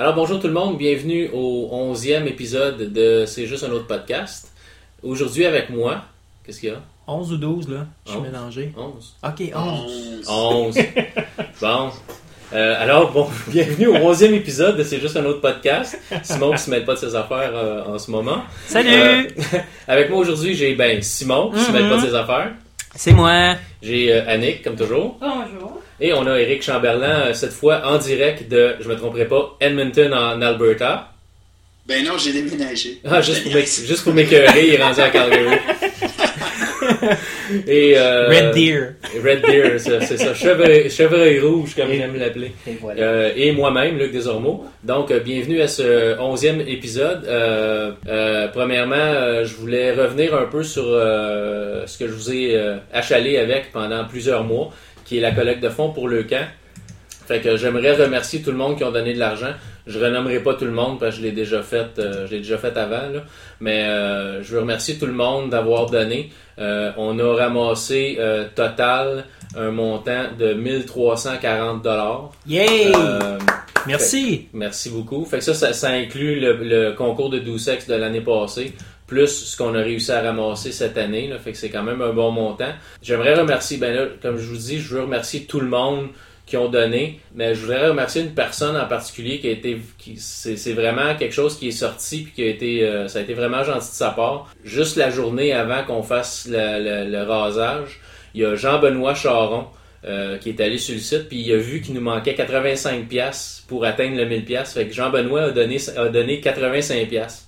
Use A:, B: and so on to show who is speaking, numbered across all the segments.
A: Alors bonjour tout le monde, bienvenue au 11e épisode de C'est juste un autre podcast. Aujourd'hui avec moi, qu'est-ce qu'il y a?
B: 11 ou 12, là. Je suis
A: Onze.
B: mélangé.
A: 11.
B: Ok, 11.
A: 11. bon. Euh, alors, bon, bienvenue au 11e épisode de C'est juste un autre podcast. Simon qui se mêle pas de ses affaires euh, en ce moment.
B: Salut!
A: Euh, avec moi aujourd'hui, j'ai ben Simon qui se mêle pas de ses affaires.
B: C'est moi.
A: J'ai euh, Annick, comme toujours.
C: Bonjour.
A: Et on a Eric Chamberlain, euh, cette fois en direct de, je me tromperai pas, Edmonton en Alberta.
D: Ben non, j'ai déménagé.
A: Ah, juste pour, m'éc- juste pour m'écœurer, il est rendu à Calgary. Et, euh,
B: Red Deer.
A: Red Deer, c'est ça. Chevreuil, chevreuil rouge, comme j'aime l'appeler.
B: Et voilà.
A: Euh, et moi-même, Luc Desormeaux. Donc, euh, bienvenue à ce onzième épisode. Euh, euh, premièrement, euh, je voulais revenir un peu sur euh, ce que je vous ai euh, achalé avec pendant plusieurs mois, qui est la collecte de fonds pour le camp. Fait que j'aimerais remercier tout le monde qui ont donné de l'argent. Je renommerai pas tout le monde parce que je l'ai déjà fait, euh, je l'ai déjà fait avant, là. mais euh, je veux remercier tout le monde d'avoir donné. Euh, on a ramassé total un montant de 1340 dollars.
B: Yay! Merci.
A: Merci beaucoup. Fait que ça, ça, ça inclut le, le concours de 12 sexes de l'année passée, plus ce qu'on a réussi à ramasser cette année. Là. Fait que c'est quand même un bon montant. J'aimerais remercier, ben là, comme je vous dis, je veux remercier tout le monde qui ont donné, mais je voudrais remercier une personne en particulier qui a été, c'est, vraiment quelque chose qui est sorti puis qui a été, euh, ça a été vraiment gentil de sa part. Juste la journée avant qu'on fasse le rasage, il y a Jean-Benoît Charon euh, qui est allé sur le site, puis il a vu qu'il nous manquait 85 pièces pour atteindre le 1000 pièces. Fait que Jean-Benoît a donné, a donné 85 pièces.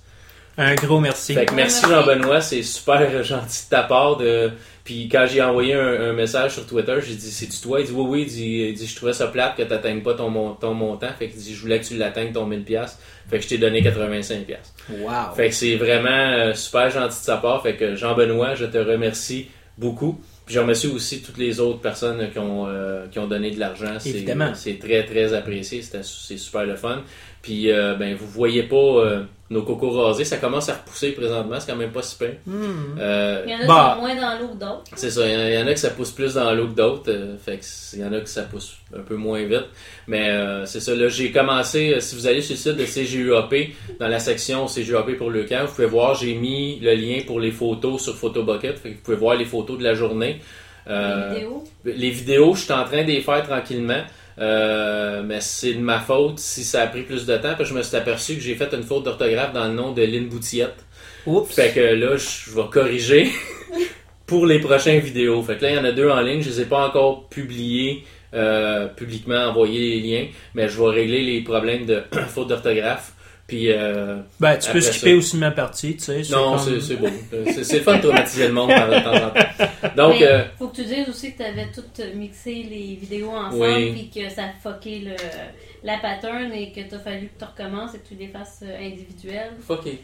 B: Un gros merci.
A: Fait que merci. Jean-Benoît, c'est super gentil de ta part. De... Puis quand j'ai envoyé un, un message sur Twitter, j'ai dit c'est-tu toi? Il dit oui, oui, il dit, il dit je trouvais ça plate que tu n'atteignes pas ton, mon- ton montant. Fait qu'il dit je voulais que tu l'atteignes ton 1000 pièces. Fait que je t'ai donné 85 pièces.
B: Wow.
A: Fait que c'est vraiment euh, super gentil de sa part. Fait que Jean-Benoît, je te remercie beaucoup. Puis je remercie aussi toutes les autres personnes qui ont, euh, qui ont donné de l'argent. C'est-
B: Évidemment.
A: C'est très, très apprécié. C'est super le fun. Puis, euh, ben, vous voyez pas euh, nos cocos rasés. Ça commence à repousser présentement. C'est quand même pas si pire.
B: Hmm.
A: Euh,
C: Il y en a qui
B: Bah.
C: sont moins dans l'eau que d'autres.
A: c'est ça, il y en a- il y, en a que ça pousse plus dans l'eau que d'autres, euh, fait que il y en a que ça pousse un peu moins vite. Mais euh, c'est ça, là j'ai commencé, euh, si vous allez sur le site de CGUAP, dans la section CGUAP pour le camp, vous pouvez voir, j'ai mis le lien pour les photos sur Photobucket, fait que vous pouvez voir les photos de la journée. Euh,
C: Les vidéos.
A: les vidéos, je suis en train de les faire tranquillement. Euh, mais c'est de ma faute si ça a pris plus de temps, parce que je me suis aperçu que j'ai fait une faute d'orthographe dans le nom de Lynn Boutillette.
B: Oups.
A: Fait que là, je vais corriger pour les prochaines vidéos. Fait que là, il y en a deux en ligne. Je les ai pas encore publiés, euh, publiquement envoyé les liens, mais je vais régler les problèmes de faute d'orthographe. Puis, euh,
B: Ben, tu peux skipper
A: ça.
B: aussi ma partie, tu sais.
A: non,
B: comme-
A: c'est c'est beau. C'est le fun de traumatiser le monde de temps en temps. Donc,
C: Mais
A: euh,
C: faut que tu dises aussi que tu avais tout mixé les vidéos ensemble
A: Oui.
C: puis que ça a fucké le, la pattern et que t'as fallu que tu recommences et que tu les fasses euh, individuelles.
A: fuck it.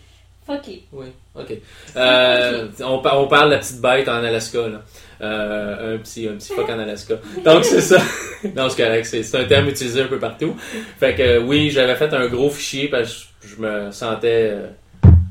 C: Fucké.
A: Oui, ok. Euh, on, par- on parle de la petite bête en Alaska, là. Euh, un petit, un petit phoque en Alaska. Donc, c'est ça. non, c'est correct. C'est un terme utilisé un peu partout. Fait que, oui, j'avais fait un gros fichier parce que je, me sentais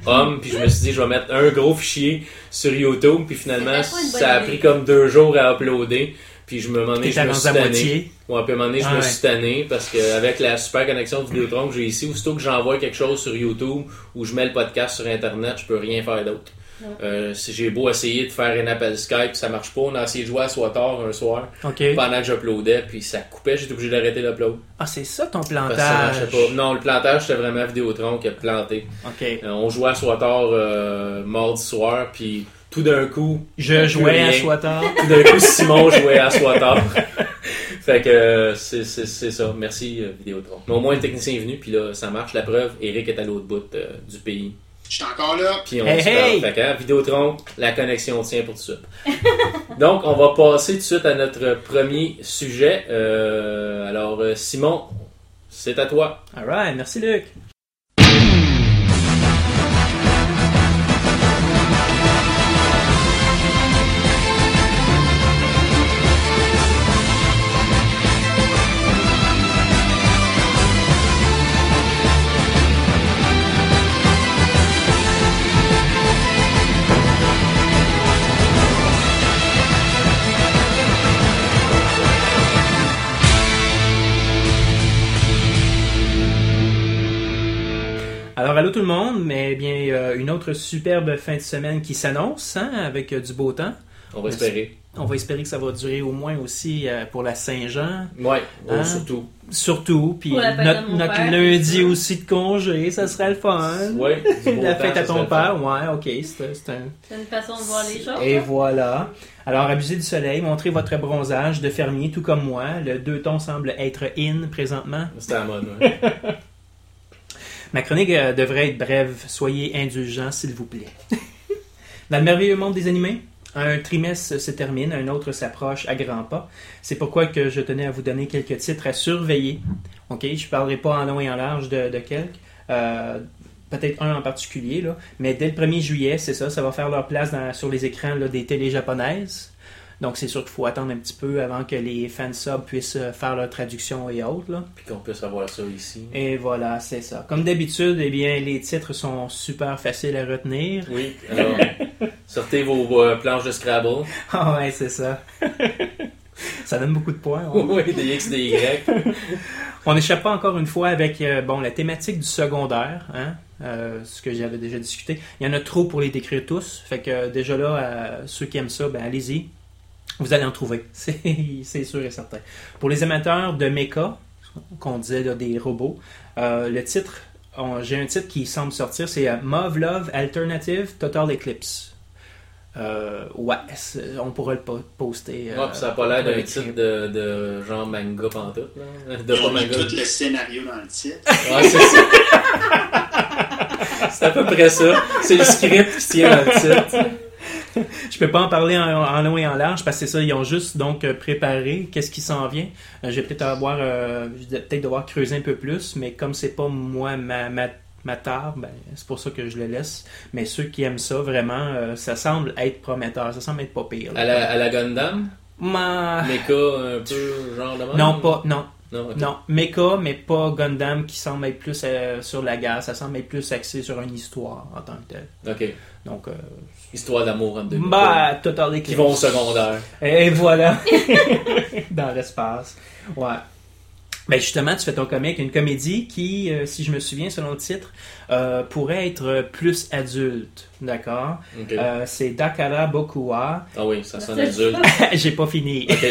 A: homme, puis je me suis dit, je vais mettre un gros fichier sur YouTube, puis finalement, ça a pris comme deux jours à uploader. Puis je me demandais, je me suis tanné. Ouais, puis à un moment donné, je
B: Ah
A: me
B: ouais.
A: suis tanné parce qu'avec la super connexion de Vidéotron que j'ai ici, aussitôt que j'envoie quelque chose sur YouTube ou je mets le podcast sur Internet, je peux rien faire d'autre.
C: Ouais.
A: Euh, si j'ai beau essayer de faire un appel Skype, ça marche pas. On a essayé de jouer à soir tard un soir pendant que j'uploadais, puis ça coupait, j'étais obligé d'arrêter l'upload.
B: Ah, c'est ça ton
A: Parce que ça marchait
B: plantage.
A: pas. Non, le plantage, c'était vraiment Vidéotron qui a planté. Euh, on jouait à soir tard euh, mardi soir, puis tout d'un coup,
B: Je jouais à
A: rien.
B: Swatar.
A: tout d'un coup, Simon jouait à soir tard. fait que euh, c'est c'est- c'est ça. Merci euh, Vidéotron. Mais au moins le technicien est venu, puis là, ça marche. La preuve, Eric est à l'autre bout euh, du pays.
D: Je suis encore là.
A: Puis on
B: Hey,
A: se
B: hey!
A: Fait que, hein, Vidéotron, la connexion tient pour tout de suite. Donc, on va passer tout de suite à notre premier sujet. Euh, alors, euh, Simon, c'est à toi.
B: Alright, merci Luc. Tout le monde, mais bien, euh, une autre superbe fin de semaine qui s'annonce, hein, avec euh, du beau temps.
A: On va espérer.
B: On va espérer que ça va durer au moins aussi euh, pour la Saint-Jean.
A: Ouais, oh,
B: Hein?
A: surtout.
B: Surtout, puis
C: Pour la fête
B: notre, lundi aussi de congé, ça serait le fun.
A: Ouais, du beau
B: la
A: temps,
B: fête à ton père, ouais, ok, c'est c'est un...
C: C'est une façon de voir les choses.
B: Et
C: hein.
B: voilà. Alors, abusez du soleil, montrez votre bronzage de fermier, tout comme moi. Le deux tons semble être in présentement.
A: C'était à la mode, ouais.
B: Ma chronique euh, devrait être brève. Soyez indulgents, s'il vous plaît. Dans le merveilleux monde des animés, un trimestre se termine, un autre s'approche à grands pas. C'est pourquoi que je tenais à vous donner quelques titres à surveiller. Ok, je ne parlerai pas en long et en large de, quelques. Euh, Peut-être un en particulier, mais dès le 1er juillet, c'est ça, ça va faire leur place sur les écrans des télés japonaises. Donc c'est sûr qu'il faut attendre un petit peu avant que les fansubs puissent euh, faire leur traduction et autres. Là.
A: Puis qu'on puisse avoir ça ici.
B: Et voilà, c'est ça. Comme d'habitude, eh bien, les titres sont super faciles à retenir.
A: Oui, alors, sortez vos euh, planches de Scrabble.
B: Ah ouais, c'est ça. ça donne beaucoup de points. hein.
A: Oui, des X, des Y.
B: On n'échappe pas encore une fois avec euh, bon la thématique du secondaire, hein, euh, ce que j'avais déjà discuté. Il y en a trop pour les décrire tous. Fait que déjà là, ceux qui aiment ça, ben allez-y. Vous allez en trouver. C'est sûr et certain. Pour les amateurs de mecha, qu'on disait là, des robots, euh, le titre, j'ai un titre qui semble sortir, c'est euh, Mauve Love Alternative Total Eclipse. Euh, ouais, on pourra le po- poster. euh,
A: Ouais, puis ça n'a pas l'air d'un titre de, de genre manga pantoute. De
D: Ils
A: pas manga.
D: tout le scénario dans le titre.
A: Ouais, c'est ça. c'est à peu près ça. C'est le script qui tient dans le titre.
B: Je peux pas en parler en, en long et en large parce que c'est ça, ils ont juste donc euh, préparé qu'est-ce qui s'en vient. Euh, je vais peut-être avoir, euh, peut-être devoir creuser un peu plus, mais comme c'est pas moi ma, ma, ma tare, ben, c'est pour ça que je le laisse. Mais ceux qui aiment ça, vraiment, euh, ça semble être prometteur, ça semble être pas pire. là.
A: À la, à la Gundam,
B: Ma-
A: mecha un peu genre de même?
B: Non, pas, non,
A: Non, ok.
B: non. Mecha, mais pas Gundam qui semble être plus euh, sur la guerre, ça semble être plus axé sur une histoire en tant que tel.
A: Ok.
B: Donc, euh,
A: Histoire d'amour entre deux.
B: bah, Total
A: Qui
B: Eclipse.
A: vont au secondaire.
B: Et voilà. Dans l'espace. Ouais. Ben justement, tu fais ton comic, une comédie qui, euh, si je me souviens selon le titre, euh, pourrait être plus adulte. D'accord?
A: Ok.
B: Euh, c'est Dakara Bokuwa.
A: Ah oui, ça sonne
C: C'est
A: adulte.
B: J'ai pas fini.
A: Ok.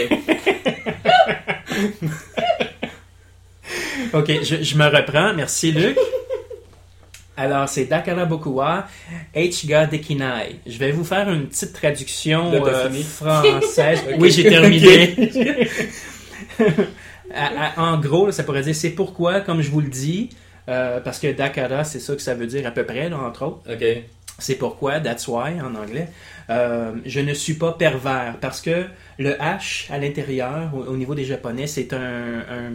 B: Ok, je, je me reprends. Merci, Luc. Alors, c'est Dakara Bokuwa, Hga Dekinai. Je vais vous faire une petite traduction euh, française. Oui, j'ai terminé. À- à- en gros, ça pourrait dire c'est pourquoi, comme je vous le dis, euh, parce que Dakara, c'est ça que ça veut dire à peu près, là, entre autres.
A: Ok.
B: C'est pourquoi, that's why en anglais, euh, je ne suis pas pervers. Parce que le H à l'intérieur, au, au niveau des japonais, c'est un, un,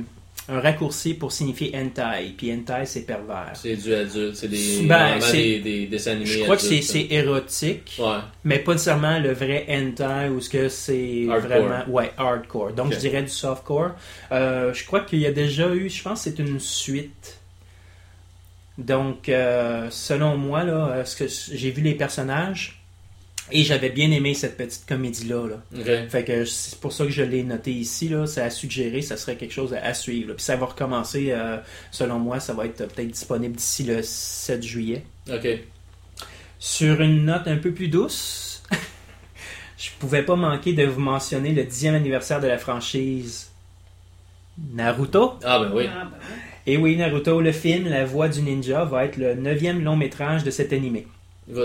B: un raccourci pour signifier hentai. Puis hentai, c'est pervers.
A: C'est du adulte. C'est des,
B: Ben,
A: des, des dessins animés
B: Je crois que c'est c'est érotique,
A: Ouais.
B: mais pas nécessairement le vrai hentai ou ce que c'est vraiment ouais hardcore. Donc je dirais du softcore. Euh, je crois qu'il y a déjà eu, je pense que c'est une suite. Donc euh, selon moi là, euh, j'ai vu les personnages et j'avais bien aimé cette petite comédie là. là.
A: Ok.
B: Fait que c'est pour ça que je l'ai noté ici. Là. Ça a suggéré, ça serait quelque chose à, à suivre. là. Puis ça va recommencer, euh, selon moi, ça va être euh, peut-être disponible d'ici le 7 juillet.
A: Ok.
B: Sur une note un peu plus douce, je pouvais pas manquer de vous mentionner le 10e anniversaire de la franchise Naruto.
A: Ah ben oui.
C: Ah, ben ouais.
B: Et oui, Naruto, le film La Voix du Ninja, va être le 9e long métrage de cet animé.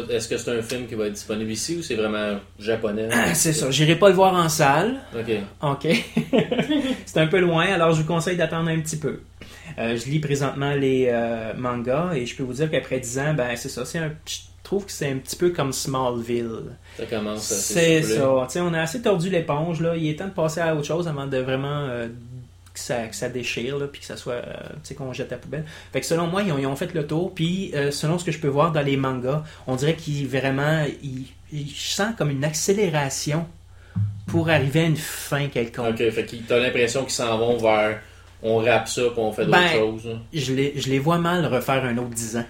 A: Est-ce que c'est un film qui va être disponible ici ou c'est vraiment japonais?
B: C'est ça, j'irai pas le voir en salle.
A: Ok.
B: Ok. c'est un peu loin, alors je vous conseille d'attendre un petit peu. Euh, je lis présentement les euh, mangas et je peux vous dire qu'après 10 ans, ben c'est ça. C'est un, je trouve que c'est un petit peu comme Smallville.
A: Ça commence à
B: C'est ça. On a assez tordu l'éponge. là. Il est temps de passer à autre chose avant de vraiment euh, que, ça, que ça déchire, là, puis que ça soit, euh, tu sais, qu'on jette à la poubelle. Fait que selon moi, ils ont, ils ont fait le tour. Puis euh, selon ce que je peux voir dans les mangas, on dirait qu'ils vraiment, ils, ils- je sens comme une accélération pour arriver à une fin quelconque.
A: Ok, fait que t'as l'impression qu'ils s'en vont vers on rappe ça puis on fait d'autres
B: Ben,
A: choses. là.
B: Je les, je les vois mal refaire un autre 10 ans.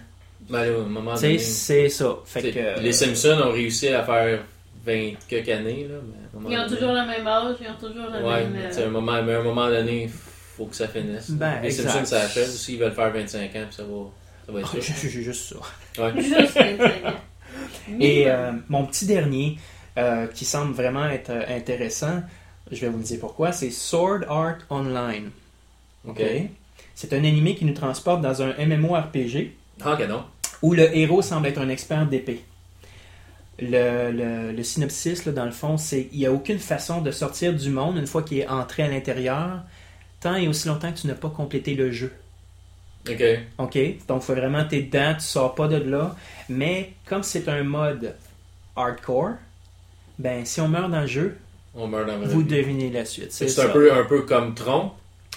A: Ben
B: c'est ça. Fait que, euh,
A: Les Simpsons ont réussi à faire 20 quelques années. Là, mais
C: Ils ont
A: donné-
C: toujours le même âge, ils ont toujours le
A: Ouais,
C: même.
A: mais
C: euh,
A: un moment, mais à un moment donné, faut que ça finisse.
B: Ben,
A: les
B: exact.
A: Simpsons, ça achève aussi, ils veulent faire 25 ans, puis ça va. Ça va être
B: Oh,
A: ça.
B: J'ai juste ça.
A: Ouais.
C: Juste les cinq.
B: Et euh, mon petit dernier, euh, qui semble vraiment être intéressant, je vais vous le dire pourquoi, c'est Sword Art Online.
A: Ok.
B: C'est un animé qui nous transporte dans un MMORPG
A: Ah, ok, non.
B: où le héros semble être un expert d'épée. Le, le- le synopsis, là, dans le fond, c'est il n'y a aucune façon de sortir du monde une fois qu'il est entré à l'intérieur, tant et aussi longtemps que tu n'as pas complété le jeu.
A: Ok.
B: OK? Donc, il faut vraiment t'es dedans, tu sors pas de là. Mais comme c'est un mode hardcore, ben, si on meurt dans le jeu,
A: On meurt dans la
B: vous devinez la suite.
A: C'est un peu, un peu comme Tron.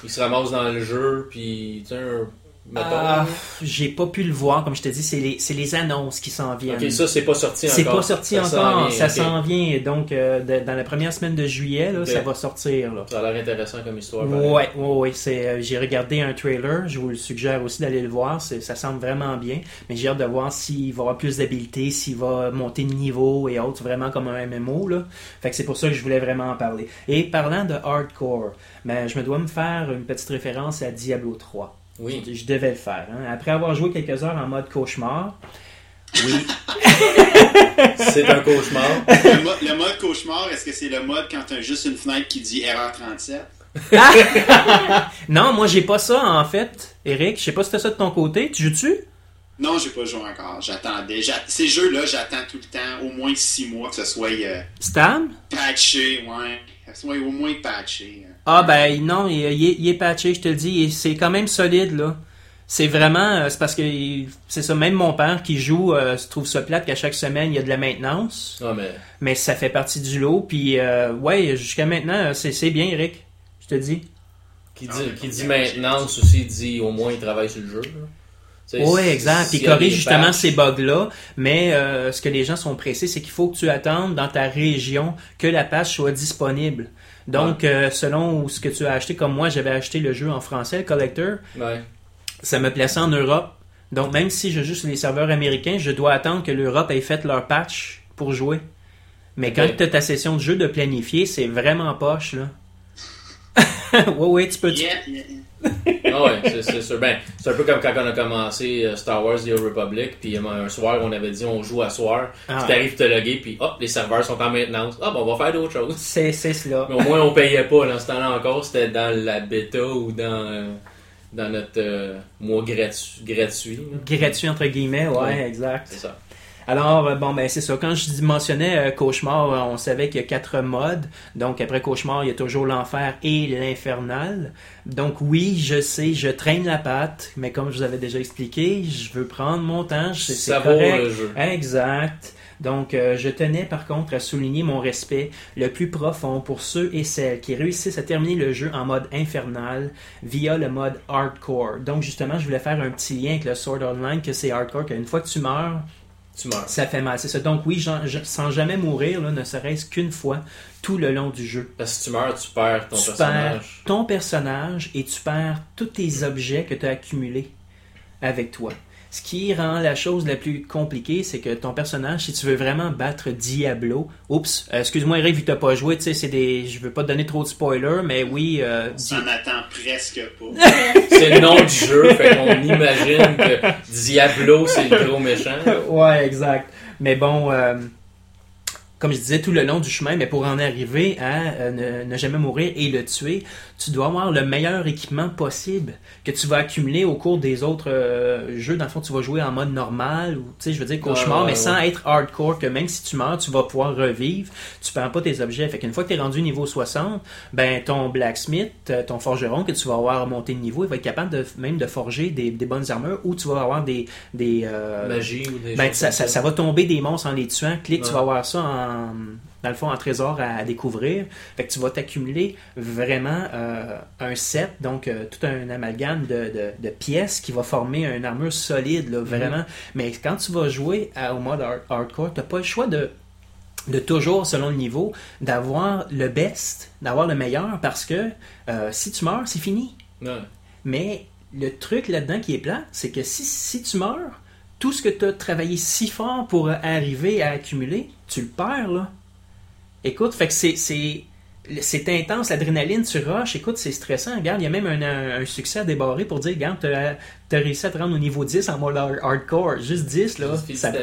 A: Il se ramasse dans le jeu, puis, tu sais, un- mettons.
B: Ah, j'ai pas pu le voir, comme je te dis, c'est les, c'est les annonces qui s'en viennent.
A: ok, ça, c'est pas sorti encore.
B: C'est pas sorti
A: Ça
B: encore, ça s'en vient. Donc, euh, de- dans la première semaine de juillet, là, ça va sortir. Là.
A: Ça a l'air intéressant comme histoire.
B: Ouais, ouais, ouais. Euh, j'ai regardé un trailer, je vous le suggère aussi d'aller le voir, ça semble vraiment bien. Mais j'ai hâte de voir s'il va avoir plus d'habileté, s'il va monter de niveau et autres, vraiment comme un MMO. Là. Fait que c'est pour ça que je voulais vraiment en parler. Et parlant de hardcore, ben, je me dois me faire une petite référence à Diablo 3.
A: Oui.
B: Je, je devais le faire. hein. Après avoir joué quelques heures en mode cauchemar, oui,
A: C'est un cauchemar.
D: Le, mo- le mode cauchemar, est-ce que c'est le mode quand t'as juste une fenêtre qui dit erreur 37?
B: Non, moi j'ai pas ça en fait, Eric. Je sais pas si t'as ça de ton côté. Tu joues-tu?
D: Non, j'ai pas joué encore. J'attendais. J'a- Ces jeux-là, j'attends tout le temps, au moins six mois, que ce soit euh,
B: Stable?
D: patché, ouais. Que ce soit au moins patché.
B: Ah ben non, il, il est, il est patché, je te le dis. et C'est quand même solide là. C'est vraiment, euh, c'est parce que c'est ça, même mon père qui joue euh, se trouve ça plate qu'à chaque semaine il y a de la maintenance,
A: Non, mais.
B: mais ça fait partie du lot. Puis euh, ouais, jusqu'à maintenant c'est c'est bien, Eric. Je te dis.
A: Qui
D: Ah,
A: dit, qui
D: bien
A: maintenance aussi dit au moins il travaille sur le jeu. là.
B: Oui, exact.
A: a
B: corrige justement
A: patchs,
B: ces bugs-là. Mais euh, ce que les gens sont pressés, c'est qu'il faut que tu attendes dans ta région que la patch soit disponible. Donc, euh, selon ce que tu as acheté, comme moi, j'avais acheté le jeu en français, le Collector,
A: Ouais.
B: ça me plaçait en Europe. Donc, même si je joue sur les serveurs américains, je dois attendre que l'Europe ait fait leur patch pour jouer. Mais quand tu as ta session de jeu de planifier, c'est vraiment poche, là. ouais, ouais, tu peux... tu-
D: Yeah, yeah, yeah.
A: Ah ouais, c'est- sûr. Ben, c'est un peu comme quand on a commencé euh, Star Wars The Old Republic, puis euh, un soir, on avait dit on joue à soir,
B: Ah.
A: puis t'arrives te loguer, puis hop, les serveurs sont en maintenance. Ah, ben on va faire d'autres choses.
B: C'est c'est cela.
A: Mais au moins, on payait pas dans ce temps-là encore, c'était dans la bêta ou dans, euh, dans notre euh, mois gratu- gratuit. là.
B: Gratuit, entre guillemets, ouais,
A: Ouais.
B: exact.
A: C'est ça.
B: Alors, euh, bon, ben c'est ça. Quand je mentionnais euh, Cauchemar, euh, on savait qu'il y a quatre modes. Donc, après Cauchemar, il y a toujours l'enfer et l'infernal. Donc, oui, je sais, je traîne la patte, mais comme je vous avais déjà expliqué, je veux prendre mon temps. C'est correct.
A: le jeu.
B: Exact. Donc, euh, je tenais par contre à souligner mon respect le plus profond pour ceux et celles qui réussissent à terminer le jeu en mode infernal via le mode hardcore. Donc, justement, je voulais faire un petit lien avec le Sword Online, que c'est hardcore, qu'une fois que tu meurs,
A: Tu meurs.
B: ça fait mal, c'est ça. Donc oui, je- sans jamais mourir, là, ne serait-ce qu'une fois, tout le long du jeu.
A: Parce que si tu meurs, tu perds ton
B: tu
A: personnage.
B: perds ton personnage et tu perds tous tes objets que tu as accumulés avec toi. Ce qui rend la chose la plus compliquée, c'est que ton personnage, si tu veux vraiment battre Diablo, oups, euh, excuse-moi Eric, vu que t'as pas joué, tu sais, c'est des, je veux pas te donner trop de spoilers, mais oui, euh,
D: On
B: Di-
D: s'en attend presque pas.
A: C'est le nom du jeu, fait qu'on imagine que Diablo, c'est le gros méchant.
B: ouais, exact. Mais bon, euh, comme je disais, tout le long du chemin, mais pour en arriver à euh, ne, ne jamais mourir et le tuer, tu dois avoir le meilleur équipement possible que tu vas accumuler au cours des autres euh, jeux. Dans le fond, tu vas jouer en mode normal ou, tu sais, je veux dire, cauchemar,
A: Ouais, ouais,
B: mais sans être hardcore, que même si tu meurs, tu vas pouvoir revivre. Tu perds pas tes objets. Fait qu'une fois que tu es rendu niveau 60, ben, ton blacksmith, euh, ton forgeron que tu vas avoir monté de niveau, il va être capable de, même de forger des, des bonnes armures ou tu vas avoir des, des, euh,
A: Magie ou des
B: ben, ça, ça, ça va tomber des monstres en les tuant. Clique, tu vas avoir ça en, dans le fond en trésor à, à découvrir. Fait que tu vas t'accumuler vraiment euh, un set, donc euh, tout un amalgame de, de- de pièces qui va former une armure solide, là, vraiment. Mais quand tu vas jouer à- au mode hard- hardcore, tu n'as pas le choix de de toujours, selon le niveau, d'avoir le best, d'avoir le meilleur, parce que euh, si tu meurs, c'est fini.
A: Ouais.
B: Mais le truc là-dedans qui est plat, c'est que si, si tu meurs, tout ce que tu as travaillé si fort pour arriver à accumuler, tu le perds, là. Écoute, fait que c'est. c'est- intense, l'adrénaline, tu rushes, écoute, c'est stressant. Regarde, il y a même un, un- un succès à débarrer pour dire, regarde, t'as as réussi à te rendre au niveau 10 en mode hard- hardcore. Juste 10, là.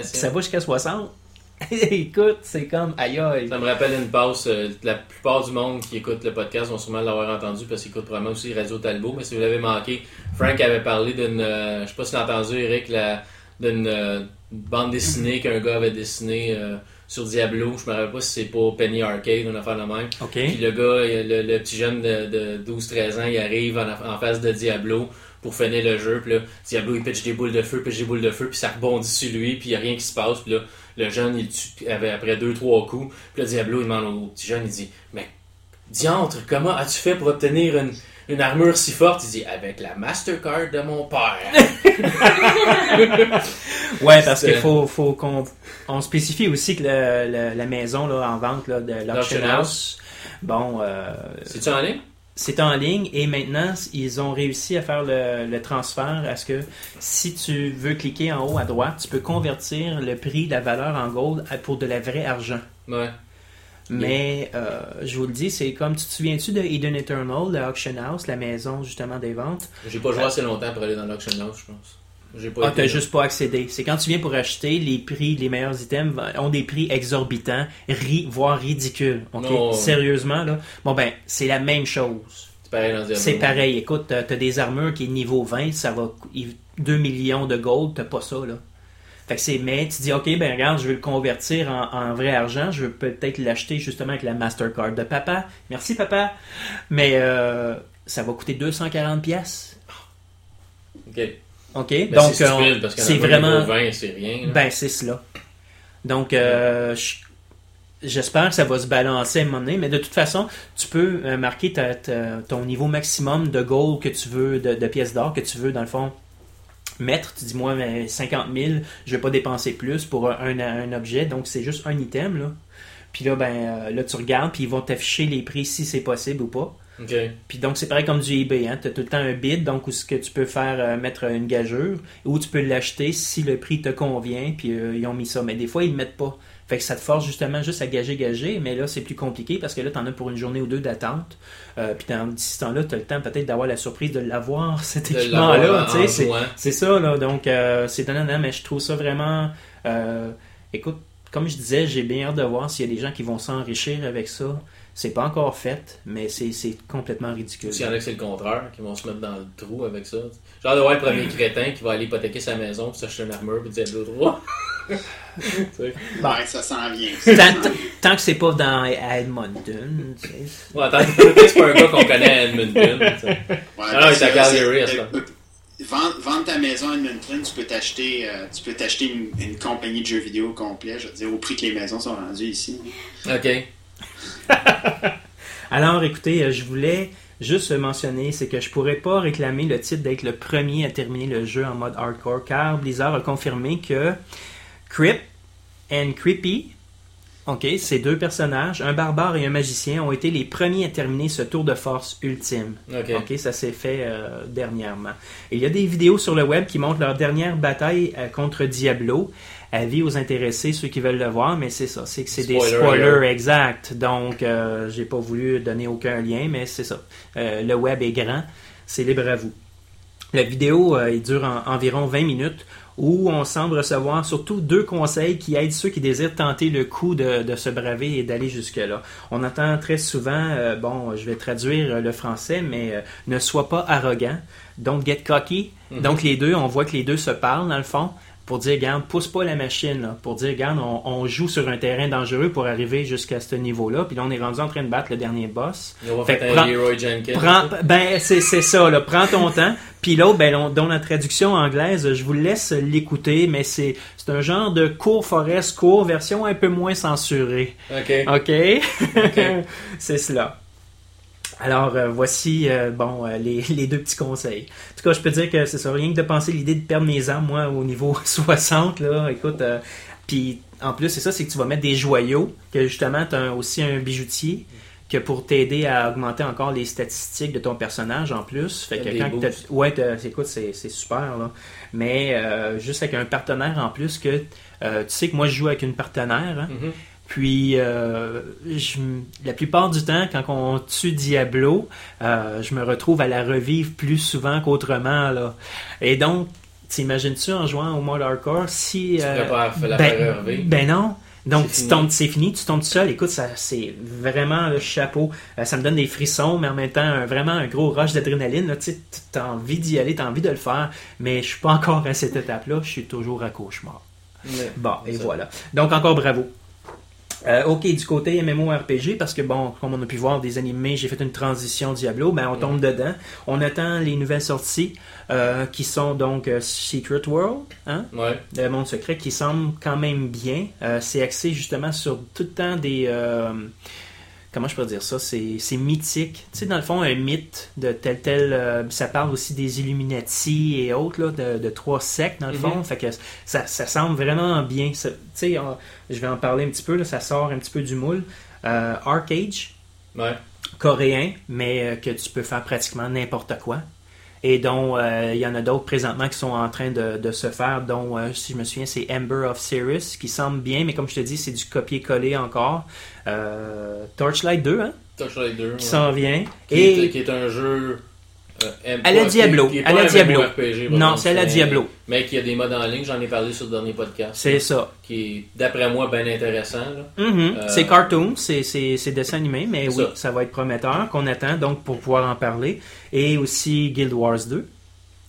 B: Ça, va jusqu'à 60. écoute, c'est comme, aïe aïe.
A: Ça me rappelle une passe. euh, la plupart du monde qui écoute le podcast vont sûrement l'avoir entendu parce qu'ils écoutent probablement aussi Radio Talbot. Mais si vous l'avez manqué, Frank avait parlé d'une. euh, je sais pas si tu l'as entendu, Eric, la- d'une euh, bande dessinée qu'un gars avait dessinée euh, sur Diablo. Je me rappelle pas si c'est pour Penny Arcade une affaire de même. Puis le gars, le, le petit jeune de, de 12-13 ans, il arrive en, en face de Diablo pour finir le jeu. Puis là, Diablo, il pitch des boules de feu, pitch des boules de feu, puis ça rebondit sur lui, puis il n'y a rien qui se passe. Puis là, le jeune, il tue avait- après deux, trois coups. Puis là, Diablo, il demande au petit jeune, il dit Mais, diantre, comment as-tu fait pour obtenir une, une armure si forte Il dit Avec la Mastercard de mon père.
B: Ouais, parce
A: C'est-
B: qu'il faut, faut qu'on on spécifie aussi que le- le- la maison là, en vente là, de l'Auction House, bon, euh,
A: C'est-tu en ligne?
B: c'est en ligne et maintenant ils ont réussi à faire le, le transfert à ce que si tu veux cliquer en haut à droite, tu peux convertir le prix, la valeur en gold pour de la vraie argent.
A: Ouais.
B: Mais euh, je vous le dis, c'est comme tu te souviens-tu de Eden Eternal, le Auction House, la maison justement des ventes?
A: J'ai pas joué assez longtemps pour aller dans l'auction house, je pense. Pas
B: Ah, t'as juste pas accédé. C'est quand tu viens pour acheter, les prix, les meilleurs items ont des prix exorbitants, ri- voire ridicules.
A: Non.
B: Sérieusement, là. Bon, ben, c'est la même chose.
A: C'est pareil.
B: C'est pareil. Écoute, t'as t'as des armures qui est niveau 20, ça va. cou- 2 millions de gold, t'as pas ça, là. Fait que c'est. Mais tu dis, OK, ben regarde, je veux le convertir en, en vrai argent. Je veux peut-être l'acheter justement avec la Mastercard de papa. Merci, papa. Mais euh, ça va coûter 240 pièces.
A: Ok.
B: OK?
A: Mais
B: Donc,
A: c'est
B: euh,
A: stupide parce que
B: c'est vraiment.
A: 20, c'est rien. là.
B: Ben, c'est cela. Donc, euh, je- j'espère que ça va se balancer à un moment donné, mais de toute façon, tu peux euh, marquer ta- ta- ton niveau maximum de gold que tu veux, de, de pièces d'or que tu veux, dans le fond, mettre. Tu dis, moi, mais 50 000, je vais pas dépenser plus pour un, un objet, donc c'est juste un item, là. Puis là, ben, euh, là, tu regardes, puis ils vont t'afficher les prix si c'est possible ou pas. Puis donc, c'est pareil comme du eBay. Hein? Tu as tout le temps un bid, donc où ce que tu peux faire euh, mettre une gageure, ou tu peux l'acheter si le prix te convient, puis euh, ils ont mis ça. Mais des fois, ils ne mettent pas. Fait que ça te force justement juste à gager, gager, mais là, c'est plus compliqué parce que là, tu en as pour une journée ou deux d'attente. Euh, puis dans ce temps-là, tu as le temps peut-être d'avoir la surprise de l'avoir, cet équipement-là. c'est- ça, là. Donc, euh, c'est donnant, mais je trouve ça vraiment. euh, écoute, comme je disais, j'ai bien hâte de voir s'il y a des gens qui vont s'enrichir avec ça. C'est pas encore fait, mais c'est c'est complètement ridicule.
A: S'il y en a que c'est le contraire, qui vont se mettre dans le trou avec ça. Genre de voir le premier crétin qui va aller hypothéquer sa maison puis s'acheter une armure puis dire Diablo 3.
B: Bon.
D: Ouais, ça s'en vient. ça
B: Tant, tant-
D: vient.
B: tant que c'est pas dans Edmonton, tu sais.
A: Ouais, attends, peut-être c'est pas un gars qu'on connaît à Edmonton. tu sais.
D: Ouais,
A: Ah,
D: parce
A: il est à
D: que Vendre, vendre ta maison à Edmonton, tu peux t'acheter euh, tu peux t'acheter une, une compagnie de jeux vidéo complet, je veux dire, au prix que les maisons sont rendues ici.
A: Ok.
B: Alors, écoutez, euh, je voulais juste mentionner, c'est que je pourrais pas réclamer le titre d'être le premier à terminer le jeu en mode hardcore, car Blizzard a confirmé que Crip and Creepy, ok, ces deux personnages, un barbare et un magicien, ont été les premiers à terminer ce tour de force ultime.
A: Ok.
B: Ça s'est fait euh, dernièrement. Et il y a des vidéos sur le web qui montrent leur dernière bataille euh, contre Diablo. Avis aux intéressés, ceux qui veulent le voir, mais c'est ça, c'est que c'est des
A: Spoiler
B: spoilers exacts. Donc, euh, j'ai pas voulu donner aucun lien, mais c'est ça. Euh, le web est grand, c'est libre à vous. La vidéo, il dure en- environ 20 minutes où on semble recevoir surtout deux conseils qui aident ceux qui désirent tenter le coup de, de se braver et d'aller jusque-là. On entend très souvent, euh, bon, je vais traduire euh, le français, mais euh, ne sois pas arrogant. Don't get cocky.
A: Mhm.
B: Donc les deux, on voit que les deux se parlent dans le fond pour dire, regarde, pousse pas la machine, là. pour dire, regarde, on, on joue sur un terrain dangereux pour arriver jusqu'à ce niveau-là. Puis là, on est rendu en train de battre le dernier boss.
A: On va
B: Fait
A: faire
B: que
A: un
B: prends-
A: Leroy Jenkins.
B: Prends, ben, c'est, c'est ça, là. Prends ton temps. Puis l'autre, ben, on- dans la traduction anglaise, je vous laisse l'écouter, mais c'est, c'est un genre de court forest, court version un peu moins censurée.
A: Ok.
B: OK?
A: Ok.
B: c'est cela. Alors, euh, voici, euh, bon, euh, les, les deux petits conseils. En tout cas, je peux dire que c'est ça, rien que de penser l'idée de perdre mes armes, moi, au niveau 60, là, écoute, euh, puis en plus, c'est ça, c'est que tu vas mettre des joyaux, que justement, tu as aussi un bijoutier, que pour t'aider à augmenter encore les statistiques de ton personnage en plus. Fait que quand t'as-
A: boosts.
B: ouais, t'as- écoute, c'est c'est super, là. Mais euh, juste avec un partenaire en plus que, euh, tu sais que moi, je joue avec une partenaire, hein,
A: Mhm.
B: Puis, euh, je- la plupart du temps, quand on tue Diablo, euh, je me retrouve à la revivre plus souvent qu'autrement. là. Et donc, t'imagines-tu en jouant au mode hardcore, si...
A: Tu
B: euh,
A: la
B: ben, ben non. Donc,
A: C'est
B: tu
A: fini.
B: tombes, c'est fini, tu tombes tout seul. Écoute, ça, c'est vraiment le chapeau. Euh, ça me donne des frissons, mais en même temps, un- vraiment un gros rush d'adrénaline. Tu sais, t'as envie d'y aller, t'as envie de le faire, mais je suis pas encore à cette étape-là. Je suis toujours à cauchemar.
A: Mais-
B: Bon, et
A: Ça.
B: voilà. Donc, encore bravo. Euh, ok, du côté MMORPG, parce que bon, comme on a pu voir des animés, j'ai fait une transition Diablo, ben on tombe dedans. On attend les nouvelles sorties, euh, qui sont donc euh, Secret World, hein,
A: Ouais.
B: le monde secret, qui semble quand même bien. Euh, c'est axé justement sur tout le temps des... comment je peux dire ça? C'est mythique. Tu sais, dans le fond, un mythe de tel tel... euh, ça parle aussi des Illuminati et autres, là, de, de trois sectes, dans le
A: Mhm.
B: fond. Fait que ça, ça semble vraiment bien. Ça- Tu sais, on- je vais en parler un petit peu, là, ça sort un petit peu du moule. Euh, Arcade,
A: Ouais.
B: coréen, mais euh, que tu peux faire pratiquement n'importe quoi. Et dont euh, il y en a d'autres présentement qui sont en train de, de se faire, dont, euh, si je me souviens, c'est Ember of Sirius, qui semble bien, mais comme je te dis, c'est du copier-coller encore. Euh, Torchlight 2, hein,
A: Torchlight 2.
B: qui
A: ouais.
B: s'en vient.
A: Qui,
B: Et
A: est, qui est un jeu. Euh,
B: À la Diablo,
A: qui- qui est
B: à la Diablo. Non, c'est à la Diablo.
A: Mais qui a des modes en ligne, j'en ai parlé sur le dernier podcast.
B: C'est ça.
A: Qui est, d'après moi, bien intéressant.
B: Mhm.
A: Euh,
B: C'est cartoon, c'est, dessin animé, mais oui,
A: ça.
B: ça va être prometteur, qu'on attend donc pour pouvoir en parler. Et aussi Guild Wars 2.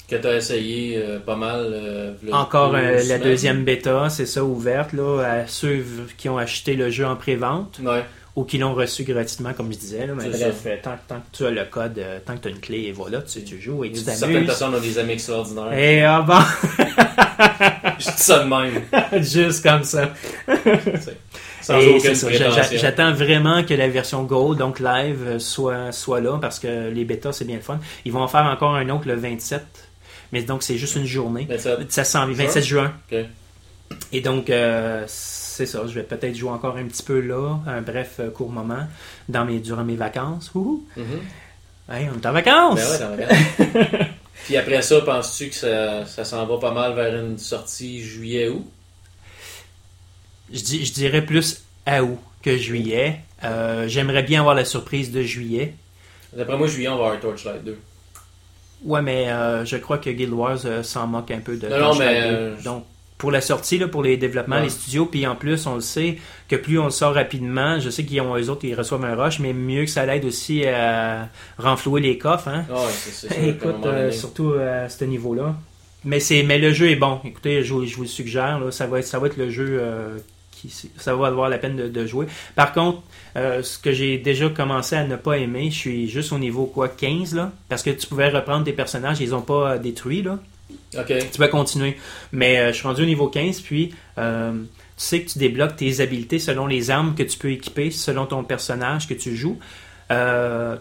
A: Que tu as essayé euh, pas mal. euh,
B: Encore euh, la deuxième bêta, c'est ça, ouverte là, à ceux qui ont acheté le jeu en pré-vente
A: Ouais.
B: Ou qui l'ont reçu gratuitement, comme je disais. là. Mais bref, euh, tant, tant que tu as le code, euh, tant que tu as une clé, et voilà, tu, tu joues et tu
A: Certaines
B: t'amuses.
A: personnes ont des amis extraordinaires.
B: Et ah bon,
A: Je dis ça de même.
B: juste comme ça.
A: Sans
B: Et
A: aucune.
B: J'attends vraiment que la version Gold, donc live, euh, soit, soit là parce que les bêtas, c'est bien le fun. Ils vont en faire encore un autre le 27. Mais donc, c'est juste une journée.
A: Mais ça-
B: Ça s'en vient, 27 juin. Et donc, euh, c'est ça. Je vais peut-être jouer encore un petit peu là, un bref euh, court moment, dans mes, durant mes vacances.
A: Mhm.
B: Hey, on est en vacances!
A: Ben ouais. Puis après ça, penses-tu que ça, ça s'en va pas mal vers une sortie juillet-août?
B: je, dis, je dirais plus à août que juillet. Euh, J'aimerais bien avoir la surprise de juillet.
A: D'après moi, juillet, on va avoir Torchlight 2.
B: Ouais, mais euh, je crois que Guild Wars euh, s'en moque un peu de
A: Non, non,
B: Torchlight
A: mais,
B: 2.
A: euh,
B: Donc, pour la sortie, là, pour les développements,
A: Ouais.
B: les studios, puis en plus, on le sait que plus on le sort rapidement, je sais qu'ils ont eux autres, ils reçoivent un rush, mais mieux que ça l'aide aussi à renflouer les coffres. Hein?
A: Ouais, c'est c'est
B: Écoute, euh, surtout à ce niveau-là. Mais c'est, mais le jeu est bon. Écoutez, je, vous- je vous le suggère. Là, ça va être, ça va être le jeu euh, qui, ça va avoir la peine de, de jouer. Par contre, euh, ce que j'ai déjà commencé à ne pas aimer, je suis juste au niveau quoi 15 là, parce que tu pouvais reprendre tes personnages, ils ont pas euh, détruits là.
A: Ok.
B: Tu peux continuer. Mais euh, je suis rendu au niveau 15, puis euh, tu sais que tu débloques tes habiletés selon les armes que tu peux équiper, selon ton personnage que tu joues. Euh,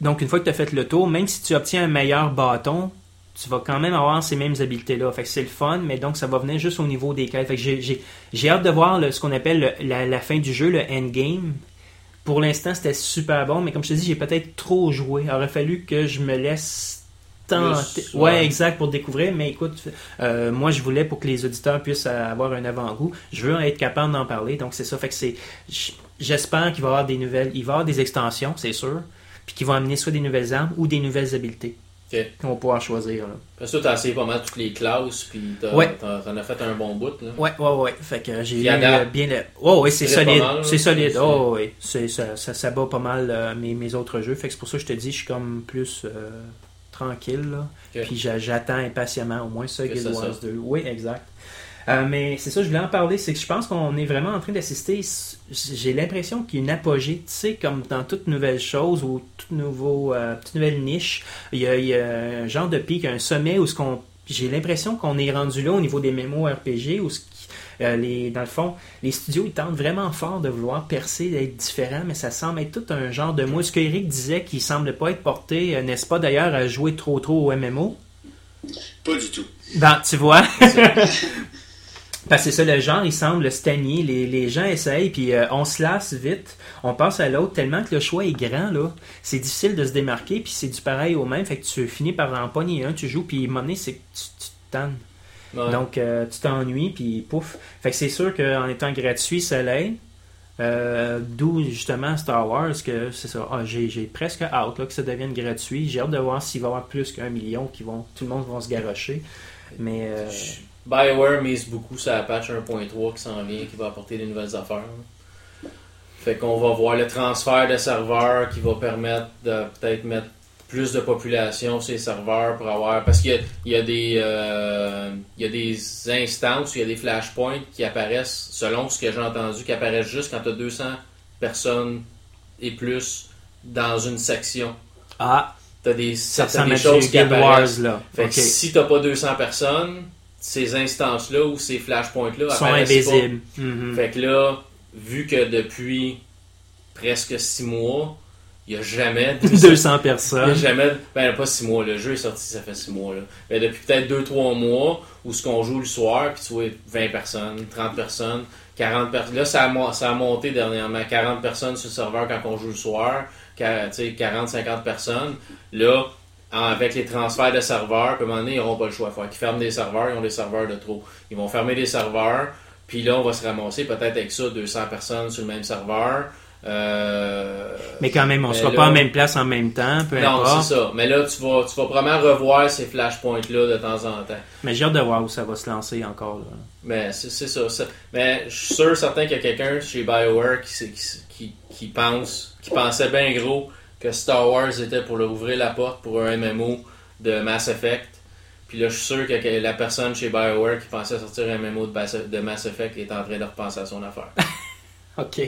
B: donc, une fois que tu as fait le tour, même si tu obtiens un meilleur bâton, tu vas quand même avoir ces mêmes habiletés-là. Fait que c'est le fun, mais donc ça va venir juste au niveau des quêtes. Fait que j'ai- hâte de voir ce qu'on appelle le- la, la fin du jeu, le endgame. Pour l'instant, c'était super bon, mais comme je te dis, j'ai peut-être trop joué. Il aurait fallu que je me laisse.
A: Plus,
B: ouais,
A: ouais.
B: exact, pour découvrir. Mais écoute, euh, moi, je voulais pour que les auditeurs puissent avoir un avant-goût. Je veux être capable d'en parler. Donc, c'est ça. Fait que c'est. J'espère qu'il va y avoir des nouvelles. Il va y avoir des extensions, c'est sûr. Puis qu'ils vont amener soit des nouvelles armes ou des nouvelles habiletés.
A: Ok.
B: Qu'on va pouvoir choisir. Là.
A: Parce que toi, t'as essayé pas mal toutes les classes, puis
B: Ouais.
A: t'en t'en as fait un bon bout. Là.
B: Ouais, ouais, ouais. Fait que j'ai eu euh, bien le. Oh, oui, c'est solide. C'est solide. Oh. C'est, ça, ça, ça bat pas mal euh, mes, mes autres jeux. Fait que c'est pour ça que je te dis, je suis comme plus euh, tranquille. Là. Puis j'a- j'attends impatiemment au moins ça, Guild Wars
A: sorte.
B: 2. Oui, exact. Euh, mais c'est ça, je voulais en parler. C'est que je pense qu'on est vraiment en train d'assister. J'ai l'impression qu'il y a une apogée, tu sais, comme dans toute nouvelle chose ou toute, nouveau, euh, toute nouvelle niche. Il y, a, il y a un genre de pic, un sommet où ce qu'on. J'ai l'impression qu'on est rendu là au niveau des mémos RPG où ce euh, les, dans le fond, les studios ils tentent vraiment fort de vouloir percer, d'être différents, mais ça semble être tout un genre de moi. Ce que Eric disait qu'il semble pas être porté, euh, n'est-ce pas d'ailleurs, à jouer trop trop au MMO.
D: Pas du tout.
B: Ben, tu vois. Parce que c'est ça, le genre, il semble stagner. Les, les gens essayent, puis euh, on se lasse vite. On passe à l'autre tellement que le choix est grand, là. C'est difficile de se démarquer, puis c'est du pareil au même. Fait que tu finis par en pogner un, tu joues, puis à un moment donné, c'est que tu, tu te tannes.
A: Ouais.
B: Donc, euh, tu t'ennuies, puis pouf. Fait que c'est sûr qu'en étant gratuit, ça l'aide. Euh, D'où justement Star Wars, que c'est ça. Ah, j'ai, presque hâte là, que ça devienne gratuit. J'ai hâte de voir s'il va y avoir plus qu'un million qui vont. Tout le monde va se garrocher. Mais euh,
A: BioWare mise beaucoup sur la patch 1.3 qui s'en vient, qui va apporter des nouvelles affaires. Fait qu'on va voir le transfert de serveurs qui va permettre de peut-être mettre plus de population sur les serveurs pour avoir. Parce qu'il y y a des euh, il y a des instances il y a des flashpoints qui apparaissent, selon ce que j'ai entendu, qui apparaissent juste quand tu as 200 personnes et plus dans une section.
B: ah,
A: Tu as des, t'as
B: ressemble
A: des choses qui
B: Wars
A: apparaissent.
B: là.
A: Fait que si t'as pas 200 personnes, ces instances-là ou ces flashpoints-là
B: sont
A: apparaissent
B: invisibles. Mhm.
A: Fait que là, vu que depuis presque 6 mois, il n'y a jamais 200
B: 200
A: il y a
B: personnes.
A: jamais, ben pas 6 mois, le jeu est sorti, ça fait 6 mois. Là. Mais depuis peut-être 2-3 mois, où ce qu'on joue le soir, puis tu vois 20 personnes, 30 personnes, 40 personnes. Là, ça a, mo- ça a monté dernièrement, 40 personnes sur le serveur quand on joue le soir, Qua- tu sais, 40-50 personnes. Là, avec les transferts de serveurs, à un moment donné, ils n'auront pas le choix. Il faut qu'ils ferment des serveurs, ils ont des serveurs de trop. Ils vont fermer des serveurs, puis là, on va se ramasser peut-être avec ça, 200 personnes sur le même serveur. Euh,
B: Mais quand même, on
A: Mais
B: sera
A: là-
B: pas en même place en même temps, peu
A: non, c'est ça. Mais là, tu vas, tu vas probablement revoir ces flashpoints-là de temps en temps.
B: Mais j'ai hâte de voir où ça va se lancer encore. Là.
A: Mais c'est ça, ça. Mais je suis sûr, certain qu'il y a quelqu'un chez BioWare qui, qui, pense, qui pensait bien gros que Star Wars était pour leur ouvrir la porte pour un MMO de Mass Effect. Puis là, je suis sûr que la personne chez BioWare qui pensait sortir un MMO de Mass, de Mass Effect est en train de repenser à son affaire.
B: Ok.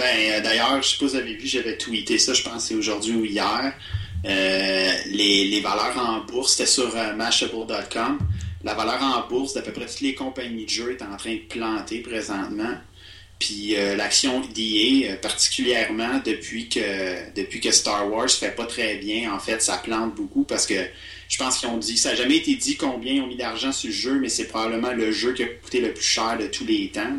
D: Ben, euh, d'ailleurs, je sais pas si vous avez vu, j'avais tweeté ça, je pense c'est aujourd'hui ou hier. Euh, les, valeurs en bourse, c'était sur euh, Mashable.com. La valeur en bourse d'à peu près toutes les compagnies de jeux est en train de planter présentement. Puis l'action d'EA, particulièrement depuis que depuis que Star Wars fait pas très bien, en fait, ça plante beaucoup parce que je pense qu'ils ont dit, ça n'a jamais été dit combien ils ont mis d'argent sur le jeu, mais c'est probablement le jeu qui a coûté le plus cher de tous les temps.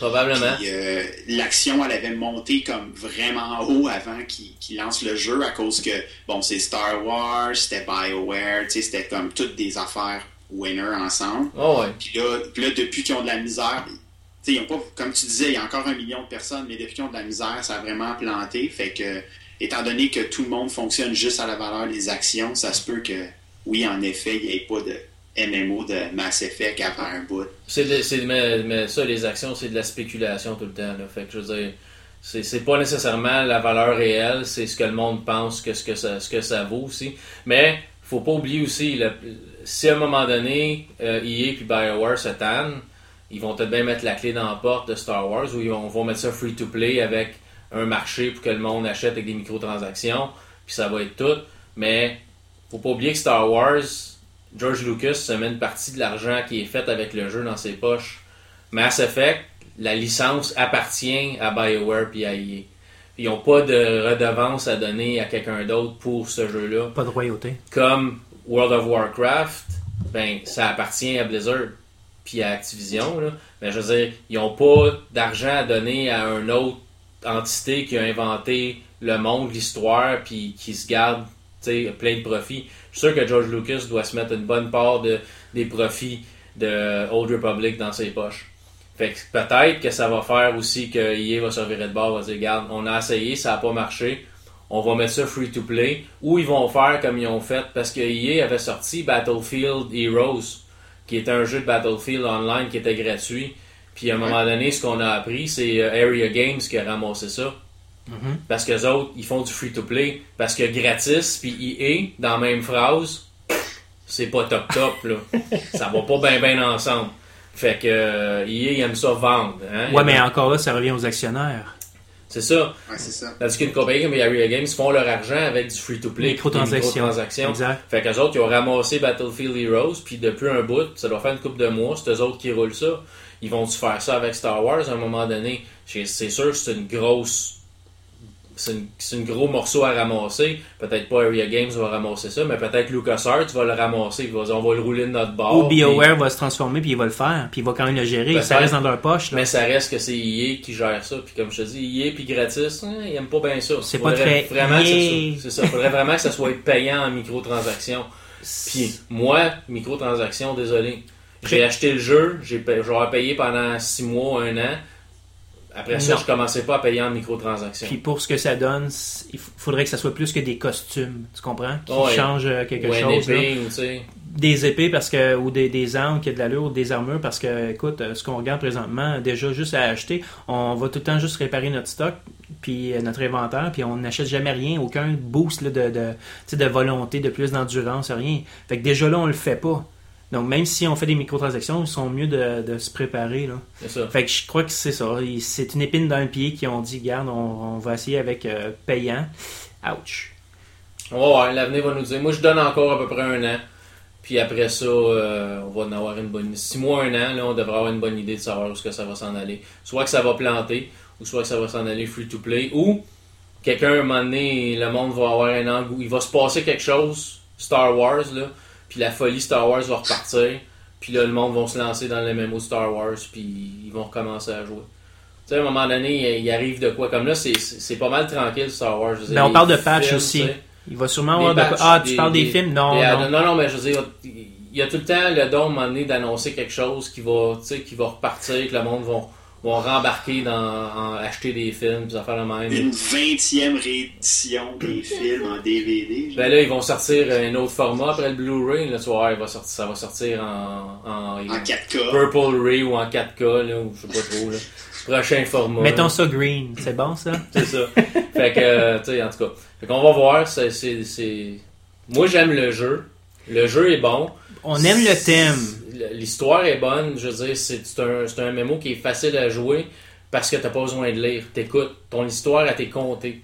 A: Probablement.
D: Euh, l'action, elle avait monté comme vraiment haut avant qu'il qu'il lance le jeu à cause que, bon, c'est Star Wars, c'était BioWare, tu sais, c'était comme toutes des affaires winner ensemble.
A: Oh ouais.
D: Puis là, puis là, depuis qu'ils ont de la misère, tu sais, ils ont pas, comme tu disais, il y a encore un million de personnes, mais depuis qu'ils ont de la misère, ça a vraiment planté. Fait que, étant donné que tout le monde fonctionne juste à la valeur des actions, ça se peut que, oui, en effet, il n'y ait pas de MMO de Mass Effect avant un bout.
A: C'est mais, mais ça, les actions, c'est de la spéculation tout le temps. Fait que je veux dire, c'est pas nécessairement la valeur réelle, c'est ce que le monde pense que ce que ça, ce que ça vaut aussi. Mais faut pas oublier aussi, si à un moment donné, euh, EA puis BioWare se tannent, ils vont peut-être bien mettre la clé dans la porte de Star Wars ou ils vont, vont mettre ça free to play avec un marché pour que le monde achète avec des microtransactions, puis ça va être tout. Mais faut pas oublier que Star Wars, George Lucas se met une partie de l'argent qui est fait avec le jeu dans ses poches. Mass Effect, la licence appartient à BioWare puis à EA. Ils n'ont pas de redevance à donner à quelqu'un d'autre pour ce jeu-là.
B: Pas de royauté.
A: Comme World of Warcraft, ben ça appartient à Blizzard puis à Activision. Là. Mais je veux dire, ils n'ont pas d'argent à donner à une autre entité qui a inventé le monde, l'histoire, puis qui se garde plein de profits. Je suis sûr que George Lucas doit se mettre une bonne part de, des profits de Old Republic dans ses poches. Fait que peut-être que ça va faire aussi que EA va se revirer de bord, va dire, regarde, on a essayé, ça n'a pas marché, on va mettre ça free to play, ou ils vont faire comme ils ont fait, parce que EA avait sorti Battlefield Heroes, qui était un jeu de Battlefield online qui était gratuit. Puis à un moment donné, ce qu'on a appris, c'est euh, Area Games qui a ramassé ça.
B: Mhm.
A: Parce que autres, ils font du free-to-play. Parce que gratis, puis EA, dans la même phrase, c'est pas top-top, là. ça va pas bien bien ensemble. Fait que euh, EA, il aime ça vendre. Hein?
B: Ouais, mais encore là, ça revient aux actionnaires.
A: C'est ça.
D: Ouais, c'est ça.
A: Tandis qu'une compagnie comme Area Games font leur argent avec du free-to-play.
B: Microtransactions.
A: des microtransactions.
B: Exact.
A: Fait qu'eux autres, ils ont ramassé Battlefield Heroes, puis depuis un bout, ça doit faire une couple de mois, c'est eux autres qui roulent ça. Ils vont-tu faire ça avec Star Wars à un moment donné? C'est c'est sûr que c'est une grosse. C'est une gros morceau à ramasser. Peut-être pas Area Games va ramasser ça, mais peut-être LucasArts va le ramasser. Il va dire, on va le rouler de notre bord.
B: Ou
A: puis-
B: BioWare va se transformer, puis il va le faire, puis il va quand même le gérer.
A: Ben,
B: ça reste dans leur poche. là.
A: Mais ça reste que c'est EA qui gère ça. Puis comme je te dis, EA puis gratis, hein, ils pas bien ça.
B: C'est pas très
A: vraiment ça C'est ça. Faudrait vraiment que ça soit payant en microtransactions. Puis moi, microtransactions, désolé. J'ai acheté le jeu, j'ai payé pendant 6 mois, 1 an. Après ça, je commençais pas à payer en microtransactions.
B: Puis pour ce que ça donne, il faudrait que ça soit plus que des costumes, tu comprends? Qui changent euh, quelque
A: Ou
B: chose. là.
A: épée, ou tu sais.
B: Des épées parce que ou des, des armes qui a de l'allure, des armures parce que écoute, euh, ce qu'on regarde présentement, déjà juste à acheter, on va tout le temps juste réparer notre stock, puis euh, notre inventaire, puis on n'achète jamais rien, aucun boost là, de, de, de volonté, de plus d'endurance, rien. Fait que déjà là, on le fait pas. Donc même si on fait des microtransactions, ils sont mieux de, de se préparer. Là.
A: C'est ça.
B: Fait que je crois que c'est ça. C'est une épine dans le pied qui ont dit, garde, on, on va essayer avec euh, payant. Ouch.
A: Va voir, l'avenir va nous dire. Moi, je donne encore à peu près un an. Puis après ça, euh, on va en avoir une bonne... Six mois, un an, là, on devrait avoir une bonne idée de savoir où est-ce que ça va s'en aller. Soit que ça va planter, ou soit que ça va s'en aller free-to-play, ou quelqu'un, un moment donné, le monde va avoir un angle où il va se passer quelque chose, Star Wars, là, puis la folie Star Wars va repartir, puis là, le monde va se lancer dans le MMO Star Wars, puis ils vont recommencer à jouer. Tu sais, à un moment donné, il il arrive de quoi? Comme là, c'est- pas mal tranquille, Star Wars. Je dire,
B: Ben, on parle de patch
A: films,
B: aussi.
A: tu sais.
B: Il va sûrement avoir de quoi. Ah, tu
A: des-
B: parles des,
A: des-
B: films? Non, non.
A: non, non, mais je veux dire, il y a tout le temps le don, à un moment donné, d'annoncer quelque chose qui va, tu sais, qui va repartir, que le monde va, va rembarquer dans en acheter des films, des affaires de même.
D: Une 20e réédition des films en DVD. genre.
A: Ben là, ils vont sortir un autre format après le Blu-ray. Là, tu va sortir, ça va sortir en, en,
D: en 4K.
A: Purple Ray ou en 4K, là, ou je sais pas trop. Là. Prochain format.
B: Mettons ça green. C'est bon, ça?
A: C'est ça. fait que, euh, tu sais, en tout cas. Fait qu'on va voir. c'est c'est- c'est- Moi, j'aime le jeu. Le jeu est bon.
B: On aime le thème.
A: L'histoire est bonne. Je veux dire, c'est un, un mémo qui est facile à jouer parce que t'as pas besoin de lire. T'écoutes. Ton histoire, elle t'est contée.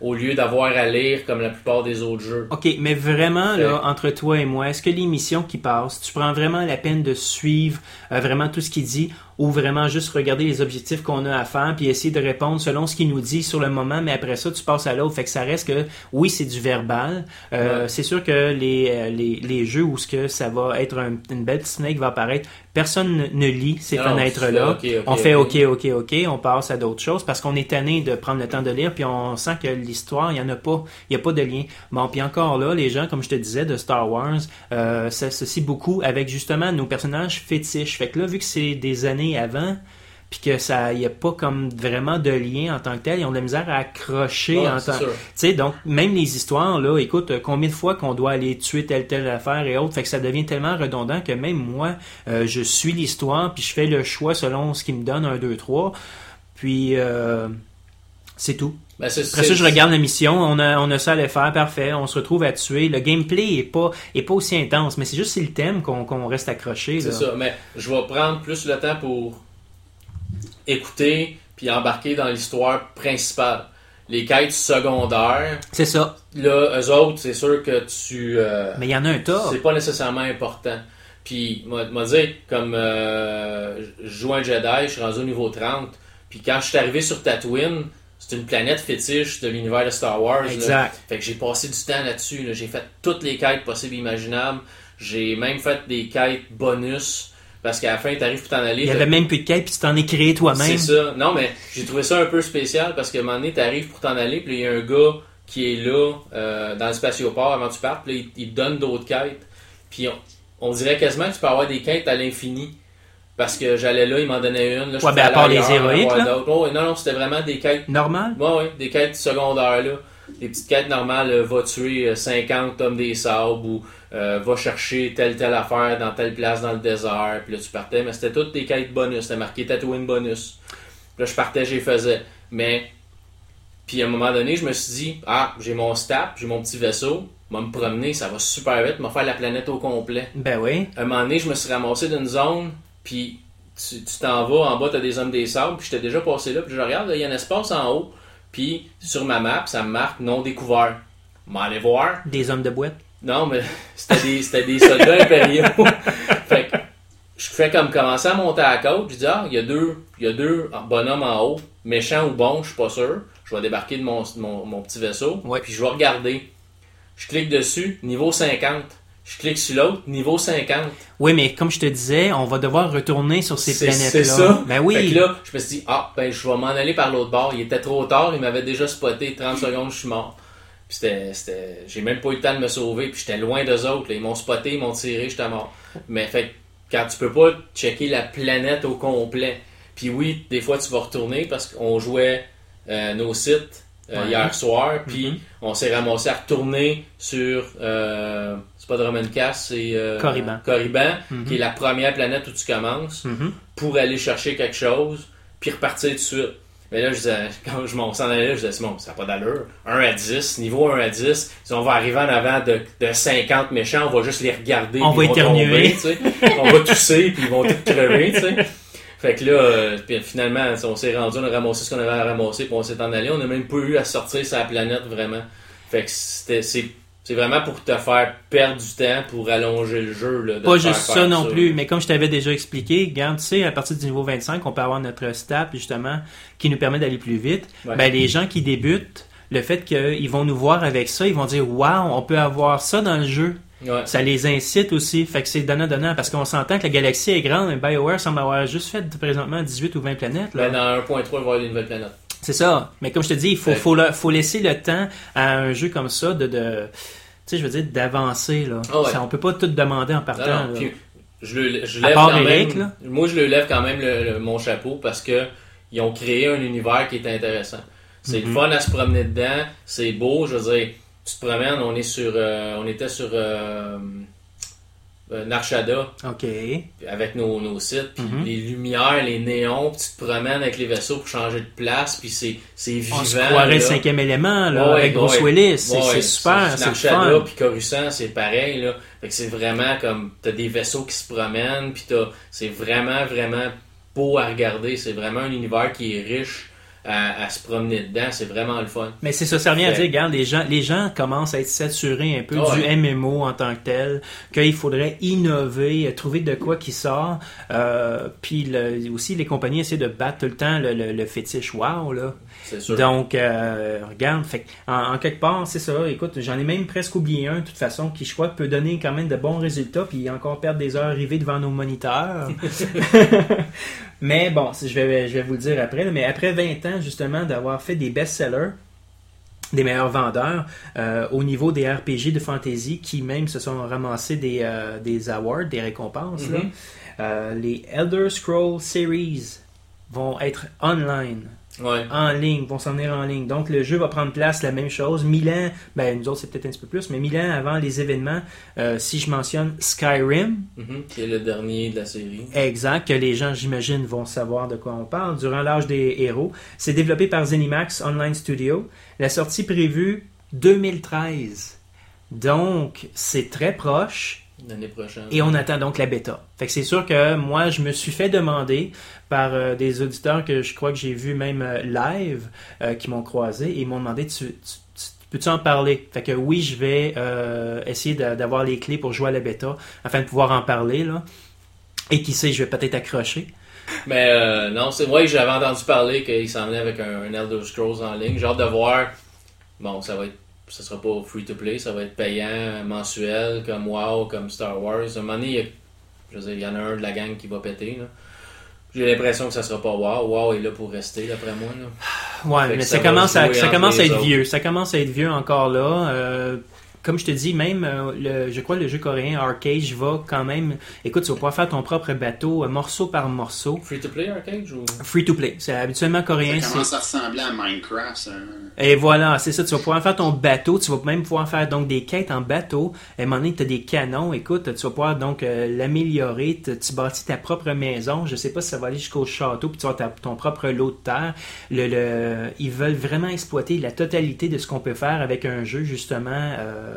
A: Au lieu d'avoir à lire comme la plupart des autres jeux.
B: OK, mais vraiment, là, entre toi et moi, est-ce que l'émission qui passe, tu prends vraiment la peine de suivre euh, vraiment tout ce qu'il dit? Ou vraiment juste regarder les objectifs qu'on a à faire puis essayer de répondre selon ce qu'il nous dit sur le moment, mais après ça, tu passes à l'autre. Fait que ça reste que, oui, c'est du verbal. Euh,
A: Ouais.
B: C'est sûr que les, euh, les, les jeux où ce que ça va être un- une belle qui va apparaître, personne ne, lit ces
A: fais, ok, ok,
B: on fait
A: ok.
B: OK, OK, OK, on passe à d'autres choses parce qu'on est tanné de prendre le temps de lire puis on sent que l'histoire, il y en a pas, il y a pas de lien. Bon, puis encore là, les gens, comme je te disais, de Star Wars, euh, s'associent beaucoup avec justement nos personnages fétiches. Fait que là, vu que c'est des années avant, puis que ça, il y a pas comme vraiment de lien en tant que tel, ils ont de la misère à accrocher
A: Ouais,
B: en tant. Tu sais, donc, même les histoires, là, écoute, euh, combien de fois qu'on doit aller tuer telle, telle affaire et autres, fait que ça devient tellement redondant que même moi, euh, je suis l'histoire, puis je fais le choix selon ce qui me donne un, deux, trois, puis euh, c'est tout.
A: Ben,
B: Après ça, je regarde la mission, on a, on a ça à le faire, parfait, on se retrouve à tuer. Le gameplay est pas, est pas aussi intense, mais c'est juste le thème qu'on qu'on reste accroché.
A: C'est ça, mais je vais prendre plus le temps pour écouter puis embarquer dans l'histoire principale. Les quêtes secondaires,
B: C'est ça.
A: là, eux autres, c'est sûr que tu... euh,
B: Mais il y en a un tas.
A: c'est pas nécessairement important. Puis, m'a dit, comme euh, je joue un Jedi, je suis rendu au niveau 30. Puis quand je suis arrivé sur Tatooine, c'est une planète fétiche de l'univers de Star Wars. là.
B: Exact.
A: Fait que j'ai passé du temps là-dessus. là. J'ai fait toutes les quêtes possibles et imaginables. J'ai même fait des quêtes bonus. Parce qu'à la fin, t'arrives pour t'en aller.
B: Il y avait même plus de quête, puis tu t'en es créé toi-même.
A: c'est ça. Non, mais j'ai trouvé ça un peu spécial parce qu'à un moment donné, t'arrives pour t'en aller, puis il y a un gars qui est là euh, dans le spatioport avant que tu partes, puis il te donne d'autres quêtes. Puis on, on dirait quasiment que tu peux avoir des quêtes à l'infini. Parce que j'allais là, il m'en donnait une. Là, je
B: Ouais, ben, à part les héroïques, là.
A: Oh, non, non, c'était vraiment des quêtes.
B: Normal?
A: Ouais, ouais, des quêtes secondaires, là. Des petites quêtes normales, euh, va tuer euh, 50 hommes des sables ou euh, va chercher telle telle affaire dans telle place dans le désert. Puis là, tu partais, mais c'était toutes des quêtes bonus. C'était marqué Tatooine bonus. Puis là, je partais, j'y faisais. Mais, puis à un moment donné, je me suis dit, ah, j'ai mon stap, j'ai mon petit vaisseau, je vais me promener, ça va super vite, je vais faire la planète au complet.
B: Ben oui.
A: À un moment donné, je me suis ramassé d'une zone, puis tu tu t'en vas, en bas, t'as des hommes des sables, puis j'étais déjà passé là, puis je regarde, il y a un espace en haut, puis sur ma map, ça me marque non découvert. M'en aller voir.
B: Des hommes de boîte?
A: Non, mais c'était des, des soldats impériaux. fait que je fais comme commencer à monter à la côte, je dis, ah, il y a deux, il y a deux bonhommes en haut, méchants ou bons, je suis pas sûr. Je vais débarquer de mon, mon, mon petit vaisseau,
B: Ouais.
A: puis je vais regarder. Je clique dessus, niveau 50. Je clique sur l'autre, niveau 50.
B: Oui, mais comme je te disais, on va devoir retourner sur ces planètes-là.
A: C'est ça.
B: Ben oui.
A: Fait que là, je me suis dit, ah, ben, je vais m'en aller par l'autre bord. Il était trop tard, il m'avait déjà spoté. 30 secondes, je suis mort. Puis c'était, j'ai même pas eu le temps de me sauver. Puis j'étais loin d'eux autres. là. Ils m'ont spoté, ils m'ont tiré, j'étais mort. Mais fait quand tu peux pas checker la planète au complet. Puis oui, des fois tu vas retourner parce qu'on jouait euh, nos sites euh,
B: Ouais.
A: hier soir, puis
B: Mhm.
A: on s'est ramassé à retourner sur euh, c'est pas Drummondcast, c'est euh,
B: Corriban.
A: Corriban,
B: Mhm.
A: qui est la première planète où tu commences
B: Mhm.
A: pour aller chercher quelque chose, puis repartir tout de suite. Mais là, je disais, quand je m'en s'en allais là, je disais, Simon, ça n'a pas d'allure. 1 à 10, niveau 1 à 10, si on va arriver en avant de, de 50 méchants, on va juste les regarder.
B: On va
A: ils vont
B: éternuer.
A: on va tousser, puis ils vont tout crever, tu sais. Fait que là, euh, puis finalement, on s'est rendu, on a ramassé ce qu'on avait à ramasser, puis on s'est en allé. On n'a même pas eu à sortir la planète, vraiment. Fait que c'était, c'est, c'est vraiment pour te faire perdre du temps, pour allonger le jeu. Là, de
B: Pas juste ça non plus, mais comme je t'avais déjà expliqué, regarde, tu sais, à partir du niveau 25, on peut avoir notre stat, justement, qui nous permet d'aller plus vite.
A: Ouais.
B: Ben, les gens qui débutent, le fait qu'ils vont nous voir avec ça, ils vont dire, waouh, on peut avoir ça dans le jeu.
A: Ouais.
B: Ça les incite aussi, fait que c'est donnant-donnant, parce qu'on s'entend que la galaxie est grande, mais BioWare semble avoir juste fait présentement 18 ou 20 planètes. Là.
A: Ben, dans 1.3, il va y avoir les nouvelles planètes.
B: C'est ça. Mais comme je te dis, il faut,
A: Ouais.
B: faut, le- faut laisser le temps à un jeu comme ça de, de tu sais, je veux dire, d'avancer, là.
A: Ouais.
B: Ça, on peut pas tout demander en partant.
A: Non, non,
B: là.
A: puis je, le, je lève quand
B: Eric,
A: même,
B: là.
A: moi je le lève quand même le, mon chapeau parce que ils ont créé un univers qui est intéressant. C'est
B: Mhm.
A: le fun à se promener dedans, c'est beau, je veux dire, tu te promènes, on est sur, euh, on était sur euh, euh, Narshada
B: OK.
A: avec nos, nos sites, puis
B: Mhm.
A: les lumières, les néons, puis tu te promènes avec les vaisseaux pour changer de place, puis c'est c'est vivant.
B: On se croirait
A: là.
B: le cinquième élément, là,
A: Ouais,
B: avec Bruce
A: ouais.
B: Willis. C'est
A: Ouais,
B: super, c'est fun.
A: puis Coruscant, c'est pareil là. Fait que c'est vraiment comme t'as des vaisseaux qui se promènent puis t'as c'est vraiment vraiment beau à regarder, c'est vraiment un univers qui est riche à, à se promener dedans, c'est vraiment le fun.
B: Mais c'est ça, ça revient à dire, regarde, les gens, les gens commencent à être saturés un peu du MMO en tant que tel, qu'il faudrait innover, trouver de quoi qui sort. Euh, puis le- aussi, les compagnies essaient de battre tout le temps le, le- le fétiche wow, là.
A: Sûr.
B: Donc, euh, regarde, fait, en, en quelque part, c'est ça. Écoute, j'en ai même presque oublié un, de toute façon, qui, je crois, peut donner quand même de bons résultats, puis encore perdre des heures rivées devant nos moniteurs. mais bon, je vais, je vais vous le dire après. Mais après 20 ans, justement, d'avoir fait des best-sellers, des meilleurs vendeurs euh, au niveau des RPG de fantasy qui même se sont ramassés des, euh, des awards, des récompenses. là.
A: Mhm.
B: Euh, les Elder Scrolls Series vont être online
A: Ouais.
B: en ligne, vont s'en venir en ligne. Donc le jeu va prendre place, la même chose. Milan, ben nous autres c'est peut-être un petit peu plus, mais Milan avant les événements, euh, si je mentionne Skyrim,
A: Mhm. Qui est le dernier de la série.
B: exact, que les gens j'imagine vont savoir de quoi on parle, durant l'âge des héros. C'est développé par ZeniMax Online Studio. La sortie prévue 2013. Donc c'est très proche.
A: L'année prochaine.
B: Et on attend donc la bêta. Fait que c'est sûr que moi, je me suis fait demander par euh, des auditeurs que je crois que j'ai vu même euh, live, euh, qui m'ont croisé, et m'ont demandé tu, tu- tu- peux-tu en parler? Fait que oui, je vais essayer d'a- d'avoir les clés pour jouer à la bêta, afin de pouvoir en parler. Là. Et qui sait, je vais peut-être accrocher.
A: Mais non, c'est vrai que j'avais entendu parler qu'il s'en venait avec un, Elder Scrolls en ligne. J'ai hâte de voir. Bon, ça va être. Ça sera pas free to play, ça va être payant, mensuel, comme WoW, comme Star Wars. À un moment donné, il y a- je veux dire, il y en a un de la gang qui va péter. J'ai l'impression que ça sera pas WoW. WoW est là pour rester, d'après moi. Là.
B: Ouais,
A: Fait
B: mais ça, commence à, ça commence à être
A: autres.
B: vieux. Ça commence à être vieux encore là. Euh, comme je te dis, même, euh, le, je crois, le jeu coréen Arcade va quand même. Écoute, tu vas pouvoir faire ton propre bateau, euh, morceau par morceau.
A: Free to play arcade ou?
B: Free to play. C'est habituellement coréen.
D: Ça commence à ressembler à Minecraft. ça.
B: Et voilà, c'est ça. Tu vas pouvoir faire ton bateau. Tu vas même pouvoir faire donc des quêtes en bateau. À un moment donné, tu as des canons. Écoute, tu vas pouvoir donc euh, l'améliorer. Tu, tu bâtis ta propre maison. Je sais pas si ça va aller jusqu'au château. Puis tu vas ton propre lot de terre. Le, le- ils veulent vraiment exploiter la totalité de ce qu'on peut faire avec un jeu, justement, euh,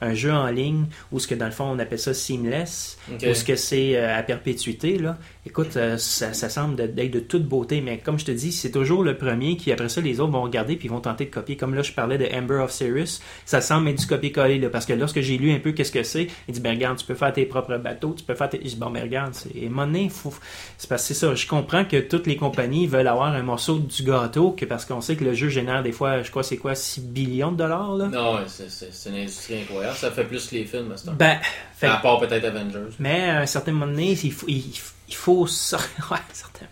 B: un jeu en ligne, ou ce que dans le fond on appelle ça seamless,
A: Ok.
B: ou ce que c'est euh, à perpétuité. Là. Écoute, euh, ça, ça semble d'être de toute beauté, mais comme je te dis, c'est toujours le premier qui, après ça, les autres vont regarder puis vont tenter de copier. Comme là, je parlais de Amber of Sirius, ça semble être du copier-coller, là, parce que lorsque j'ai lu un peu qu'est-ce que c'est, il dit, ben regarde, tu peux faire tes propres bateaux, tu peux faire tes... Je dis, bon, mais regarde, c'est donné, faut... c'est parce que c'est ça, je comprends que toutes les compagnies veulent avoir un morceau du gâteau, que parce qu'on sait que le jeu génère des fois, je crois, c'est quoi, 6 billions de dollars, là?
A: Non, c'est- c'est c'est une industrie incroyable. Ça fait plus que les films, à ce temps.
B: Ben, fait
A: À part peut-être Avengers.
B: Mais à un certain moment donné, il faut, il, il faut sortir. Ouais, certainement.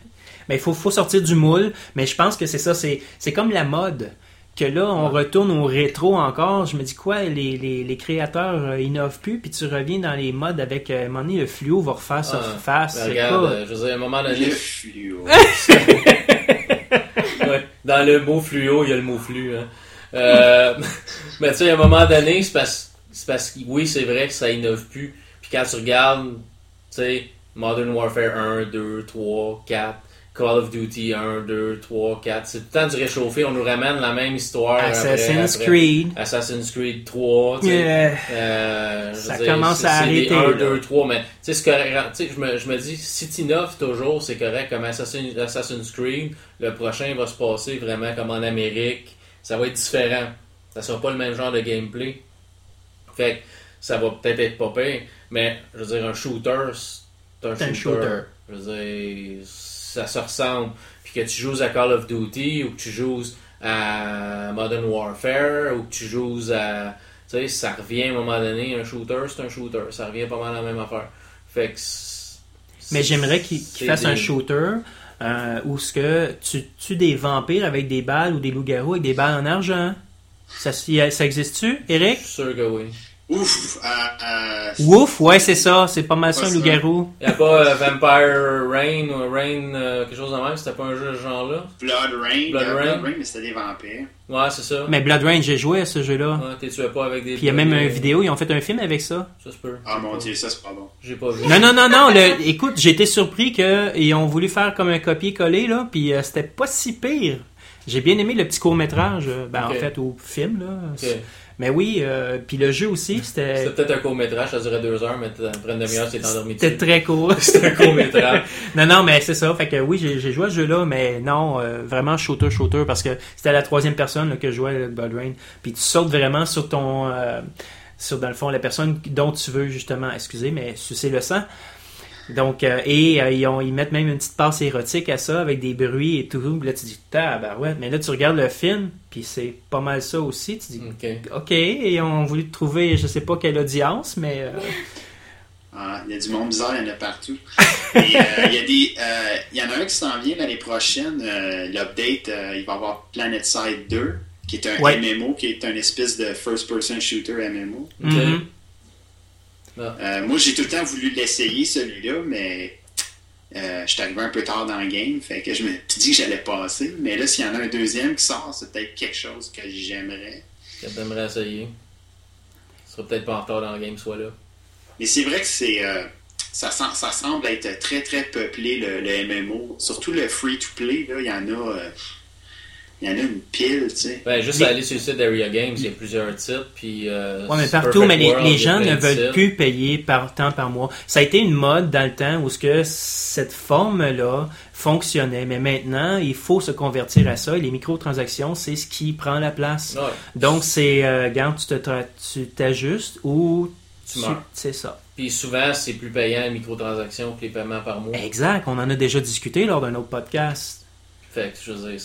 B: Mais il faut, faut sortir du moule. Mais je pense que c'est ça, c'est, c'est comme la mode. que là, on retourne au rétro encore. Je me dis quoi, les, les, les créateurs euh, innovent plus, puis tu reviens dans les modes avec, euh, à un moment donné, le fluo va refaire sa
A: Ah,
B: face.
A: Ben, regarde,
B: pas-
A: euh, je veux dire, à un moment
D: Le
A: donné,
D: fluo.
A: ouais, dans le mot fluo, il y a le mot flux. Hein. Euh, mais tu sais, à un moment donné, c'est parce, c'est parce que oui, c'est vrai que ça innove plus. Puis quand tu regardes, tu sais, Modern Warfare 1, 2, 3, 4, Call of Duty 1, 2, 3, 4, c'est tout le temps du réchauffé. On nous ramène la même histoire.
B: Assassin's
A: après.
B: Creed.
A: Assassin's Creed 3, tu sais.
B: Yeah.
A: Euh,
B: Ça
A: dire,
B: commence à
A: des
B: arrêter,
A: 1,
B: là.
A: 2, 3, mais tu sais, je me, je me dis, si t'innoves toujours, c'est correct. Comme Assassin- Assassin's Creed, le prochain va se passer vraiment comme en Amérique. Ça va être différent. Ça sera pas le même genre de gameplay. Fait que ça va peut-être être pas pire, mais je veux dire, un shooter, c'est un shooter.
B: un shooter.
A: Je veux dire, ça se ressemble. Puis que tu joues à Call of Duty ou que tu joues à Modern Warfare ou que tu joues à. Tu sais, ça revient à un moment donné. Un shooter, c'est un shooter. Ça revient pas mal à la même affaire. Fait que. c'est-
B: Mais j'aimerais qu'il fasse un shooter euh, où ce que tu tues des vampires avec des balles ou des loups-garous avec des balles en argent. Ça, ça existe-tu, Eric?
A: Je suis sûr que oui.
D: Ouf! Euh, euh,
B: Ouf, ouais, c'est ça. C'est pas mal ça, un loup-garou.
A: Y a pas euh, Vampire Rain ou Rain, euh, quelque chose de même, c'était pas un jeu de ce genre-là?
D: Blood Rain.
A: Blood Rain.
D: Blood Rain, mais c'était des vampires.
A: Ouais, c'est ça.
B: Mais Blood Rain, j'ai joué à ce jeu-là.
A: Ouais, t'es tué pas avec des.
B: Puis il y a même une vidéo, ils ont fait un film avec ça.
A: Ça se peut.
D: Ah mon dieu, ça c'est pas bon.
A: J'ai pas vu.
B: Non, non, non, non. Le, écoute, j'ai été surpris qu'ils ont voulu faire comme un copier-coller, là, puis euh, c'était pas si pire. J'ai bien aimé le petit court-métrage, ben, en fait, au film, là. Mais oui, euh, puis le jeu aussi,
A: C'était
B: c'était
A: peut-être un court-métrage, ça durait deux heures, mais après une demi-heure, t'es endormi
B: c'était très court.
A: C'était un court-métrage.
B: non, non, mais c'est ça. Fait que oui, j'ai joué à ce jeu-là, mais non, euh, vraiment shooter, shooter, parce que c'était la troisième personne là, que je jouais avec Blood Rain. Puis tu sautes vraiment sur ton... euh, sur, dans le fond, la personne dont tu veux, justement, excusez, mais sucer le sang. Donc, euh, et euh, ils, ont, ils mettent même une petite passe érotique à ça, avec des bruits et tout. Là, tu dis, tabarouette. Mais là, tu regardes le film, puis c'est pas mal ça aussi. Tu dis,
A: Ok.
B: OK, et on a voulu trouver, je sais pas quelle audience, mais... euh,
D: Ah, il y a du monde bizarre, il y en a partout. Et, euh, il y a des, euh, il y en a un qui s'en vient l'année prochaine. euh, L'update, euh, il va y avoir Planet Side 2, qui est un
B: Ouais.
D: MMO, qui est un espèce de first-person shooter MMO.
A: Ok.
B: Mhm.
D: Euh, moi, j'ai tout le temps voulu l'essayer, celui-là, mais euh, je suis arrivé un peu tard dans le game, fait que je me suis dit que j'allais passer. Mais là, s'il y en a un deuxième qui sort, c'est peut-être quelque chose que j'aimerais.
A: Que t'aimerais essayer. Tu seras peut-être pas en retard dans le game, soit là.
D: Mais c'est vrai que c'est euh, ça, ça semble être très très peuplé le, le MMO. Surtout le free-to-play, là, il y en a il y en a une pile, tu sais.
A: Ben, juste
B: Les-
A: aller sur le site d'Area Games, il y a plusieurs titres, puis... Euh,
B: Ouais, mais
A: Perfect
B: partout, mais les,
A: World,
B: gens ne veulent
A: titres.
B: plus payer par temps par mois. Ça a été une mode dans le temps où ce que cette forme-là fonctionnait, mais maintenant, il faut se convertir à ça et les microtransactions, c'est ce qui prend la place.
A: Ouais,
B: Donc, c'est, euh, regarde, tu te tra- tu t'ajustes ou
A: tu meurs.
B: C'est ça.
A: Puis souvent, c'est plus payant les microtransactions que les paiements par mois.
B: Exact, on en a déjà discuté lors d'un autre podcast.
A: Fait que, je veux dire,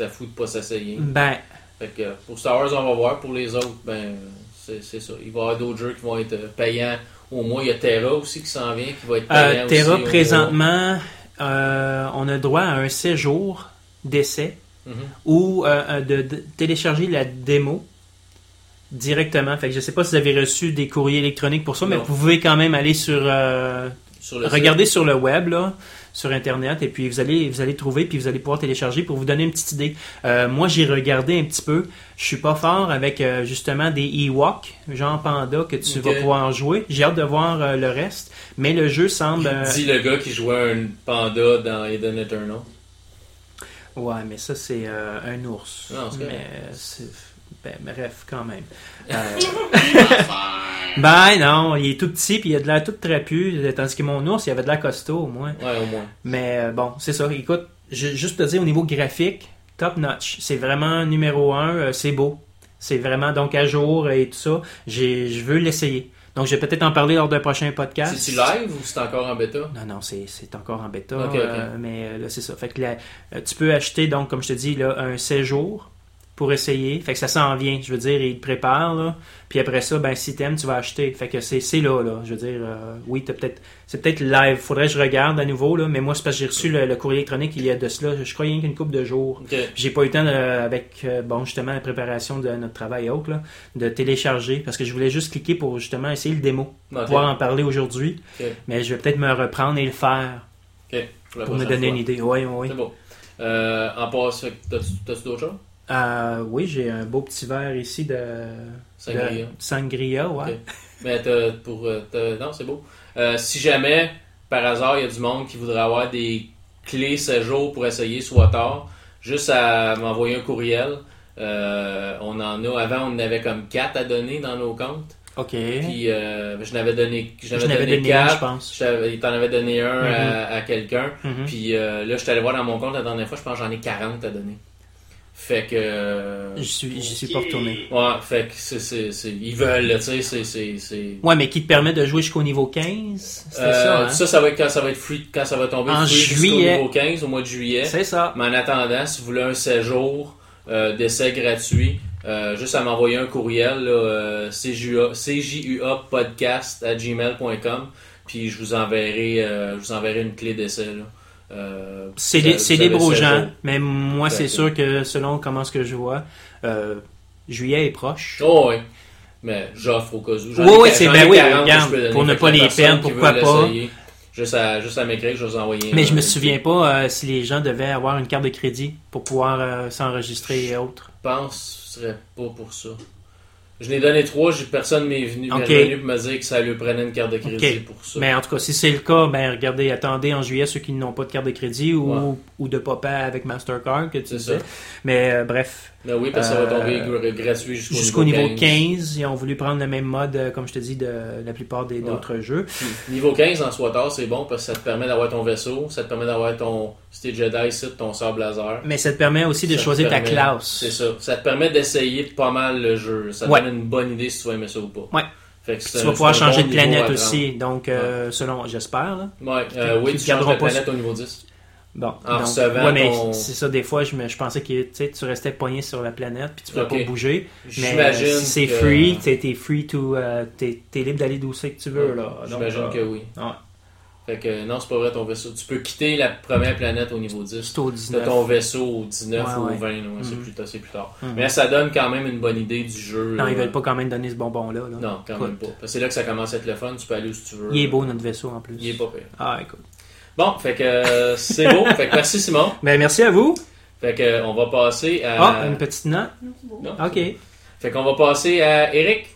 A: à fou de pas s'essayer.
B: Ben,
A: Fait que pour Star Wars, on va voir. Pour les autres, ben, c'est ça. Il va y avoir d'autres jeux qui vont être euh, payants au mois. Il y a Terra aussi qui s'en vient, qui va être payant
B: euh, Terra,
A: aussi
B: présentement, euh, on a droit à un séjour d'essai
A: Mhm.
B: ou euh, de, de télécharger la démo directement. Fait que je sais pas si vous avez reçu des courriers électroniques pour ça, mais vous pouvez quand même aller sur
A: Sur le
B: regarder sur le web là, sur internet et puis vous allez vous allez trouver puis vous allez pouvoir télécharger pour vous donner une petite idée. Euh, moi j'ai regardé un petit peu. Je suis pas fort avec euh, justement des Ewok, genre panda que tu vas pouvoir jouer. J'ai hâte de voir euh, le reste, mais le jeu semble.
A: Dit le gars qui jouait un panda dans Eden Eternal.
B: Ouais, mais ça, c'est un ours.
A: Non, c'est
B: mais ben, bref, quand même. Euh, ben non, il est tout petit, puis il a de l'air tout trapu, tandis que mon ours, il avait de l'air costaud, au moins.
A: Ouais, au moins.
B: Mais euh, bon, c'est ça. Écoute, je- juste te dire, au niveau graphique, top notch. C'est vraiment numéro un, euh, c'est beau. C'est vraiment donc à jour et tout ça. Je veux l'essayer. Donc, je vais peut-être en parler lors d'un prochain podcast.
A: C'est-tu live ou c'est encore en bêta?
B: Non, non, c'est encore en bêta. Euh, mais là, c'est ça. Fait que là, tu peux acheter, donc, comme je te dis, là, un séjour pour essayer. Fait que ça s'en vient. Je veux dire, il te prépare, là. Puis après ça, ben, si t'aimes, tu vas acheter. Fait que c'est c'est là, là. Je veux dire, euh, oui, t'as peut-être, c'est peut-être live. Faudrait que je regarde à nouveau, là. Mais moi, c'est parce que j'ai reçu le, le courrier électronique il y a de cela, je crois, il y a qu'une couple de jours. J'ai pas eu le temps, de- avec, euh, bon, justement, la préparation de notre travail et autres, là, de télécharger. Parce que je voulais juste cliquer pour, justement, essayer le démo. Pouvoir en parler aujourd'hui. Mais je vais peut-être me reprendre et le faire.
A: Pour,
B: me donner
A: fois.
B: une idée. Oui, oui.
A: C'est bon. Euh, en t'as-tu t'as-tu d'autres choses?
B: Euh, oui, j'ai un beau petit verre ici de
A: Sangria.
B: de sangria, ouais.
A: Mais t'as- pour, euh, non, c'est beau. Euh, si jamais, par hasard, il y a du monde qui voudrait avoir des clés séjour pour essayer soit tard, juste à m'envoyer un courriel. Euh, on en a, avant, on en avait comme 4 à donner dans nos comptes.
B: Ok.
A: Puis euh, je n'avais donné, je n'avais donné,
B: donné un,
A: 4.
B: je pense.
A: T'avais- t'en avais donné un
B: Mhm.
A: à, à quelqu'un.
B: Mhm.
A: Puis euh, là, je suis allé voir dans mon compte la dernière fois, je pense que j'en ai 40 à donner. Fait que. euh,
B: J'y suis, j'y suis pas retourné.
A: Ouais, fait que c'est, c'est, c'est- ils veulent, tu sais, c'est, c'est, c'est...
B: Ouais, mais qui te permet de jouer jusqu'au niveau 15. C'était
A: Euh,
B: ça, hein?
A: ça, ça va être quand ça va être free, quand ça va tomber
B: En
A: free jusqu'au
B: juillet.
A: niveau 15, au mois de juillet.
B: C'est ça.
A: Mais en attendant, si vous voulez un séjour euh, d'essai gratuit, euh, juste à m'envoyer un courriel, là, euh, CJUA, CJUA podcast à gmail.com, puis je vous enverrai, euh, je vous enverrai une clé d'essai. Là. Euh,
B: C'est libre aux gens, mais moi, c'est sûr que selon comment ce que je vois, euh, juillet est proche.
A: Oh, oui. Mais j'offre au cas où.
B: Oui, oui, c'est-
A: j'en
B: ben oui,
A: 40 que
B: regarde, pour ne pas les perdre, pourquoi pas?
A: Juste à, juste à m'écrire, je vais vous envoyer.
B: Mais
A: un-
B: je me souviens pas euh, si les gens devaient avoir une carte de crédit pour pouvoir s'enregistrer et autres.
A: Je pense que ce serait pas pour ça. Je n'ai donné trois, j'ai- personne m'est venu, m'est
B: Ok.
A: revenu pour me dire que ça lui prenait une carte de crédit pour ça.
B: Mais en tout cas, si c'est le cas, ben regardez, attendez en juillet ceux qui n'ont pas de carte de crédit ou,
A: Ouais.
B: ou de papa avec Mastercard que tu sais.
A: ça.
B: Mais euh, bref,
A: Ben oui, parce que ça va tomber
B: Euh,
A: gr- gratuit jusqu'au,
B: jusqu'au niveau 15.
A: 15.
B: ils ont voulu prendre le même mode, euh, comme je te dis, de la plupart des
A: Ouais.
B: d'autres jeux.
A: Niveau 15 en soit tard, c'est bon parce que ça te permet d'avoir ton vaisseau, ça te permet d'avoir ton si t'es Jedi ici, ton sable laser.
B: Mais ça te permet aussi de
A: Ça
B: choisir ta classe.
A: C'est ça. Ça te permet d'essayer pas mal le jeu. Ça te
B: Ouais.
A: donne une bonne idée si tu vas aimer ça ou pas.
B: Ouais.
A: Fait que
B: Puis
A: c'est
B: tu vas pouvoir
A: c'est
B: changer
A: bon
B: de planète aussi. Donc, euh, selon, j'espère. là.
A: Ouais, euh, oui, tu changes
B: pas
A: planète au niveau 10.
B: Bon,
A: En
B: donc,
A: recevant
B: ouais, mais
A: ton-
B: c'est ça, des fois, je, me, je pensais que tu restais pogné sur la planète puis tu pouvais
A: Ok.
B: pas bouger. Mais
A: J'imagine.
B: si c'est
A: que-
B: free, tu t'es free to. euh, t'es t'es libre d'aller d'où c'est que tu veux. là.
A: J'imagine
B: euh,
A: que oui.
B: ouais.
A: Fait que non, c'est pas vrai ton vaisseau. Tu peux quitter la première planète au niveau 10.
B: C'est au
A: T'as
B: 19.
A: ton vaisseau au 19
B: Ouais,
A: ou au 20, là, ouais, c'est
B: Mhm.
A: plus, plus tard.
B: Mhm.
A: Mais ça donne quand même une bonne idée du jeu.
B: Non,
A: là.
B: ils veulent pas quand même donner ce bonbon-là. là.
A: Non, quand même pas. Parce que c'est là que ça commence à être le fun, tu peux aller où tu veux.
B: Il est beau, notre vaisseau, en plus.
A: Il est pas pire.
B: Ah, écoute.
A: Bon, fait que euh, c'est beau. fait que merci Simon.
B: Ben, merci à vous.
A: Fait que euh, on va passer à.
B: Ah, une petite note.
C: Non?
B: OK.
A: Fait qu'on va passer à Eric.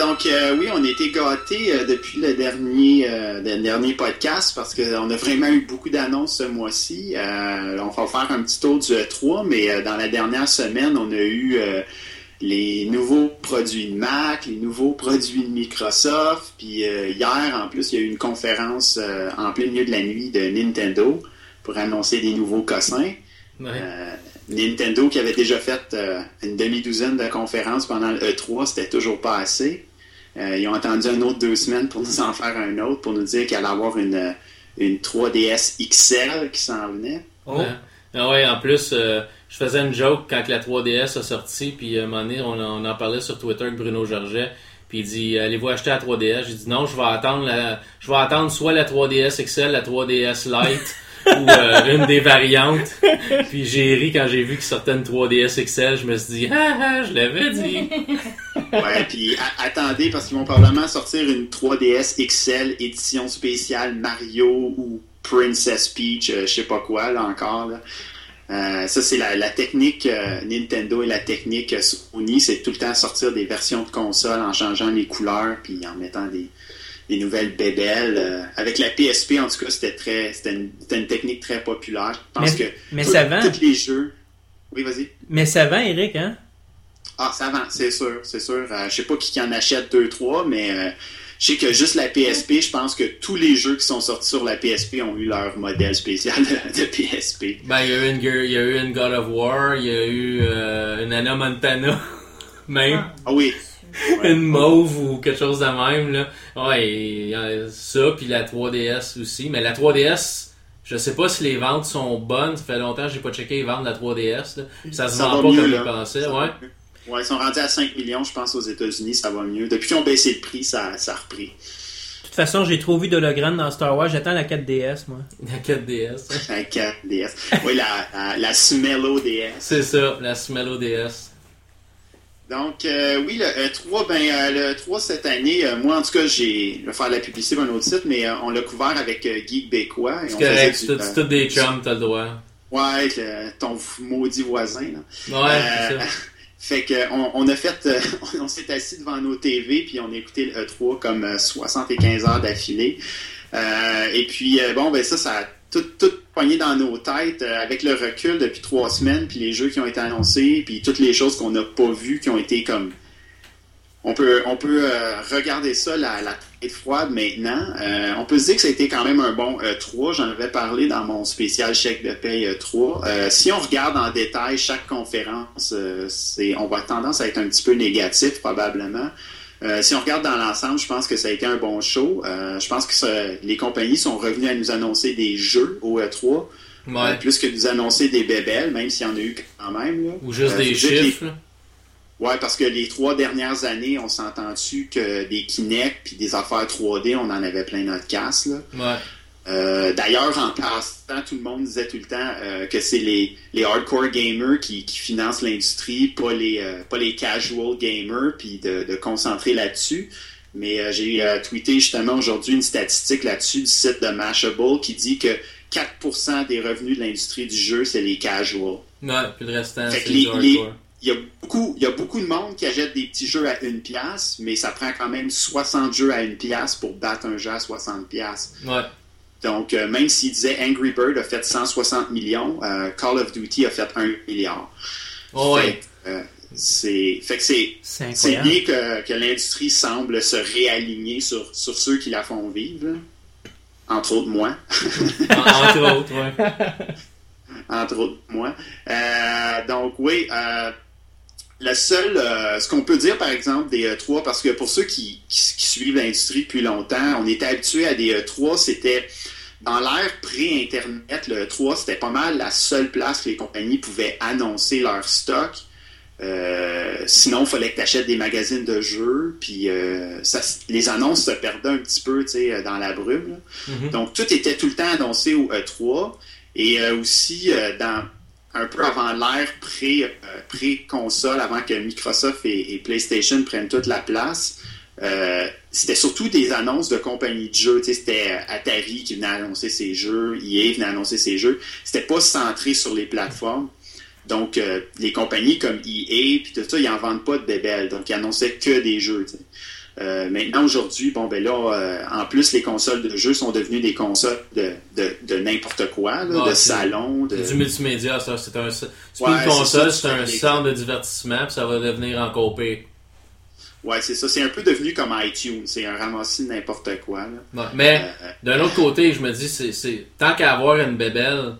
D: Donc euh, oui, on a été gâtés euh, depuis le dernier, euh, le dernier podcast parce qu'on a vraiment eu beaucoup d'annonces ce mois-ci. On va faire un petit tour du E3, mais dans la dernière semaine, on a eu les nouveaux produits de Mac, les nouveaux produits de Microsoft. Puis hier, en plus, il y a eu une conférence en plein milieu de la nuit de Nintendo pour annoncer des nouveaux cossins. Nintendo qui avait déjà fait euh, une demi-douzaine de conférences pendant le E3, c'était toujours pas assez. Euh, ils ont attendu un autre deux semaines pour nous en faire un autre, pour nous dire qu'il allait avoir une, une 3DS XL qui s'en venait.
B: Oh.
A: Ouais. Ah ouais, en plus, euh, je faisais une joke quand que la 3DS a sorti, puis à un moment donné, on, en- on en parlait sur Twitter avec Bruno Georget, Puis il dit allez-vous acheter la 3DS J'ai dit non, je vais attendre la, je vais attendre soit la 3DS XL, la 3DS Lite ou euh, une des variantes. Puis j'ai ri quand j'ai vu qu'il sortait une 3DS XL, je me suis dit ah ah, je l'avais dit.
D: Ouais, puis attendez parce qu'ils vont probablement sortir une 3DS XL édition spéciale Mario ou Princess Peach, euh, je sais pas quoi là encore. Euh, ça c'est la, la technique euh, Nintendo et la technique euh, Sony, c'est tout le temps sortir des versions de console en changeant les couleurs puis en mettant des, des nouvelles bébelles. Euh, avec la PSP en tout cas c'était très c'était une, technique très populaire. Je pense
B: Mais-
D: que
B: mais
D: tout-
B: ça vend.
D: tous les jeux. Oui vas-y.
B: Mais ça vend, Eric, hein?
D: Ah, ça vend, c'est sûr, c'est sûr. Euh, je sais pas qui en achète deux, trois, mais euh, je sais que juste la PSP, je pense que tous les jeux qui sont sortis sur la PSP ont eu leur modèle spécial de, de PSP.
A: Ben il y a eu une il y a eu une God of War, il y a eu euh, une Anna Montana même.
D: Ah oui.
A: Une mauve ou quelque chose de même là. Ouais, ça puis la 3DS aussi, mais la 3DS je sais pas si les ventes sont bonnes, ça fait longtemps que j'ai pas checké les ventes de la 3DS là. Ça se
D: Ça
A: vend pas
D: mieux,
A: comme pensaient,
D: Ça
A: ouais.
D: Ouais, ils sont rendus à 5 millions, je pense, aux États-Unis, ça va mieux. Depuis qu'ils ont baissé le prix, ça, ça a repris.
B: De toute façon, j'ai trop vu d'hologrammes dans Star Wars. J'attends la 4DS, moi.
A: La 4DS.
D: La 4DS. Oui, la, la, la Smello DS.
A: C'est ça, la Smello DS.
D: Donc, euh, oui, le E3, ben, euh, le 3 cette année, euh, moi, en tout cas, j'ai, je vais faire la publicité pour un autre site, mais euh, on l'a couvert avec euh, Geek Bécois.
A: C'est correct, c'est tout- des chums, t'as le droit.
D: Ouais, le- ton maudit voisin, là.
A: Ouais,
D: Euh,
A: c'est ça.
D: Fait que on, on a fait, euh, on s'est assis devant nos TV puis on a écouté le E3 comme euh, 75 heures d'affilée. Euh, et puis euh, bon ben ça, ça a tout, tout dans nos têtes euh, avec le recul depuis trois semaines puis les jeux qui ont été annoncés puis toutes les choses qu'on n'a pas vues qui ont été comme on peut, on peut euh, regarder ça, la, tête froide maintenant. Euh, on peut se dire que ça a été quand même un bon E3. J'en avais parlé dans mon spécial chèque de paye E3. Euh, si on regarde en détail chaque conférence, on va tendance à être un petit peu négatif probablement. Euh, si on regarde dans l'ensemble, je pense que ça a été un bon show. Euh, je pense que ça- les compagnies sont revenues à nous annoncer des jeux au E3, euh,
A: Ouais.
D: plus que nous annoncer des bébelles, même s'il y en a eu quand même. Là.
A: Ou juste des
D: les-
A: chiffres. là.
D: Ouais, parce que les trois dernières années, on s'entend-tu que des Kinect puis des affaires 3D, on en avait plein notre casse. Là.
A: Ouais.
D: Euh, D'ailleurs, en passant, tout le monde disait tout le temps euh, que c'est les, les hardcore gamers qui, qui financent l'industrie, pas les euh, pas les casual gamers, puis de, de concentrer là-dessus. Mais j'ai tweeté justement aujourd'hui une statistique là-dessus du site de Mashable qui dit que 4% des revenus de l'industrie du jeu, c'est les casual.
A: Ouais, puis le restant, c'est
D: les- les-
A: hardcore.
D: Il y, a beaucoup, il y a beaucoup de monde qui achète des petits jeux à une pièce, mais ça prend quand même 60 jeux à une pièce pour battre un jeu à 60 pièces.
A: Ouais.
D: Donc, euh, même s'il disait Angry Bird a fait 160 millions, euh, Call of Duty a fait 1 milliard.
A: Oh,
D: que, euh, c'est, fait que c'est,
B: C'est
D: bien que, que l'industrie semble se réaligner sur, sur ceux qui la font vivre. là. Entre autres, moi.
A: En- Entre autres, ouais.
D: entre autres moi. Donc oui, le seul, ce qu'on peut dire par exemple des E3, parce que pour ceux qui- qui suivent l'industrie depuis longtemps, on était habitué à des E3, c'était dans l'ère pré-internet, le E3 c'était pas mal la seule place que les compagnies pouvaient annoncer leur stock. Euh, sinon, il fallait que tu achètes des magazines de jeux, puis euh, ça, les annonces se perdaient un petit peu sais, dans la brume.
A: Mhm.
D: Donc, tout était tout le temps annoncé au E3. Et euh, aussi, euh, dans un peu avant l'ère pré, euh, pré-console, avant que Microsoft et, et PlayStation prennent toute la place, euh, c'était surtout des annonces de compagnies de jeux. C'était Atari qui venait annoncer ses jeux, EA venait annoncer ses jeux. C'était pas centré sur les plateformes. Donc, euh, les compagnies comme EA puis tout ça, ils en vendent pas de bébelles. Donc, ils annonçaient que des jeux. Euh, maintenant, aujourd'hui, bon, ben là, euh, en plus, les consoles de jeux sont devenues des consoles de, de, de n'importe quoi, là, de salon. De...
A: Du multimédia, ça. C'est un, c'est
D: Ouais,
A: une
D: c'est
A: console,
D: ça,
A: c'est un centre de divertissement, puis ça va devenir encore pire.
D: Ouais, c'est ça. C'est un peu devenu comme iTunes. C'est un ramassis de n'importe quoi. Là.
A: Ouais. Mais
D: Euh,
A: d'un autre côté, je me dis, c'est, c'est tant qu'à avoir une bébelle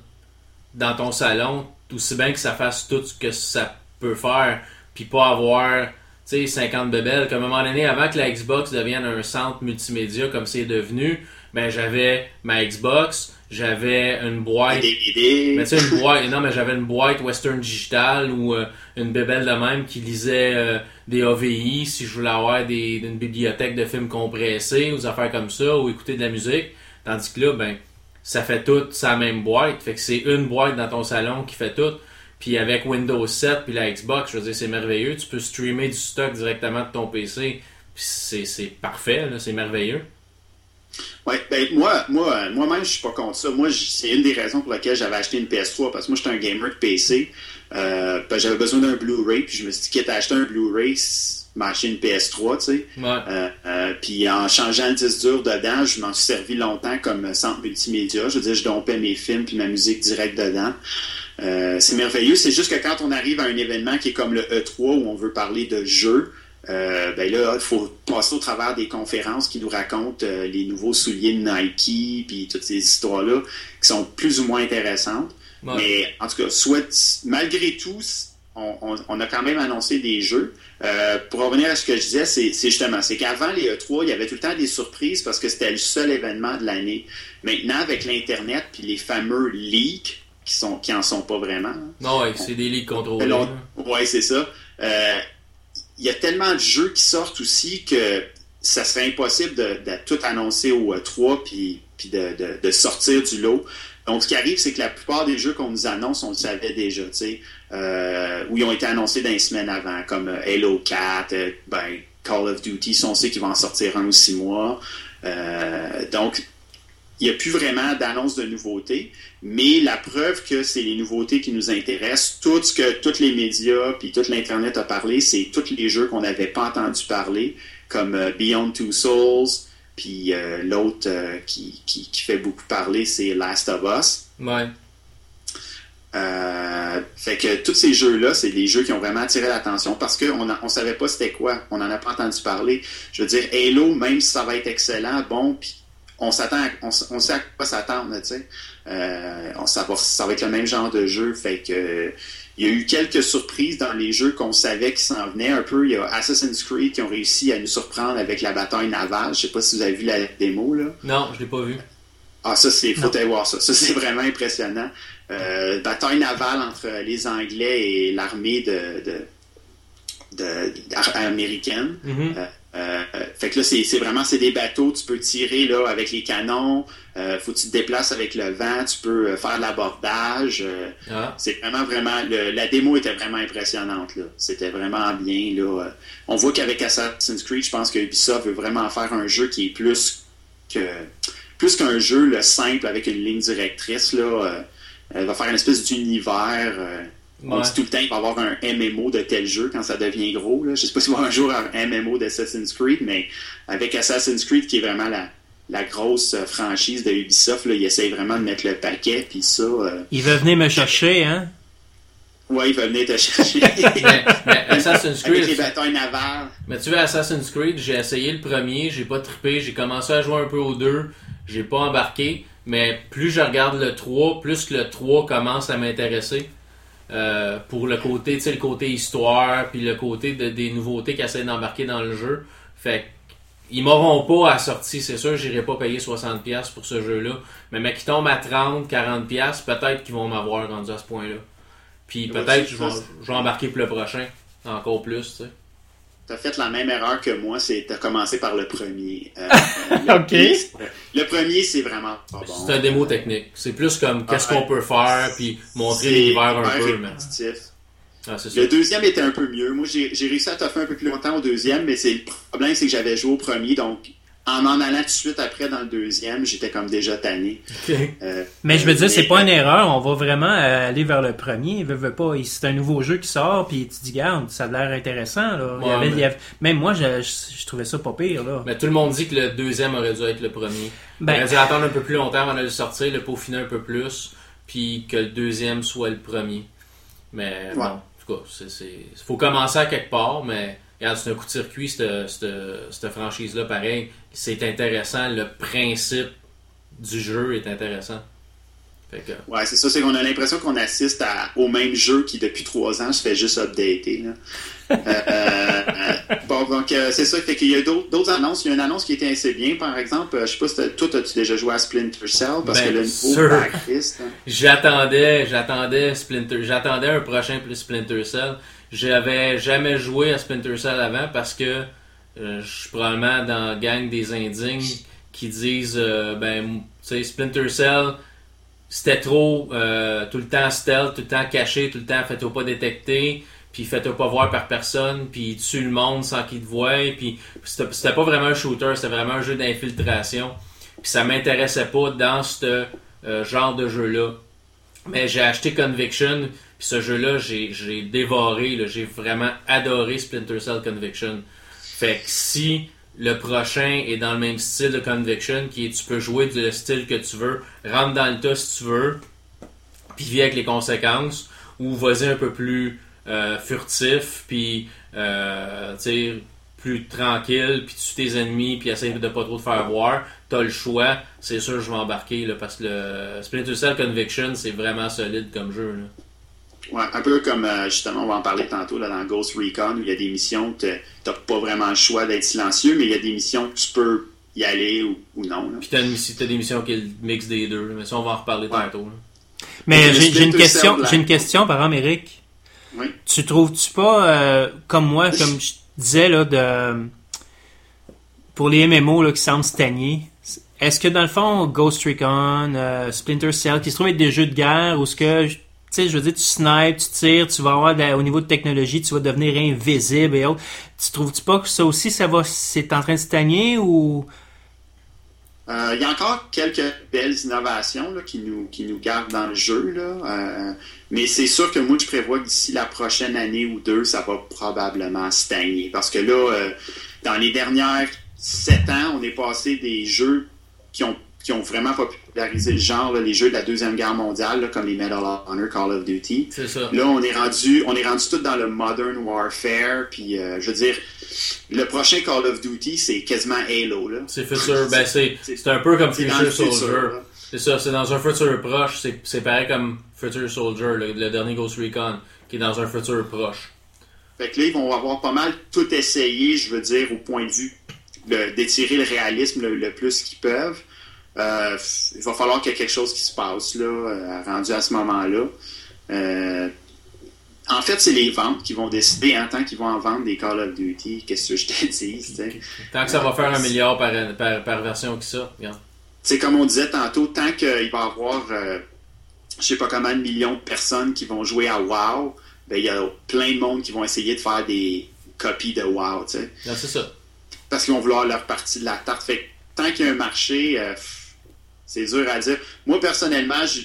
A: dans ton salon, aussi bien que ça fasse tout ce que ça peut faire, puis pas avoir, tu sais, 50 bébelles. Comme à un moment donné, avant que la Xbox devienne un centre multimédia comme c'est devenu, ben j'avais ma Xbox, j'avais une boîte. Mais tu sais, une boîte, non, mais j'avais une boîte Western Digital ou euh, une bébelle de même qui lisait euh, des AVI si je voulais avoir des, une bibliothèque de films compressés ou des affaires comme ça ou écouter de la musique. Tandis que là, ben, ça fait tout sa même boîte. Fait que c'est une boîte dans ton salon qui fait tout. Puis avec Windows 7 puis la Xbox, je veux dire, c'est merveilleux. Tu peux streamer du stock directement de ton PC. Puis c'est, c'est parfait, c'est merveilleux.
D: Ouais, ben moi, moi, moi-même, je suis pas contre ça. Moi, c'est une des raisons pour lesquelles j'avais acheté une PS3 parce que moi, j'étais un gamer de PC. Euh, j'avais besoin d'un Blu-ray, puis je me suis dit, quitte à acheter un Blu-ray, m'acheter une PS3, tu sais.
A: Ouais.
D: Euh, euh, puis en changeant le disque dur dedans, je m'en suis servi longtemps comme centre multimédia. Je veux dire, je dompais mes films puis ma musique direct dedans. Euh, c'est merveilleux. C'est juste que quand on arrive à un événement qui est comme le E3 où on veut parler de jeux, euh, ben là, il faut passer au travers des conférences qui nous racontent euh, les nouveaux souliers de Nike, puis toutes ces histoires-là, qui sont plus ou moins intéressantes.
A: Ouais.
D: Mais en tout cas, soit, malgré tout, on, on- on a quand même annoncé des jeux. Euh, pour revenir à ce que je disais, c'est justement, c'est qu'avant les E3, il y avait tout le temps des surprises parce que c'était le seul événement de l'année. Maintenant, avec l'Internet, puis les fameux leaks, qui sont qui en sont pas vraiment, hein,
A: Non, ouais, c'est des
D: alors,
A: là.
D: ouais, c'est ça. Euh, Il y a tellement de jeux qui sortent aussi que ça serait impossible de, tout annoncer au E3 puis, puis de, sortir du lot. Donc, ce qui arrive, c'est que la plupart des jeux qu'on nous annonce, on le savait déjà, tu sais, euh, ou ils ont été annoncés dans les semaines avant, comme euh, Halo 4, euh, ben, Call of Duty, si on sait qu'il va en sortir un ou six mois. Euh, donc, il n'y a plus vraiment d'annonce de nouveautés, mais la preuve que c'est les nouveautés qui nous intéressent, tout ce que tous les médias puis toute l'Internet a parlé, c'est tous les jeux qu'on n'avait pas entendu parler, comme euh, Beyond Two Souls, puis euh, l'autre euh, qui, qui, qui fait beaucoup parler, c'est Last of Us.
A: Ouais.
D: Euh, fait que tous ces jeux-là, c'est des jeux qui ont vraiment attiré l'attention parce qu'on ne on savait pas c'était quoi. On n'en a pas entendu parler. Je veux dire, Halo, même si ça va être excellent, bon, puis on s'attend, à- on, on sait à quoi s'attendre, tu sais. Euh, on- ça, va, ça va être le même genre de jeu. Fait que il y a eu quelques surprises dans les jeux qu'on savait qui s'en venaient un peu. Il y a Assassin's Creed qui ont réussi à nous surprendre avec la bataille navale. Je sais pas si vous avez vu la démo, là.
A: Non, je l'ai pas vu.
D: Ah, ça, c'est, faut aller voir ça. Ça, c'est vraiment impressionnant. Euh, bataille navale entre les Anglais et l'armée de, de, de- ar- américaine.
A: Mhm.
D: Euh, euh, fait que là, c'est, vraiment, c'est des bateaux, tu peux tirer, là, avec les canons, euh, faut que tu te déplaces avec le vent, tu peux euh, faire de l'abordage, euh,
A: Ah.
D: c'est vraiment, vraiment, le- la démo était vraiment impressionnante, là. C'était vraiment bien, là. On voit qu'avec Assassin's Creed, je pense que Ubisoft veut vraiment faire un jeu qui est plus que, plus qu'un jeu, le simple avec une ligne directrice, là. Elle va faire une espèce d'univers, on dit tout le temps qu'il va y avoir un MMO de tel jeu quand ça devient gros. Là. Je sais pas s'il va y avoir un jour un MMO d'Assassin's Creed, mais avec Assassin's Creed, qui est vraiment la, la grosse euh, franchise de Ubisoft, là, ils essayent vraiment de mettre le paquet, puis ça, euh,
B: Il veut venir me chercher, hein?
D: ouais, ils veulent venir te chercher.
A: mais, mais Assassin's
D: avec les
A: Creed,
D: batailles navales.
A: mais tu vois, Assassin's Creed, j'ai essayé le premier, j'ai pas trippé, j'ai commencé à jouer un peu au 2, j'ai pas embarqué, mais plus je regarde le 3, plus que le 3 commence à m'intéresser. Euh, pour le côté, tu sais, le côté histoire, puis le côté de- des nouveautés qu'ils essaient d'embarquer dans le jeu. Fait que, ils m'auront pas à sortie, c'est sûr, j'irai pas payer 60$ pour ce jeu-là. Mais mec, qui tombe à 30, 40$, peut-être qu'ils vont m'avoir rendu à ce point-là. Puis peut-être que je vais,
D: ça.
A: je vais embarquer pour le prochain. Encore plus, tu sais.
D: T'as fait la même erreur que moi, c'est t'as commencé par le premier. Euh,
B: Ok.
D: Le premier, c'est vraiment pas bon.
A: C'est un démo technique. C'est plus comme qu'est-ce
D: Ah,
A: qu'on peut faire, puis montrer l'univers un peu. Mais... Ah.
D: Le deuxième était un peu mieux. Moi, j'ai j'ai réussi à toffer un peu plus longtemps au deuxième, mais c'est le problème, c'est que j'avais joué au premier, donc en en allant tout de suite après dans le deuxième, j'étais comme déjà tanné. Euh,
B: Mais je veux dire, c'est pas une erreur. On va vraiment euh, aller vers le premier. Veux, veux pas. C'est un nouveau jeu qui sort, puis tu dis, garde, ça a l'air intéressant. Là. Il y
A: Ouais,
B: avait-
A: mais-
B: il y avait- Même moi, je, je, je trouvais ça pas pire. Là.
A: Mais tout le monde dit que le deuxième aurait dû être le premier.
B: Ben-
A: Il aurait dû attendre un peu plus longtemps avant de le sortir, le peaufiner un peu plus, puis que le deuxième soit le premier. Mais bon,
D: Ouais.
A: en tout cas, c'est, c'est... faut commencer à quelque part, mais regarde, c'est un coup de circuit, cette, cette, cette franchise-là, pareil. C'est intéressant, le principe du jeu est intéressant. Que,
D: Ouais, c'est ça, c'est qu'on a l'impression qu'on assiste à- au même jeu qui, depuis trois ans, se fait juste updater. là. Euh, euh, bon, donc euh, c'est ça. Fait qu'il y a d'autres annonces. Il y a une annonce qui était assez bien, par exemple. Euh, je sais pas si t'as- toi, as-tu déjà joué à Splinter Cell? Parce
A: Ben,
D: que le nouveau
A: sûr.
D: Blacklist... hein.
A: J'attendais, j'attendais Splinter, j'attendais un prochain plus Splinter Cell. J'avais jamais joué à Splinter Cell avant parce que euh, je suis probablement dans la gang des indignes qui disent, euh, ben, Splinter Cell, c'était trop euh, tout le temps stealth, tout le temps caché, tout le temps faites-toi pas détecter, puis faites-toi pas voir par personne, puis tue le monde sans qu'il te voie, puis c'était pas vraiment un shooter, c'était vraiment un jeu d'infiltration. Puis ça m'intéressait pas dans ce euh, genre de jeu-là. Mais j'ai acheté Conviction, puis ce jeu-là, j'ai dévoré, j'ai vraiment adoré Splinter Cell Conviction. Fait que si le prochain est dans le même style de Conviction, qui est tu peux jouer du style que tu veux, rentre dans le tas si tu veux, puis vis avec les conséquences, ou vas-y un peu plus euh, furtif, puis euh, plus tranquille, puis tu tes ennemis, puis essaye de pas trop te faire voir, t'as le choix, c'est sûr je vais embarquer, parce que Splinter Cell Conviction, c'est vraiment solide comme jeu.
D: Ouais, un peu comme, euh, justement, on va en parler tantôt, là, dans Ghost Recon, où il y a des missions que t'as pas vraiment le choix d'être silencieux, mais il y a des missions que tu peux y aller ou, ou non. là.
A: Puis t'as, des missions qui est le mix des deux, mais ça on va en reparler
D: Ouais.
A: tantôt. là.
B: Mais j'ai j'ai une question, j'ai une question par exemple, Eric.
D: Oui.
B: Tu trouves-tu pas, euh, comme moi, comme je disais, là, de, pour les MMO là, qui semblent stagner, est-ce que dans le fond, Ghost Recon, euh, Splinter Cell, qui se trouvent être des jeux de guerre, où ce que, sais, je veux dire, tu snipes, tu tires, tu vas avoir, au niveau de technologie, tu vas devenir invisible et autres. Tu trouves-tu pas que ça aussi, ça va, c'est en train de stagner ou...
D: Euh, Il y a encore quelques belles innovations là, qui, nous, qui nous gardent dans le jeu. Là. Euh, mais c'est sûr que moi, je prévois que d'ici la prochaine année ou deux, ça va probablement stagner. Parce que là, euh, dans les dernières sept ans, on est passé des jeux qui ont, qui ont vraiment popularisé le genre, là, les jeux de la Deuxième Guerre mondiale, là, comme les Medal of Honor, Call of Duty.
A: C'est ça.
D: Là, on est rendu, on est rendu tout dans le Modern Warfare. Puis, euh, je veux dire, le prochain Call of Duty, c'est quasiment Halo. Là.
A: C'est futur, ben c'est,
D: C'est-
A: un peu comme Future Soldier. C'est ça, c'est dans un futur proche, c'est, c'est pareil comme Future Soldier, le, le dernier Ghost Recon, qui est dans un futur proche.
D: Fait que là, ils vont avoir pas mal tout essayé, je veux dire, au point de vue d'étirer le réalisme le, le plus qu'ils peuvent. Euh, il va falloir qu'il y ait quelque chose qui se passe là, euh, rendu à ce moment-là. Euh, en fait, c'est les ventes qui vont décider en tant qu'ils vont en vendre des Call of Duty. Qu'est-ce que je te dis?
A: Tant que ça va faire un milliard par, par, par version que ça.
D: C'est comme on disait tantôt, tant qu'il va y avoir, euh, je sais pas combien de millions de personnes qui vont jouer à WoW, ben, il y a plein de monde qui vont essayer de faire des copies de WoW. tu sais.
A: Non, c'est ça.
D: parce qu'ils vont vouloir leur partie de la tarte. Fait que tant qu'il y a un marché, euh, c'est dur à dire. Moi, personnellement, je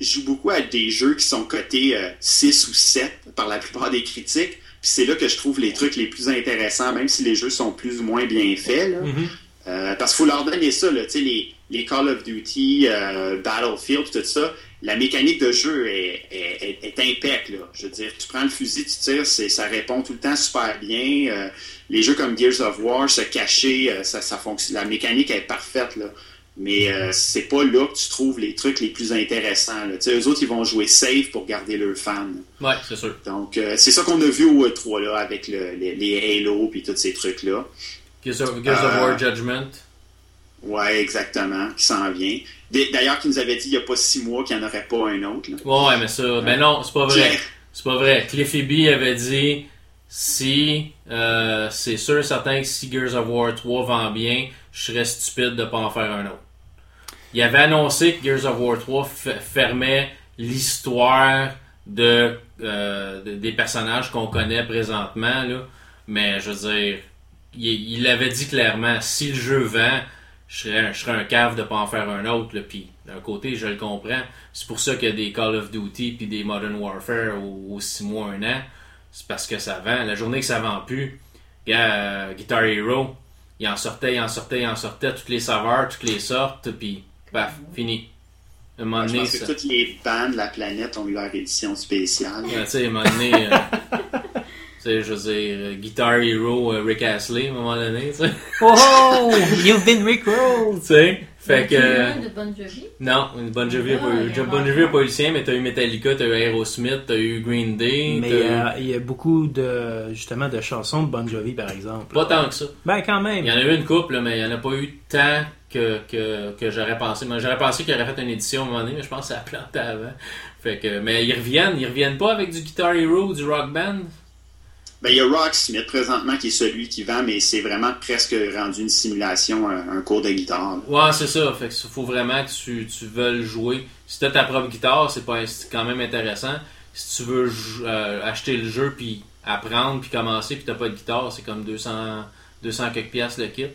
D: joue beaucoup à des jeux qui sont cotés euh, 6 ou 7 par la plupart des critiques. Puis c'est là que je trouve les trucs les plus intéressants, même si les jeux sont plus ou moins bien faits. là.
B: Mhm.
D: Euh, parce qu'il faut leur donner ça, là, tu sais, les, les Call of Duty, euh, Battlefield, tout ça. La mécanique de jeu est, est, est, est impec, là. Je veux dire, tu prends le fusil, tu tires, ça répond tout le temps super bien. Euh, les jeux comme Gears of War, se cacher, ça, ça fonctionne. La mécanique est parfaite, là. Mais euh, c'est pas là que tu trouves les trucs les plus intéressants. Là. Eux autres, ils vont jouer safe pour garder leurs fans.
A: Ouais, c'est sûr.
D: Donc, euh, c'est ça qu'on a vu au E3, là, avec le, les, les Halo puis tous ces trucs-là.
A: Gears of, Gears of
D: Euh,
A: War Judgment.
D: Ouais, exactement, qui s'en vient. D'ailleurs, qui nous avait dit il n'y a pas six mois qu'il n'y en aurait pas un autre. Là.
A: Ouais, mais ça, ben non, c'est pas vrai. C'est pas vrai. Cliffy B avait dit si euh, c'est sûr et certain que si Gears of War 3 vend bien, je serais stupide de pas en faire un autre. Il avait annoncé que Gears of War 3 f- fermait l'histoire euh, de- des personnages qu'on connaît présentement là, mais je veux dire, il, il avait dit clairement si le jeu vend, je serais, un cave de pas en faire un autre. Puis d'un côté, je le comprends. C'est pour ça qu'il y a des Call of Duty puis des Modern Warfare aux 6 mois, un an. C'est parce que ça vend. La journée que ça vend plus, euh, Guitar Hero, il en sortait, il en sortait, il en sortait, toutes les saveurs, toutes les sortes, puis paf, fini. À un moment
D: je
A: donné,
D: pense que
A: ça-
D: toutes les bandes de la planète ont eu leur édition spéciale.
A: Ouais, tu sais, à un moment donné, euh, tu sais, je veux dire, euh, Guitar Hero, euh, Rick Astley, à un moment donné, tu sais.
B: Oh, you've been rickrolled!
A: Tu sais, Fait que.
C: Un de Bon Jovi?
A: Non, Bon Jovi n'a
C: Ah,
A: pas eu.
C: il
A: Bon Jovi a pas eu le sien, mais t'as eu Metallica, t'as eu Aerosmith, t'as eu Green Day.
B: Mais euh, il y a beaucoup de justement de chansons de Bon Jovi par exemple.
A: Pas tant que ça.
B: Ben quand
A: Il
B: même.
A: y en a eu une couple, mais il n'y en a pas eu tant que, que, que j'aurais pensé. J'aurais pensé qu'il aurait fait une édition à un moment donné, mais je pense que ça a planté avant. Fait que, mais ils reviennent, ils reviennent pas avec du Guitar Hero ou du Rock Band?
D: Ben, il y a Rocksmith présentement qui est celui qui vend, mais c'est vraiment presque rendu une simulation, un, un cours de guitare. là.
A: Ouais, c'est ça. Fait que faut vraiment que tu, tu veuilles jouer. Si t'as ta propre guitare, c'est pas quand même intéressant. Si tu veux euh, acheter le jeu puis apprendre puis commencer puis t'as pas de guitare, c'est comme 200 200 quelques piastres le kit.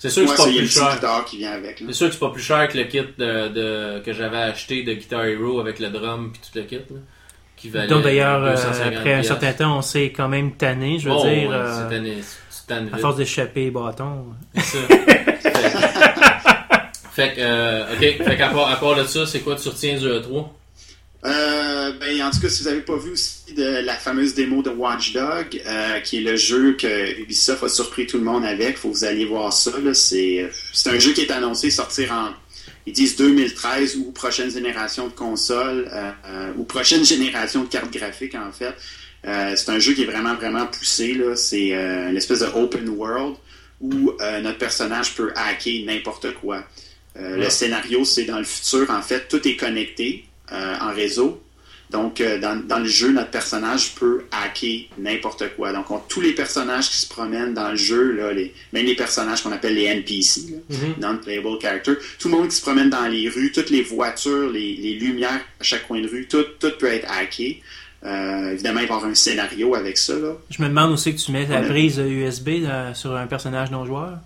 A: C'est sûr que c'est pas plus cher.
D: guitare qui vient avec. là.
A: C'est sûr que c'est pas plus cher que le kit de, de- que j'avais acheté de Guitar Hero avec le drum puis tout le kit là, qui valait
B: Donc d'ailleurs, euh,
A: 250
B: après un certain temps, on s'est quand même tanné, je veux
A: Oh,
B: dire,
A: ouais,
B: euh,
A: c'est tanné, tu tannes
B: à force d'échapper les bâtons.
A: C'est ça. fait que, euh, ok, fait qu'à part, à part de ça, c'est quoi tu retiens du E E3?
D: Euh, ben, en tout cas, si vous n'avez pas vu aussi de la fameuse démo de Watch Dog, euh, qui est le jeu que Ubisoft a surpris tout le monde avec, faut que vous alliez voir ça. C'est un jeu qui est annoncé sortir en, ils disent 2013 ou prochaine génération de consoles euh, euh, ou prochaine génération de cartes graphiques en fait. Euh, c'est un jeu qui est vraiment vraiment poussé. C'est euh, une espèce de open world où euh, notre personnage peut hacker n'importe quoi. Euh,
A: Ouais.
D: Le scénario, c'est dans le futur, en fait, tout est connecté euh, en réseau. Donc, euh, dans, dans le jeu, notre personnage peut hacker n'importe quoi. Donc, on- tous les personnages qui se promènent dans le jeu, là, les, même les personnages qu'on appelle les NPC, là, non-playable character, tout le monde qui se promène dans les rues, toutes les voitures, les, les lumières à chaque coin de rue, tout, tout peut être hacké. Euh, évidemment, il va y avoir un scénario avec ça. Là.
B: Je me demande aussi que tu mets la
D: Ouais.
B: prise USB là, sur un personnage non joueur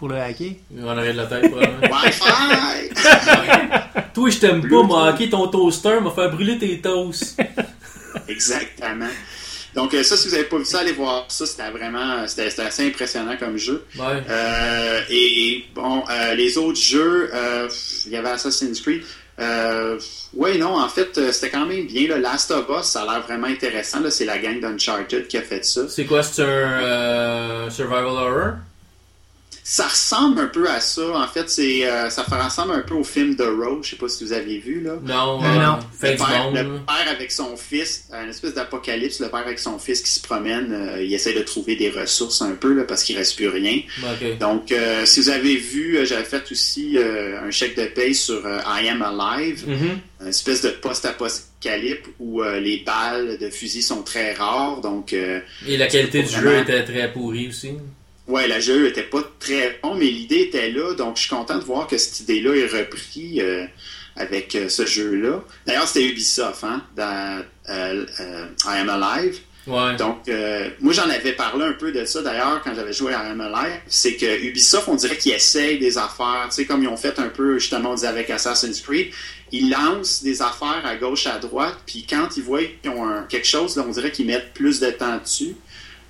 B: pour le hacker.
A: On aurait de la tête.
D: Wi-Fi!
A: Toi, je t'aime pas, m'a hacké ton toaster, m'a fait brûler tes toasts.
D: Exactement. Donc, euh, ça, si vous n'avez pas vu ça, allez voir ça. C'était vraiment c'était assez impressionnant comme jeu.
A: Ouais.
D: Euh, et, et, bon, euh, les autres jeux, euh, il y avait Assassin's Creed. Euh, oui, non, en fait, c'était quand même bien. Là. Last of Us, ça a l'air vraiment intéressant. C'est la gang d'Uncharted qui a fait ça.
A: C'est quoi, c'est un euh, survival horror?
D: Ça ressemble un peu à ça. En fait, c'est euh, ça fait ressemble un peu au film The Road. Je sais pas si vous avez vu là.
A: Non,
B: Euh,
A: euh,
B: non.
D: Le père, le père avec son fils, une espèce d'apocalypse, le père avec son fils qui se promène, euh, il essaie de trouver des ressources un peu là, parce qu'il reste plus rien.
A: Ok.
D: Donc, euh, si vous avez vu, j'avais fait aussi euh, un chèque de paye sur euh, I Am Alive,
A: Mhm.
D: une espèce de post-apocalypse où euh, les balles de fusil sont très rares. Donc, euh,
A: Et la qualité du
D: Vraiment.
A: jeu était très pourrie aussi.
D: Ouais, le jeu était pas très bon, mais l'idée était là. Donc, je suis content de voir que cette idée-là est reprise euh, avec euh, ce jeu-là. D'ailleurs, c'était Ubisoft, hein, dans euh, I Am Alive.
A: Ouais.
D: Donc, euh, moi, j'en avais parlé un peu de ça d'ailleurs quand j'avais joué à MLI. C'est que Ubisoft, on dirait qu'ils essayent des affaires, tu sais, comme ils ont fait un peu, justement, on disait avec Assassin's Creed. Ils lancent des affaires à gauche, à droite, puis quand ils voient qu'ils ont un- quelque chose, là, on dirait qu'ils mettent plus de temps dessus.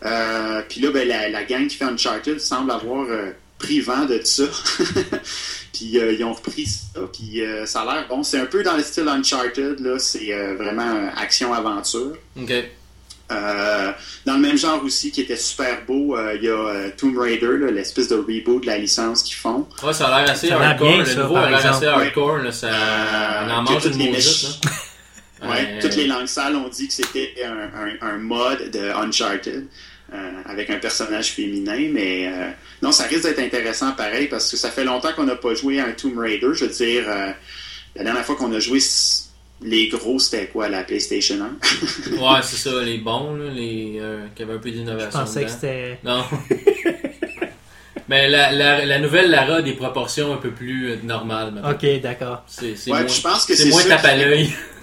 D: Euh, puis là, ben, la, la gang qui fait Uncharted semble avoir euh, pris vent de ça. puis euh, ils ont repris ça, puis euh, ça a l'air bon. C'est un peu dans le style Uncharted, là. C'est euh, vraiment action-aventure.
A: Ok.
D: Euh, dans le même genre aussi, qui était super beau, euh, il y a euh, Tomb Raider, là, l'espèce de reboot de la licence qu'ils font.
A: Ouais, ça a l'air assez
B: Ça
A: hardcore.
B: bien,
A: le
B: ça,
A: nouveau a l'air
B: exemple.
A: assez hardcore. Là, ça,
D: Euh,
A: on en mange une maudite.
D: Ouais,
A: Euh,
D: Toutes les langues sales ont dit que c'était un, un, un mode de Uncharted euh, avec un personnage féminin, mais euh, non, ça risque d'être intéressant pareil parce que ça fait longtemps qu'on n'a pas joué à un Tomb Raider. Je veux dire, euh, la dernière fois qu'on a joué, les gros, c'était quoi, la PlayStation 1?
A: Ouais, c'est ça, les bons, là, les, euh, qui avaient un peu
B: Je
A: d'innovation.
B: pensais que c'était.
A: Non. Mais la, la, la nouvelle Lara a des proportions un peu plus euh, normales. maintenant.
B: Ok, d'accord.
A: C'est
D: Ouais,
A: moins,
D: je pense que
A: c'est moins tape à l'œil.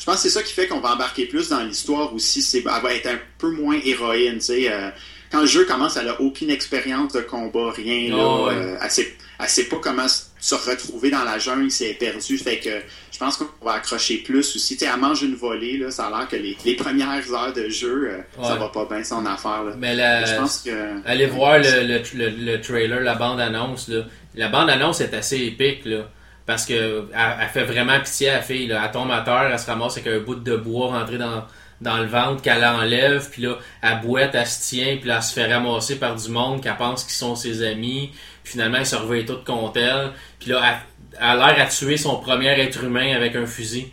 D: Je pense que c'est ça qui fait qu'on va embarquer plus dans l'histoire aussi. C'est, elle va être un peu moins héroïne. tu sais, euh, quand le jeu commence, elle n'a aucune expérience de combat, rien. Là,
A: Oh, ouais.
D: euh, elle, sait, elle sait pas comment se retrouver dans la jungle, si elle est perdue. Fait que je pense qu'on va accrocher plus aussi. Tu sais, elle mange une volée. Là, ça a l'air que les, les premières heures de jeu, euh, ça va pas bien son affaire. Là.
A: Mais la,
D: je pense que.
A: allez voir le, le, le, le trailer, la bande-annonce. La bande-annonce est assez épique. Là, parce que elle, elle fait vraiment pitié à la fille. Là. Elle tombe à terre, elle se ramasse avec un bout de bois rentré dans, dans le ventre qu'elle enlève, puis là, elle boite, elle se tient, puis là, elle se fait ramasser par du monde qu'elle pense qu'ils sont ses amis. Puis finalement, elle se réveille toute contre elle. Puis là, elle, elle a l'air à tuer son premier être humain avec un fusil.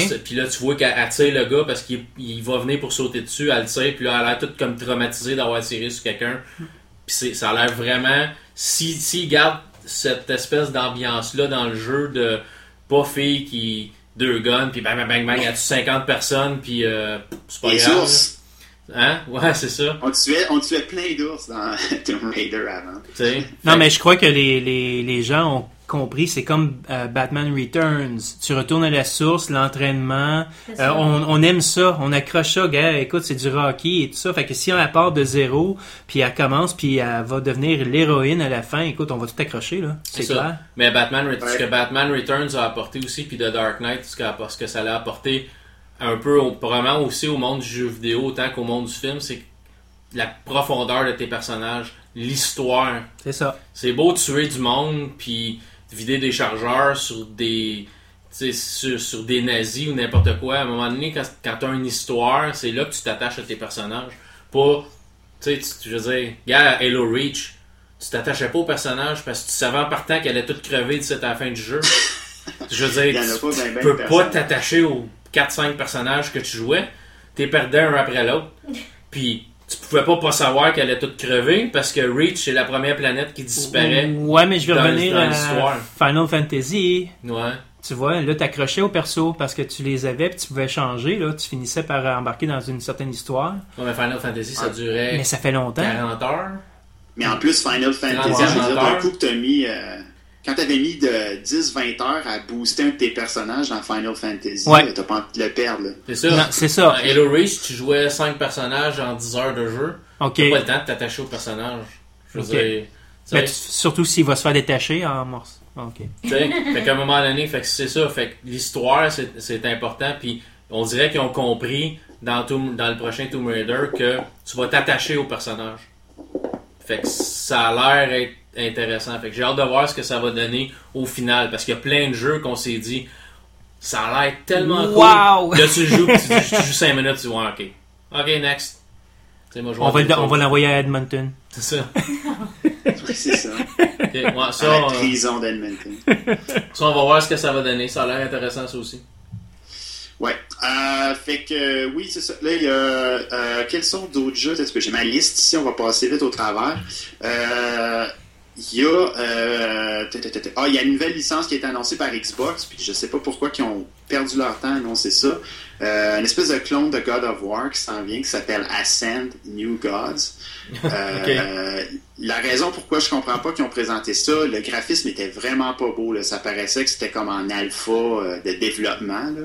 A: Ce- Puis là, tu vois qu'elle elle tire le gars parce qu'il il va venir pour sauter dessus, elle le tire, puis là, elle a l'air toute comme traumatisée d'avoir tiré sur quelqu'un. Puis ça a l'air vraiment. Si, s'il garde cette espèce d'ambiance-là dans le jeu de pas fille qui. deux guns, puis bang, bang, bang, bang, elle tue 50 personnes, puis euh, c'est pas
D: Les
A: grave.
D: ours.
A: Hein? Ouais, c'est ça.
D: On tuait, on tuait plein d'ours dans Tomb Raider avant.
B: Non,
A: Fait-
B: mais je crois que les, les, les gens ont compris, c'est comme euh, Batman Returns. Tu retournes à la source, l'entraînement. Euh,
C: ça.
B: on, on aime ça, on accroche ça, gars. Écoute, c'est du Rocky et tout ça. Fait que si on la part de zéro, puis elle commence, puis elle va devenir l'héroïne à la fin, écoute, on va tout accrocher, là. C'est
A: ça.
B: clair.
A: Mais Batman, Re- ce
D: Ouais.
A: que Batman Returns a apporté aussi, puis The Dark Knight, ce que, ce que ça l'a apporté un peu, probablement aussi au monde du jeu vidéo, autant qu'au monde du film, c'est la profondeur de tes personnages, l'histoire.
B: C'est ça.
A: C'est beau de tuer du monde, puis vider des chargeurs sur des. tu sais, Sur, sur des nazis ou n'importe quoi. À un moment donné, quand, quand tu as une histoire, c'est là que tu t'attaches à tes personnages. Pas. Tu sais, tu- je veux dire, gars, Halo Reach, tu t'attachais pas au personnage parce que tu savais en partant qu'elle allait toute crever d'ici à la fin du jeu. Je veux dire, tu
D: pas
A: peux pas t'attacher aux 4-5 personnages que tu jouais. T'es perdais un après l'autre. Puis tu pouvais pas pas savoir qu'elle allait toute crever parce que Reach, c'est la première planète qui disparaît.
B: Ouais, mais je vais revenir à
A: l'histoire.
B: Final Fantasy.
A: Ouais.
B: Tu vois, là, t'accrochais au perso parce que tu les avais, puis tu pouvais changer, là. Tu finissais par embarquer dans une certaine histoire.
A: Ouais, mais Final Fantasy, ça
D: Ouais.
A: durait
B: Mais ça fait longtemps.
A: 40 heures.
D: Mais en plus, Final Fantasy, je veux dire, d'un coup que t'as mis. euh, quand t'avais mis de 10-20 heures à booster un de tes personnages dans Final Fantasy,
B: Ouais.
D: t'as pas envie de le perdre. là.
A: C'est ça.
B: C'est
A: Dans
B: ça.
A: Halo Reach, tu jouais 5 personnages en 10 heures de jeu.
B: OK.
A: T'as pas le temps de t'attacher au personnage. Je veux
B: Ok.
A: dire, tu sais,
B: Mais tu- surtout s'il va se faire détacher en morse. OK.
A: tu sais, fait qu'à un moment donné, fait que c'est ça. Fait que l'histoire, c'est c'est important. Puis on dirait qu'ils ont compris dans, Tomb- dans le prochain Tomb Raider que tu vas t'attacher au personnage. Fait que ça a l'air être intéressant. Fait que j'ai hâte de voir ce que ça va donner au final. Parce qu'il y a plein de jeux qu'on s'est dit, ça a l'air tellement
B: Wow!
A: cool. Là, tu joues, puis tu, tu joues 5 minutes, tu vois, ok. Ok, next. Tu moi,
B: On va, le- on va l'envoyer à Edmonton.
A: C'est ça.
D: C'est ça.
A: Ok, ouais,
D: À
A: ça,
D: la
A: euh,
D: prison d'Edmonton.
A: ça, on va voir ce que ça va donner. Ça a l'air intéressant, ça aussi.
D: Ouais. Euh, fait que euh, oui, c'est ça. Là, il y a euh, quels sont d'autres jeux? Est-ce que j'ai ma liste ici On va passer vite au travers. Euh, Il y a euh, ah, il y a une nouvelle licence qui été annoncée par Xbox, puis je sais pas pourquoi ils ont perdu leur temps à annoncer ça. Euh, une espèce de clone de God of War qui s'en vient, qui s'appelle Ascend New Gods. Euh, La raison pourquoi je comprends pas qu'ils ont présenté ça, le graphisme était vraiment pas beau. Là. Ça paraissait que c'était comme en alpha euh, de développement. Là.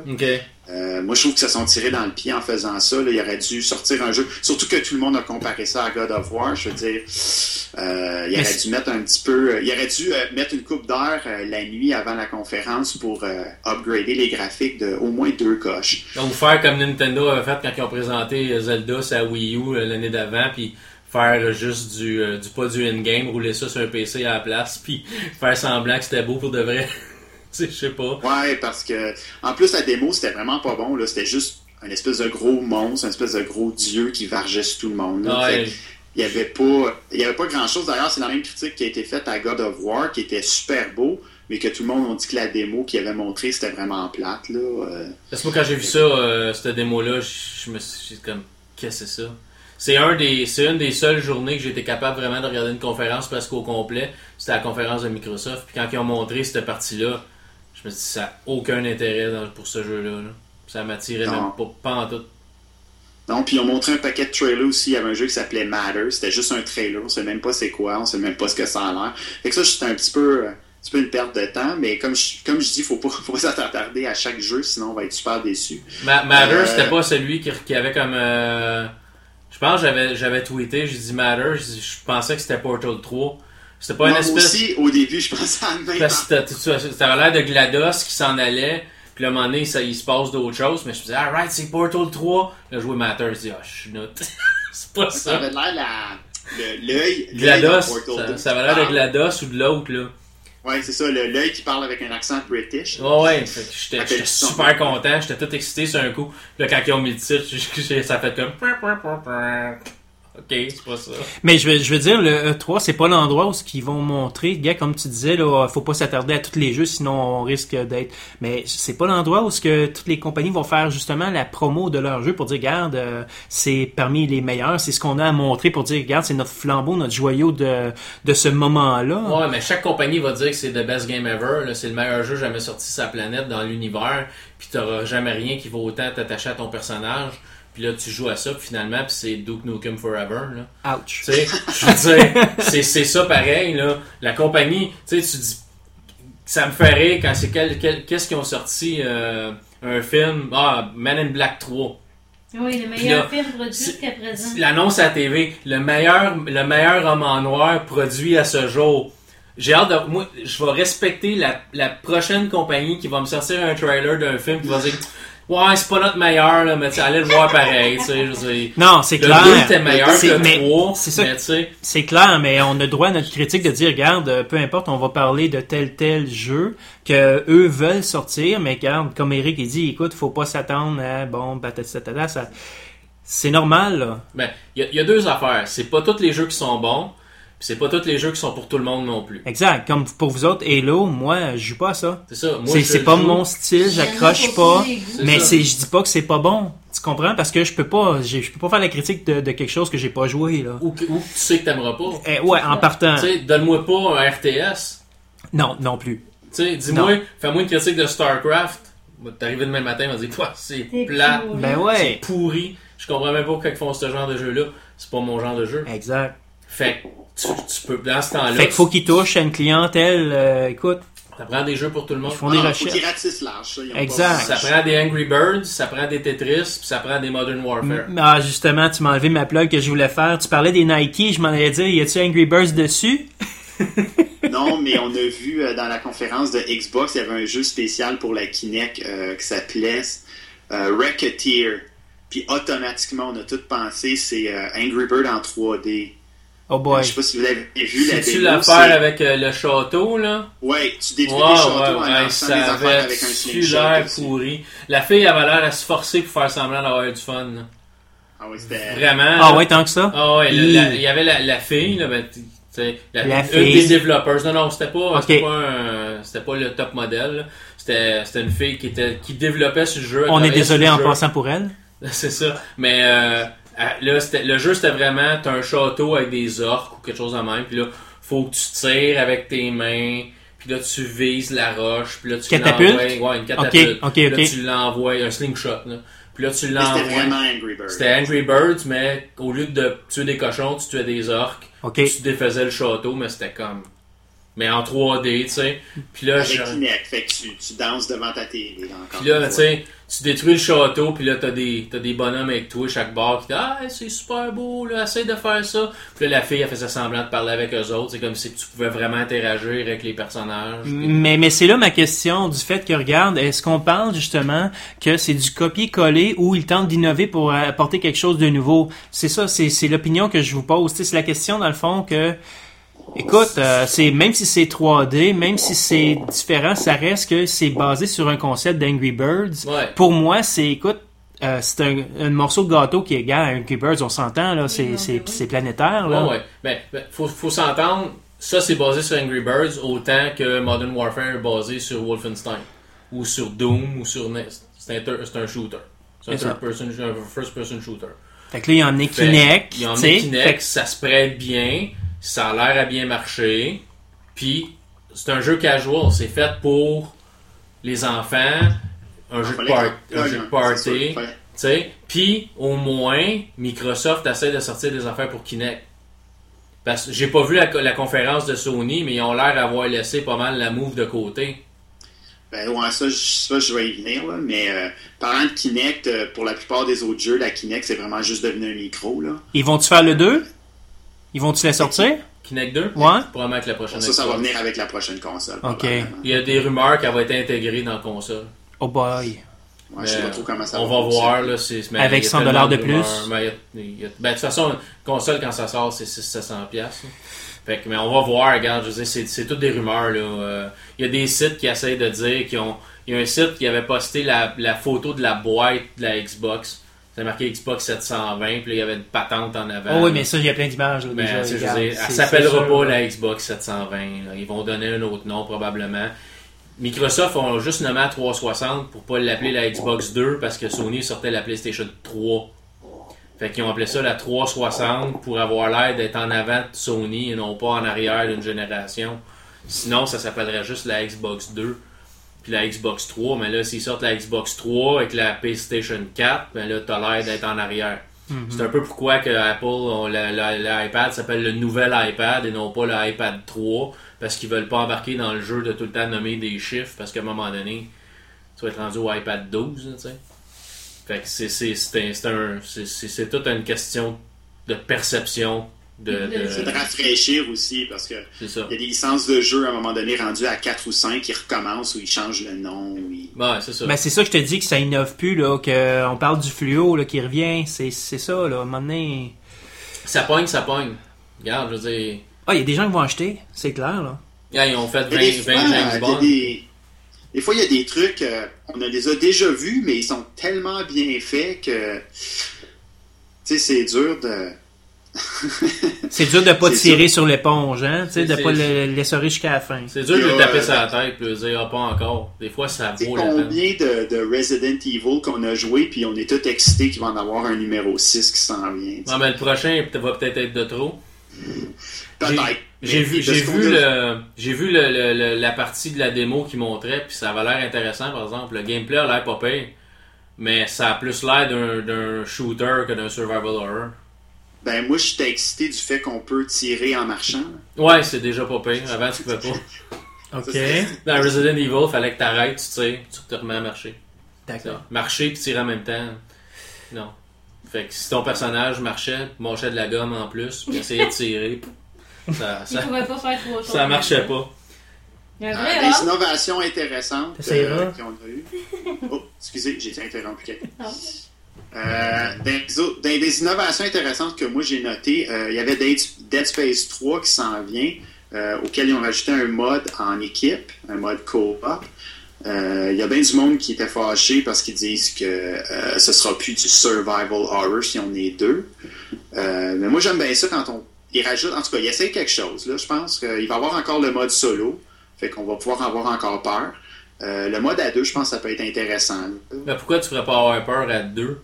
D: Moi, je trouve que ça sont tirés dans le pied en faisant ça. Là. Il aurait dû sortir un jeu. Surtout que tout le monde a comparé ça à God of War. Je veux dire, il aurait dû mettre un petit peu. il aurait dû mettre une coupe d'heure euh, la nuit avant la conférence pour upgrader les graphiques de au moins deux coches.
A: Faire comme Nintendo avait fait quand ils ont présenté Zelda sur la Wii U euh, l'année d'avant, puis faire juste du, euh, du pas du in-game, rouler ça sur un PC à la place, puis faire semblant que c'était beau pour de vrai. je sais pas.
D: Ouais, parce que en plus la démo c'était vraiment pas bon. Là, c'était juste un espèce de gros monstre, un espèce de gros dieu qui vargeait sur tout le monde. là.
A: Ouais,
D: il y avait pas il y avait pas grand chose d'ailleurs c'est la même critique qui a été faite à God of War qui était super beau mais que tout le monde a dit que la démo qu'il avait montré c'était vraiment plate là euh,
A: Parce que moi, quand j'ai vu ça, euh, cette démo-là, je, me suis dit comme, qu'est-ce que c'est ça? C'est un des, c'est une des seules journées que été capable vraiment de regarder une conférence presque au complet. C'était la conférence de Microsoft. Puis quand ils ont montré cette partie-là, je me suis dit, ça n'a aucun intérêt dans- pour ce jeu-là. là. Ça m'attirait même pas, pas en tout.
D: non puis ils ont montré un paquet de trailers aussi il y avait un jeu qui s'appelait Matter c'était juste un trailer on sait même pas c'est quoi on sait même pas ce que ça a l'air fait que ça c'était un petit peu euh, petit peu une perte de temps mais comme je, comme je dis faut pas faut pas s'attarder à chaque jeu sinon on va être super déçu
A: Ma Matter,
D: Euh,
A: c'était pas celui qui, qui avait comme. euh, je pense que j'avais, j'avais tweeté, j'ai dit Matter, je pensais que c'était Portal 3. C'était pas une espèce.
D: aussi au début je pensais à la même
A: Parce que t'avais l'air de GLaDOS qui s'en allait, puis là, à un moment donné, ça, il se passe d'autres choses, mais je me disais, alright, c'est Portal 3. Là, je jouais Matter, je dis, ah, je suis note. c'est pas
D: Ça
A: ça.
D: avait l'air la l'œil
A: GLaDOS, ça,
D: 2.
A: ça avait l'air de
D: Ah,
A: GLaDOS ou de l'autre, là.
D: Ouais, c'est ça, le- l'œil qui parle avec un accent british.
A: Ouais, ouais, j'étais super content, j'étais tout excité sur un coup. Là, quand ils ont mis le titre, ça fait comme. Ok, c'est pas ça.
B: Mais je veux, je veux dire, le E3, c'est pas l'endroit où ce qu'ils vont montrer. Gars, comme tu disais, là, faut pas s'attarder à tous les jeux, sinon on risque d'être. Mais c'est pas l'endroit où ce que toutes les compagnies vont faire justement la promo de leur jeu pour dire, regarde, euh, c'est parmi les meilleurs, c'est ce qu'on a à montrer pour dire, regarde, c'est notre flambeau, notre joyau de, de ce moment-là.
A: Ouais, mais chaque compagnie va dire que c'est the best game ever, c'est le meilleur jeu jamais sorti sur la planète dans l'univers, puis t'auras jamais rien qui va autant t'attacher à ton personnage. Puis là, tu joues à ça, puis finalement, puis c'est Duke Nukem Forever. Là.
B: Ouch.
A: Tu sais, je veux dire, c'est, c'est ça pareil, là. La compagnie, tu sais, tu dis, ça me fait rire quand c'est quel, quel- qu'est-ce qu'ils ont sorti, euh, un film, ah, Man in Black 3.
C: Oui, le meilleur
A: là,
C: film produit jusqu'à présent.
A: L'annonce à la TV, le meilleur, le meilleur roman noir produit à ce jour. J'ai hâte de, moi, je vais respecter la, la prochaine compagnie qui va me sortir un trailer d'un film qui va dire, ouais, c'est pas notre meilleur, là, mais tu allez le voir pareil, tu sais, je veux dire.
B: Non, c'est
A: Le
B: clair.
A: 2 était meilleur que le
B: mais
A: 3,
B: c'est ça.
A: mais tu sais,
B: C'est clair, mais on a droit à notre critique de dire, regarde, euh, peu importe, on va parler de tel tel jeu que eux veulent sortir, mais regarde, comme Eric il dit, écoute, faut pas s'attendre à bon, patati patata, ça, c'est normal. Là.
A: Ben, il y, a- il y a deux affaires. C'est pas tous les jeux qui sont bons, c'est pas tous les jeux qui sont pour tout le monde non plus.
B: Exact. Comme pour vous autres, Halo, moi, je joue pas à ça.
A: C'est ça. Moi,
B: C'est c'est pas
A: joue.
B: mon style, j'accroche pas.
A: C'est
B: Mais c'est, je dis pas que c'est pas bon. Tu comprends? Parce que je peux pas, je peux pas faire la critique de, de quelque chose que j'ai pas joué, là.
A: Ou, que- ou que tu sais que t'aimeras pas.
B: Eh, ouais, en partant.
A: Tu sais, donne-moi pas un RTS.
B: Non, non plus.
A: Tu sais, dis-moi, fais-moi une critique de StarCraft. Arrivé demain matin, on m'a dit, quoi, c'est plat,
C: pourri.
B: Ben
A: c'est
B: ouais.
A: pourri. Je comprends même pas pourquoi ils font ce genre de jeu-là. C'est pas mon genre de jeu.
B: Exact.
A: Fait que tu, tu peux, dans ce temps-là,
B: Fait qu'il faut qu'ils touchent à une clientèle, euh, écoute,
A: ça prend des jeux pour tout le monde.
B: ils font
D: Ah
B: des recherches.
D: qu'ils ratissent large, ça. ils
B: Exact.
A: Ça prend des Angry Birds, ça prend des Tetris, puis ça prend des Modern Warfare.
B: Ah, justement, tu m'as enlevé ma plug que je voulais faire. Tu parlais des Nike, je m'en allais dire, y a-tu Angry Birds dessus?
D: Non, mais on a vu euh, dans la conférence de Xbox, il y avait un jeu spécial pour la Kinect euh, qui s'appelait euh, Racketeer. Puis automatiquement, on a tout pensé, c'est euh, Angry Bird en 3D.
B: Oh boy.
D: Je sais pas si vous avez vu la démo.
A: l'affaire avec euh, le château, là?
D: Ouais, tu détruis
A: Wow,
D: des châteaux
A: ouais,
D: en
A: ouais,
D: lançant des
A: ça
D: affaires
A: avait
D: avec un slingshot.
A: pourri. La fille avait l'air à se forcer pour faire semblant d'avoir du fun. là.
D: Ah ouais, c'était...
A: Vraiment.
B: Ah
A: là.
B: ouais, tant que ça?
A: Ah ouais, la- il y avait la, la fille, là, ben, tu sais, la,
B: La
A: une
B: fille.
A: des développeurs. Non, non, c'était pas,
B: Ok.
A: c'était pas, un- c'était pas le top modèle. C'était, c'était une fille qui était, qui développait ce jeu.
B: On est désolé en
A: le jeu.
B: passant pour elle.
A: C'est ça. Mais euh, là, c'était, le jeu, c'était vraiment, t'as un château avec des orques ou quelque chose de même. Puis là, faut que tu tires avec tes mains. Puis là, tu vises la roche. Puis là, tu
B: Catapulte?
A: l'envoies. Ouais, une catapulte.
B: ok,
A: Puis là,
B: ok.
A: tu l'envoies, un slingshot. Là. Puis là, tu l'envoies.
D: c'était vraiment Angry Bird.
A: C'était Angry Birds, mais au lieu de tuer des cochons, tu tuais des orques. Tu défaisais le château, mais c'était comme. Mais en 3D, tu sais. Puis là,
D: Avec
A: je-
D: Kinect, fait que tu, tu danses devant ta télé. encore
A: puis là, tu sais, tu détruis le château, puis là, t'as des, t'as des bonhommes avec toi, chaque bar, qui disent Ah, c'est super beau, là, essaye de faire ça. Puis là, la fille, elle faisait semblant de parler avec eux autres. C'est comme si tu pouvais vraiment interagir avec les personnages.
B: Mais, mais c'est là ma question du fait que, regarde, est-ce qu'on parle justement que c'est du copier-coller ou ils tentent d'innover pour apporter quelque chose de nouveau? C'est ça, c'est, c'est l'opinion que je vous pose. Tu sais, c'est la question, dans le fond, que, écoute, euh, c'est, même si c'est 3D, même si c'est différent, ça reste que c'est basé sur un concept d'Angry Birds.
A: Ouais.
B: Pour moi, c'est, écoute, euh, c'est un, un morceau de gâteau qui est égal à Angry Birds, on s'entend, là, c'est,
C: Oui,
B: c'est,
C: oui.
B: c'est planétaire, là.
A: Ouais. Ben, ben, faut, faut s'entendre. Ça, c'est basé sur Angry Birds autant que Modern Warfare est basé sur Wolfenstein. Ou sur Doom, ou sur Nest. C'est un, c'est un shooter. C'est un third person, un first person shooter.
B: Fait que là, il y en a Kinect,
A: Il y en a. Kinect, ça se prête bien, ça a l'air à bien marcher. Puis, c'est un jeu casual. C'est fait pour les enfants, un jeu de, un jeu party. puis au moins, Microsoft essaie de sortir des affaires pour Kinect. Parce que j'ai pas vu la, la conférence de Sony, mais ils ont l'air d'avoir laissé pas mal la move de côté.
D: Ben ouais, ça, je- ça je vais y venir, là. Mais euh, parlant de Kinect, euh, pour la plupart des autres jeux, la Kinect, c'est vraiment juste devenu un micro, là.
B: Ils vont-tu faire le 2? Ils vont-tu la sortir?
A: Kinect 2,
B: Ouais.
A: probablement avec la prochaine
D: Ça, ça va venir avec la prochaine console.
B: Ok.
A: Il y a des rumeurs qu'elle va être intégrée dans la console.
B: Oh boy.
D: Ouais, je sais pas trop comment ça
A: on
D: va
A: va
D: fonctionner.
A: voir. Là, c'est- mais
B: Avec
A: il y a
B: 100
A: tellement
B: dollars de plus.
A: Mais il y a- il y a- ben, de toute façon, une console, quand ça sort, c'est 700$. piastres, là. Fait que, mais on va voir, regarde, je veux dire, c'est, c'est toutes des rumeurs, là. Euh, Il y a des sites qui essayent de dire qu'ils ont. Il y a un site qui avait posté la, la photo de la boîte de la Xbox. C'est marqué Xbox 720, puis il y avait une patente en avant.
B: Oh oui, mais ça, il y a plein d'images. là,
A: Ben,
B: déjà,
A: je
B: regarde,
A: dire, elle s'appellera pas la Xbox 720. là. Ils vont donner un autre nom probablement. Microsoft ont juste nommé à 360 pour pas l'appeler la Xbox 2 parce que Sony sortait la PlayStation 3. Fait qu'ils ont appelé ça la 360 pour avoir l'air d'être en avant de Sony et non pas en arrière d'une génération. Sinon, ça s'appellerait juste la Xbox 2 puis la Xbox 3. Mais là, s'ils sortent la Xbox 3 avec la PlayStation 4, ben là, t'as l'air d'être en arrière. C'est un peu pourquoi que Apple, on- la- la- l'iPad s'appelle le nouvel iPad et non pas le iPad 3, parce qu'ils veulent pas embarquer dans le jeu de tout le temps nommer des chiffres, parce qu'à un moment donné, tu vas être rendu au iPad 12, là, tu sais. Fait que un- c'est toute une question de perception de... de-
D: C'est de rafraîchir aussi, parce que il y a des licences de jeu à un moment donné rendues à 4 ou 5 qui recommencent ou ils changent le nom. ou ils-
A: Ouais, c'est ça.
B: Ben, c'est ça que je te dis que ça innove plus, là, que on parle du fluo là, qui revient. C'est, c'est ça, là. À un moment donné.
A: Ça pogne, ça pogne. Regarde, je veux dire...
B: Ah, il y a des gens qui vont acheter, c'est clair, là.
A: Ils ont fait 20,
D: Mais des
A: 20
D: fois,
A: James
D: il y a
A: Bond.
D: des, des fois, il y a des trucs, euh, on a les a déjà vus, mais ils sont tellement bien faits que, tu sais, c'est dur de...
B: C'est dur de pas tirer sur l'éponge, hein, tu sais, de
A: C'est-
B: pas
A: c'est-
B: le laisser jusqu'à la fin.
A: C'est dur de le taper
D: euh,
A: sur la tête et de dire, ah, pas encore. Des fois, ça vaut la peine.
D: combien de, de Resident Evil qu'on a joué, puis on est tous excités qu'il va en avoir un numéro 6 qui s'en vient.
A: Ouais, mais le prochain va peut-être être de trop.
D: Peut-être.
A: J'ai vu, j'ai vu,
D: a-
A: le, j'ai vu le, le- le- la partie de la démo qui montrait, puis ça avait l'air intéressant, par exemple. Le gameplay a l'air pas pire, mais ça a plus l'air d'un shooter que d'un survival horror.
D: Ben, moi, j'étais excité du fait qu'on peut tirer en marchant.
A: Ouais, c'est déjà pas pire. Avant, tu pouvais pas.
B: OK.
A: Dans Resident Evil, fallait que t'arrêtes, tu tires, tu te remets à marcher.
B: D'accord.
A: Marcher puis tirer en même temps. Non. Fait que si ton personnage marchait, mâchait de la gomme en plus, puis essayait de tirer, ça,
C: Il
A: ça,
C: pouvait pas faire trop chaud.
A: ça marchait pas.
C: Il y a
D: des
C: homme.
D: innovations intéressantes euh, qu'on a eues. Oh, excusez, j'ai été interrompu. Euh, dans, les autres- dans les innovations intéressantes que moi j'ai notées, euh, il y avait Dead, Space 3 qui s'en vient, euh, auquel ils ont rajouté un mode en équipe, un mode co-op. Euh, Il y a bien du monde qui était fâché parce qu'ils disent que euh, ce sera plus du survival horror si on est deux. Euh, mais moi j'aime bien ça quand on ils rajoutent, en tout cas, ils essayent quelque chose. Là, je pense qu'il va avoir encore le mode solo, fait qu'on va pouvoir avoir encore peur. Euh, le mode à deux, je pense que ça peut être intéressant. là.
A: Mais pourquoi tu ferais pas avoir peur à deux?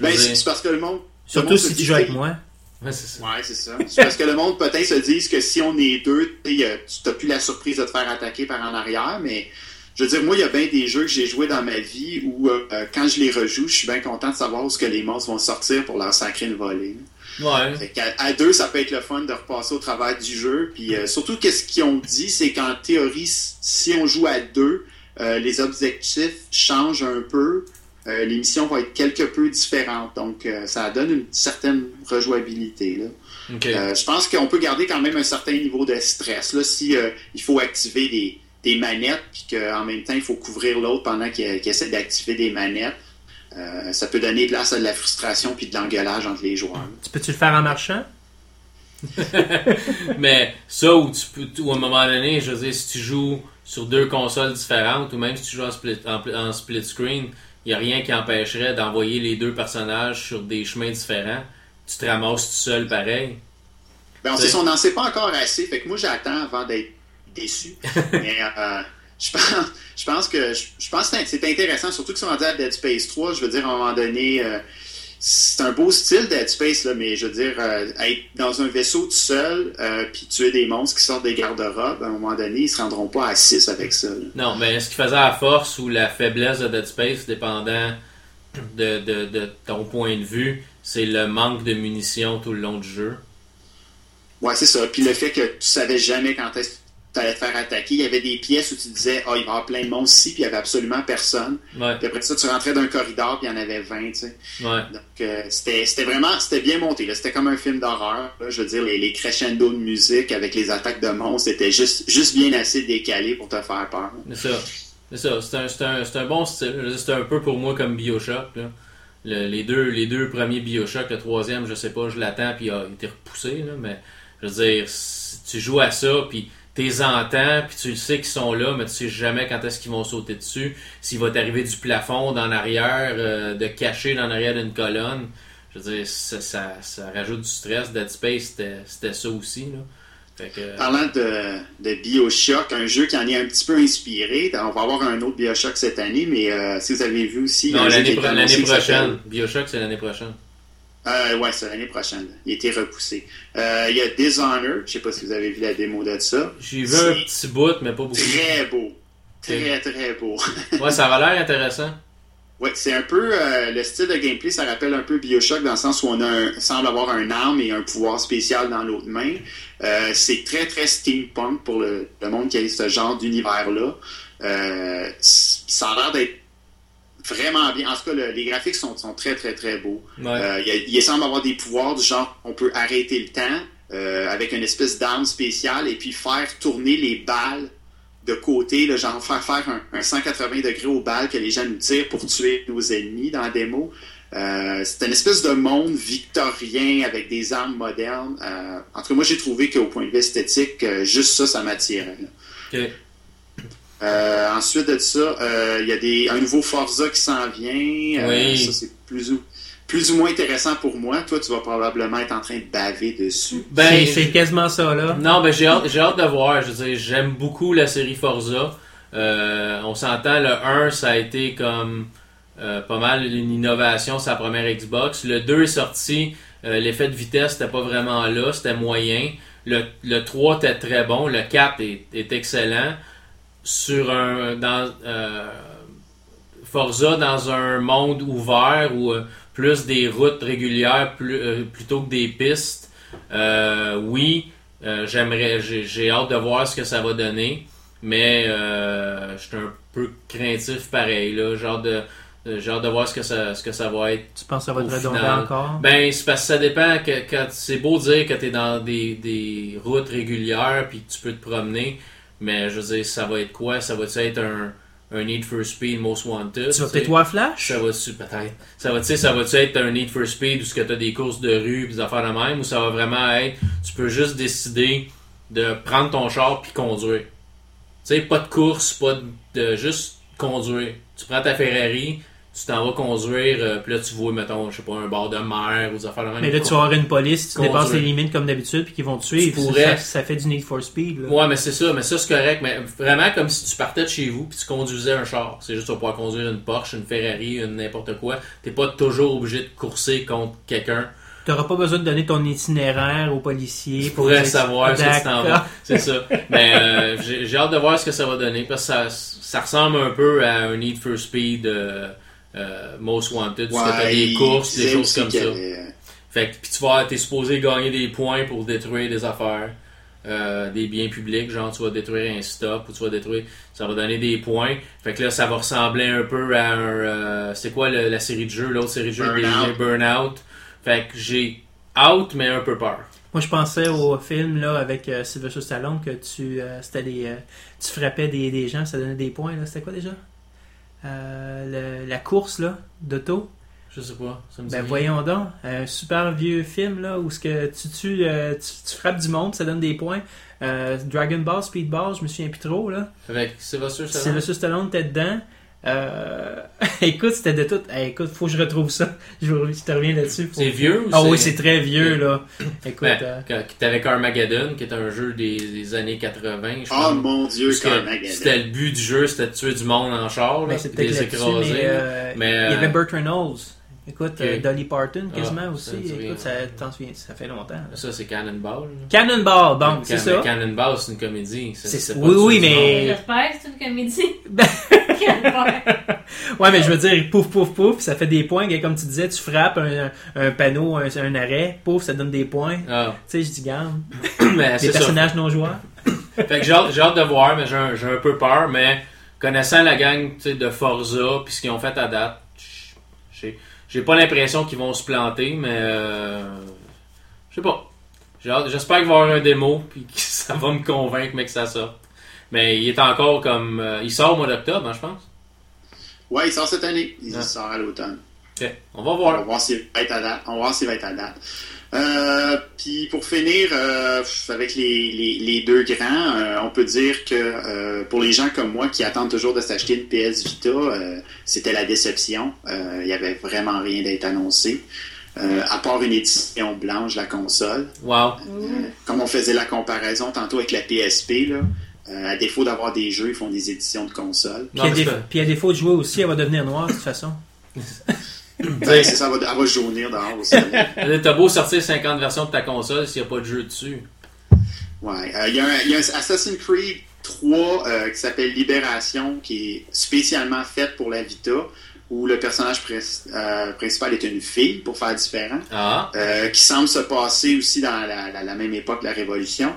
D: Ben, c'est
A: dire-
D: c'est parce que le monde. le
B: Surtout
D: monde
B: si tu joues avec moi.
A: Ouais, c'est ça.
D: Ouais, c'est ça. Parce que le monde peut-être se dise que si on est deux, tu sais, euh, n'as plus la surprise de te faire attaquer par en arrière, mais je veux dire, moi, il y a bien des jeux que j'ai joués dans ma vie où euh, euh, quand je les rejoue, je suis bien content de savoir où ce que les monstres vont sortir pour leur sacrer une volée.
A: Ouais.
D: Fait qu'à à deux, ça peut être le fun de repasser au travers du jeu. Puis euh, surtout, qu'est-ce qu'ils ont dit, c'est qu'en théorie, si on joue à deux, euh, les objectifs changent un peu. Euh, les missions vont être quelque peu différentes. Donc, euh, ça donne une certaine rejouabilité. Là. Euh, je pense qu'on peut garder quand même un certain niveau de stress. Là, si euh, il faut activer des, des manettes, puis qu'en même temps, il faut couvrir l'autre pendant qu'il qu'il essaie d'activer des manettes, euh, ça peut donner place à de la frustration puis de l'engueulage entre les joueurs.
B: Tu peux-tu le faire en marchant?
A: Mais ça, où tu peux, ou à un moment donné, je veux dire, si tu joues sur deux consoles différentes, ou même si tu joues en split, en, pl- en split screen, il n'y a rien qui empêcherait d'envoyer les deux personnages sur des chemins différents. Tu te ramasses tout seul pareil.
D: Ben, on n'en sait pas encore assez. Fait que moi, j'attends avant d'être déçu. Mais euh, je pense, je pense que je, pense que c'est- c'est intéressant, surtout que si on dit à Dead Space 3, je veux dire, à un moment donné, euh, c'est un beau style Dead Space, là, mais je veux dire, euh, être dans un vaisseau tout seul, euh, puis tuer des monstres qui sortent des garde-robes, à un moment donné, ils se rendront pas à 6 avec ça. là.
A: Non, mais ce qui faisait la force ou la faiblesse de Dead Space, dépendant de, de, de ton point de vue, c'est le manque de munitions tout le long du jeu.
D: Ouais, c'est ça. Puis le fait que tu savais jamais quand est-ce que tu allais te faire attaquer, il y avait des pièces où tu disais, ah, il va y avoir plein de monstres ici, puis il y avait absolument personne.
A: Ouais,
D: Puis après ça, tu rentrais d'un corridor, puis il y en avait 20, tu sais.
A: ouais.
D: Donc, euh, c'était c'était vraiment, c'était bien monté. C'était comme un film d'horreur. Je veux dire, les, les crescendo de musique avec les attaques de monstres étaient juste, juste bien assez décalés pour te faire peur.
A: C'est ça. C'est ça. C'est un, un, bon style. C'est un peu pour moi comme Bioshock. Là. Le- les, deux, les deux premiers Bioshock, le troisième, je sais pas, je l'attends, puis il a été repoussé. Là, mais Je veux dire, si tu joues à ça, puis t'es entends, puis tu le sais qu'ils sont là, mais tu sais jamais quand est-ce qu'ils vont sauter dessus, s'il va t'arriver du plafond dans l'arrière, euh, de cacher dans l'arrière d'une colonne. Je veux dire, ça, ça, ça rajoute du stress. Dead Space, c'était ça aussi. Là. Fait que,
D: Parlant de, de Bioshock, un jeu qui en est un petit peu inspiré, on va avoir un autre Bioshock cette année, mais euh, si vous avez vu aussi.
A: non, l'année pro- prochaine. Bioshock, c'est l'année prochaine.
D: Euh, ouais, c'est l'année prochaine. Il a été repoussé. Euh, Il y a Dishonored, je sais pas si vous avez vu la démo de ça.
A: J'ai vu un petit bout, mais pas beaucoup.
D: Très beau. Très, très beau.
A: Ouais, ça a l'air intéressant.
D: Ouais, c'est un peu euh, le style de gameplay, ça rappelle un peu Bioshock dans le sens où on a un- semble avoir un arme et un pouvoir spécial dans l'autre main. Euh, c'est très très steampunk pour le, le monde qui a ce genre d'univers-là. Euh, c- ça a l'air d'être vraiment bien. En tout cas, le- les graphiques sont, sont très très très beaux.
A: Ouais.
D: Euh, il, semble avoir des pouvoirs du genre on peut arrêter le temps euh, avec une espèce d'arme spéciale et puis faire tourner les balles de côté, genre faire faire un, un 180 degrés aux balles que les gens nous tirent pour tuer nos ennemis dans la démo. Euh, c'est une espèce de monde victorien avec des armes modernes. En tout cas, moi j'ai trouvé qu'au point de vue esthétique, juste ça, ça m'attirait. Euh, ensuite de ça, euh, il y a des, un nouveau Forza qui s'en vient. Euh,
A: Oui.
D: Ça, c'est plus ou, plus ou moins intéressant pour moi. Toi, tu vas probablement être en train de baver dessus.
A: Ben,
B: C'est- quasiment ça, là.
A: Non, ben j'ai hâte, j'ai hâte de voir. Je veux dire, j'aime beaucoup la série Forza. Euh, on s'entend, le 1, ça a été comme euh, pas mal une innovation, sa première Xbox. Le 2 est sorti, euh, l'effet de vitesse n'était pas vraiment là, c'était moyen. Le, le 3 était très bon, le 4 est, est excellent. Sur un dans euh, Forza dans un monde ouvert ou euh, plus des routes régulières plus, euh, plutôt que des pistes. Oui, j'aimerais, j'ai, hâte de voir ce que ça va donner, mais je suis un peu craintif pareil là, genre de, j'ai hâte de voir ce que ça, ce que ça va être.
B: Tu penses que ça va
A: Au
B: te redonder
A: final.
B: encore?
A: Ben, c'est parce que ça dépend que quand c'est beau dire que t'es dans des, des routes régulières puis que tu peux te promener, mais je veux dire, ça va être quoi? Ça va être un, un Need for Speed Most Wanted
B: tu vas peut-être voir Flash?
A: Ça va-tu, peut-être. Ça va, ça va-tu être un Need for Speed où ce que t'as des courses de rue pis des affaires de même, ou ça va vraiment être, tu peux juste décider de prendre ton char puis conduire? Tu sais, pas de course, pas de, de- juste conduire. Tu prends ta Ferrari, tu t'en vas conduire, euh, puis là tu vois, mettons, je sais pas, un bord de mer ou des affaires de même.
B: Mais là, tu vas avoir une police, tu dépasses les limites comme d'habitude, puis qu'ils vont te suivre.
A: Tu pourrais.
B: Ça, ça fait du Need for Speed. Là.
A: Ouais, mais c'est ça, mais ça c'est correct, mais vraiment comme si tu partais de chez vous puis tu conduisais un char. C'est juste tu vas pouvoir conduire une Porsche, une Ferrari, une n'importe quoi. T'es pas toujours obligé de courser contre quelqu'un.
B: Tu n'auras pas besoin de donner ton itinéraire aux policiers.
A: Tu
B: pour
A: pourrais savoir ce que tu t'en vas. C'est ça. Mais euh, j'ai j'ai hâte de voir ce que ça va donner parce que ça, ça ressemble un peu à un Need for Speed euh, euh, Most Wanted, où t'as des courses, des choses comme ça.
D: avait-
A: Fait que puis tu vas, t'es supposé gagner des points pour détruire des affaires, euh, des biens publics, genre tu vas détruire un stop ou tu vas détruire, ça va donner des points. Fait que là ça va ressembler un peu à un, euh, c'est quoi le- la série de jeux, l'autre série de jeux,
D: Burnout.
A: des Burnout. Fait que j'ai out mais un peu peur.
B: Moi, je pensais au film là avec euh, Sylvester Stallone que tu, euh, des, euh, tu frappais des, des gens, ça donnait des points. Là. C'était quoi déjà? Le- La course là d'auto.
A: Je sais pas. Ça me dit
B: Ben voyons donc, un super vieux film là où ce que tu tues, euh, tu, tu frappes du monde, ça donne des points. Euh, Dragon Ball, Speedball, je me souviens plus trop là.
A: Avec Sylvester Stallone.
B: Sylvester Stallone était dedans. Euh, écoute, c'était de tout. Hey, écoute, faut que je retrouve ça. Je, je te reviens là-dessus. Faut-
A: C'est vieux ou
B: Ah oui, c'est très vieux là. Écoute,
A: Ben,
B: euh,
A: quand- T'avais Carmageddon, qui est un jeu des, des années 80, je
D: Oh mon dieu, Carmageddon.
A: C'était le but du jeu, c'était de tuer du monde en char, là,
B: ben, c'est
A: puis de
B: peut-être
A: les
B: là-dessus,
A: écraser.
B: mais, euh,
A: Mais,
B: il y
A: euh,
B: avait Burt Reynolds. Écoute, euh, Dolly Parton quasiment
A: Ah,
B: aussi.
A: ça.
B: Écoute, ça, t'en souviens, ça fait longtemps. là.
A: Ça, c'est Cannonball. là.
B: Cannonball, bon, c'est
A: Can-
B: ça.
A: Cannonball, c'est une comédie. Ça,
B: C'est-
A: c'est
B: oui, oui, mais-
A: monde.
C: J'espère que c'est une comédie.
B: Ben-. Ouais, mais je veux dire, pouf, pouf, pouf, ça fait des points. Comme tu disais, tu frappes un, un panneau, un, un arrêt, pouf, ça donne des points.
A: Ah,
B: Tu sais, je dis, garde,
A: mais
B: des
A: ça.
B: personnages non joueurs.
A: Fait que j'ai hâte, j'ai hâte de voir, mais j'ai un, j'ai un peu peur. Mais connaissant la gang sais, de Forza, puis ce qu'ils ont fait à date, j'ai j'ai pas l'impression qu'ils vont se planter, mais euh, je sais pas. J'espère qu'il va y avoir un démo, puis que ça va me convaincre, mais que ça sorte. Mais il est encore comme. euh, il sort au mois d'octobre, hein, je pense.
D: Ouais, il sort cette année. Il
A: Ah.
D: sort à l'automne.
A: On va
D: On va
A: voir.
D: voir s'il va être à date. On va voir s'il va être à date. Euh, puis pour finir, euh, avec les, les, les deux grands, euh, on peut dire que euh, pour les gens comme moi qui attendent toujours de s'acheter une PS Vita, euh, c'était la déception. Euh, Il y avait vraiment rien d'être annoncé. Euh, à part une édition blanche de la console.
A: Wow.
D: Euh, comme on faisait la comparaison tantôt avec la PSP, là, euh, à défaut d'avoir des jeux, ils font des éditions de console.
B: Puis,
A: Non,
B: à
A: mais
B: défaut-
A: c'est-
B: puis à défaut de jouer aussi, elle va devenir noire de toute façon.
D: C'est ça, elle va, elle va jaunir dehors aussi.
A: T'as beau sortir 50 versions de ta console s'il n'y a pas de jeu dessus.
D: Ouais. Euh, Il y, a un- il y a un Assassin's Creed 3 euh, qui s'appelle Libération, qui est spécialement fait pour la Vita, où le personnage euh, principal est une fille, pour faire différent,
A: Ah.
D: euh, qui semble se passer aussi dans la, la- la même époque de la Révolution.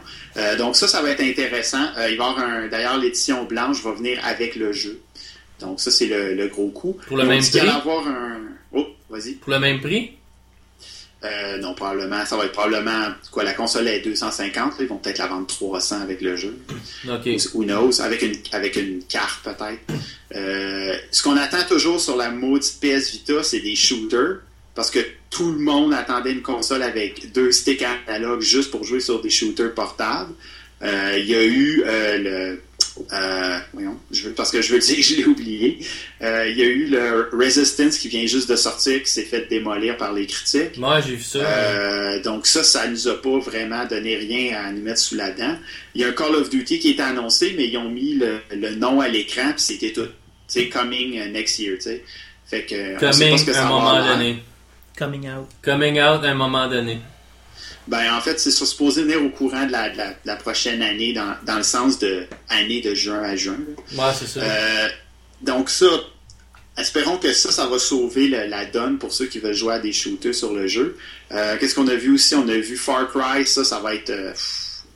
D: Donc ça, ça va être intéressant. Il va y avoir un... D'ailleurs, l'édition blanche va venir avec le jeu. Donc ça, c'est le, le gros coup.
A: Pour le
D: ont
A: même prix?
D: avoir un... Vas-y.
A: Pour le même prix?
D: Euh, non, probablement. Ça va être probablement... Quoi, la console est 250. là, ils vont peut-être la vendre 300 avec le jeu.
A: Ok.
D: Who knows? Avec une, avec une carte, peut-être. Euh, ce qu'on attend toujours sur la maudite PS Vita, c'est des shooters. Parce que tout le monde attendait une console avec deux sticks analogues juste pour jouer sur des shooters portables. Euh, Il y a eu le... euh, voyons, je veux, parce que je veux dire que je l'ai oublié. Euh, Il y a eu le Resistance qui vient juste de sortir, qui s'est fait démolir par les critiques.
A: Moi, j'ai vu ça.
D: Euh, donc ça, ça nous a pas vraiment donné rien à nous mettre sous la dent. Il y a un Call of Duty qui était annoncé, mais ils ont mis le, le nom à l'écran, puis c'était tout. C'est coming uh, next year, tu sais. Fait que on sait pas
A: Coming
D: ce que
A: à
D: ça
A: un moment donné.
B: Coming out.
A: Coming out à un moment donné.
D: Ben en fait, c'est supposé venir au courant de la, de la, de la prochaine année, dans, dans le sens de année de juin à juin.
A: Ouais, c'est ça.
D: Euh, donc ça, espérons que ça, ça va sauver le- la donne pour ceux qui veulent jouer à des shooters sur le jeu. Euh, Qu'est-ce qu'on a vu aussi? On a vu Far Cry, ça, ça va être euh,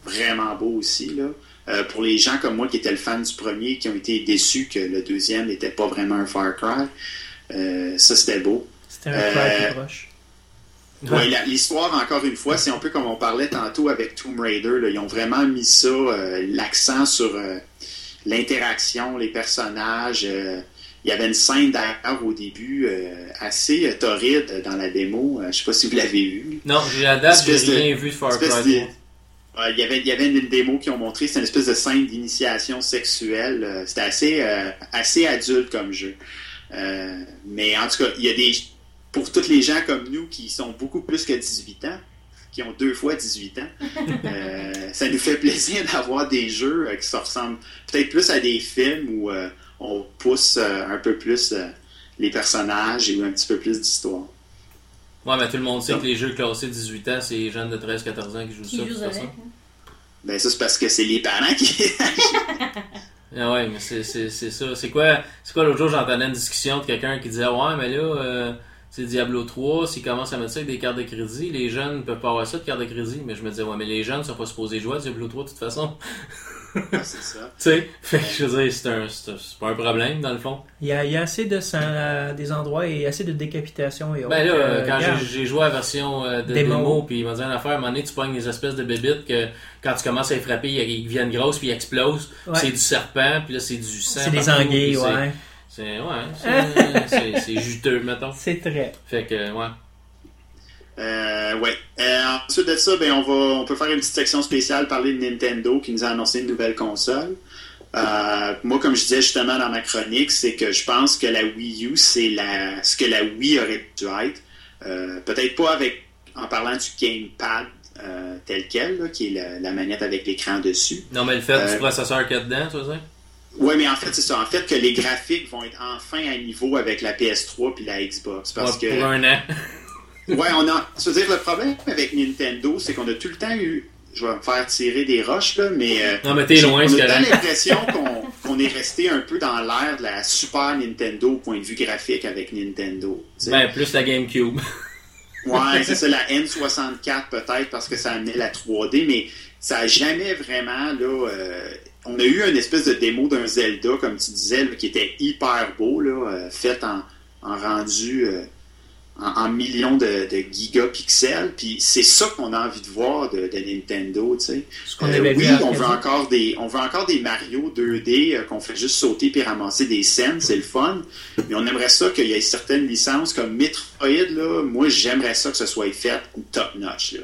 D: vraiment beau aussi. Là. Euh, pour les gens comme moi qui étaient le fan du premier, qui ont été déçus que le deuxième n'était pas vraiment un Far Cry, euh, ça c'était beau.
B: C'était un
D: Euh,
B: cry plus proche.
D: Ouais, l'histoire, encore une fois, c'est un peu comme on parlait tantôt avec Tomb Raider. là. Ils ont vraiment mis ça, euh, l'accent sur euh, l'interaction, les personnages. euh. il y avait une scène d'ailleurs au début assez torride dans la démo. Je sais pas si vous l'avez vu.
A: Non, date, j'ai
D: de-
A: rien vu de Far Cry
D: de-
A: 3.
D: Ouais, il y avait, il y avait une démo qui ont montré, c'est une espèce de scène d'initiation sexuelle. C'était assez, assez adulte comme jeu. Mais en tout cas, il y a des. Pour tous les gens comme nous qui sont beaucoup plus que 18 ans, qui ont deux fois 18 ans, euh, ça nous fait plaisir d'avoir des jeux euh, qui se ressemblent peut-être plus à des films où euh, on pousse euh, un peu plus euh, les personnages et un petit peu plus d'histoire.
A: Ouais, mais tout le monde sait que les jeux classés 18 ans, c'est les jeunes de 13-14 ans qui jouent
C: Qui
A: ça. de
C: avec.
A: façon.
C: hein.
D: Ben ça, c'est parce que c'est les parents qui.
A: Ah ouais, mais c'est c'est- c'est ça. C'est quoi, c'est quoi l'autre jour, j'entendais une discussion de quelqu'un qui disait Ouais, mais là, euh, c'est Diablo 3, s'ils commencent à mettre ça avec des cartes de crédit, les jeunes ne peuvent pas avoir ça de carte de crédit. Mais je me disais Ouais, mais les jeunes sont pas supposés jouer à Diablo 3 de toute façon.
D: Ah, c'est ça.
A: Tu sais, fait que je veux dire, c'est un- pas un problème dans le fond.
B: Il y a, il y a assez de sang à des endroits et assez de décapitation et autres.
A: Ben là,
B: Euh,
A: quand
B: regarde,
A: j'ai- j'ai joué à la version euh, de
B: Démo.
A: démo, puis il m'a dit une affaire, à un moment donné, tu pognes des espèces de bébites que quand tu commences à les frapper, ils, ils deviennent grosses puis ils explosent.
B: Ouais.
A: C'est du serpent, puis là, c'est du sang.
B: c'est des anguilles,
A: c'est-
B: ouais.
A: C'est ouais, c'est- juteux, mettons.
B: C'est très.
A: Fait que, ouais.
D: Euh, ouais. Euh, ensuite de ça, ben, on, va, on peut faire une petite section spéciale, parler de Nintendo qui nous a annoncé une nouvelle console. Euh, moi, comme je disais justement dans ma chronique, c'est que je pense que la Wii U, c'est la, ce que la Wii aurait dû être. Euh, Peut-être pas avec en parlant du gamepad euh, tel quel, là, qui est la, la manette avec l'écran dessus.
A: Non, mais le fait
D: Euh,
A: du processeur qu'il y a dedans, tu veux dire?
D: Oui, mais en fait, c'est ça. En fait, que les graphiques vont être enfin à niveau avec la PS3 puis la Xbox. Parce
A: Ouais,
D: que
A: Pour un an.
D: Ouais, on a. Je veux dire, le problème avec Nintendo, c'est qu'on a tout le temps eu. Je vais me faire tirer des roches, là, mais. euh,
A: Non, mais t'es loin,
D: On a l'impression qu'on est resté un peu dans l'ère de la Super Nintendo au point de vue graphique avec Nintendo.
A: Ben, plus la GameCube.
D: Ouais, c'est ça, la N64 peut-être parce que ça amenait la 3D, mais ça a jamais vraiment, là. euh, on a eu une espèce de démo d'un Zelda, comme tu disais, là, qui était hyper beau, là, euh, fait en, en rendu euh, en, millions de, de, gigapixels. Puis c'est ça qu'on a envie de voir de, de Nintendo, tu sais. Euh, oui, on veut encore des, on veut encore des Mario 2D euh, qu'on fait juste sauter puis ramasser des scènes, c'est le fun. Mais on aimerait ça qu'il y ait certaines licences comme Metroid là. Moi, j'aimerais ça que ce soit fait top notch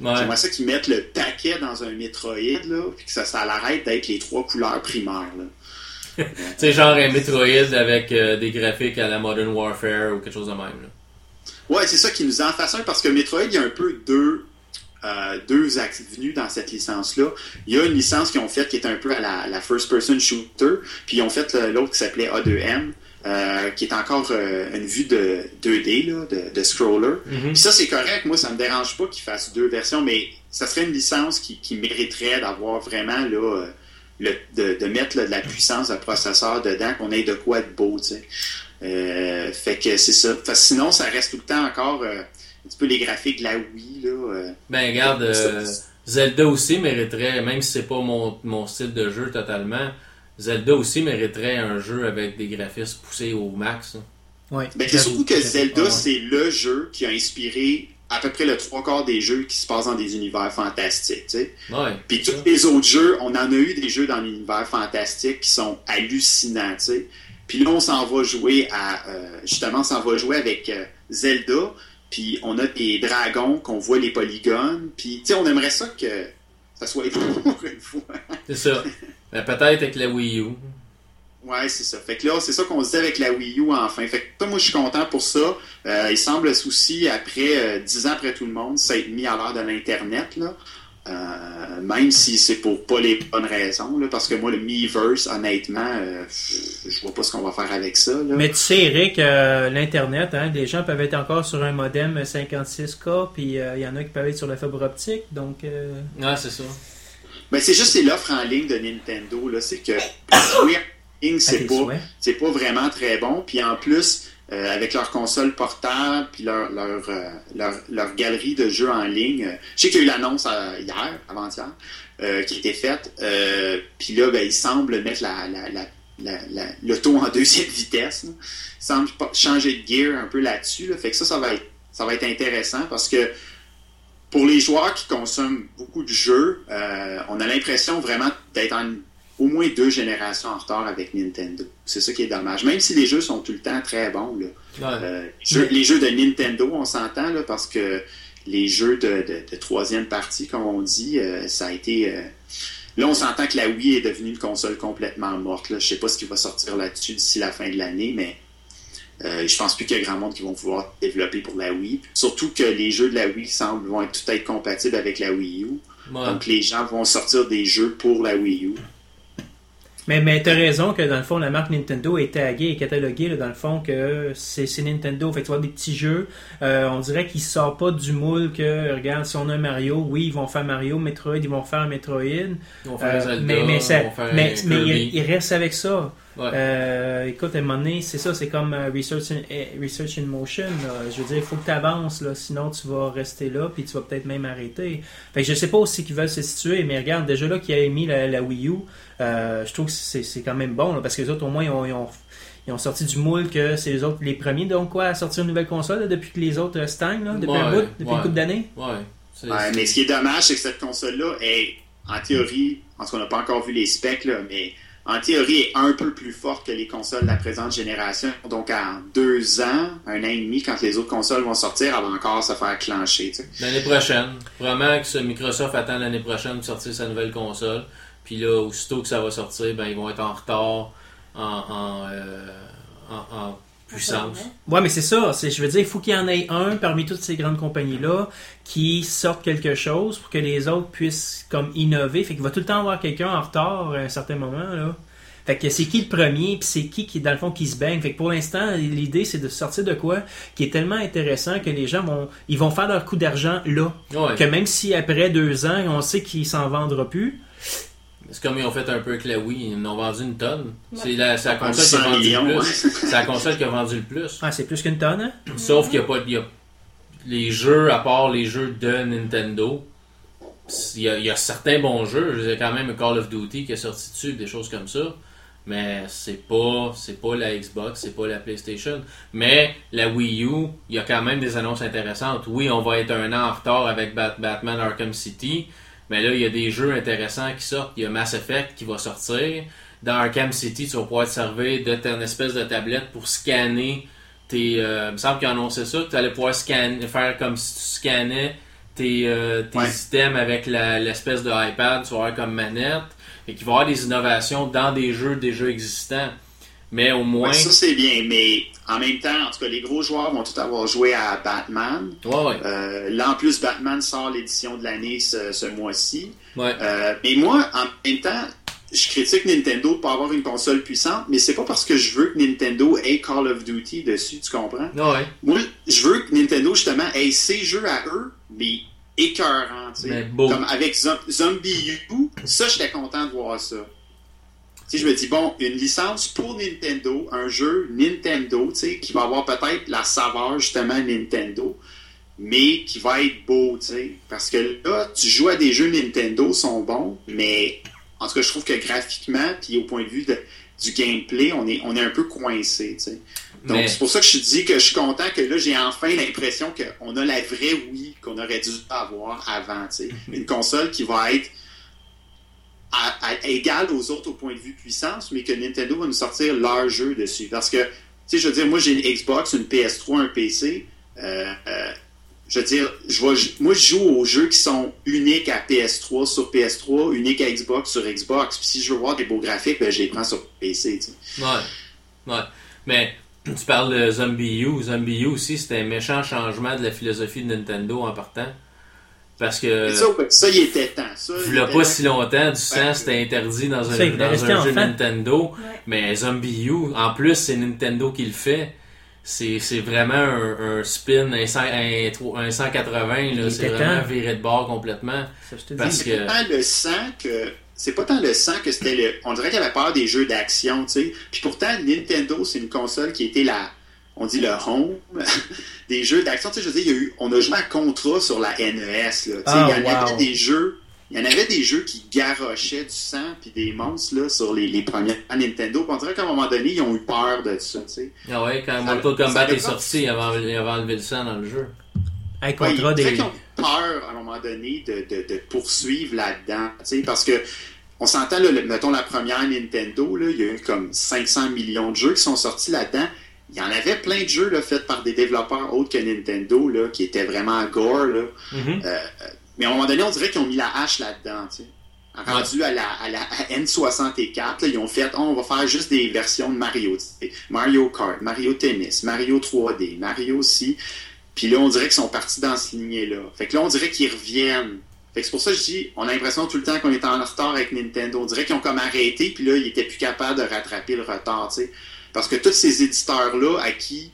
D: là. J'aimerais ça qu'ils mettent le paquet dans un Metroid là, puis que ça, ça arrête d'être les trois couleurs primaires là.
A: tu sais, genre un Metroid avec euh, des graphiques à la Modern Warfare ou quelque chose de même. Là.
D: Ouais, c'est ça qui nous en façon parce que Metroid, il y a un peu deux, euh, deux avenues dans cette licence-là. Il y a une licence qu'ils ont faite qui est un peu à la, first-person shooter, puis ils ont fait l'autre qui s'appelait A2M. Euh, qui est encore euh, une vue de 2D, là, de, scroller. Puis ça, c'est correct. Moi, ça me dérange pas qu'ils fassent deux versions, mais ça serait une licence qui, qui mériterait d'avoir vraiment là, le, de, de, mettre de la puissance de processeur dedans, qu'on ait de quoi être beau. Euh, fait que c'est ça. sinon, ça reste tout le temps encore euh, un petit peu les graphiques de la Wii. Là, euh.
A: ben, regarde, Zelda aussi mériterait, même si c'est pas mon, mon, style de jeu totalement, Zelda aussi mériterait un jeu avec des graphismes poussés au max.
D: Ouais, ben, c'est surtout que Zelda, c'est le jeu qui a inspiré à peu près le trois quarts des jeux qui se passent dans des univers fantastiques. Tu sais.
A: ouais,
D: Puis tous les autres jeux, on en a eu des jeux dans l'univers fantastique qui sont hallucinants. Tu sais. Puis là, on s'en va jouer à. Euh, justement, on s'en va jouer avec euh, Zelda. Puis on a des dragons qu'on voit les polygones. Puis, tu sais, on aimerait ça que ça soit pour une fois.
A: c'est ça. Mais peut-être avec la Wii U.
D: Ouais, c'est ça. Fait que là, c'est ça qu'on se dit avec la Wii U enfin. Fait que moi, je suis content pour ça. Euh, il semble aussi, après, dix ans après tout le monde, ça a été mis à l'heure de l'Internet, là. Euh, même si c'est pour pas les bonnes raisons, là, parce que moi, le Miiverse, honnêtement, euh, je vois pas ce qu'on va faire avec ça. Là.
B: Mais tu sais, Eric, euh, l'Internet, hein, les gens peuvent être encore sur un modem 56K, puis il y en a qui peuvent être sur la fibre optique, donc...
A: Ouais, c'est ça.
D: Mais c'est juste l'offre en ligne de Nintendo, là, c'est que jouer en ligne, c'est pas, c'est pas vraiment très bon, puis en plus euh, avec leur console portable puis euh, leur, galerie de jeux en ligne. Je sais qu'il y a eu l'annonce euh, hier, avant-hier, qui était faite. puis là, ben, ils semblent mettre la, la, la, l'auto en deuxième vitesse. Ils semblent changer de gear un peu là-dessus. Fait que ça, ça va, être, ça va être intéressant parce que pour les joueurs qui consomment beaucoup de jeux, on a l'impression vraiment d'être en au moins deux générations en retard avec Nintendo. C'est ça qui est dommage. Même si les jeux sont tout le temps très bons. Là. Euh, les jeux de Nintendo, on s'entend parce que les jeux de, troisième partie, comme on dit, euh, ça a été. Euh, là, on s'entend que la Wii est devenue une console complètement morte. Là. Je sais pas ce qui va sortir là-dessus d'ici la fin de l'année, mais je pense plus qu'il y a grand monde qui vont pouvoir développer pour la Wii. Surtout que les jeux de la Wii semblent vont être tout être compatibles avec la Wii U. Donc les gens vont sortir des jeux pour la Wii U.
B: Mais, mais tu as raison que dans le fond, la marque Nintendo est taguée et cataloguée dans le fond que c'est Nintendo. Fait que tu vois des petits jeux. Euh, on dirait qu'ils sortent pas du moule que, regarde, si on a Mario, oui, ils vont faire Mario, Metroid, ils vont faire Metroid. Ils
A: vont faire euh, Zelda,
B: mais, mais,
A: ça,
B: mais, mais ils, restent avec ça. Euh, écoute, à un moment donné, c'est ça, c'est comme Research, in, eh, Research in Motion. Je veux dire, il faut que tu avances, là, sinon tu vas rester là, puis tu vas peut-être même arrêter. Fait que je sais pas aussi qu'ils veulent se situer, mais regarde, déjà là qui a émis la, la Wii U, euh, je trouve que c'est quand même bon, parce que les autres, au moins, ils ont, ils ont, sorti du moule que c'est les autres les premiers, donc quoi, à sortir une nouvelle console depuis que les autres stagnent, là, depuis un bout, depuis une couple d'années.
A: Ouais.
D: mais ce qui est dommage, c'est que cette console-là est, en théorie, en tout cas, on n'a pas encore vu les specs, là, mais en théorie, est un peu plus forte que les consoles de la présente génération. Donc, en deux ans, un an et demi, quand les autres consoles vont sortir, elle va encore se faire clencher.
A: L'année prochaine. Vraiment que Microsoft attend l'année prochaine de sortir sa nouvelle console. Puis là, aussitôt que ça va sortir, ben, ils vont être en retard en, euh, puissance.
B: Ouais, mais c'est ça. Je veux dire, il faut qu'il y en ait un parmi toutes ces grandes compagnies-là qui sorte quelque chose pour que les autres puissent comme innover. Fait qu'il va tout le temps avoir quelqu'un en retard à un certain moment. Là. Fait que c'est qui le premier, puis c'est qui qui dans le fond qui se baigne. Fait que pour l'instant, l'idée c'est de sortir de quoi qui est tellement intéressant que les gens vont ils vont faire leur coup d'argent là. Que même si après deux ans, on sait qu'ils s'en vendra plus,
A: c'est comme ils ont fait un peu avec la Wii, ils en ont vendu une tonne. C'est la, console qui a vendu le plus. C'est la console qui a vendu le plus.
B: Ah, c'est plus qu'une tonne, hein?
A: Sauf qu'il n'y a pas y a, les jeux, à part les jeux de Nintendo, il y, a, certains bons jeux. J'ai quand même Call of Duty qui est sorti dessus, des choses comme ça. mais c'est pas c'est pas la Xbox, c'est pas la PlayStation. Mais la Wii U, il y a quand même des annonces intéressantes. Oui, on va être un an en retard avec Batman Arkham City, mais là il y a des jeux intéressants qui sortent. Il y a Mass Effect qui va sortir. Dans Arkham City, tu vas pouvoir te servir de ton espèce de tablette pour scanner tes. Euh, il me semble qu'ils annoncé ça, que tu allais pouvoir scanner, faire comme si tu scannais tes, euh, tes
D: Ouais.
A: items avec l'espèce de iPad, tu vas avoir comme manette. Et qu'il va y avoir des innovations dans des jeux déjà existants. Mais au moins.
D: Ouais, ça, c'est bien, mais en même temps, en tout cas, les gros joueurs vont tout avoir joué à Batman.
A: Ouais, ouais.
D: Euh, là, en plus, Batman sort l'édition de l'année ce, ce mois-ci.
A: ouais.
D: Euh, mais moi, en même temps, je critique Nintendo de pas avoir une console puissante, mais c'est pas parce que je veux que Nintendo ait Call of Duty dessus, tu comprends?
A: Ouais.
D: Moi, je veux que Nintendo, justement, ait ses jeux à eux, mais écœurants, tu sais. Comme avec Zo- Zombie U, ça, j'étais content de voir ça. Je me dis, bon, une licence pour Nintendo, un jeu Nintendo, tu sais, qui va avoir peut-être la saveur, justement, Nintendo, mais qui va être beau, tu sais. Parce que là, tu joues à des jeux Nintendo, sont bons, mais en tout cas, je trouve que graphiquement, puis au point de vue de- du gameplay, on est, on est un peu coincé, tu sais. Donc,
A: Mais-
D: c'est pour ça que je te dis que je suis content que là, j'ai enfin l'impression qu'on a la vraie Wii qu'on aurait dû avoir avant, tu sais. Une console qui va être égale aux autres au point de vue puissance, mais que Nintendo va nous sortir leur jeu dessus. Parce que, tu sais, je veux dire, moi, j'ai une Xbox, une PS3, un PC. euh, euh, je veux dire, je moi, je joue aux jeux qui sont uniques à PS3 sur PS3, uniques à Xbox sur Xbox. Puis si je veux voir des beaux graphiques, ben, je les prends sur PC, tu sais.
A: Ouais. Ouais. Mais tu parles de Zombie U. Zombie U aussi, c'était un méchant changement de la philosophie de Nintendo en partant. Parce que.
D: Ça, ça, il était temps. Ça,
A: Il
D: était
A: pas si longtemps, du sang,
D: Ouais.
A: c'était interdit dans un, dans jeu. Nintendo.
C: Ouais.
A: Mais Zombie U, en plus, c'est Nintendo qui le fait. C'est c'est vraiment un, un spin, un, 100 un, un 180,
B: Il
A: là. C'est vraiment
B: temps.
A: viré de bord complètement.
B: Ça, je te
A: Parce
B: dis.
D: C'est
A: que-
D: pas tant le sang que. C'est pas tant le sang que c'était le. On dirait qu'il avait peur des jeux d'action, tu sais. Puis pourtant, Nintendo, c'est une console qui était la. On dit le home des jeux d'action. Tu sais, je veux dire, il y a eu, on a joué à Contra sur la NES, là. Tu sais,
B: Ah,
D: il y en
B: wow.
D: avait des jeux. Il y en avait des jeux qui garochaient du sang puis des monstres là, sur les, les premières Nintendo. Puis on dirait qu'à un moment donné, ils ont eu peur de ça. tu sais.
A: Ah ouais, quand
D: Ça-
A: Mortal Kombat est sorti, il avait, enlevé- le sang dans le jeu.
B: Hey,
D: Ouais, c'est vrai
B: des.
D: qu'ils ont peur à un moment donné de, de, de poursuivre là-dedans. tu sais, Parce que on s'entend, mettons la première Nintendo, là, il y a eu comme 500 millions de jeux qui sont sortis là-dedans. Il y en avait plein de jeux là, faits par des développeurs autres que Nintendo là, qui étaient vraiment gore. Là.
B: Mhm.
D: Mais à un moment donné, on dirait qu'ils ont mis la hache là-dedans. tu sais. Rendu à la, à la à N64, là, ils ont fait, oh, on va faire juste des versions de Mario. tu sais. Mario Kart, Mario Tennis, Mario 3D, Mario aussi. Puis là, on dirait qu'ils sont partis dans cette lignée-là. Fait que là, on dirait qu'ils reviennent. Fait que c'est pour ça que je dis, on a l'impression tout le temps qu'on est en retard avec Nintendo. On dirait qu'ils ont comme arrêté, puis là, ils étaient plus capables de rattraper le retard, tu sais. Parce que tous ces éditeurs-là, à qui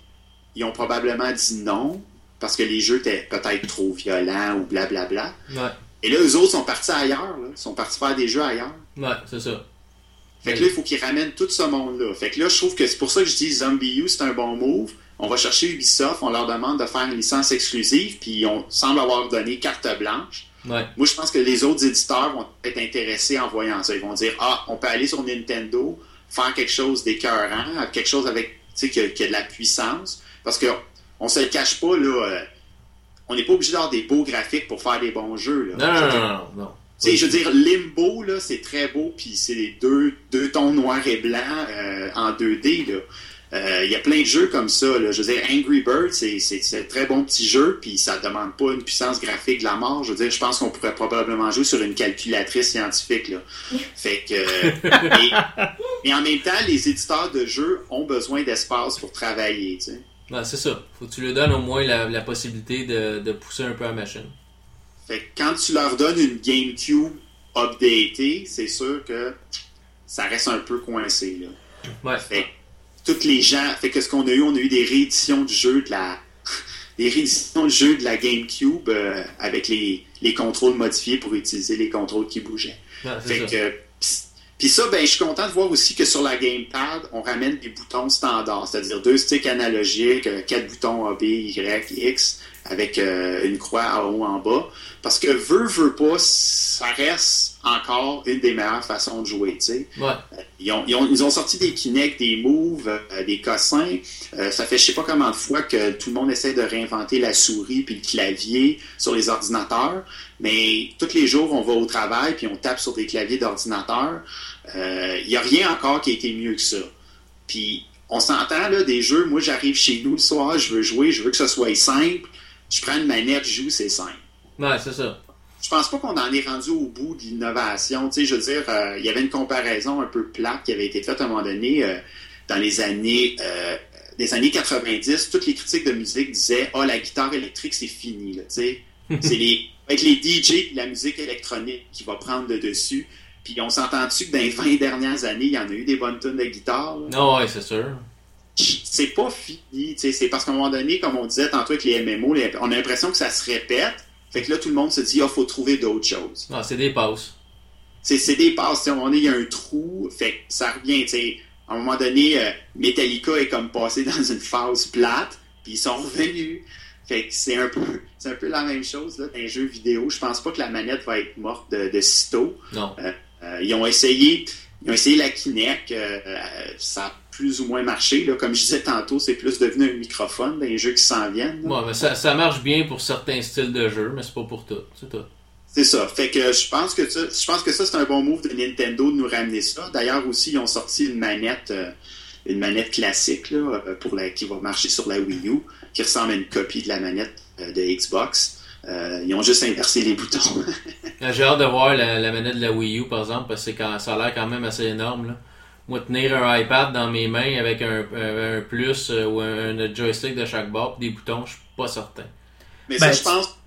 D: ils ont probablement dit non, parce que les jeux étaient peut-être trop violents ou blablabla.
A: Ouais,
D: Et là, eux autres sont partis ailleurs, là. Ils sont partis faire des jeux ailleurs.
A: ouais, c'est ça.
D: Fait que là, il faut qu'ils ramènent tout ce monde-là. Fait que là, je trouve que c'est pour ça que je dis Zombie U, c'est un bon move. On va chercher Ubisoft, on leur demande de faire une licence exclusive, puis on semble avoir donné carte blanche.
A: Ouais,
D: Moi, je pense que les autres éditeurs vont être intéressés en voyant ça. Ils vont dire Ah, on peut aller sur Nintendo, faire quelque chose d'écœurant, quelque chose avec, tu sais, qui, a- qui a de la puissance. Parce que on se le cache pas, là. euh, on n'est pas obligé d'avoir des beaux graphiques pour faire des bons jeux. Là.
A: non,
D: Je
A: non, non,
D: je veux dire, Limbo, là, c'est très beau, puis c'est les deux, deux tons noirs et blancs euh, en 2D, là. Euh, Il y a plein de jeux comme ça, là. Je veux dire, Angry Birds, c'est un très bon petit jeu, puis ça demande pas une puissance graphique de la mort. Je veux dire, je pense qu'on pourrait probablement jouer sur une calculatrice scientifique, là. Fait que... euh, mais, mais en même temps, les éditeurs de jeux ont besoin d'espace pour travailler, tu sais.
A: Ouais, c'est ça. Faut que tu lui donnes au moins la, la possibilité de, de pousser un peu la machine.
D: Fait que quand tu leur donnes une GameCube updatée, c'est sûr que ça reste un peu coincé, là.
A: Ouais.
D: Fait que toutes les gens, fait que ce qu'on a eu, on a eu des rééditions du jeu de la, des rééditions du jeu de la GameCube euh, avec les, les contrôles modifiés pour utiliser les contrôles qui bougeaient.
A: C'est
D: Fait
A: ça.
D: que, puis ça, ben, je suis content de voir aussi que sur la GamePad, on ramène des boutons standards, c'est-à-dire deux sticks analogiques, euh, quatre boutons A, B, Y, X, avec euh, une croix en haut en bas. Parce que veut, veut pas, ça reste encore une des meilleures façons de jouer.
A: Ouais.
D: Ils ont, ils, ont, ils ont sorti des Kinect, des moves, euh, des cossins. Euh, ça fait je sais pas combien de fois que tout le monde essaie de réinventer la souris puis le clavier sur les ordinateurs. Mais tous les jours, on va au travail puis on tape sur des claviers d'ordinateur. Il n'y a rien encore qui a été mieux que ça. Puis on s'entend là des jeux. Moi, j'arrive chez nous le soir, je veux jouer, je veux que ce soit simple. Je prends une manette, je joue, c'est simple.
A: Ouais, c'est ça.
D: Je pense pas qu'on en est rendu au bout de l'innovation. Tu sais, je veux dire, euh, il y avait une comparaison un peu plate qui avait été faite à un moment donné euh, dans les années euh, des années 90. Toutes les critiques de musique disaient "Ah, la guitare électrique c'est fini." Là, tu sais, c'est les avec les DJ et la musique électronique qui va prendre le dessus. Puis on s'entend-tu que dans les 20 dernières années, il y en a eu des bonnes tunes de guitare.
A: Non, ouais, c'est sûr.
D: C'est pas fini. C'est parce qu'à un moment donné, comme on disait tantôt avec les MMO, les- on a l'impression que ça se répète. Fait que là, tout le monde se dit, ah, faut trouver d'autres choses.
A: Non, c'est des passes.
D: C'est des passes. À un moment donné, il y a un trou. Fait que ça revient. tu sais. À un moment donné, euh, Metallica est comme passé dans une phase plate. Puis ils sont revenus. Fait que c'est un peu, c'est un peu la même chose là, dans les jeux vidéo. Je pense pas que la manette va être morte de, de sitôt.
A: Non.
D: Euh, ils ont essayé, ils ont essayé la Kinect, euh, euh, ça plus ou moins marché. Là. Comme je disais tantôt, c'est plus devenu un microphone dans les jeux qui s'en viennent.
A: Ouais, mais ça, ça marche bien pour certains styles de jeu, mais c'est pas pour tout. C'est tout.
D: C'est ça. Fait que je pense que ça, je pense que ça c'est un bon move de Nintendo de nous ramener ça. D'ailleurs aussi, ils ont sorti une manette, euh, une manette classique là, euh, pour la, qui va marcher sur la Wii U, qui ressemble à une copie de la manette euh, de Xbox. Euh, ils ont juste inversé les boutons.
A: J'ai hâte de voir la, la manette de la Wii U, par exemple, parce que ça a l'air quand même assez énorme. Là. Moi, tenir un iPad dans mes mains avec un, un, un plus euh, ou un, un joystick de chaque bord des boutons, je suis pas certain.
D: Mais
B: Ben,
D: ça, je pense,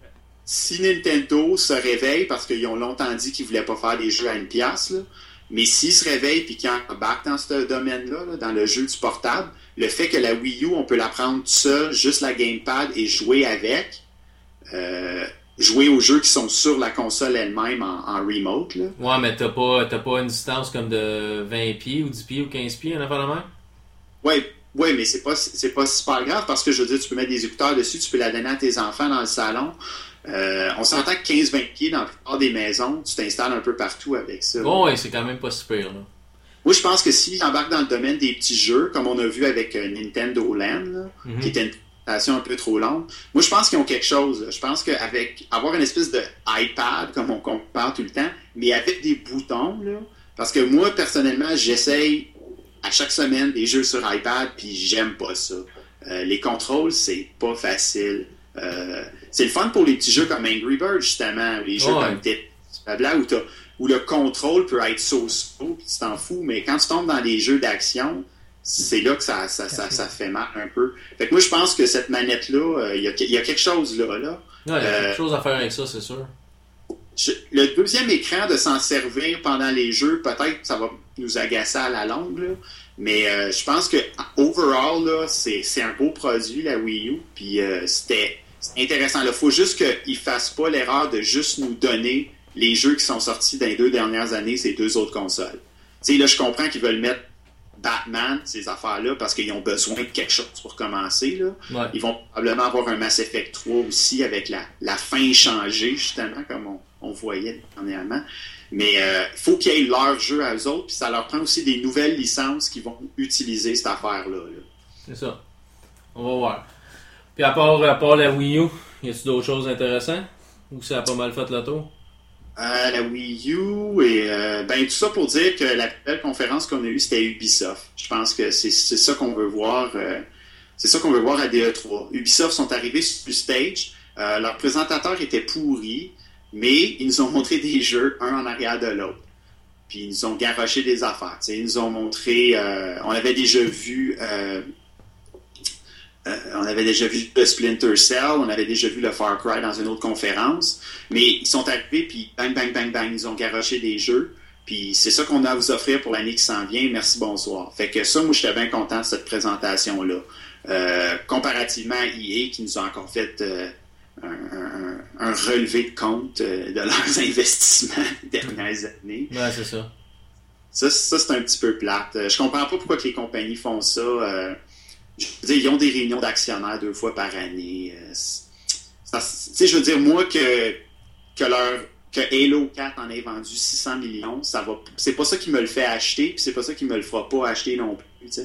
D: si Nintendo se réveille, parce qu'ils ont longtemps dit qu'ils voulaient pas faire des jeux à une pièce, là, mais s'ils se réveillent puis qu'ils embarquent dans ce domaine-là, là, dans le jeu du portable, le fait que la Wii U, on peut la prendre seule, juste la gamepad et jouer avec, euh, jouer aux jeux qui sont sur la console elle-même en, en remote, là.
A: Ouais, mais t'as pas, pas une distance comme de 20 pieds ou 10 pieds ou 15 pieds, en affaire de même?
D: Ouais, ouais, mais c'est pas c'est pas super grave parce que je veux dire, tu peux mettre des écouteurs dessus, tu peux la donner à tes enfants dans le salon. Euh, on s'entend que 15-20 pieds dans la plupart des maisons, tu t'installes un peu partout avec ça.
A: Bon, ouais, c'est quand même pas super, là.
D: Moi, je pense que s'ils embarquent dans le domaine des petits jeux, comme on a vu avec euh, Nintendo Land, là,
A: Mhm.
D: qui était une un peu trop longue, moi, je pense qu'ils ont quelque chose. Je pense qu'avec avoir une espèce de iPad, comme on compare tout le temps, mais avec des boutons, là, parce que moi, personnellement, j'essaye à chaque semaine des jeux sur iPad, puis j'aime pas ça. Euh, les contrôles, c'est pas facile. Euh, c'est le fun pour les petits jeux comme Angry Birds, justement, les jeux
A: Ouais.
D: comme Tetris, blablabla, où, où le contrôle peut être so-so, tu t'en fous, mais quand tu tombes dans les jeux d'action, c'est là que ça, ça, ça, ça fait mal un peu. Fait que moi, je pense que cette manette-là, euh, il y, y a quelque chose là. là.
A: Ouais, il y a
D: Euh,
A: quelque chose à faire avec ça, c'est sûr.
D: Je- le deuxième écran de s'en servir pendant les jeux, peut-être ça va nous agacer à la longue, là. mais euh, je pense que overall, là, c'est, c'est un beau produit, la Wii U, puis euh, c'était c'est intéressant. Il faut juste qu'ils ne fassent pas l'erreur de juste nous donner les jeux qui sont sortis dans les deux dernières années, ces deux autres consoles. Tu sais, là, je comprends qu'ils veulent mettre Batman, ces affaires-là, parce qu'ils ont besoin de quelque chose pour commencer, là.
A: Ouais.
D: Ils vont probablement avoir un Mass Effect 3 aussi avec la, la fin changée, justement, comme on, on voyait dernièrement. Mais euh, il faut qu'ils aient leur jeu à eux autres, puis ça leur prend aussi des nouvelles licences qui vont utiliser cette affaire-là. là.
A: C'est ça. On va voir. Puis à part, à part la Wii U, y a-tu d'autres choses intéressantes? Ou ça a pas mal fait le tour?
D: La Wii U et euh, ben tout ça pour dire que la belle conférence qu'on a eue c'était Ubisoft. Je pense que c'est ça qu'on veut voir. euh, c'est ça qu'on veut voir à DE3. Ubisoft sont arrivés sur le stage. Euh, leur présentateur était pourri, mais ils nous ont montré des jeux un en arrière de l'autre. Puis ils nous ont garoché des affaires. Ils nous ont montré. euh, on avait déjà vu. Euh, on avait déjà vu le Splinter Cell, on avait déjà vu le Far Cry dans une autre conférence, mais ils sont arrivés puis bang bang bang bang, ils ont garoché des jeux, puis c'est ça qu'on a à vous offrir pour l'année qui s'en vient. Merci bonsoir. Fait que ça, moi, j'étais bien content de cette présentation là. Euh, comparativement à EA qui nous a encore fait euh, un, un- un relevé de compte euh, de leurs investissements des dernières années.
A: Ouais, c'est ça.
D: Ça, ça c'est un petit peu plate. Je comprends pas pourquoi que les compagnies font ça. Je veux dire, ils ont des réunions d'actionnaires deux fois par année. Euh, sais, je veux dire, moi, que, que leur que Halo 4 en ait vendu 600 millions, ça va. C'est pas ça qui me le fait acheter, puis c'est pas ça qui me le fera pas acheter non plus.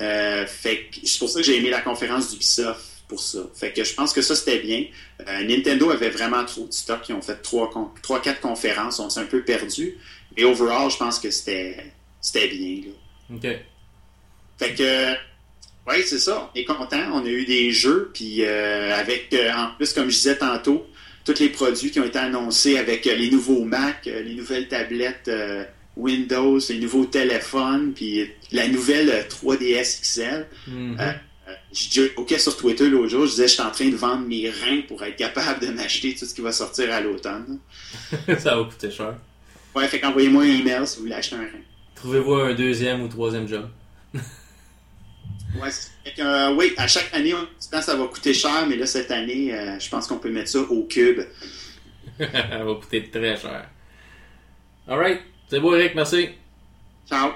D: Euh, fait c'est pour ça que j'ai aimé la conférence d'Ubisoft pour ça. Fait que je pense que ça c'était bien. Euh, Nintendo avait vraiment trop de stock. Ils ont fait 3 quatre conférences. On s'est un peu perdu. Mais overall, je pense que c'était c'était bien. Là.
A: OK.
D: Fait que oui, c'est ça. On est content. On a eu des jeux, puis euh, avec euh, en plus, comme je disais tantôt, tous les produits qui ont été annoncés avec euh, les nouveaux Mac, euh, les nouvelles tablettes euh, Windows, les nouveaux téléphones, puis la nouvelle 3DS XL. J'ai dit OK sur Twitter l'autre jour, je disais je suis en train de vendre mes reins pour être capable de m'acheter tout ce qui va sortir à l'automne.
A: ça va coûter cher.
D: Ouais, fait qu'envoyez-moi un email si vous voulez acheter un rein.
A: Trouvez-vous un deuxième ou troisième job.
D: Ouais, c'est- fait que, euh, oui, à chaque année, on dit que ça va coûter cher, mais là, cette année, euh, je pense qu'on peut mettre ça au cube.
A: Ça va coûter très cher. Alright. C'est beau, Eric. Merci.
D: Ciao!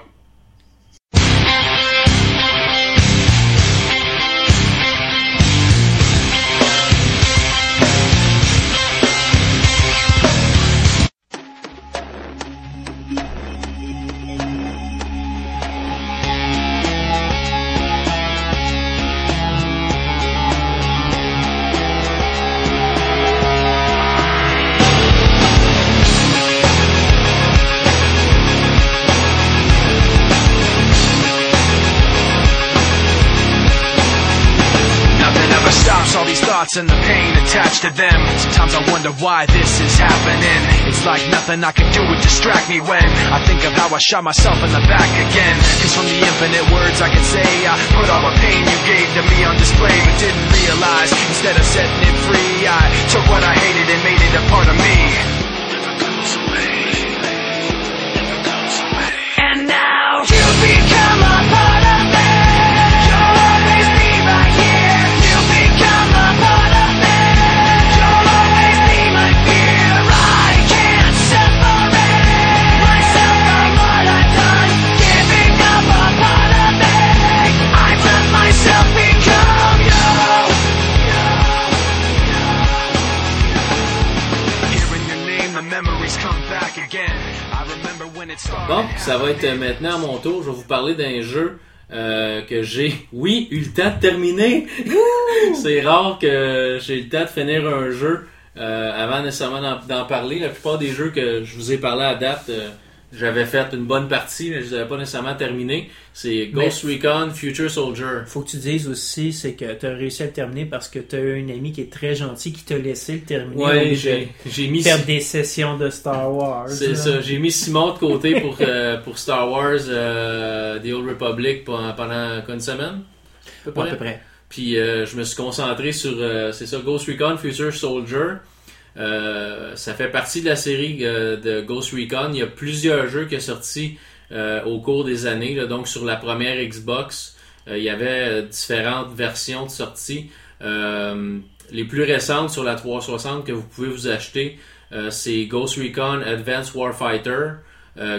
E: Thoughts and the pain attached to them. Sometimes I wonder why this is happening. It's like nothing I can do would distract me when I think of how I shot myself in the back again. Cause from the infinite words I can say, I put all the pain you gave to me on display, but didn't realize instead of setting it free, I took what I hated and made it a part of me. And now you become a part
A: Bon, ça va être maintenant à mon tour. Je vais vous parler d'un jeu euh, que j'ai, oui, eu le temps de terminer. C'est rare que j'ai eu le temps de finir un jeu euh, avant nécessairement d'en, d'en parler. La plupart des jeux que je vous ai parlé à date, euh, j'avais fait une bonne partie, mais je les avais pas nécessairement terminés. C'est Ghost Recon Future Soldier.
B: Faut que tu dises aussi, c'est que tu as réussi à le terminer parce que tu as un ami qui est très gentil qui t'a laissé le terminer.
A: Ouais, j'ai, j'ai mis
B: faire des sessions de Star Wars.
A: C'est
B: là.
A: ça. J'ai mis Simon de côté pour, euh, pour Star Wars euh, The Old Republic pendant, pendant une semaine? À peu
B: Ouais,
A: près.
B: à peu près.
A: Puis euh, je me suis concentré sur, c'est ça, Ghost Recon Future Soldier. Euh, ça fait partie de la série euh, de Ghost Recon. Il y a plusieurs jeux qui sont sortis euh, au cours des années. donc sur la première Xbox, il y avait différentes versions de sortie. Les plus récentes sur la 360 que vous pouvez vous acheter, c'est Ghost Recon Advanced Warfighter,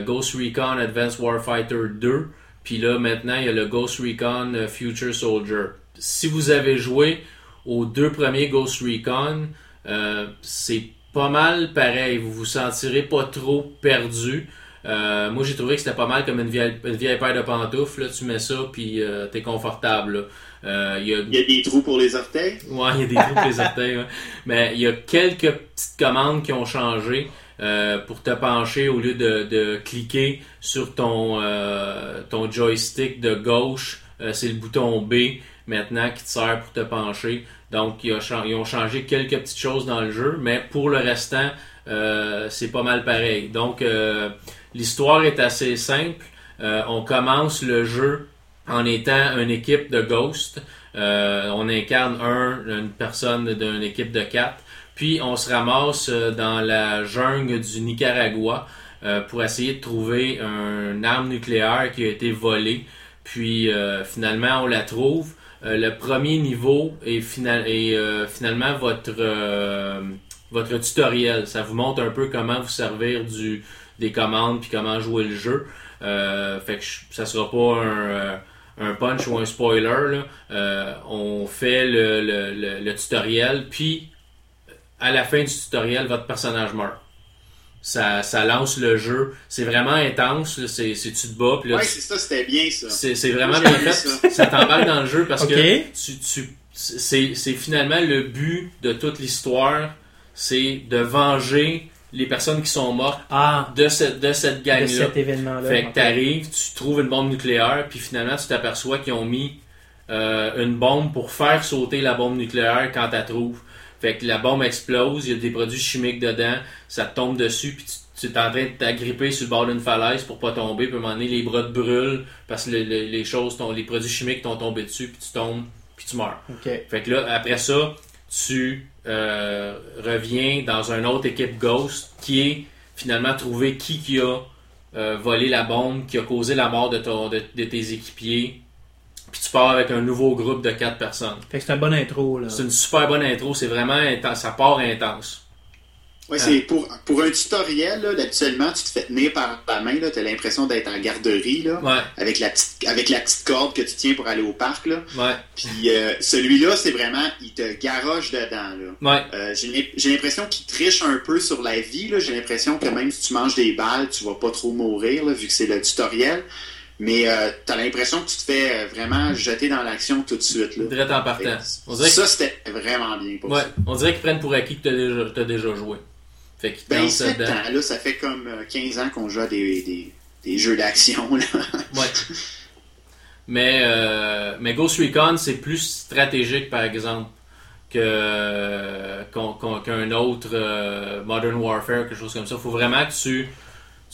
A: Ghost Recon Advanced Warfighter 2, puis là maintenant il y a le Ghost Recon Future Soldier. Si vous avez joué aux deux premiers Ghost Recon, euh, c'est pas mal pareil. Vous vous sentirez pas trop perdu. Euh, moi j'ai trouvé que c'était pas mal comme une vieille, une vieille paire de pantoufles. Là, tu mets ça puis euh, t'es confortable. Euh, il y a
D: Il y a des trous pour les orteils?
A: Ouais, il y a des trous pour les orteils. ouais. Mais il y a quelques petites commandes qui ont changé pour te pencher au lieu de, de cliquer sur ton, ton joystick de gauche. c'est le bouton B maintenant qui te sert pour te pencher. Donc, ils ont changé quelques petites choses dans le jeu, mais pour le restant, euh, c'est pas mal pareil. Donc, euh, l'histoire est assez simple. Euh, on commence le jeu en étant une équipe de Ghost. Euh, on incarne un, une personne d'une équipe de quatre. Puis on se ramasse dans la jungle du Nicaragua pour essayer de trouver un arme nucléaire qui a été volée. Puis finalement on la trouve. Euh, le premier niveau est, euh, finalement votre euh, votre tutoriel. Ça vous montre un peu comment vous servir des commandes puis comment jouer le jeu. Fait que ça sera pas un un punch ou un spoiler. on fait le tutoriel, puis à la fin du tutoriel, votre personnage meurt. Ça, ça lance le jeu. C'est vraiment intense. C'est, tu te bats. Puis là,
D: Ouais,
A: tu-
D: c'est ça, c'était bien ça.
A: c'est, vraiment bien fait.
D: ça.
A: Ça t'embarque dans le jeu parce que tu, tu, c'est, c'est finalement le but de toute l'histoire. C'est de venger les personnes qui sont mortes
B: Ah,
A: de cette, de cette
B: de
A: gang-là.
B: cet événement-là.
A: Fait que t'arrives, tu trouves une bombe nucléaire, puis finalement tu t'aperçois qu'ils ont mis euh, une bombe pour faire sauter la bombe nucléaire quand tu trouves. Fait que la bombe explose, il y a des produits chimiques dedans, ça te tombe dessus, puis tu, tu es en train de t'agripper sur le bord d'une falaise pour pas tomber, puis à un moment donné, les bras te brûlent parce que le- le- les choses, les produits chimiques t'ont tombé dessus, puis tu tombes, puis tu meurs. Fait que là, après ça, tu euh, reviens dans une autre équipe Ghost qui est finalement trouver qui qui a euh, volé la bombe, qui a causé la mort de, ton, de, de tes équipiers. Puis tu pars avec un nouveau groupe de quatre personnes.
B: Fait que c'est un bon intro, là.
A: C'est une super bonne intro, c'est vraiment intense, ça part intense.
D: Ouais, c'est pour, pour un tutoriel, là, habituellement, tu te fais tenir par la main, là, t'as l'impression d'être en garderie, là,
A: Ouais,
D: avec la petite, avec la petite corde que tu tiens pour aller au parc, là.
A: ouais,
D: Puis, euh, celui-là, c'est vraiment, il te garoche dedans, là.
A: ouais.
D: Euh, j'ai l'im- j'ai l'impression qu'il triche un peu sur la vie. là. J'ai l'impression que même si tu manges des balles, tu vas pas trop mourir, là, vu que c'est le tutoriel. Mais euh, t'as l'impression que tu te fais euh, vraiment jeter dans l'action tout de suite. Là.
A: Direct en partant.
D: que
A: On dirait,
D: Ça, c'était vraiment bien pour
A: que- ouais,
D: ça.
A: on dirait qu'ils prennent pour acquis que t'as déjà, t'as déjà joué. Fait qu'ils
D: Ben, temps, là, ça fait comme euh, 15 ans qu'on joue à des, des, des jeux d'action. là.
A: Ouais. Mais, euh, mais Ghost Recon, c'est plus stratégique, par exemple, que, qu'on- qu'on- qu'un autre euh, Modern Warfare, quelque chose comme ça. faut vraiment que tu.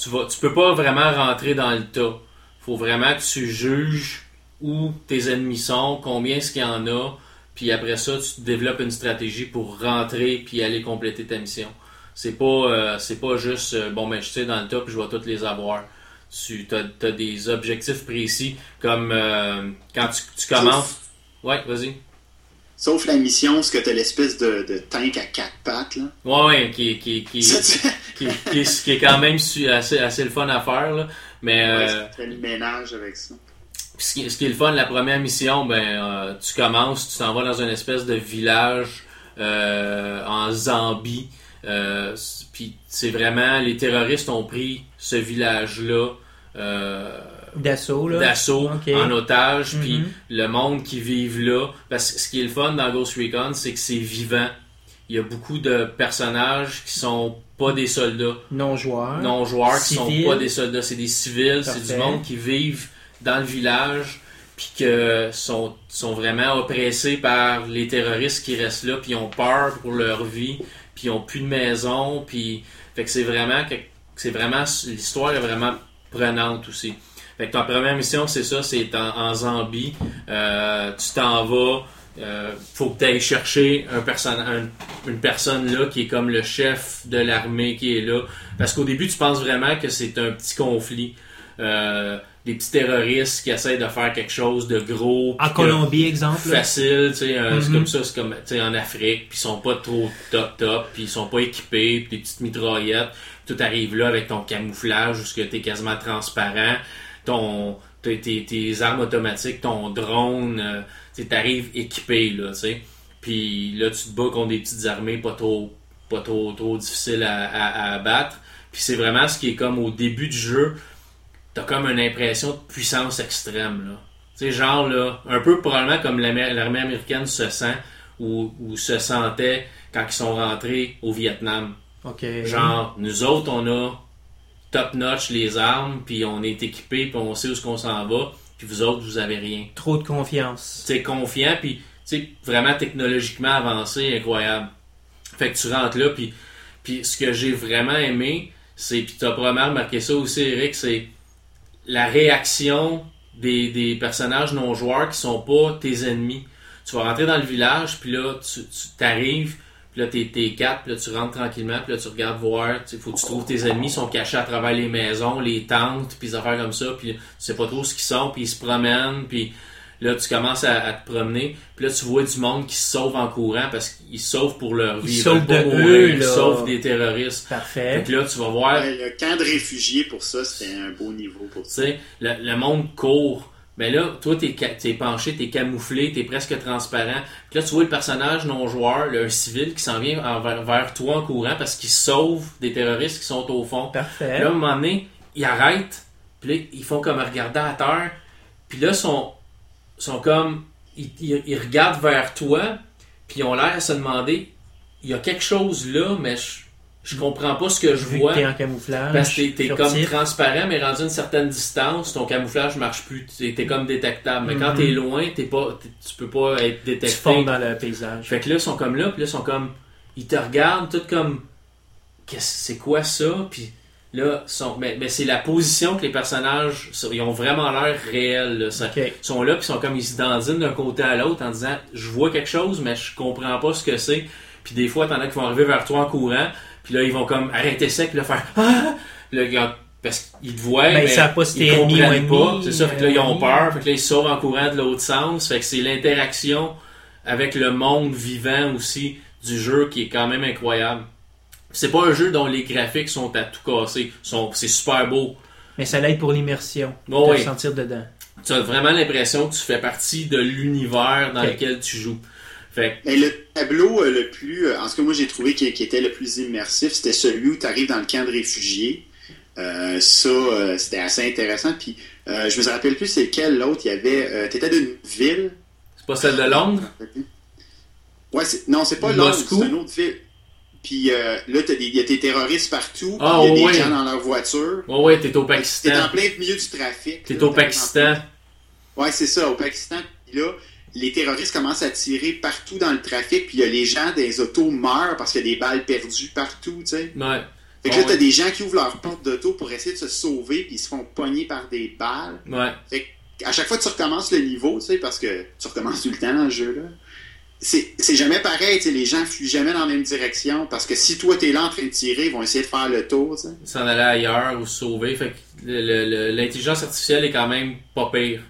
A: Tu, vas, tu peux pas vraiment rentrer dans le tas. Faut vraiment que tu juges où tes ennemis sont, combien est-ce qu'il y en a, puis après ça, tu développes une stratégie pour rentrer puis aller compléter ta mission. C'est pas, euh, c'est pas juste, euh, bon, ben, je sais dans le puis je vais toutes les avoir tu as, des objectifs précis comme euh, quand tu, tu commences. Ouais, vas-y.
D: Sauf la mission, ce que t'as l'espèce de, de tank à quatre pattes. Là.
A: Ouais, ouais, qui, qui, qui,
D: tu-
A: qui, qui, est- quand même assez, assez le fun à faire. Là. Mais
D: Ouais,
A: euh,
D: le ménage avec ça.
A: ce, qui, ce qui est le fun, la première mission, ben euh, tu commences, tu t'en vas dans une espèce de village euh, en Zambie. Euh, Puis c'est vraiment, les terroristes ont pris ce village-là. euh,
B: D'assaut, là.
A: d'assaut
B: Ok.
A: en otage, puis
B: Mhm.
A: le monde qui vivent là. Parce que ce qui est le fun dans Ghost Recon, c'est que c'est vivant. Il y a beaucoup de personnages qui sont pas des soldats,
B: Non-joueur.
A: non-joueurs, qui sont pas des soldats, c'est des civils, c'est du monde qui vivent dans le village, puis que sont, sont vraiment oppressés par les terroristes qui restent là, puis ils ont peur pour leur vie, puis ils ont plus de maison, puis fait que c'est vraiment que c'est vraiment l'histoire est vraiment prenante aussi. Fait que ta première mission, c'est ça, c'est en, en Zambie. Euh, tu t'en vas. Euh, faut que tu ailles chercher un une personne là qui est comme le chef de l'armée qui est là. Parce qu'au début, tu penses vraiment que c'est un petit conflit. Euh, des petits terroristes qui essaient de faire quelque chose de gros.
B: En Colombie, exemple.
A: facile, tu sais, euh, c'est
B: Mhm.
A: comme ça, c'est comme, tu sais, en Afrique, puis ils sont pas trop top top, puis ils sont pas équipés, puis des petites mitraillettes, tout arrive là avec ton camouflage, où que t'es quasiment transparent, ton, tes, tes, tes armes automatiques, ton drone, euh, tu t'arrives équipé, là, tu sais, puis là, tu te bats contre des petites armées pas trop, pas trop, trop difficiles à, à, à abattre, puis c'est vraiment ce qui est comme au début du jeu, t'as comme une impression de puissance extrême, là. Tu sais, genre, là, un peu probablement comme l'armée américaine se sent ou, ou se sentait quand ils sont rentrés au Vietnam.
B: OK.
A: Genre, nous autres, on a top-notch les armes, puis on est équipés, puis on sait où est-ce qu'on s'en va, puis vous autres, vous avez rien.
B: Trop de confiance.
A: Tu sais, confiant, puis tu sais, vraiment technologiquement avancé, incroyable. Fait que tu rentres là, puis, puis ce que j'ai vraiment aimé, c'est, puis tu as probablement remarqué ça aussi, Eric, c'est la réaction des, des personnages non-joueurs qui sont pas tes ennemis. Tu vas rentrer dans le village, puis là, tu t'arrives, puis là, t'es, t'es quatre, puis là, tu rentres tranquillement, puis là, tu regardes voir, il faut que tu trouves tes ennemis, ils sont cachés à travers les maisons, les tentes, puis des affaires comme ça, puis tu sais pas trop ce qu'ils sont, puis ils se promènent, puis là, tu commences à, à te promener, puis là, tu vois du monde qui se sauve en courant, parce qu'ils se sauvent pour leur
B: Ils
A: vie.
B: sauvent
A: veulent pas
B: de eux,
A: Ils sauvent des terroristes.
B: Parfait.
A: Fait que là, tu vas voir,
D: Ouais, le camp de réfugiés pour ça, c'était un beau niveau pour
A: Tu
D: ça.
A: sais, le, le monde court Ben là, toi, t'es, t'es penché, t'es camouflé, t'es presque transparent. Puis là, tu vois le personnage non-joueur, là, un civil qui s'en vient en- vers, toi en courant parce qu'il sauve des terroristes qui sont au fond.
B: Parfait.
A: Puis là, à un moment donné, ils arrêtent, puis là, ils font comme regarder à terre, puis là, ils sont, sont comme, ils, ils- ils regardent vers toi, puis ils ont l'air à se demander, il y a quelque chose là, mais je, je comprends pas ce que je
B: Vu
A: vois.
B: que t'es en camouflage.
A: Parce que t'es, comme transparent, mais rendu à une certaine distance, ton camouflage marche plus. T'es, comme détectable. Mais quand
B: Mhm.
A: t'es loin, t'es pas, tu peux pas être
B: Tu
A: détecté.
B: fonds dans le paysage.
A: Fait que là, ils sont comme là, puis là, ils sont comme. Ils te regardent, tout comme. Qu'est-ce, c'est quoi ça? Puis là, sont, mais, mais c'est la position que les personnages. Ils ont vraiment l'air réels. Là. Ils sont là, puis ils sont comme. Ils se dandinent d'un côté à l'autre en disant Je vois quelque chose, mais je comprends pas ce que c'est. Puis des fois, t'en as qui vont arriver vers toi en courant, puis là, ils vont comme arrêter sec, puis là, faire Ah! Parce qu'ils te voient,
B: Ben, ils
A: mais
B: savent pas si
A: ils
B: t'es ennemi ou
A: comprennent pas. C'est ça, fait que là, ils ont
B: ennemi.
A: peur. Fait que là, ils sortent en courant de l'autre sens. Fait que c'est l'interaction avec le monde vivant aussi du jeu qui est quand même incroyable. C'est pas un jeu dont les graphiques sont à tout casser. C'est super beau.
B: Mais ça l'aide pour l'immersion.
A: Oh oui.
B: se sentir dedans.
A: Tu as vraiment l'impression que tu fais partie de l'univers dans lequel tu joues. Fait que,
D: Mais le tableau euh, le plus, euh, en ce que moi j'ai trouvé qui, qui était le plus immersif, c'était celui où tu arrives dans le camp de réfugiés. Euh, ça, euh, c'était assez intéressant. Puis, euh, je me rappelle plus c'est lequel l'autre. Il y avait, tu étais d'une ville.
A: c'est pas celle de Londres?
D: Ouais, non, c'est pas? Londres, c'est une autre ville. Puis euh, là, t'as des- il y a des terroristes partout.
A: Ah,
D: il y a des gens dans leur voiture.
A: Ouais, ouais, t'es au
D: T'es
A: Pakistan.
D: en plein milieu du trafic.
A: T'es au Pakistan.
D: Ouais, c'est ça, au Pakistan. Puis là, les terroristes commencent à tirer partout dans le trafic, puis il y a les gens des autos meurent parce qu'il y a des balles perdues partout, tu sais.
A: Ouais.
D: Fait que là, t'as
A: ouais.
D: des gens qui ouvrent leur porte d'auto pour essayer de se sauver, puis ils se font pogner par des balles.
A: Ouais.
D: Fait que à chaque fois que tu recommences le niveau, tu sais, parce que tu recommences tout le temps dans le jeu, là, c'est jamais pareil, tu sais, les gens fuient jamais dans la même direction, parce que si toi t'es là en train de tirer, ils vont essayer de faire le tour, tu sais.
A: S'en aller ailleurs ou se sauver. Fait que l'intelligence artificielle est quand même pas pire.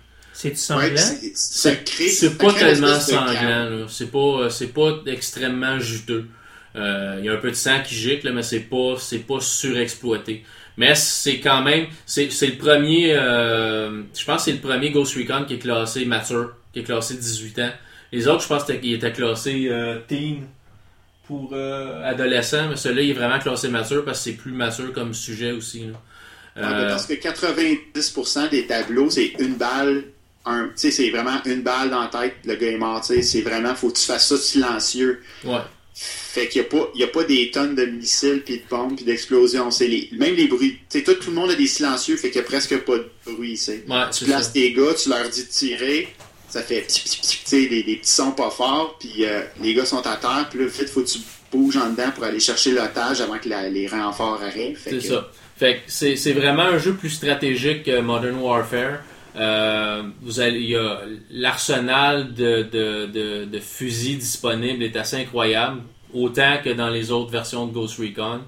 D: Ouais,
B: sanglant?
D: puis c'est-
A: C'est c'est pas tellement sanglant. C'est pas, euh, c'est pas extrêmement juteux. Euh, Il y a un peu de sang qui gicle, là, mais c'est pas, c'est pas surexploité. Mais c'est quand même, c'est c'est le premier, euh, je pense que c'est le premier Ghost Recon qui est classé mature, qui est classé 18 ans. Les autres, je pense qu'il était classé euh, teen pour euh, adolescent, mais celui-là, il est vraiment classé mature parce que c'est plus mature comme sujet aussi. là.
D: Ouais, mais
A: Euh,
D: Parce que 90% des tableaux, c'est une balle, un, c'est vraiment une balle dans la tête, le gars est mort, c'est vraiment, faut que tu fasses ça silencieux.
A: ouais.
D: Fait qu'il n'y a, a pas des tonnes de missiles, puis de bombes, puis d'explosions. C'est les, même les bruits. Tout, tout le monde a des silencieux, fait qu'il n'y a presque pas de bruit.
A: Ouais,
D: Tu places
A: ça.
D: tes gars, tu leur dis de tirer, ça fait des, des petits sons pas forts, puis euh, les gars sont à terre, puis là, vite, faut que tu bouges en dedans pour aller chercher l'otage avant que la- les renforts arrivent.
A: C'est ça. Fait que c'est c'est vraiment un jeu plus stratégique que Modern Warfare. Euh, vous allez, il y a l'arsenal de, de, de, de fusils disponibles est assez incroyable, autant que dans les autres versions de Ghost Recon.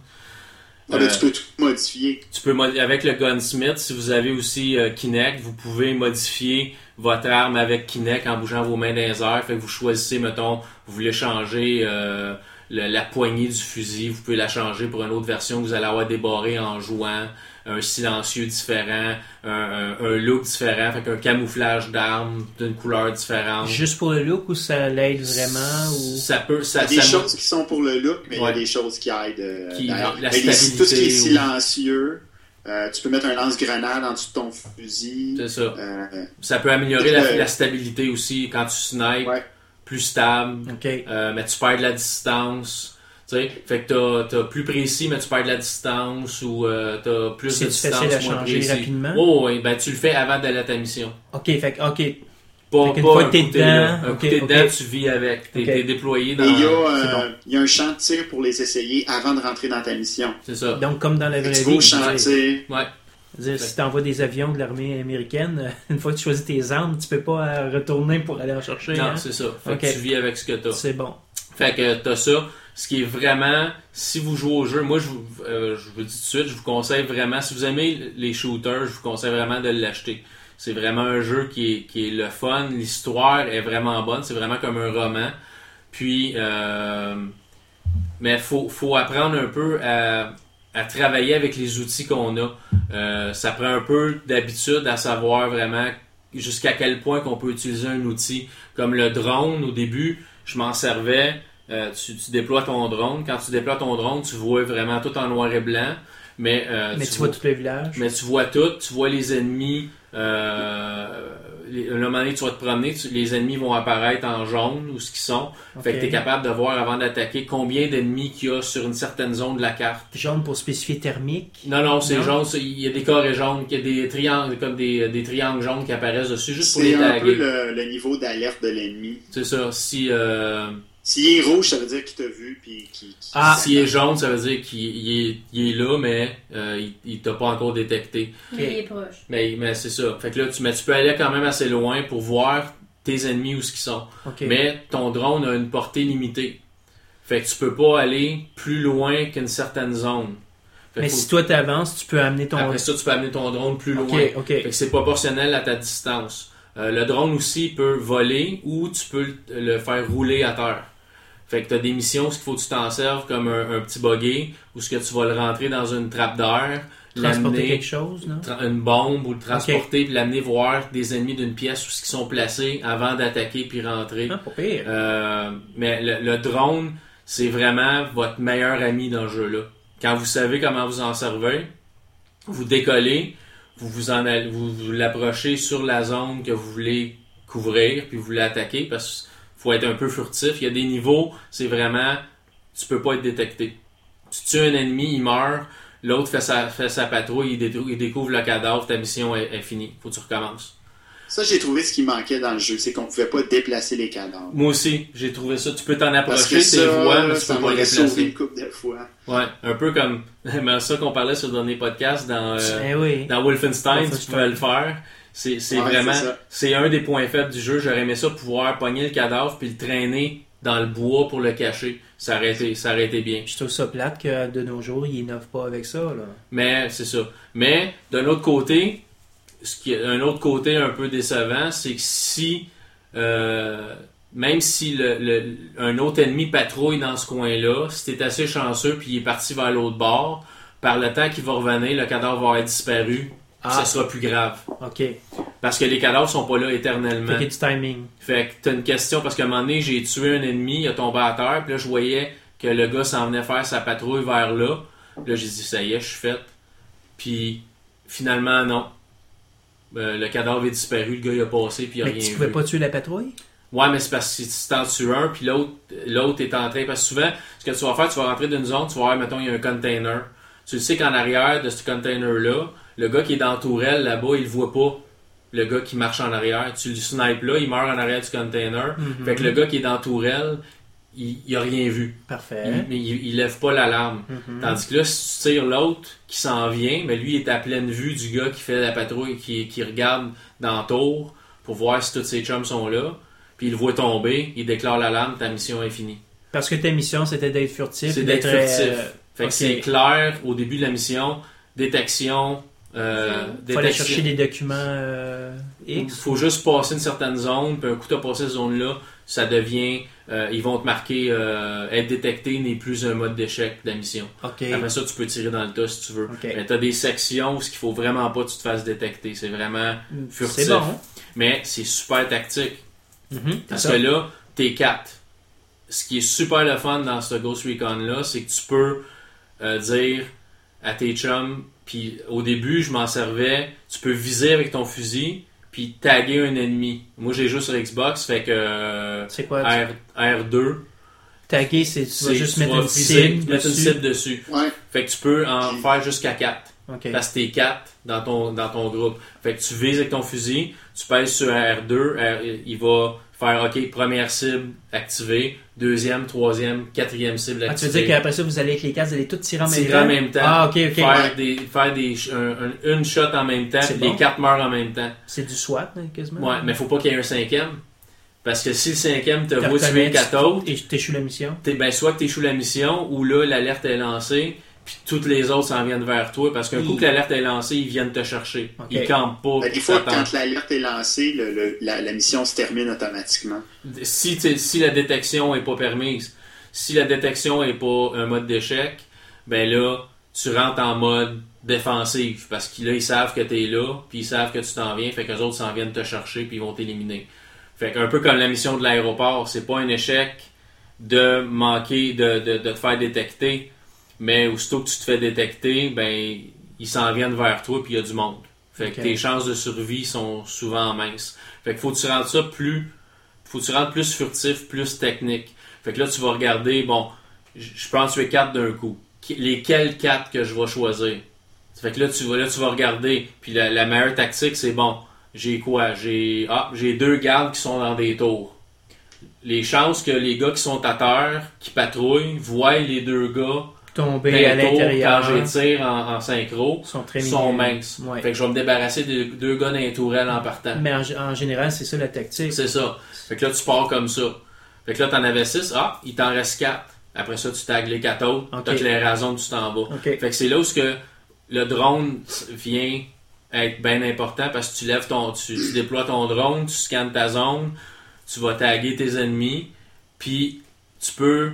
D: Ah,
A: Euh,
D: tu peux tout modifier.
A: Tu peux avec le gunsmith, si vous avez aussi euh, Kinect, vous pouvez modifier votre arme avec Kinect en bougeant vos mains dans les airs. Fait que vous choisissez, mettons, vous voulez changer euh, le- la poignée du fusil, vous pouvez la changer pour une autre version que vous allez avoir débarré en jouant, un silencieux différent, un, un- un look différent, fait qu'un camouflage d'armes d'une couleur différente.
B: Juste pour le look ou ça l'aide vraiment? Ou...
A: Ça peut,
D: Il y a des
A: ça-
D: choses qui sont pour le look, mais il y
A: Ouais.
D: a des choses qui aident. euh,
A: Qui- la
D: Mais les-
A: stabilité,
D: tout ce qui est
A: oui.
D: silencieux, euh, tu peux mettre un lance-grenade en dessous de ton fusil.
A: c'est ça.
D: Euh,
A: Ça peut améliorer la, la stabilité aussi quand tu snipes,
D: Ouais.
A: plus stable.
B: Ok.
A: Euh, mais tu perds de la distance. Tu sais, fait que t'as, t'as plus précis, mais tu perds de la distance ou euh, t'as plus
B: C'est
A: de
B: facile
A: distance,
B: à
A: moins
B: changer
A: précis.
B: rapidement?
A: Oh, oui, ben tu le fais avant d'aller à ta mission.
B: Ok, fait que- ok.
A: Pas,
B: Fait qu'une
A: pas
B: fois
A: un
B: que t'es dedans,
A: Un coup tu vis avec. T'es, déployé dans.
D: et il y, a,
B: c'est
D: euh, il y a un champ de tir pour les essayer avant de rentrer dans ta mission.
A: C'est ça.
B: Donc, comme dans la vraie
D: tu vas au
B: vie.
D: champ de tir.
A: Ouais.
B: Dire, si t'envoies des avions de l'armée américaine, une fois que tu choisis tes armes, tu peux pas euh, retourner pour aller en chercher.
A: Non,
B: hein?
A: c'est ça. Fait que tu vis avec ce que t'as.
B: C'est bon.
A: Fait que t'as ça. Ce qui est vraiment, si vous jouez au jeu, moi je vous, euh, je vous dis tout de suite, je vous conseille vraiment, si vous aimez les shooters, je vous conseille vraiment de l'acheter. C'est vraiment un jeu qui est, qui est le fun, l'histoire est vraiment bonne, c'est vraiment comme un roman. Puis, euh, mais faut, faut apprendre un peu à, à travailler avec les outils qu'on a. Euh, ça prend un peu d'habitude à savoir vraiment jusqu'à quel point qu'on peut utiliser un outil. Comme le drone, au début, je m'en servais. Euh, tu, tu déploies ton drone. Quand tu déploies ton drone, tu vois vraiment tout en noir et blanc. Mais, euh,
B: Mais tu vois tout le village.
A: mais tu vois tout, tu vois les ennemis. Euh, les, le moment donné, tu vas te promener, tu- les ennemis vont apparaître en jaune ou ce qu'ils sont. Fait que tu es capable de voir avant d'attaquer combien d'ennemis qu'il y a sur une certaine zone de la carte.
B: Jaune pour spécifier thermique?
A: Non, non, c'est jaune. c'est- Il y a des carrés jaunes, il y a des triangles, comme des, des triangles jaunes qui apparaissent dessus juste pour
D: C'est
A: les
D: un peu
A: taguer.
D: le, le niveau d'alerte de l'ennemi.
A: C'est ça. Si, euh,
D: S'il est rouge, ça veut dire qu'il t'a vu puis qu'il. qu'il-
B: Ah.
A: s'il est jaune, ça veut dire qu'il il est, il est là, mais euh, il, il t'a pas encore détecté.
C: Mais il est proche.
A: Mais, mais c'est ça. Fait que là, tu, mais tu peux aller quand même assez loin pour voir tes ennemis où ce qu'ils sont. Mais ton drone a une portée limitée. Fait que tu peux pas aller plus loin qu'une certaine zone. Fait
B: Mais
A: faut-
B: si toi t'avances, tu peux amener ton.
A: Après ça, tu peux amener ton drone plus loin.
B: ok.
A: Fait que c'est proportionnel à ta distance. Euh, le drone aussi peut voler ou tu peux le faire rouler à terre. Fait que tu as des missions, ce qu'il faut que tu t'en serves comme un, un petit buggy ou ce que tu vas le rentrer dans une trappe d'air,
B: Transporter quelque chose, non?
A: une bombe ou le transporter puis l'amener voir des ennemis d'une pièce où ils sont placés avant d'attaquer puis rentrer.
B: Ah, pas pire.
A: Euh, mais le, le drone, c'est vraiment votre meilleur ami dans le jeu-là. Quand vous savez comment vous en servez, vous décollez, vous vous en allez- vous, vous l'approchez sur la zone que vous voulez couvrir, puis vous voulez attaquer parce qu'il faut être un peu furtif. Il y a des niveaux, c'est vraiment tu peux pas être détecté. Tu tues un ennemi, il meurt, l'autre fait sa, fait sa patrouille, il, détrou- il découvre le cadavre, ta mission est, est finie. Faut que tu recommences.
D: Ça, j'ai trouvé ce qui manquait dans le jeu, c'est qu'on pouvait pas déplacer les cadavres.
A: Moi aussi, j'ai trouvé ça. Tu peux t'en approcher, tes voix, mais tu
D: ça
A: peux pas les déplacer.
D: une couple de fois.
A: Ouais, un peu comme mais ça qu'on parlait sur le dernier podcast dans, euh,
B: Eh oui.
A: dans Wolfenstein, tu
B: Wolfenstein.
A: pouvais le faire. C'est
D: Ouais,
A: vraiment,
D: c'est
A: un des points faibles du jeu. J'aurais aimé ça pouvoir pogner le cadavre puis le traîner dans le bois pour le cacher. Ça aurait été, ça aurait été bien.
B: Je trouve ça plate que de nos jours, ils innovent pas avec ça, là.
A: Mais c'est ça. Mais d'un autre côté, ce qui est un autre côté un peu décevant, c'est que si euh, même si le, le- un autre ennemi patrouille dans ce coin-là, si t'es assez chanceux puis il est parti vers l'autre bord, par le temps qu'il va revenir, le cadavre va être disparu.
B: Ah.
A: Ça sera plus grave.
B: Ok. Fait
A: Parce que les cadavres sont pas là éternellement.
B: y a du timing.
A: Fait que t'as une question parce qu'à un moment donné, j'ai tué un ennemi, il a tombé à terre, puis là je voyais que le gars s'en venait faire sa patrouille vers là. Là j'ai dit ça y est, je suis fait. Puis finalement non. Euh, le cadavre est disparu, le gars il a passé puis il a
B: Mais
A: rien
B: tu
A: vu.
B: pouvais pas tuer la patrouille?
A: Ouais, mais c'est parce que si tu t'en tues un, puis l'autre l'autre est en train. Parce que souvent, ce que tu vas faire, tu vas rentrer d'une zone, tu vas voir, mettons, il y a un container. Tu le sais qu'en arrière de ce container-là, le gars qui est dans la tourelle là-bas, il voit pas le gars qui marche en arrière. Tu le snipes là, il meurt en arrière du container.
B: Mhm.
A: Fait que le gars qui est dans la tourelle, il, il a rien vu.
B: Parfait.
A: Il, mais il, il lève pas l'alarme.
B: Mhm.
A: Tandis que là, si tu tires l'autre qui s'en vient, mais lui il est à pleine vue du gars qui fait la patrouille, qui, qui regarde dans le tour pour voir si tous ses chums sont là. Puis il le voit tomber, il déclare l'alarme, ta mission est finie.
B: Parce que ta mission, c'était d'être furtif.
A: C'est d'être
B: euh,
A: furtif. Fait que c'est clair au début de la mission, détection. Euh,
B: faut aller chercher des documents euh,
A: Il
B: X.
A: faut juste passer une certaine zone, puis un coup tu as passé cette zone-là, ça devient. euh, ils vont te marquer être détecté n'est plus un mode d'échec de la mission. Après ça, tu peux tirer dans le tas si tu veux. Mais tu as des sections où il faut vraiment pas que tu te fasses détecter. C'est vraiment furtif.
B: C'est bon.
A: Mais c'est super tactique.
B: Mhm,
A: Parce
B: ça.
A: que là, t'es 4. Ce qui est super le fun dans ce Ghost Recon-là, c'est que tu peux dire à tes chums, puis au début, je m'en servais, tu peux viser avec ton fusil, puis taguer un ennemi. Moi, j'ai joué sur Xbox, fait que euh,
B: C'est quoi?
A: R, R2,
B: Taguer, c'est tu vas juste
A: tu
B: mettre
A: vas
B: une
A: viser,
B: cible
A: mettre une
B: dessus.
A: cible dessus.
D: Ouais.
A: Fait que tu peux en faire jusqu'à 4.
B: Ok.
A: Parce que t'es 4 dans ton, dans ton groupe. Fait que tu vises avec ton fusil, tu pèses sur R2, R- il va faire OK, première cible activée, deuxième, troisième, quatrième cible
B: Ah, tu veux
A: activée.
B: dire qu'après ça, vous allez avec les cases, vous allez toutes tirer en même
A: Tirer
B: temps?
A: en même temps.
B: Ah, ok, ok.
A: Faire, des, faire des, un- un- une shot en même temps,
B: bon.
A: les quatre meurent en même temps.
B: C'est du SWAT, hein, quasiment.
A: Ouais, mais faut pas qu'il y ait un cinquième. Parce que si le cinquième te voit tuer quatre autres,
B: Et t'échoues la mission.
A: ben, soit que t'échoues la mission, ou là, l'alerte est lancée, puis toutes les autres s'en viennent vers toi, parce qu'un coup que l'alerte est lancée, ils viennent te chercher. Ils campent pas.
D: Ben, des fois, quand l'alerte est lancée, le- le- la, la mission se termine automatiquement.
A: si, la détection est pas permise, si la détection est pas un mode d'échec, ben là, tu rentres en mode défensive parce que là, ils savent que tu es là, puis ils savent que tu t'en viens, fait qu'eux autres s'en viennent te chercher, puis ils vont t'éliminer. Fait qu'un peu comme la mission de l'aéroport, c'est pas un échec de manquer, de, de, de te faire détecter, mais aussitôt que tu te fais détecter, ben, ils s'en viennent vers toi, puis il y a du monde. Fait que tes chances de survie sont souvent minces. Fait que faut que tu rendes ça plus, faut que tu rendes plus furtif, plus technique. Fait que là, tu vas regarder, bon, je en tuer quatre d'un coup. Lesquels quatre que je vais choisir? Fait que là, tu vas, là, tu vas regarder. Puis la, la meilleure tactique, c'est bon. J'ai quoi? J'ai, ah, j'ai deux gardes qui sont dans des tours. Les chances que les gars qui sont à terre, qui patrouillent, voient les deux gars
B: Tomber
A: dans
B: à l'intérieur.
A: quand j'ai tire en, en synchro,
B: sont très
A: sont minces.
B: Ouais.
A: Fait que je vais me débarrasser de deux gars dans les tourelles en partant.
B: Mais en, en général, c'est ça la tactique.
A: C'est ça. Fait que là, tu pars comme ça. Fait que là, t'en avais six. Ah, il t'en reste quatre. Après ça, tu tags les quatre autres.
B: Ok.
A: T'as raisons tu t'en vas. Fait que c'est là où que le drone vient être bien important parce que tu lèves ton, tu, tu déploies ton drone, tu scannes ta zone, tu vas taguer tes ennemis, puis tu peux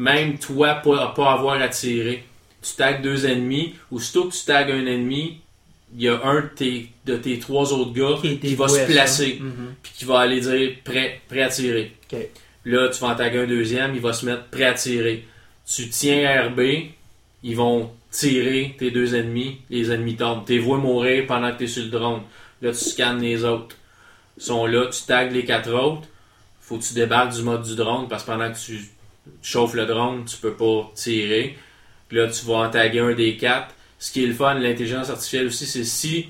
A: même toi pas, pas avoir à tirer. Tu tags deux ennemis, aussitôt que tu tags un ennemi, il y a un de tes, de tes trois autres gars
B: Qui
A: va se placer,
B: Mhm.
A: puis qui va aller dire prêt, prêt à tirer. Là, tu vas en taguer un deuxième, il va se mettre prêt à tirer. Tu tiens RB, ils vont tirer tes deux ennemis, les ennemis tombent. T'es vois mourir pendant que tu es sur le drone. Là, tu scannes les autres. Ils sont là, tu tags les quatre autres. Faut que tu débarques du mode du drone parce que pendant que tu chauffes le drone, tu peux pas tirer. Puis là, tu vas en taguer un des quatre. Ce qui est le fun de l'intelligence artificielle aussi, c'est si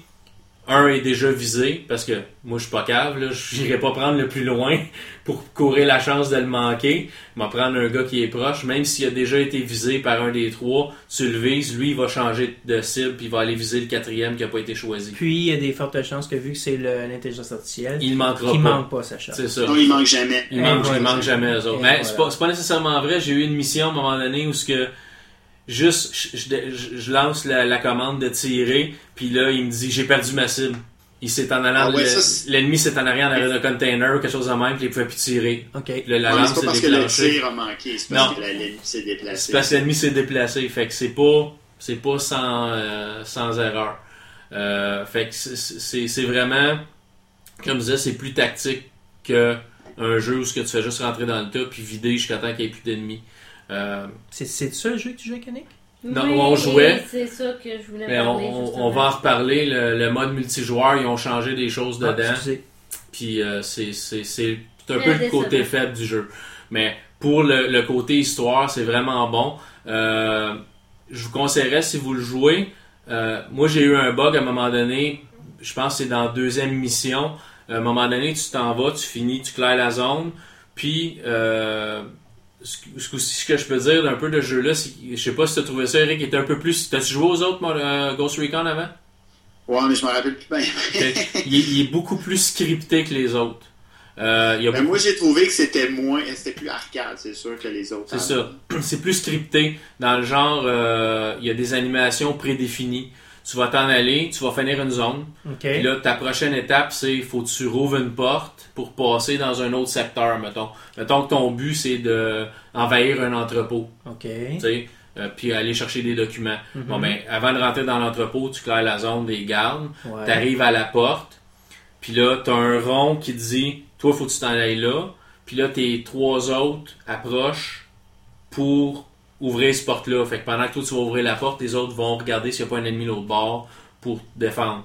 A: un est déjà visé, parce que moi je suis pas cave, là, j'irai pas prendre le plus loin pour courir la chance de le manquer. Je vais prendre un gars qui est proche, même s'il a déjà été visé par un des trois, tu le vises, lui il va changer de cible, puis il va aller viser le quatrième qui a pas été choisi.
B: Puis, il y a des fortes chances que vu que c'est l'intelligence artificielle,
A: Il manquera
B: qui
A: pas.
B: manque pas sa chance.
A: C'est ça.
D: Non, il manque jamais.
A: Il manque, il manque jamais eux autres. Mais
B: voilà.
A: c'est pas, c'est pas nécessairement vrai. J'ai eu une mission à un moment donné où ce que juste je, je- je lance la, la commande de tirer, puis là il me dit j'ai perdu ma cible. Il s'est en allant,
D: Ah ouais,
A: le- l'ennemi s'est en arrière dans un container ou quelque chose de même, puis il pouvait plus tirer.
B: OK.
A: Le, la
D: c'est parce que le tir a manqué, c'est parce
A: Non.
D: que ligne s'est déplacée.
A: C'est parce que l'ennemi s'est déplacé. Fait que c'est pas, c'est pas sans, euh, sans erreur. Euh, fait que c'est- c'est c'est vraiment, comme je disais, c'est plus tactique que un jeu où ce que tu fais juste rentrer dans le tas puis vider jusqu'à temps qu'il n'y ait plus d'ennemis. Euh,
B: C'est c'est ça le jeu que tu jouais, Yannick?
A: Non,
C: Oui,
A: on jouait.
C: C'est ça que je voulais
A: mais
C: parler.
A: on, va en reparler. Le, le mode multijoueur, ils ont changé des choses
B: Ah,
A: dedans. Puis euh, c'est c'est- c'est un peu le côté faible du jeu. Mais pour le, le côté histoire, c'est vraiment bon. Euh, je vous conseillerais si vous le jouez. euh, moi, j'ai eu un bug à un moment donné. Je pense que c'est dans la deuxième mission. À un moment donné, tu t'en vas, tu finis, tu claires la zone. Puis, euh, ce, que- ce je peux dire d'un peu de jeu-là, c'est que- je sais pas si tu as trouvé ça, Eric, était un peu plus. T'as-tu joué aux autres, euh, Ghost Recon avant?
D: Ouais, mais je me rappelle plus bien.
A: il, est, il est beaucoup plus scripté que les autres. Euh, il y a
D: Mais moi, j'ai trouvé que c'était moins, c'était plus arcade, c'est sûr, que les autres.
A: C'est ça. C'est plus scripté. Dans le genre, euh, il y a des animations prédéfinies. Tu vas t'en aller, tu vas finir une zone. Puis là, ta prochaine étape, c'est faut que tu rouvres une porte pour passer dans un autre secteur, mettons. Mettons que ton but, c'est de envahir un entrepôt,
B: OK.
A: tu sais, euh, puis aller chercher des documents.
B: Mhm.
A: Bon, ben, avant de rentrer dans l'entrepôt, tu claires la zone des gardes.
B: Ouais.
A: T'arrives à la porte, puis là, t'as un rond qui te dit, toi, faut que tu t'en ailles là. Puis là, tes trois autres approchent pour ouvrir cette porte-là. Fait que pendant que toi, tu vas ouvrir la porte, les autres vont regarder s'il n'y a pas un ennemi de l'autre bord pour te défendre.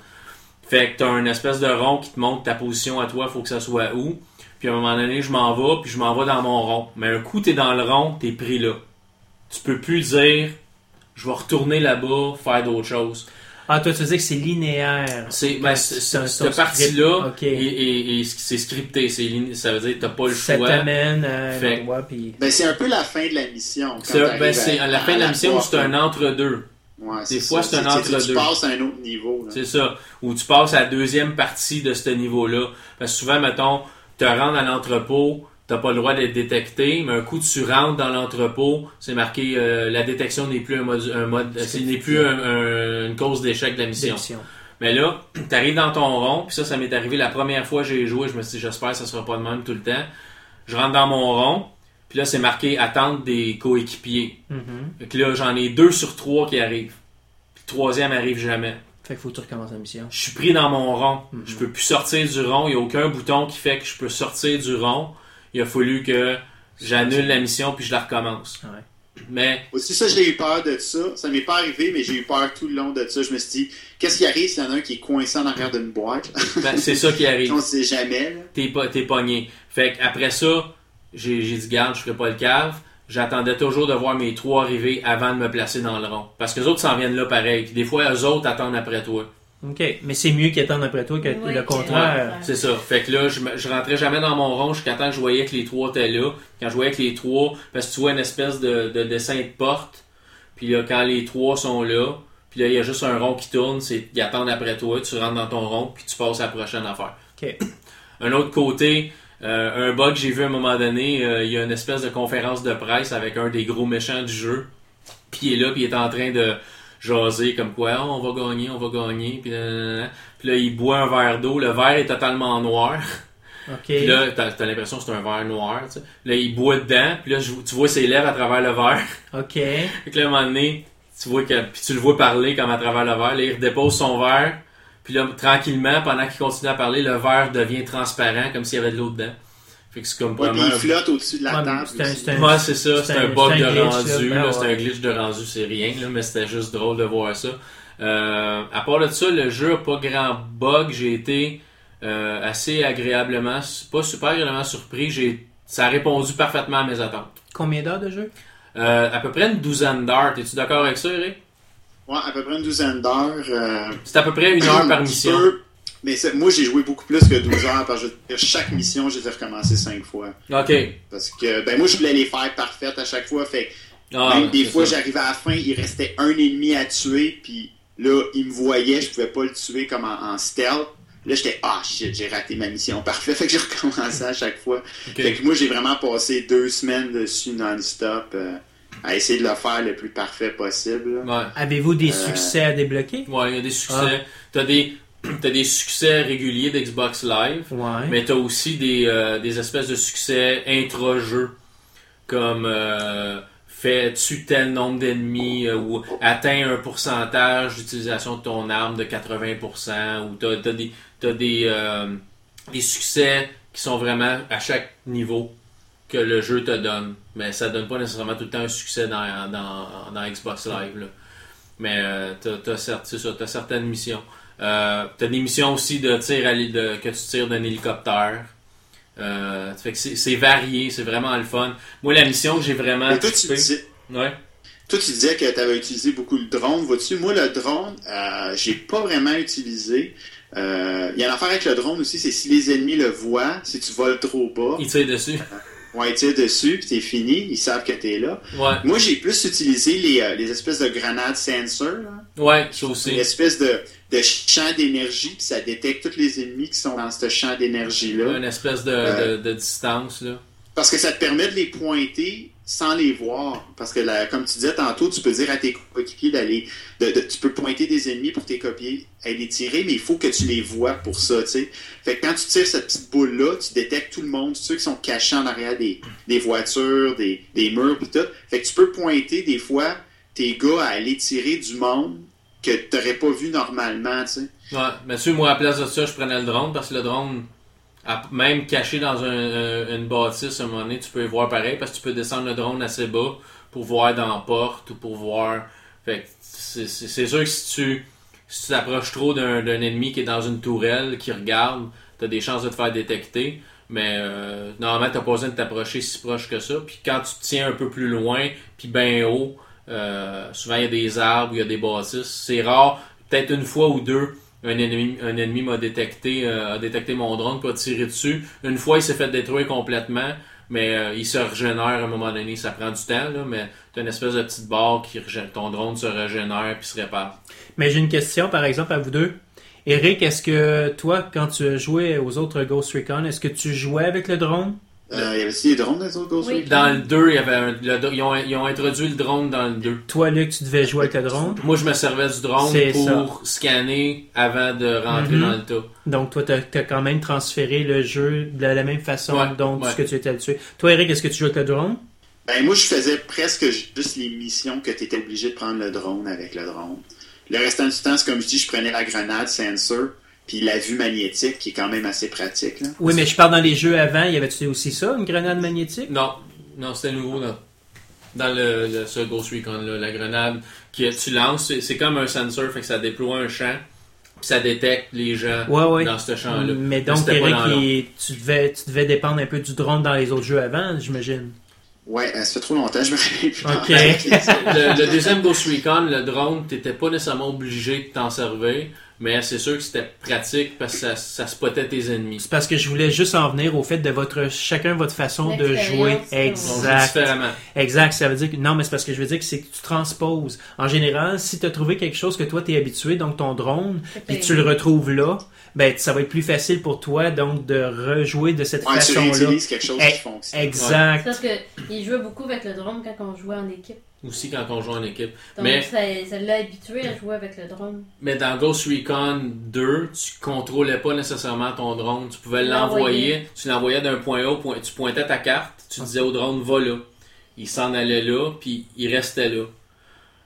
A: Fait que t'as un espèce de rond qui te montre ta position à toi, faut que ça soit où. Puis à un moment donné, je m'en vais, puis je m'en vais dans mon rond. Mais un coup, t'es dans le rond, t'es pris là. Tu peux plus dire, je vais retourner là-bas, faire d'autres choses.
B: Ah, toi, tu dis que c'est linéaire.
A: C'est ben, c'est-
B: C'est un-
A: c'est-
B: c'est un
A: cette partie-là et, et- et c'est scripté. Ça veut dire que t'as pas le
B: Ça
A: choix.
B: t'amène à un
A: Fait-
B: endroit, puis...
D: Ben, c'est un peu la fin de la mission. quand
A: C'est ben, c'est à la fin de la mission, c'est un entre-deux.
D: Ouais,
A: Des fois, c'est un entre-deux.
D: Tu passes à un autre niveau. là.
A: C'est ça. Ou tu passes à la deuxième partie de ce niveau-là. Parce que souvent, mettons, te rendre à l'entrepôt, t'as pas le droit d'être détecté, mais un coup tu rentres dans l'entrepôt, c'est marqué euh, la détection n'est plus un mode, un mode ce n'est plus un- un- une cause d'échec de la mission. Mais là, t'arrives dans ton rond, puis ça, ça m'est arrivé la première fois que j'ai joué, je me suis dit, j'espère que ça sera pas de même tout le temps. Je rentre dans mon rond, puis là, c'est marqué attente des coéquipiers. Fait que là, j'en ai deux sur trois qui arrivent. Puis le troisième arrive jamais.
B: Fait qu'il faut que tu recommences la mission.
A: Je suis pris dans mon rond.
B: Mhm.
A: Je peux plus sortir du rond. Il n'y a aucun bouton qui fait que je peux sortir du rond. Il a fallu que j'annule la mission puis je la recommence.
B: Ouais.
A: Mais
D: Aussi, ça, j'ai eu peur de ça. Ça m'est pas arrivé, mais j'ai eu peur tout le long de ça. Je me suis dit, qu'est-ce qui arrive s'il y en a un qui est coincé en arrière d'une boîte?
A: ben, c'est ça qui arrive.
D: On sait jamais.
A: T'es pas- t'es pogné. Fait que après ça, j'ai j'ai dit garde, je ferai pas le cave. J'attendais toujours de voir mes trois arriver avant de me placer dans le rond. Parce que les autres s'en viennent là pareil. Puis des fois, eux autres attendent après toi.
B: OK. Mais c'est mieux qu'ils attendent après toi que
C: Oui,
B: le contraire.
C: Ouais.
A: C'est ça. Fait que là, je, je rentrais jamais dans mon rond jusqu'à temps que je voyais que les trois étaient là. Quand je voyais que les trois, parce que tu vois une espèce de, de dessin de porte. Puis là, quand les trois sont là, puis là, il y a juste un rond qui tourne, c'est ils attendent après toi, tu rentres dans ton rond, puis tu passes à la prochaine affaire.
B: OK.
A: Un autre côté, euh, un bug que j'ai vu à un moment donné, euh, il y a une espèce de conférence de presse avec un des gros méchants du jeu. Puis il est là, puis il est en train de jaser comme quoi Ah, on va gagner, on va gagner. Puis, nanana. Puis là, il boit un verre d'eau. Le verre est totalement noir.
B: OK.
A: Puis là, t'as as, l'impression que c'est un verre noir. tu sais. Là, il boit dedans. Puis là, je- tu vois ses lèvres à travers le verre.
B: OK.
A: Fait que là, à un moment donné, tu vois que, puis tu le vois parler comme à travers le verre. Là, il redépose son verre. Puis là, tranquillement, pendant qu'il continue à parler, le verre devient transparent, comme s'il y avait de l'eau dedans. Fait que c'est comme
D: Ouais, puis
A: vraiment...
D: il flotte au-dessus de la
B: Ouais,
D: table.
B: c'est un-
A: Ouais, c'est ça,
B: c'est un-
A: un bug de rendu,
B: Ben
A: c'est
B: ouais.
A: un glitch de rendu, c'est rien, là, mais c'était juste drôle de voir ça. Euh, à part de ça, le jeu a pas grand bug, j'ai été euh, assez agréablement, pas super agréablement surpris, j'ai, ça a répondu parfaitement à mes attentes.
B: Combien d'heures de jeu?
A: Euh, à peu près une douzaine d'heures, es-tu d'accord avec ça, Eric?
D: Ouais, à peu près une douzaine d'heures. euh,
A: C'est à peu près une heure par mission.
D: peu. Mais moi, j'ai joué beaucoup plus que 12 heures parce que je- chaque mission, je les ai recommencé 5 fois.
A: Ok.
D: Parce que, ben, moi, je voulais les faire parfaites à chaque fois. Fait que
A: Ah,
D: même des fois, j'arrivais à la fin, il restait un ennemi à tuer, puis là, il me voyait, je pouvais pas le tuer comme en, en stealth. Là, j'étais, ah shit, j'ai raté ma mission parfait. Fait que j'ai recommencé à chaque fois. Fait que moi, j'ai vraiment passé deux semaines dessus non-stop euh, à essayer de le faire le plus parfait possible.
A: Ouais.
B: Avez-vous des
D: Euh,
B: succès à débloquer?
A: Ouais, il y a des succès.
B: Ah.
A: T'as des, t'as des succès réguliers d'Xbox Live.
B: Ouais.
A: Mais t'as aussi des, euh, des espèces de succès intra-jeu, comme euh, fais tu tel nombre d'ennemis euh, ou atteins un pourcentage d'utilisation de ton arme de 80%, ou t'as, des, des, euh, des succès qui sont vraiment à chaque niveau que le jeu te donne. Mais ça donne pas nécessairement tout le temps un succès dans, dans, dans Xbox Live. Là. Mais euh, t'as, t'as certaines missions. Euh, t'as des missions aussi de tir à de, que tu tires d'un hélicoptère. Euh, fait que c'est, varié, c'est vraiment le fun. Moi, la mission que j'ai vraiment
D: Et toi, tu disais,
A: Ouais.
D: toi, tu disais que tu avais utilisé beaucoup le drone. Vois-tu, moi, le drone, euh, j'ai pas vraiment utilisé. Euh, Il y a une affaire avec le drone aussi, c'est si les ennemis le voient, si tu voles trop bas,
A: Il tire dessus.
D: ouais, ils tirent dessus, puis t'es fini, ils savent que t'es là.
A: Ouais.
D: Moi, j'ai plus utilisé les, euh, les espèces de grenades sensor, là.
A: Ouais, ça
D: une
A: aussi.
D: espèce de, de champ d'énergie, puis ça détecte tous les ennemis qui sont dans ce champ d'énergie-là.
A: Une espèce de,
D: Euh,
A: de, de distance, là.
D: Parce que ça te permet de les pointer sans les voir. Parce que, comme tu disais tantôt, tu peux dire à tes coéquipiers d'aller. De, de- tu peux pointer des ennemis pour tes copier à les tirer, mais il faut que tu les vois pour ça, tu sais. Fait que quand tu tires cette petite boule-là, tu détectes tout le monde, ceux qui sont cachés en arrière des, des voitures, des, des murs, pis tout. Fait que tu peux pointer des fois tes gars à aller tirer du monde que t'aurais pas vu normalement, tu sais.
A: Ouais, mais sais, moi, à la place de ça, je prenais le drone parce que le drone, même caché dans un- un- une bâtisse, à un moment donné, tu peux voir pareil parce que tu peux descendre le drone assez bas pour voir dans la porte ou pour voir. Fait c'est sûr que si tu si t'approches trop d'un d'un ennemi qui est dans une tourelle, qui regarde, t'as des chances de te faire détecter. Mais euh, normalement, t'as pas besoin de t'approcher si proche que ça. Puis quand tu te tiens un peu plus loin, puis bien haut, euh, souvent il y a des arbres, il y a des bâtisses. C'est rare, peut-être une fois ou deux, un ennemi, m'a détecté, euh, a détecté mon drone, pas tiré dessus. Une fois, il s'est fait détruire complètement, mais euh, il se régénère à un moment donné. Ça prend du temps, là, mais t'as une espèce de petite barre qui ton drone se régénère puis se répare.
B: Mais j'ai une question, par exemple, à vous deux. Eric, est-ce que toi, quand tu jouais aux autres Ghost Recon, est-ce que tu jouais avec le drone?
D: Euh, il y avait aussi des drones dans les autres Ghost
C: Oui.
D: Recon?
A: Dans le 2, il y avait un- le- ils, ont, ils ont introduit le drone dans le 2.
B: Toi, Luc, tu devais jouer avec le drone?
A: Moi, je me servais du drone pour scanner avant de rentrer
B: Mhm.
A: dans le tas.
B: Donc, toi, tu as, quand même transféré le jeu de la même façon
A: Ouais,
B: dont
A: ouais.
B: ce que tu étais habitué. Toi, Eric, est-ce que tu joues avec le drone?
D: Ben, moi, je faisais presque juste les missions que tu étais obligé de prendre le drone avec le drone. Le restant du temps, c'est comme je dis, je prenais la grenade sensor, puis la vue magnétique, qui est quand même assez pratique. Là.
B: Oui, mais je parle dans les jeux avant, y avait-tu aussi ça, une grenade magnétique?
A: Non, non, c'était nouveau dans, dans le, le- ce Ghost Recon là, la grenade que tu lances, c'est- comme un sensor, fait que ça déploie un champ, puis ça détecte les gens
B: Ouais, ouais.
A: dans ce champ-là.
B: Mais donc, Eric, il- tu, devais, tu devais dépendre un peu du drone dans les autres jeux avant, j'imagine.
D: Ouais, euh, ça fait trop longtemps, je me rappelle plus.
B: Ok.
A: le, le deuxième Ghost Recon, le drone, t'étais pas nécessairement obligé de t'en servir, mais c'est sûr que c'était pratique parce que ça, ça spottait tes ennemis.
B: C'est parce que je voulais juste en venir au fait de votre chacun votre façon de jouer. Exact.
A: différemment.
B: Exact, ça veut dire que non, mais c'est parce que je veux dire que c'est que tu transposes. En général, si tu as trouvé quelque chose que toi t'es habitué, donc ton drone, puis tu le retrouves là, ben ça va être plus facile pour toi donc de rejouer de cette
D: Ouais, tu
B: façon-là.
D: réutilises quelque chose qui fonctionne.
B: Exact.
C: parce qu'il jouait beaucoup avec le drone quand on jouait en équipe.
A: Aussi quand on joue en équipe.
C: Donc
A: Mais-
C: ça ça l'a habitué à jouer avec le drone.
A: Mais dans Ghost Recon 2, tu contrôlais pas nécessairement ton drone. Tu pouvais l'envoyer.
C: L'envoyer.
A: Tu l'envoyais d'un point A au point. Tu pointais ta carte. Tu disais au drone, va là. Il s'en allait là, puis il restait là.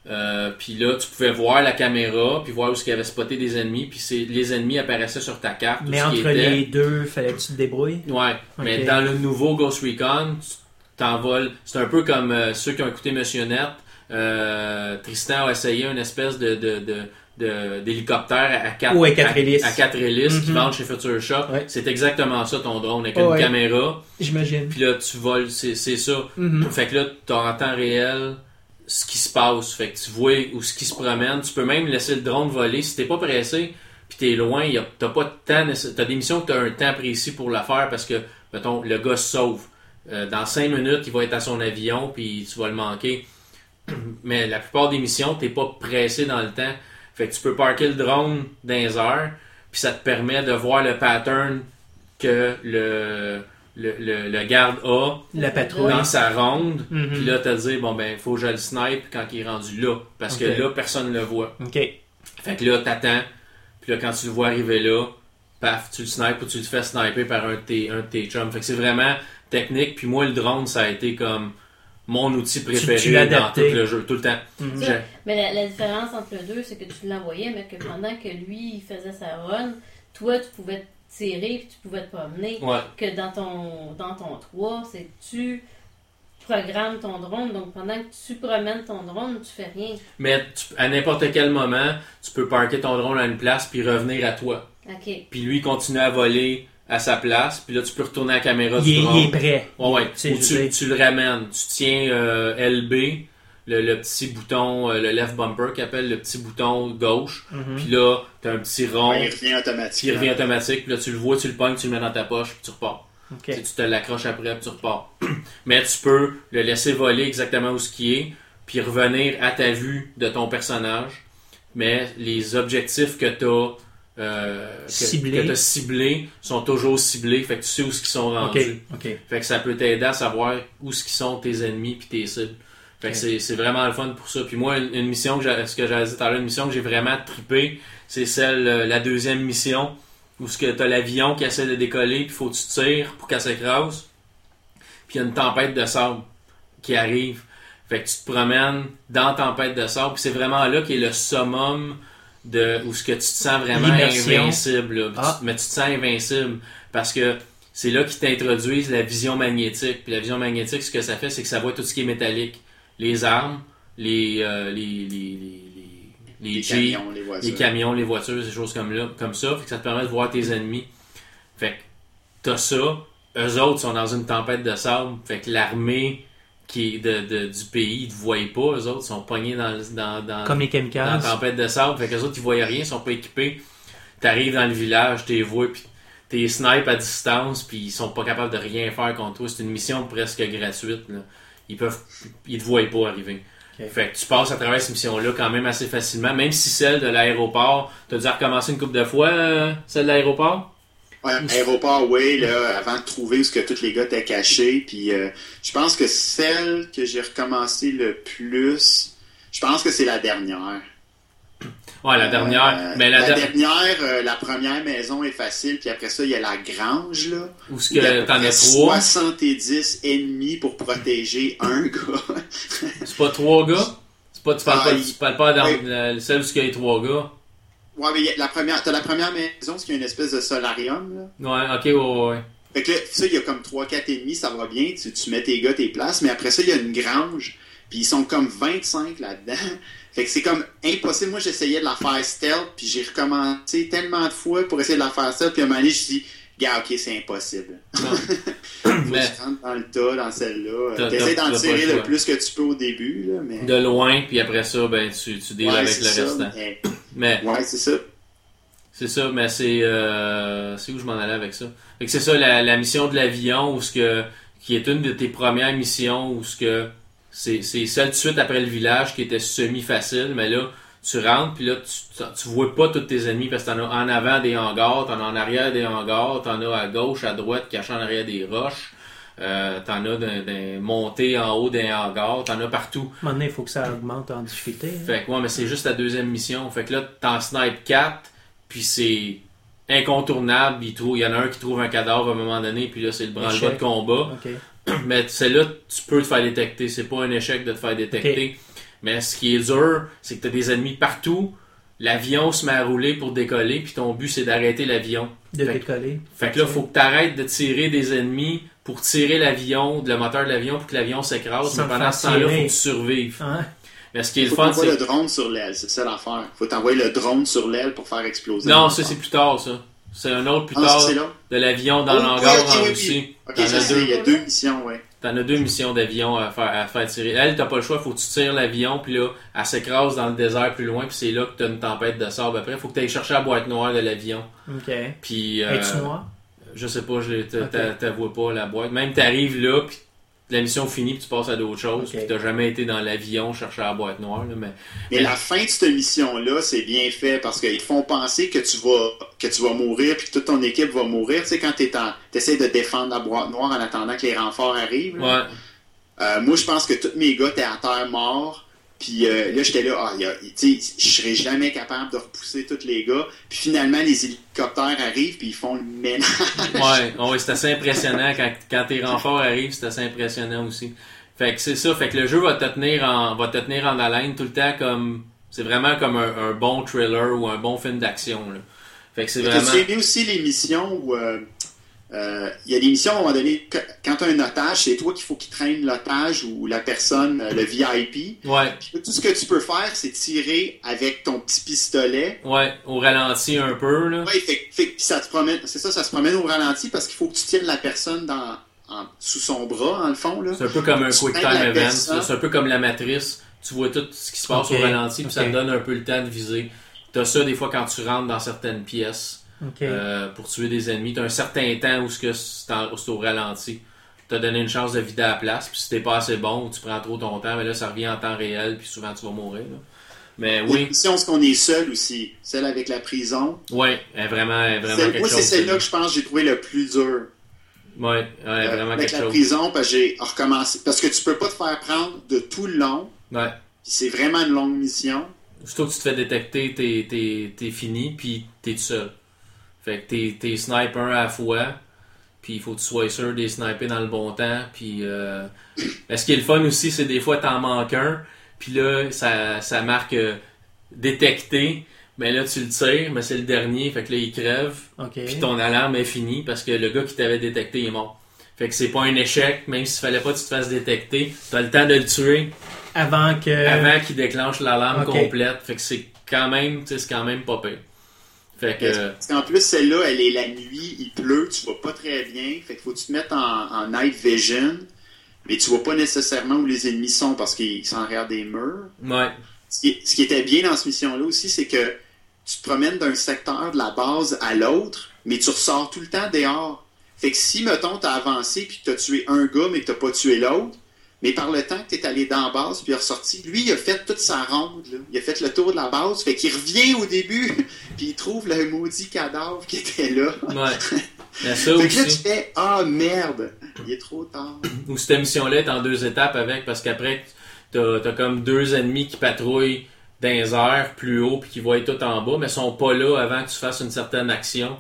A: Euh, puis là, tu pouvais voir la caméra, puis voir où qu'il avait spoté des ennemis, puis c'est- les ennemis apparaissaient sur ta carte.
B: Mais entre
A: était.
B: les deux, fallait que tu te débrouilles?
A: Ouais, mais dans le nouveau Ghost Recon, tu t'envoles. C'est un peu comme euh, ceux qui ont écouté Monsieur Net. Euh, Tristan a essayé une espèce de, de, d'hélicoptère à quatre,
B: Ouais, quatre
A: à-
B: hélices.
A: à quatre hélices qui
B: Mhm.
A: vendent chez Future Shop.
B: Ouais.
A: C'est exactement ça ton drone avec une
B: ouais.
A: caméra.
B: J'imagine.
A: Puis là, tu voles, c'est, c'est ça.
B: Mhm.
A: Fait que là, tu en temps réel ce qui se passe. Fait que tu vois où ce qui se promène. Tu peux même laisser le drone voler. Si t'es pas pressé, puis t'es loin, t'as pas de temps. T'as des missions que t'as un temps précis pour la faire parce que, mettons, le gars se sauve. Euh, dans cinq minutes, il va être à son avion, puis tu vas le manquer. Mais la plupart des missions, t'es pas pressé dans le temps. Fait que tu peux parker le drone dans les heures, puis ça te permet de voir le pattern que le, le, le, le garde a
B: La patrouille.
A: dans sa ronde,
B: Mhm.
A: puis là, t'as dit, bon, ben, faut que je le snipe quand il est rendu là. Parce que là, personne ne le voit.
B: Ok.
A: Fait que là, t'attends, puis là, quand tu le vois arriver là, paf, tu le snipes ou tu le fais sniper par un de tes, un de tes chums. Fait que c'est vraiment technique, puis moi, le drone, ça a été comme mon outil préféré
B: tu
A: dans tout le jeu, tout le temps.
B: Mhm.
C: Mais la, la différence entre les deux, c'est que tu l'envoyais, mais que pendant que lui il faisait sa run, toi tu pouvais tirer puis tu pouvais te promener.
A: Ouais.
C: Que dans ton dans ton 3, c'est que tu programmes ton drone, donc pendant que tu promènes ton drone, tu fais rien.
A: Mais tu- à n'importe quel moment, tu peux parker ton drone à une place puis revenir à toi. Puis lui, continue à voler à sa place, puis là, tu peux retourner à la caméra
B: Il
A: du
B: est,
A: drone.
B: il est prêt.
A: Ouais, ouais. Ou tu le ramènes. Tu tiens euh, LB, le, le petit bouton, euh, le left bumper qui appelle le petit bouton gauche.
B: Mhm.
A: Puis là, t'as un petit rond
D: Ouais, il revient automatique.
A: qui revient automatique. Puis là, tu le vois, tu le pognes, tu le mets dans ta poche, puis tu repars.
B: Ok.
A: Tu sais, Tu te l'accroches après, puis tu repars. Mais tu peux le laisser voler exactement où ce qui est, puis revenir à ta vue de ton personnage. Mais les objectifs que tu as
B: Ciblés.
A: que, t'as ciblés sont toujours ciblés, fait que tu sais où ce qu'ils sont rendus. Fait que ça peut t'aider à savoir où ce qui sont tes ennemis puis tes cibles. Fait que c'est, c'est vraiment le fun pour ça. Puis moi, une, une mission que j'ai, ce que j'avais dit tout à l'heure, une mission que j'ai vraiment trippé, c'est celle, euh, la deuxième mission, où ce que t'as l'avion qui essaie de décoller, puis faut que tu tires pour qu'elle s'écrase. Puis il y a une tempête de sable qui arrive. Fait que tu te promènes dans la tempête de sable, puis c'est vraiment là qu'est le summum de où ce que tu te sens vraiment invincible. là.
B: Ah.
A: tu- mais tu te sens invincible parce que c'est là qu'ils t'introduisent la vision magnétique. Puis la vision magnétique, ce que ça fait, c'est que ça voit tout ce qui est métallique. Les armes, les, euh, les, les, les, les, les
D: Les
A: Jeeps,
D: camions, les voitures.
A: les camions, les voitures, ces choses comme, là, comme ça. Fait que ça te permet de voir tes ennemis. Fait que t'as ça. Eux autres sont dans une tempête de sable. Fait que l'armée qui est de, de- du pays, ils te voient pas. Eux autres sont pognés dans, dans, dans,
B: Comme les
A: dans la
B: kamikazes.
A: tempête de sable. Fait que les autres, ils voient rien, ils sont pas équipés. T'arrives dans le village, t'es vois, puis t'es snipe à distance, puis ils sont pas capables de rien faire contre toi. C'est une mission presque gratuite. Là. Ils peuvent, ils te voient pas arriver. Fait que tu passes à travers cette mission-là quand même assez facilement, même si celle de l'aéroport, t'as dû recommencer une couple de fois, euh, celle de l'aéroport?
D: Ouais, aéroport, oui, là, avant de trouver ce que tous les gars étaient cachés. Puis euh, je pense que celle que j'ai recommencé le plus, je pense que c'est la dernière.
A: Ouais, la dernière.
D: Euh,
A: mais la,
D: la
A: der-
D: dernière, euh, la première maison est facile, puis après ça, il y a la grange, là.
A: Où ce que t'en as trois?
D: 70 ennemis pour protéger un gars.
A: C'est pas trois gars? C'est pas, tu parles
D: Ah,
A: pas,
D: il-
A: tu parles pas dans
D: oui.
A: la- celle où il y a les trois gars?
D: ouais, mais la première, t'as la première maison, c'est qu'il y a une espèce de solarium, là.
A: Ouais, ok, ouais, ouais.
D: Fait que là, ça, il y a comme 3-4 ennemis, ça va bien, tu, tu mets tes gars, tes places, mais après ça, il y a une grange, puis ils sont comme 25 là-dedans. Fait que c'est comme impossible. Moi, j'essayais de la faire stealth, puis j'ai recommencé tellement de fois pour essayer de la faire stealth, puis à un moment donné, je me suis dit, gars, ok, c'est impossible. Faut
A: Mais
D: que tu rentres dans le tas, dans celle-là. T'essaies d'en tirer
A: le
D: plus que tu peux au début, là, mais...
A: de loin, puis après ça, ben, tu, tu deals
D: Ouais,
A: avec le
D: ça,
A: restant.
D: mais-
A: Mais,
D: Ouais, c'est ça.
A: c'est ça, mais c'est, euh, c'est où je m'en allais avec ça? Fait que c'est ça, la, la mission de l'avion, où ce que, qui est une de tes premières missions, où ce que, c'est, celle de suite après le village qui était semi-facile, mais là, tu rentres, puis là, tu, tu vois pas tous tes ennemis, parce que t'en as en avant des hangars, t'en as en arrière des hangars, t'en as à gauche, à droite, cachés en arrière des roches, euh, t'en as d'un, d'un monté en haut des hangars, t'en as partout.
B: À un moment donné, il faut que ça augmente en difficulté. hein.
A: Fait que ouais, mais c'est juste la deuxième mission. Fait que là, t'en snipe 4, puis c'est incontournable. Il, trouve, il y en a un qui trouve un cadavre à un moment donné, puis là, c'est le branle-bas de combat. Mais celle-là, tu peux te faire détecter. C'est pas un échec de te faire détecter. Mais ce qui est dur, c'est que t'as des ennemis partout. L'avion se met à rouler pour décoller, puis ton but, c'est d'arrêter l'avion.
B: De
A: Fait que-
B: décoller.
A: Fait que là, faut que t'arrêtes de tirer des ennemis pour tirer l'avion, le moteur de l'avion, pour que l'avion s'écrase. Mais pendant
B: faire
A: ce temps-là, faut que tu survives.
B: Hein?
A: Mais ce qui est le
D: Faut
A: fun,
D: t'envoyer
A: c'est
D: le drone sur l'aile, c'est ça l'affaire. Faut t'envoyer le drone sur l'aile pour faire exploser.
A: Non,
D: le
A: ça c'est plus tard ça. C'est un autre plus
D: Ah,
A: tard de l'avion dans
D: Oh,
A: l'hangar
D: oui, ok,
A: en Russie.
D: oui.
A: Deux.
D: il y a deux missions, ouais.
A: T'en as deux missions d'avion à faire, à faire tirer. Elle, t'as pas le choix, faut que tu tires l'avion, puis là, elle s'écrase dans le désert plus loin, puis c'est là que t'as une tempête de sable après. Faut que t'ailles chercher la boîte noire de l'avion.
B: Ok.
A: Puis, euh,
B: Es-tu noir?
A: je sais pas, je t'a- pas la boîte. Même t'arrives là, puis la mission finit, puis tu passes à d'autres choses,
B: Ok.
A: puis t'as jamais été dans l'avion chercher la boîte noire, là, mais
D: Mais la fin de cette mission-là, c'est bien fait parce qu'ils te font penser que tu vas que tu vas mourir puis que toute ton équipe va mourir. Tu sais, quand tu essaies de défendre la boîte noire en attendant que les renforts arrivent.
A: ouais.
D: Euh, moi, je pense que tous mes gars étaient à terre morts. Puis euh, là, j'étais là, ah, il y a- tu sais, je serais jamais capable de repousser tous les gars. Puis finalement, les hélicoptères arrivent puis ils font le ménage.
A: Ouais, ouais, c'est assez impressionnant quand, quand tes renforts arrivent, c'est assez impressionnant aussi. Fait que c'est ça, fait que le jeu va te tenir en va te tenir en haleine tout le temps comme c'est vraiment comme un, un bon thriller ou un bon film d'action là. Fait que c'est vraiment
D: aimé aussi les missions où euh, euh, il y a des missions à un moment donné, que- quand tu as un otage, c'est toi qu'il faut qu'il traîne l'otage ou la personne, euh, le VIP.
A: ouais,
D: Puis tout ce que tu peux faire, c'est tirer avec ton petit pistolet.
A: ouais, au ralenti un peu là.
D: Ouais, fait, ça te promène, c'est ça, ça se promène au ralenti parce qu'il faut que tu tiennes la personne dans, en- sous son bras, en le fond. Là.
A: C'est un peu comme un quick time event, c'est un peu comme la matrice. Tu vois tout ce qui se passe au ralenti, puis ça te donne un peu le temps de viser. T'as ça des fois quand tu rentres dans certaines pièces. Euh, pour tuer des ennemis. T'as un certain temps où c'est au ralenti. T'as donné une chance de vider la place, puis si t'es pas assez bon ou tu prends trop ton temps, mais là ça revient en temps réel, puis souvent tu vas mourir. là. Mais oui,
D: missions, ce qu'on est seul aussi, celle avec la prison.
A: est vraiment, elle est vraiment quelque
D: moi,
A: chose.
D: c'est celle-là que je pense que j'ai trouvé le plus dur.
A: Ouais, ouais,
D: Euh,
A: vraiment
D: avec
A: quelque
D: la
A: chose.
D: prison, parce que j'ai recommencé. Parce que tu peux pas te faire prendre de tout le long.
A: Ouais.
D: puis C'est vraiment une longue mission.
A: Surtout que tu te fais détecter, t'es, t'es, t'es fini, puis t'es tout seul. Fait que t'es, t'es sniper un à la fois, puis il faut que tu sois sûr de les sniper dans le bon temps, puis euh... ben, ce qui est le fun aussi, c'est des fois t'en manques un, puis là, ça, ça marque euh, détecté, mais là tu le tires, mais c'est le dernier, fait que là il crève,
B: ok.
A: puis ton alarme est finie, parce que le gars qui t'avait détecté est mort. Fait que c'est pas un échec, même s'il fallait pas que tu te fasses détecter, t'as le temps de le tuer
B: Avant que.
A: avant qu'il déclenche l'alarme complète. Fait que c'est quand même, tu sais, c'est quand même pas pire. Fait que,
D: Parce qu'en plus, celle-là, elle est la nuit, il pleut, tu vois pas très bien. Fait qu'il faut que tu te mettes en, en night vision. Mais tu vois pas nécessairement où les ennemis sont parce qu'ils sont derrière des murs.
A: ouais,
D: Ce qui, ce qui était bien dans cette mission-là aussi, c'est que tu te promènes d'un secteur de la base à l'autre, mais tu ressors tout le temps dehors. Fait que si, mettons, t'as avancé puis que t'as tué un gars, mais que t'as pas tué l'autre, mais par le temps que t'es allé dans la base puis ressorti, lui, il a fait toute sa ronde, là. Il a fait le tour de la base, fait qu'il revient au début, puis il trouve le maudit cadavre qui était là.
A: ouais. Mais ça
D: Fait que là, tu fais, ah merde, il est trop tard.
A: ou cette mission-là est en deux étapes avec, parce qu'après, t'as as comme deux ennemis qui patrouillent dans les airs, plus haut, puis qui voient tout en bas, mais sont pas là avant que tu fasses une certaine action.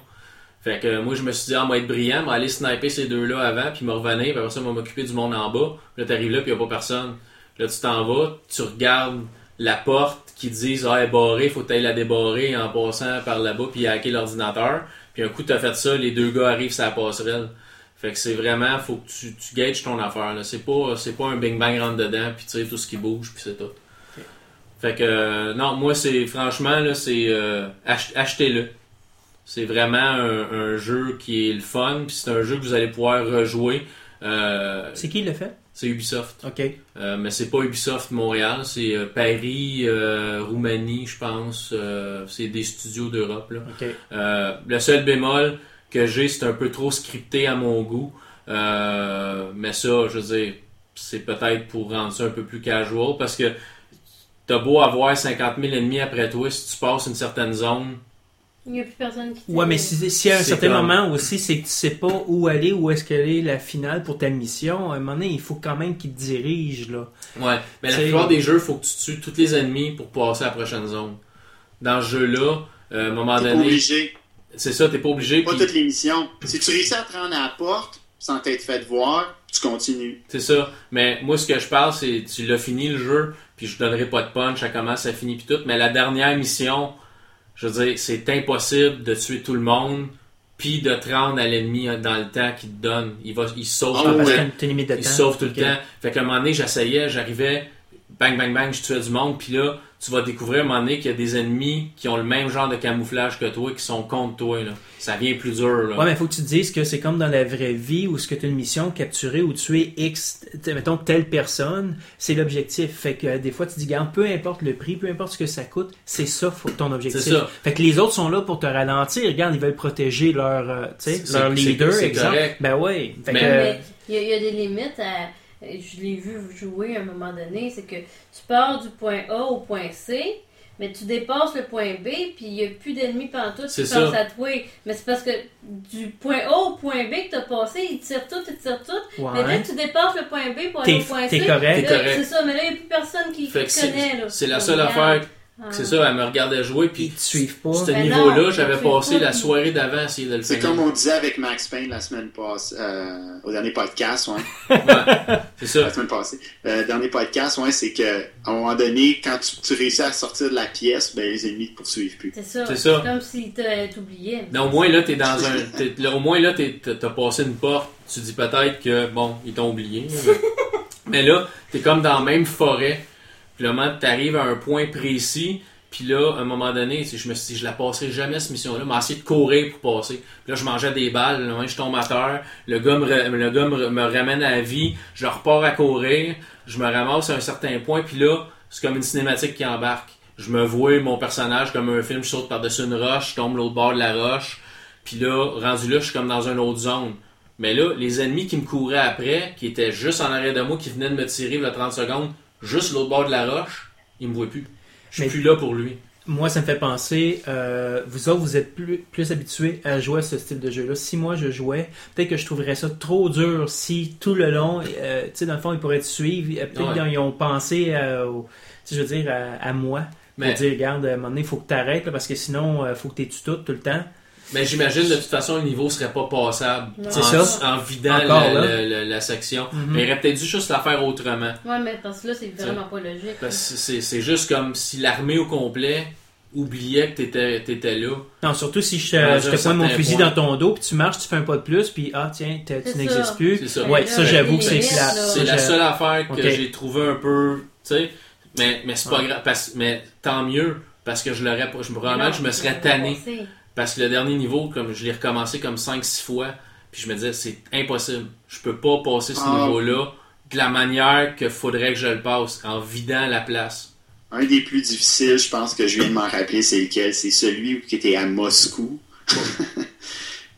A: Fait que euh, moi, je me suis dit, ah, moi être brillant, moi aller sniper ces deux-là avant, puis me revenir, puis après ça, moi m'occuper du monde en bas. Puis là, t'arrives là, puis y a pas personne. Là, tu t'en vas, tu regardes la porte qui disent, ah, elle est barrée, faut que t'ailles la débarrer en passant par là-bas, puis hacker l'ordinateur. Puis un coup, t'as fait ça, les deux gars arrivent sur la passerelle. Fait que c'est vraiment, faut que tu, tu gages ton affaire. Là. C'est pas, c'est pas un bing bang rentre dedans, puis tu sais tout ce qui bouge, puis c'est tout. Fait que euh, non, moi c'est franchement là, c'est euh, ach- achetez-le. C'est vraiment un, un jeu qui est le fun, puis c'est un jeu que vous allez pouvoir rejouer. Euh,
B: C'est qui le fait?
A: c'est Ubisoft.
B: OK.
A: Euh, mais c'est pas Ubisoft Montréal, c'est euh, Paris, euh, Roumanie, je pense. C'est des studios d'Europe. Là.
B: OK.
A: Euh, le seul bémol que j'ai, c'est un peu trop scripté à mon goût. Mais ça, je veux dire, c'est peut-être pour rendre ça un peu plus casual parce que t'as beau avoir 50 000 ennemis après toi, si tu passes une certaine zone,
C: Il n'y a plus personne qui
B: Ouais, mais si, si à un certain
A: comme-
B: moment aussi, c'est que tu sais pas où aller, où est-ce qu'elle est la finale pour ta mission, à un moment donné, il faut quand même qu'il te dirige, là.
A: Ouais, mais la plupart des jeux, il faut que tu tues tous les ennemis pour passer à la prochaine zone. Dans ce jeu-là, euh, à un moment
D: T'es pas
A: donné,
D: obligé.
A: c'est ça, t'es pas obligé.
D: Pas toutes les missions. Si tu réussis à te rendre à la porte sans t'être fait voir, tu continues.
A: C'est ça. Mais moi, ce que je parle, c'est tu l'as fini le jeu, puis je donnerai pas de punch, ça commence, ça finit, puis tout. Mais la dernière mission, je veux dire, c'est impossible de tuer tout le monde, puis de te rendre à l'ennemi dans le temps qu'il te donne. Il va, il sauve tout le
B: Parce
D: ouais.
B: que t'as une limite de
A: Il
B: temps.
A: sauve tout le temps. Fait qu'à un moment donné, j'essayais, j'arrivais, bang, bang, bang, je tuais du monde, puis là, tu vas découvrir à un moment donné qu'il y a des ennemis qui ont le même genre de camouflage que toi, qui sont contre toi, là. Ça vient plus dur, là.
B: Ouais, mais faut que tu te dises que c'est comme dans la vraie vie où ce que tu as une mission, capturer ou tuer X, mettons telle personne, c'est l'objectif. Fait que euh, des fois tu dis, garde, peu importe le prix, peu importe ce que ça coûte, c'est ça faut- ton objectif.
A: C'est ça.
B: Fait que les autres sont là pour te ralentir. Regarde, ils veulent protéger leur, euh, tu sais,
A: C'est-
B: leur leader, exemple.
A: correct.
B: Ben ouais. Fait
A: Mais-
B: que,
C: Mais il y, y a des limites à. Je l'ai vu jouer à un moment donné, c'est que tu pars du point A au point C, mais tu dépasses le point B, puis il n'y a plus d'ennemis pantoute qui pensent à toi. Mais c'est parce que du point A au point B que tu as passé, ils tirent tout, ils tirent tout. Mais dès que tu dépasses le point B pour aller au point C, c'est ça, mais là, il n'y a plus personne qui, te connaît.
A: c'est la seule affaire
C: Ah.
A: C'est ça, elle me regardait jouer,
B: Ils
A: puis
B: te suivent pas.
A: ce
C: Ben
A: niveau-là, j'avais passé
C: pas,
A: la soirée d'avant à essayer de le
D: C'est
A: finir.
D: comme on disait avec Max Payne la semaine passée, euh, au dernier podcast, ouais,
A: C'est ça.
D: la semaine passée. Euh, dernier podcast, ouais, c'est que à un moment donné, quand tu, tu réussis à sortir de la pièce, ben les ennemis te poursuivent plus.
C: C'est ça.
A: C'est ça.
C: comme s'il t'oubliait.
A: Mais au moins là, t'es dans un. t'es- là, au moins là, t'as passé une porte. Tu dis peut-être que bon, ils t'ont oublié. mais là, t'es comme dans la même forêt. Puis là, moment, t'arrives à un point précis. Puis là, à un moment donné, tu je me suis dit, je la passerai jamais cette mission-là. Mais essayé de courir pour passer. Puis là, je mangeais des balles. Là, je tombe à terre. Le gars, me, le gars me, ramène à la vie. Je repars à courir. Je me ramasse à un certain point. Puis là, c'est comme une cinématique qui embarque. Je me vois mon personnage comme un film. Je saute par-dessus une roche. Je tombe l'autre bord de la roche. Puis là, rendu là, je suis comme dans une autre zone. Mais là, les ennemis qui me couraient après, qui étaient juste en arrière de moi, qui venaient de me tirer a 30 secondes, juste l'autre bord de la roche, ils me voient plus. Je suis plus là pour lui.
B: Moi, ça me fait penser, euh, vous autres, vous êtes plus, plus habitués à jouer à ce style de jeu-là. Si moi, je jouais, peut-être que je trouverais ça trop dur si tout le long, euh, tu sais, dans le fond, ils pourraient te suivre. Euh, Peut-être
A: Ouais.
B: qu'ils ont pensé à, au- je veux dire, à, à moi.
A: Mais,
B: Pour dire, regarde, à un moment donné, il faut que tu arrêtes, parce que sinon, il faut que tu tout, tout le temps?
A: Mais j'imagine de toute façon le niveau serait pas passable en,
B: ça.
A: en vidant
B: Encore,
A: la, la- la- la section.
B: Mhm.
A: Mais il aurait peut-être dû juste la faire autrement.
C: Ouais, mais parce que là, c'est vraiment pas logique.
A: Parce que c'est juste comme si l'armée au complet oubliait que t'étais étais là.
B: Non, surtout si je, te- je
A: un
B: te pointe mon fusil
A: point.
B: dans ton dos, puis tu marches, tu fais un pas de plus, puis ah, tiens, tu n'existes plus.
A: C'est ça.
B: Ouais, ça, j'avoue que c'est
C: là.
A: C'est la seule affaire que j'ai trouvé un peu, tu sais, mais, mais c'est pas grave, parce- mais tant mieux, parce que je l'aurais, pas- je, probablement je me serais tanné, parce que le dernier niveau, comme je l'ai recommencé comme 5-6 fois, puis je me disais, c'est impossible, je peux pas passer ce
D: Ah.
A: niveau-là de la manière que faudrait que je le passe, en vidant la place.
D: Un des plus difficiles, je pense que je viens de m'en rappeler, c'est lequel? C'est celui où qui était à Moscou.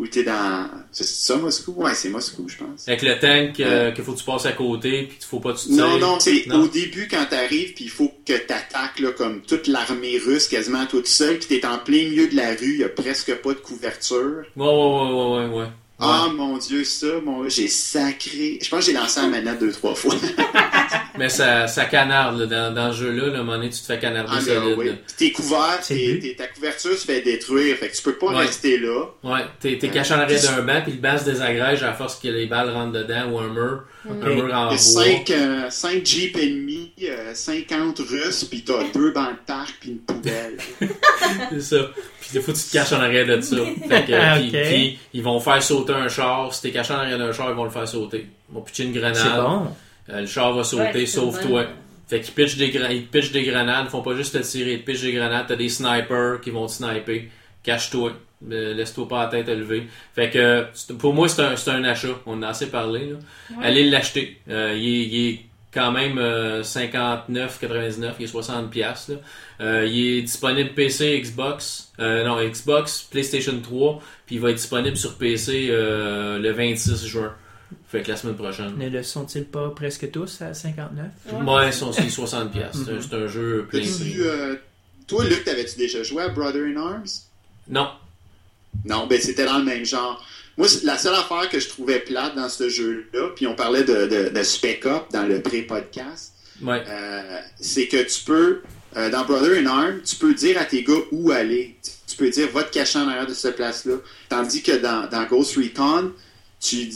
D: où t'es dans. C'est ça, Moscou? Ouais, c'est Moscou, je pense.
A: Avec le tank, euh, qu'il faut que tu passes à côté, puis qu'il faut pas que tu
D: Non, non, c'est au début quand t'arrives, puis il faut que t'attaques là, comme toute l'armée russe quasiment toute seule, puis t'es en plein milieu de la rue, il y a presque pas de couverture.
A: Ouais, ouais, ouais, ouais, ouais, ouais.
D: Ah mon dieu, ça, mon... j'ai sacré. Je pense que j'ai lancé la manette deux, trois fois.
A: Mais ça, ça canarde, là, dans, dans ce jeu-là, là, à un moment donné, tu te fais canarder
D: Ah,
A: solide.
D: oui. T'es couvert, t'es-
B: le
D: ta couverture se fait détruire. Fait que tu peux pas
A: Ouais.
D: rester là.
A: Ouais, t'es, t'es caché en arrière d'un banc, puis le banc se désagrège à force que les balles rentrent dedans ou un mur, un mur en bois.
D: T'as 5, euh, cinq Jeeps ennemis, euh, 50 Russes, puis t'as deux bancs de parc, puis une poubelle.
A: C'est ça. Puis des fois, tu te caches en arrière de ça. Fait que, puis,
B: ok.
A: puis ils vont faire sauter un char. Si t'es caché en arrière d'un char, ils vont le faire sauter. Ils vont pitcher une grenade.
B: C'est bon.
A: Euh, le char va sauter,
C: Ouais, c'est
A: sauf
C: bon.
A: toi. Fait qu'ils pitchent des, gra- ils pitchent des grenades, ils font pas juste te tirer, ils te pitchent des grenades, t'as des snipers qui vont te sniper. Cache-toi. Euh, Laisse-toi pas la tête élevée. Fait que pour moi, c'est un, c'est un achat. On en a assez parlé. Là. Allez l'acheter. Euh, il, est, il est quand même euh, 59,99, il est 60 pièces. Euh, il est disponible PC, Xbox, euh, non Xbox, PlayStation 3, puis il va être disponible sur PC euh, le 26 juin. Fait que la semaine prochaine.
B: Ne le sont-ils pas presque tous à 59?
A: Ouais, ils sont aussi 60 pièces. C'est un- jeu plein
D: euh, toi, Luc, t'avais-tu déjà joué à Brother in Arms?
A: Non.
D: Non, ben c'était dans le même genre. Moi, la seule affaire que je trouvais plate dans ce jeu-là, puis on parlait de, de, de Spec Up dans le pré-podcast,
A: Ouais.
D: euh, c'est que tu peux, euh, dans Brother in Arms, tu peux dire à tes gars où aller. Tu- peux dire, va te cacher en arrière de cette place-là. Tandis que dans, dans Ghost Recon, tu,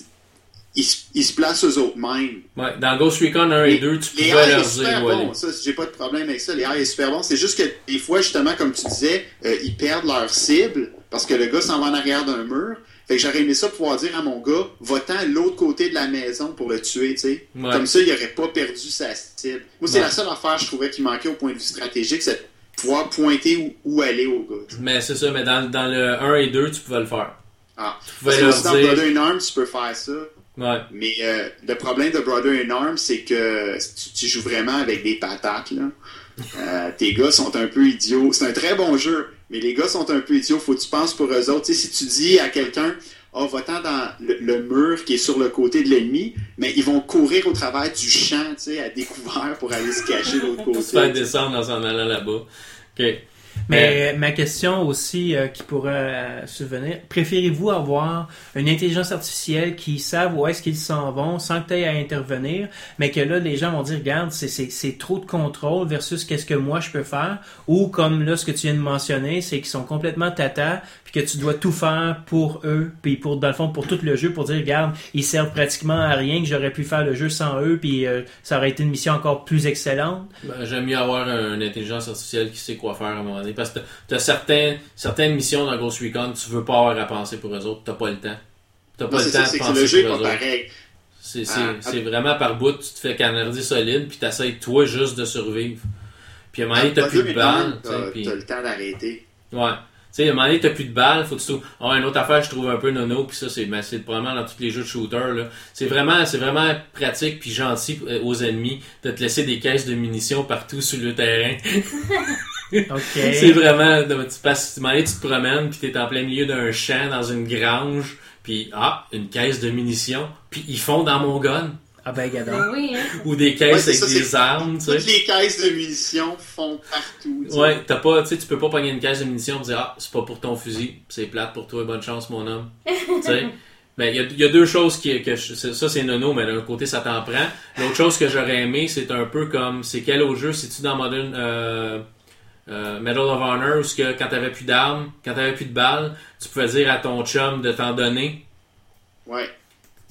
D: ils, se- ils se placent eux autres mêmes.
A: ouais. Dans Ghost Recon 1 et 2, tu
D: airs
A: leur dire
D: super bon, ça, j'ai pas de problème avec ça. Les airs est super bon. C'est juste que des fois, justement, comme tu disais, euh, ils perdent leur cible parce que le gars s'en va en arrière d'un mur. Fait que j'aurais aimé ça pouvoir dire à mon gars, va-t'en à l'autre côté de la maison pour le tuer, tu sais.
A: Ouais.
D: Comme ça, il aurait pas perdu sa cible. Moi, c'est
A: Ouais.
D: la seule affaire que je trouvais qui manquait au point de vue stratégique, c'est de pouvoir pointer où, où aller au gars. tu.
A: Mais c'est ça, mais dans, dans le 1 et 2, tu pouvais le faire.
D: Ah.
A: pouvais
D: Parce
A: leur dire-
D: Brother in Arms, tu peux faire ça.
A: Ouais.
D: Mais euh, le problème de Brother in Arms, c'est que tu, tu joues vraiment avec des patates. Là. Euh, tes gars sont un peu idiots. C'est un très bon jeu, mais les gars sont un peu idiots. Faut que tu penses pour eux autres. Si tu dis à quelqu'un, oh, va-t'en dans le, le mur qui est sur le côté de l'ennemi, mais ils vont courir au travers du champ, tu sais, à découvert pour aller se cacher de l'autre
A: Pour se faire
D: côté.
A: descendre en s'en allant là-bas. OK.
B: Mais ma question aussi euh, qui pourrait euh, subvenir, préférez-vous avoir une intelligence artificielle qui savent où est-ce qu'ils s'en vont sans que tu aies à intervenir, mais que là, les gens vont dire, regarde, c'est- c'est c'est trop de contrôle versus qu'est-ce que moi je peux faire, ou comme là, ce que tu viens de mentionner, c'est qu'ils sont complètement tata, puis que tu dois tout faire pour eux, puis pour, dans le fond, pour tout le jeu, pour dire, regarde, ils servent pratiquement à rien, que j'aurais pu faire le jeu sans eux, puis euh, ça aurait été une mission encore plus excellente.
A: Ben, J'aime mieux avoir une intelligence artificielle qui sait quoi faire à un moment donné. Parce que t'as certains, certaines missions dans Ghost Recon, tu veux pas avoir à penser pour eux autres, t'as pas le temps. T'as pas
D: Non,
A: le
D: c'est
A: temps
D: ça,
A: de penser
D: le jeu
A: pour eux autres.
D: pareil.
A: C'est c'est-
D: Ah,
A: c'est vraiment par bout, tu te fais canarder solide, puis t'essayes toi juste de survivre. Puis à un moment donné, t'as plus de balles.
D: T'as le temps d'arrêter.
A: Ouais. Tu sais, à un moment donné, t'as plus de balles, faut que tu trouves. Oh, une autre affaire, je trouve un peu nono, puis ça, c'est ben, c'est probablement dans tous les jeux de shooter, là. C'est vraiment, c'est vraiment pratique puis gentil euh, aux ennemis de te laisser des caisses de munitions partout sur le terrain.
B: OK.
A: C'est vraiment, tu passes, donné, tu te promènes, puis t'es en plein milieu d'un champ, dans une grange, puis ah, une caisse de munitions, puis ils font dans mon gun.
B: Ah ben, gadon.
C: Ben oui, hein.
A: Ou des
D: Ouais,
A: caisses avec
D: ça,
A: des armes, tu
D: Toutes
A: sais.
D: les caisses de munitions font partout. tu.
A: Ouais, t'as pas, tu sais, tu peux pas pogner une caisse de munitions et dire, ah, c'est pas pour ton fusil, c'est plate pour toi, bonne chance, mon homme. tu sais. Ben, il y a, il y a deux choses qui, que je- ça c'est nono, mais d'un côté ça t'en prend. L'autre chose que j'aurais aimé, c'est un peu comme, c'est quel autre jeu, c'est-tu dans Modern, euh, euh, Medal of Honor, où que quand t'avais plus d'armes, quand t'avais plus de balles, tu pouvais dire à ton chum de t'en donner.
D: Ouais.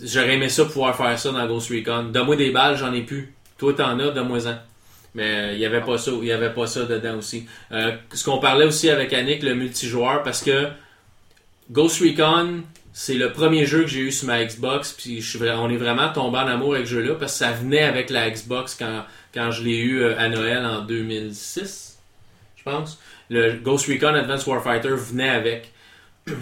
A: J'aurais aimé ça pouvoir faire ça dans Ghost Recon. Donne-moi des balles, j'en ai plus. Toi, t'en as, donne-moi-en. Mais euh, il y avait pas ça, il y avait pas ça dedans aussi. Euh, ce qu'on parlait aussi avec Annick, le multijoueur, parce que Ghost Recon, c'est le premier jeu que j'ai eu sur ma Xbox, puis je on est vraiment tombé en amour avec ce jeu-là, parce que ça venait avec la Xbox quand, quand je l'ai eu à Noël en 2006, je pense. Le Ghost Recon Advanced Warfighter venait avec.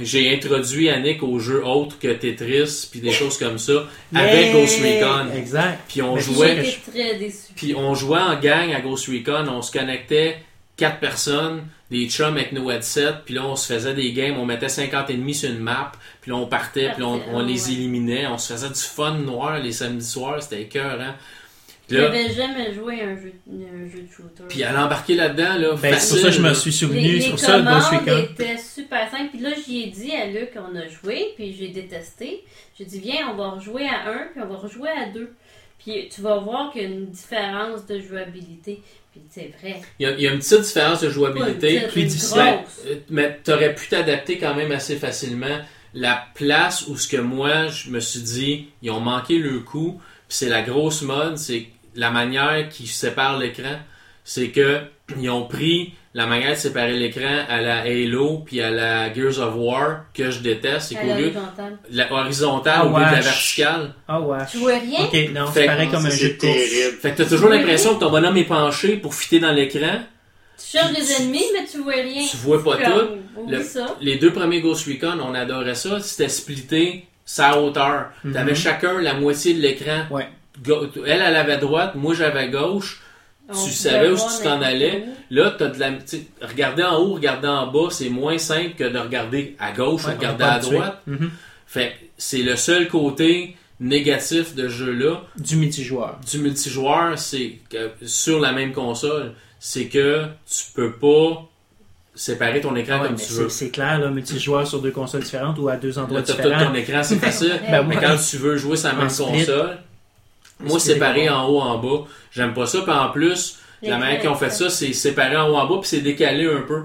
A: J'ai introduit Annick aux jeux autres que Tetris, puis des choses comme ça, avec
B: Yeah!
A: Ghost Recon.
B: Exact.
A: Puis on
B: Mais
A: jouait,
B: que
C: J'étais très déçu.
A: puis on jouait en gang à Ghost Recon, on se connectait quatre personnes, des chums avec nos headsets, puis là on se faisait des games, on mettait 50 ennemis sur une map, puis là on partait, puis là, on, on les éliminait, on se faisait du fun noir les samedis soirs, c'était écœurant. Puis là,
C: J'avais jamais joué à un jeu, un jeu de shooter.
A: puis elle embarquait là-dedans, là,
B: Ben, c'est
A: facile,
B: pour ça que je me
A: là.
B: suis souvenu.
C: les
B: C'est pour ça, Ghost
C: commandes
B: Recon.
C: étaient super super simple. Puis là, j'y ai dit à Luc, on a joué, puis j'ai détesté. J'ai dit, viens, on va rejouer à un, puis on va rejouer à deux. Puis tu vas voir qu'il y a une différence de jouabilité. Puis c'est vrai.
A: Il y, a, il y a une petite différence de
C: Pas
A: jouabilité.
C: une petite,
A: plus
C: une
A: difficile.
C: grosse.
A: Euh, Mais tu aurais pu t'adapter quand même assez facilement. La place où ce que moi, je me suis dit, ils ont manqué le coup, c'est la grosse mode, c'est la manière qui sépare l'écran. C'est que ils ont pris la manière de séparer l'écran à la Halo puis à la Gears of War que je déteste, c'est qu'au lieu la horizontale
B: Ah
A: au lieu de la
B: ouais.
A: verticale.
B: Ah ouais.
C: Tu vois rien?
B: Ok, non,
A: Fait
B: c'est pareil comme un jeu de course.
A: Fait que t'as toujours l'impression que ton bonhomme est penché pour fitter dans l'écran.
C: Tu cherches des ennemis, mais tu vois rien.
A: Tu vois pas tout. Les deux premiers Ghost Recon, on adorait ça. C'était splitté sa hauteur.
B: Mhm.
A: T'avais chacun la moitié de l'écran.
B: Ouais.
A: Elle, elle avait droite, moi j'avais gauche.
C: On
A: tu savais où tu t'en allais. Là, t'as de la. Regarder en haut, regarder en bas, c'est moins simple que de regarder à gauche
B: Ouais,
A: ou regarder à droite.
B: Mhm.
A: Fait que c'est le seul côté négatif de ce jeu-là.
B: Du multijoueur.
A: du multijoueur, c'est que sur la même console, c'est que tu peux pas séparer ton écran
B: Ah ouais,
A: comme tu
B: c'est
A: veux.
B: c'est clair, là, multijoueur sur deux consoles différentes ou à deux endroits
A: Là, t'as tout
B: différents.
A: ton écran, c'est facile.
B: Ben
A: mais
B: ouais.
A: quand tu veux jouer sur la
B: Un
A: même
B: split.
A: console, moi, séparer en haut, en bas, j'aime pas ça. Puis en plus, la manière qu'ils ont fait ça, c'est séparer en haut, en bas, puis c'est décalé un peu.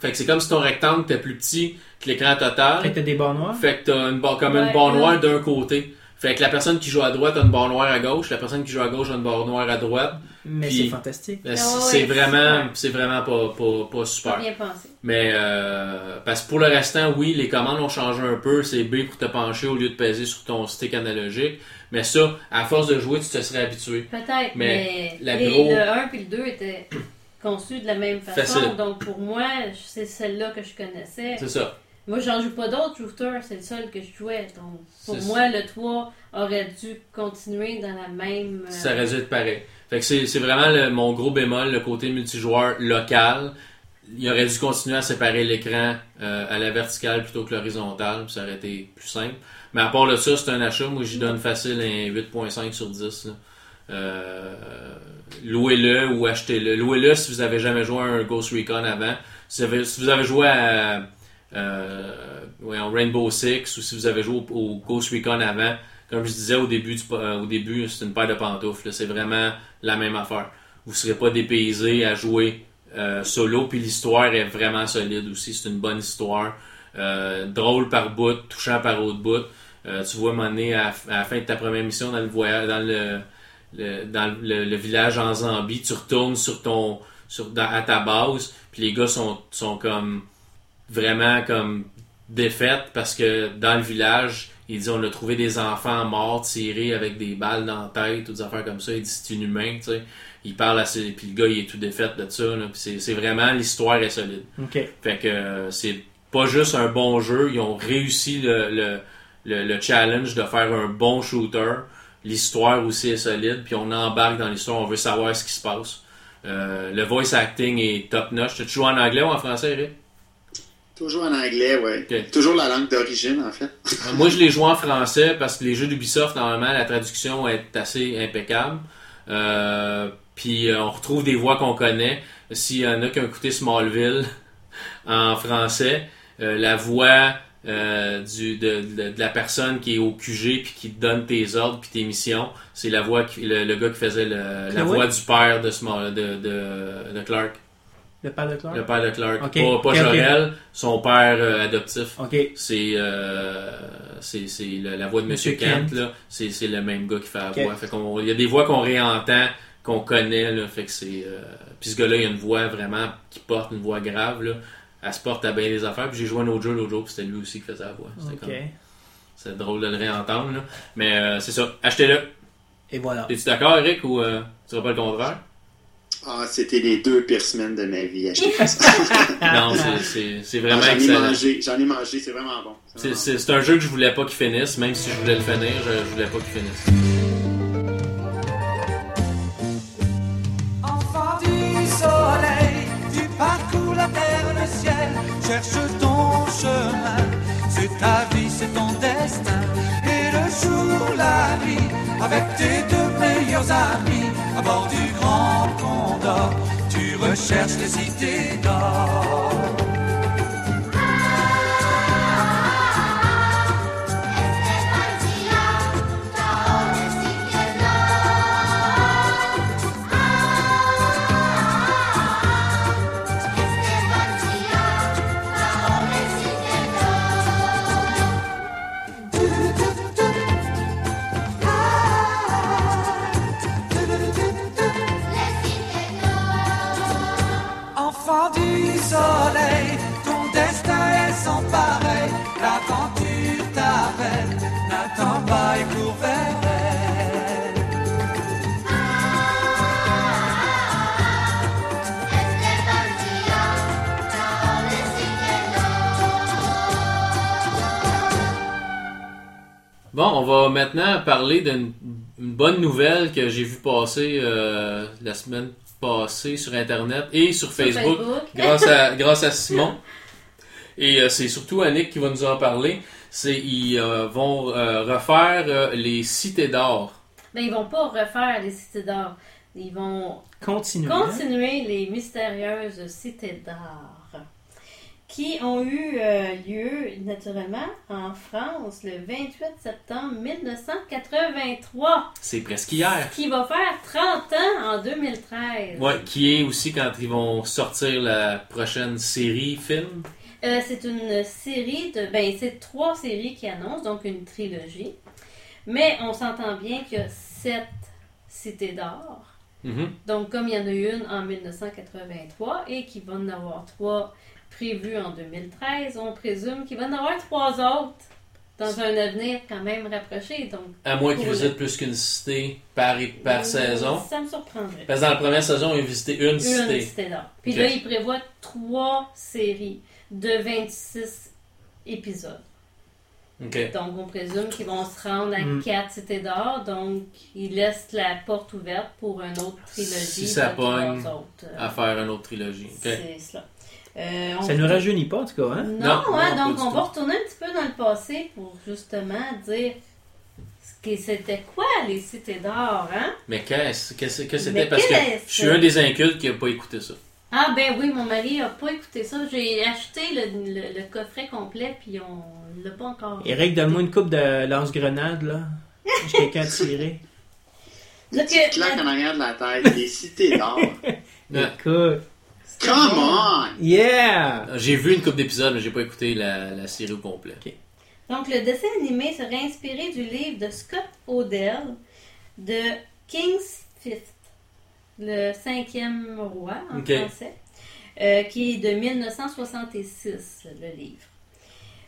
A: Fait que c'est comme si ton rectangle était plus petit que l'écran
B: Fait que
A: total.
B: t'as des barres noires?
A: Fait que t'as une barre, comme
C: Ouais,
A: une barre noire d'un côté. Fait que la personne qui joue à droite a une barre noire à gauche, la personne qui joue à gauche a une barre noire à droite.
B: Mais
A: Puis-
B: c'est fantastique.
A: Ben,
C: Ah
A: c'est
C: ouais,
A: vraiment,
C: super.
A: c'est vraiment pas, pas, super.
C: bien pensé.
A: Mais euh, parce que pour le restant, oui, les commandes ont changé un peu. C'est B pour te pencher au lieu de peser sur ton stick analogique. Mais ça, à force de jouer, tu te serais habitué.
C: Peut-être,
A: Mais
C: mais,
A: la
C: les-
A: gros-
C: le 1 et le 2 étaient conçus de la même façon.
A: Facile.
C: Donc pour moi, c'est celle-là que je connaissais.
A: C'est ça.
C: Moi, j'en joue pas d'autres shooters, c'est le seul que je jouais. Donc pour moi, le 3 aurait dû continuer dans la même. euh,
A: Ça aurait dû être pareil. Fait que c'est vraiment mon gros bémol, le côté multijoueur local. Il aurait dû continuer à séparer l'écran euh, à la verticale plutôt que l'horizontale, ça aurait été plus simple. Mais à part de ça, c'est un achat. Moi, j'y donne facile un 8.5 sur 10. là. Euh, Louez-le ou achetez-le. Louez-le si vous avez jamais joué à un Ghost Recon avant. Si vous avez, joué à euh, en Rainbow Six ou si vous avez joué au, Ghost Recon avant, comme je disais au début, euh, c'est une paire de pantoufles. C'est vraiment la même affaire. Vous ne serez pas dépaysé à jouer euh, solo. Puis l'histoire est vraiment solide aussi. C'est une bonne histoire. Euh, drôle par bout, touchant par autre bout. Euh, tu vois, donné, à, la fin de ta première mission dans le voyage, dans le, village en Zambie, tu retournes sur ton, sur, à ta base, puis les gars sont, sont comme vraiment comme défaites parce que dans le village, il dit on a trouvé des enfants morts tirés avec des balles dans la tête ou des affaires comme ça. Il dit c'est inhumain, tu sais. Il parle assez, puis le gars il est tout défait de ça. c'est, vraiment l'histoire est solide.
B: Ok.
A: Fait que euh, c'est pas juste un bon jeu, ils ont réussi le, le, le, le challenge de faire un bon shooter. L'histoire aussi est solide, puis on embarque dans l'histoire, on veut savoir ce qui se passe. Euh, le voice acting est top notch. Tu joues en anglais ou en français, Eric?
D: Toujours en anglais, ouais.
A: Ok.
D: Toujours la langue d'origine, en fait.
A: Euh, Moi, je l'ai joué en français parce que les jeux d'Ubisoft, normalement, la traduction est assez impeccable. Euh, puis euh, on retrouve des voix qu'on connaît. S'il y en a qui ont écouté Smallville en français, euh, la voix euh, du, de, de- de la personne qui est au QG puis qui te donne tes ordres puis tes missions, c'est la voix qui, le, le gars qui faisait le- la
B: Chloé?
A: voix du père de, Small, de, de, de Clark.
B: Le père de Clark?
A: Le père de Clark. Pas, pas. Jorel, son père euh, adoptif. C'est euh, c'est c'est la, la voix de Monsieur
B: Monsieur
A: Kent,
B: Kent.
A: là. C'est c'est le même gars qui fait la voix. Fait qu'on il y a des voix qu'on réentend, qu'on connaît là. Fait que c'est euh, puis ce gars-là, il a une voix vraiment qui porte une voix grave là. Elle se porte à bien des affaires. Puis j'ai joué un autre jeu l'autre jour, puis c'était lui aussi qui faisait la voix. C'était comme c'est drôle de le réentendre là. Mais c'est ça. Achetez-le.
B: Et voilà.
A: Es-tu d'accord, Eric, ou tu dirais pas le contraire?
D: Ah, c'était les deux pires semaines de ma vie. acheter ça.
A: non, c'est- vraiment
D: J'en ai
A: excellent.
D: mangé, j'en ai mangé, c'est vraiment bon. C'est
A: un jeu que je voulais pas qu'il finisse, même si je voulais le finir, je, je voulais pas qu'il finisse.
E: Enfant du soleil, tu parcours la terre, le ciel, cherche ton chemin. C'est ta vie, c'est ton destin. Et le jour, la nuit, avec tes deux meilleurs amis, à bord du grand condor, tu recherches les idées d'or.
A: Bon, on va maintenant parler d'une une bonne nouvelle que j'ai vu passer euh, la semaine passée sur Internet et sur
C: Sur
A: Facebook, grâce, à, grâce à Simon. Et euh, c'est surtout Annick qui va nous en parler. C'est ils euh, vont euh, refaire euh, les cités d'or.
C: Ben, ils vont pas refaire les cités d'or. Ils vont
B: Continuez. hein.
C: continuer les mystérieuses cités d'art qui ont eu euh, lieu naturellement en France le 28 septembre 1983,
A: C'est presque hier.
C: qui va faire 30 ans en 2013.
A: Ouais, qui est aussi quand ils vont sortir la prochaine série film.
C: Euh, c'est une série de. Ben, c'est trois séries qui annoncent, donc une trilogie. Mais on s'entend bien qu'il y a sept cités d'or.
A: Mhm.
C: Donc, comme il y en a eu une en 1983 et qu'il va en avoir trois prévues en 2013, on présume qu'il va en avoir trois autres dans un avenir quand même rapproché. Donc,
A: À moins qu'ils visitent plus qu'une cité par, par
C: euh,
A: saison.
C: Ça me surprendrait.
A: Parce que dans la première saison, ils ont visité une
C: Une
A: cité.
C: cité d'or. Puis là, il prévoit trois séries de 26 épisodes.
A: Ok.
C: Donc, on présume qu'ils vont se rendre à
B: Mm.
C: quatre cités d'or. Donc, ils laissent la porte ouverte pour une autre trilogie
A: Si ça
C: de trois
A: pogne,
C: autres. Euh,
A: À faire une autre trilogie.
C: C'est cela. Euh,
B: Ça nous rajeunit pas, en tout cas. Hein?
C: Non,
A: Non,
C: hein,
A: non,
C: donc on
A: tout.
C: va retourner un petit peu dans le passé pour justement dire ce que c'était quoi les cités d'or, hein?
A: Mais qu'est-ce que c'était? Parce que je suis un des incultes qui n'a pas écouté ça.
C: Ah ben oui, mon mari a pas écouté ça. J'ai acheté le, le- le coffret complet puis on l'a pas encore.
B: Eric, donne-moi une coupe de lance-grenade, là. J'ai quelqu'un à tirer.
D: Une petite claque en arrière de la tête, des cités d'or.
B: Écoute.
D: Come on!
B: Yeah!
A: J'ai vu une couple d'épisodes, mais j'ai pas écouté la, la série au complet.
C: Donc, le dessin animé serait inspiré du livre de Scott Odell de King's Fifth, le cinquième roi en français, euh, qui est de 1966, le livre.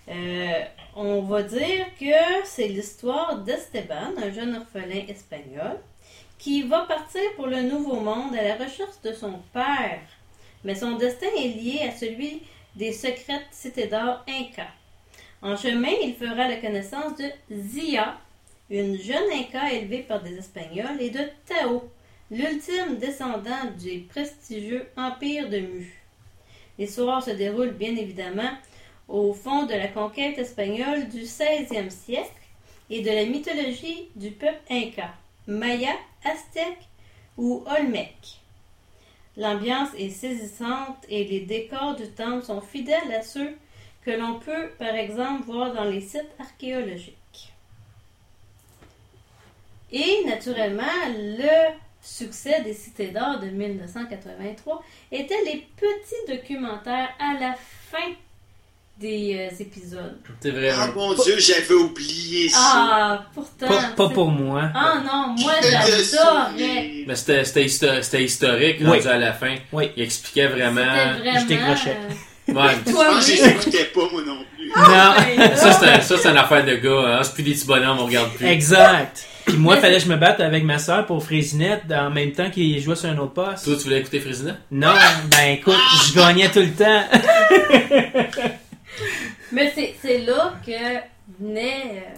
C: Euh, on va dire que c'est l'histoire d'Esteban, un jeune orphelin espagnol, qui va partir pour le Nouveau Monde à la recherche de son père. Mais son destin est lié à celui des secrètes cités d'or Inca. En chemin, il fera la connaissance de Zia, une jeune Inca élevée par des Espagnols, et de Tao, l'ultime descendant du prestigieux Empire de Mu. L'histoire se déroule bien évidemment au fond de la conquête espagnole du 16e siècle et de la mythologie du peuple Inca, Maya, Aztèque ou Olmec. L'ambiance est saisissante et les décors du temple sont fidèles à ceux que l'on peut, par exemple, voir dans les sites archéologiques. Et, naturellement, le succès des Cités d'Or de 1983 était les petits documentaires à la fin des euh, épisodes.
A: C'est vrai.
D: Ah mon dieu, j'avais oublié ça.
C: Ah, pourtant...
B: Pas, pour moi.
C: Ah non, moi j'adorais.
A: Mais c'était c'était histo- c'était historique,
B: Oui.
A: rendu à la fin.
B: Oui.
A: Il expliquait vraiment.
B: Je décrochais.
C: euh,
A: Ouais.
D: Je pense que je pas, moi non plus.
B: Non!
A: ça, c'est un- ça, c'est une affaire de gars. Hein. C'est plus des petits bonhommes, on regarde plus.
B: Exact. Puis moi,
C: Mais
B: fallait que je me batte avec ma soeur pour Frésinette en même temps qu'il jouait sur un autre poste.
A: Toi, tu voulais écouter Frisina?
B: Non, ben écoute, je gagnais tout le temps.
C: Mais c'est, là que venait euh,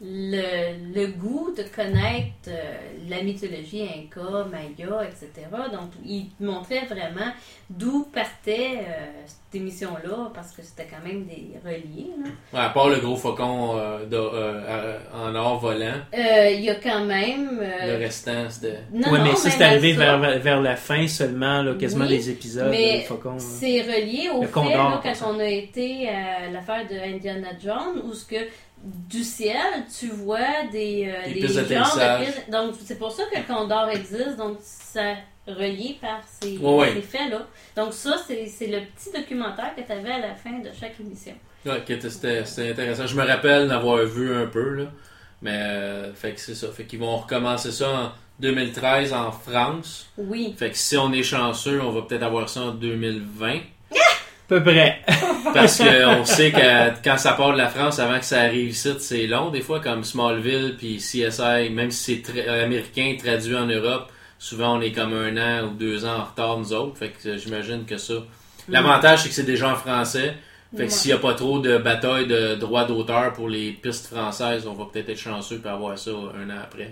C: le, le goût de connaître euh, la mythologie Inca, Maya, etc. Donc, il montrait vraiment d'où partait euh, cette émission-là, parce que c'était quand même des reliés. là.
A: Ouais, à part le gros faucon euh, de- en or volant,
C: Euh, Il y a quand même... euh,
A: le restant, c'était.
C: non,
B: oui, mais
C: non,
B: ça, c'est arrivé
C: ça.
B: vers, vers la fin seulement, là, quasiment
C: Oui,
B: des épisodes.
C: mais. C'est relié au
B: Le
C: fait,
B: Condor,
C: là, quand on a été à l'affaire de Indiana Jones, où ce que du ciel, tu vois des, euh,
A: Des
C: de. Donc, c'est pour ça que le Condor existe. Donc, ça relié par ces,
A: Ouais, ouais.
C: ces faits-là. Donc, ça, c'est le petit documentaire que tu avais à la fin de chaque émission.
A: Ouais, c'était intéressant. Je me rappelle d'avoir vu un peu, là. Mais, euh, fait que c'est ça. Fait qu'ils vont recommencer ça en 2013 en France.
C: Oui.
A: Fait que si on est chanceux, on va peut-être avoir ça en 2020.
B: Peu près.
A: Parce qu'on sait que quand ça part de la France, avant que ça arrive ici, c'est long des fois, comme Smallville puis CSI, même si c'est tra- américain traduit en Europe, souvent on est comme un an ou deux ans en retard nous autres. Fait que euh, j'imagine que ça. L'avantage c'est que c'est déjà en français. Fait que s'il n'y a pas trop de bataille de droits d'auteur pour les pistes françaises, on va peut-être être chanceux pour avoir ça un an après.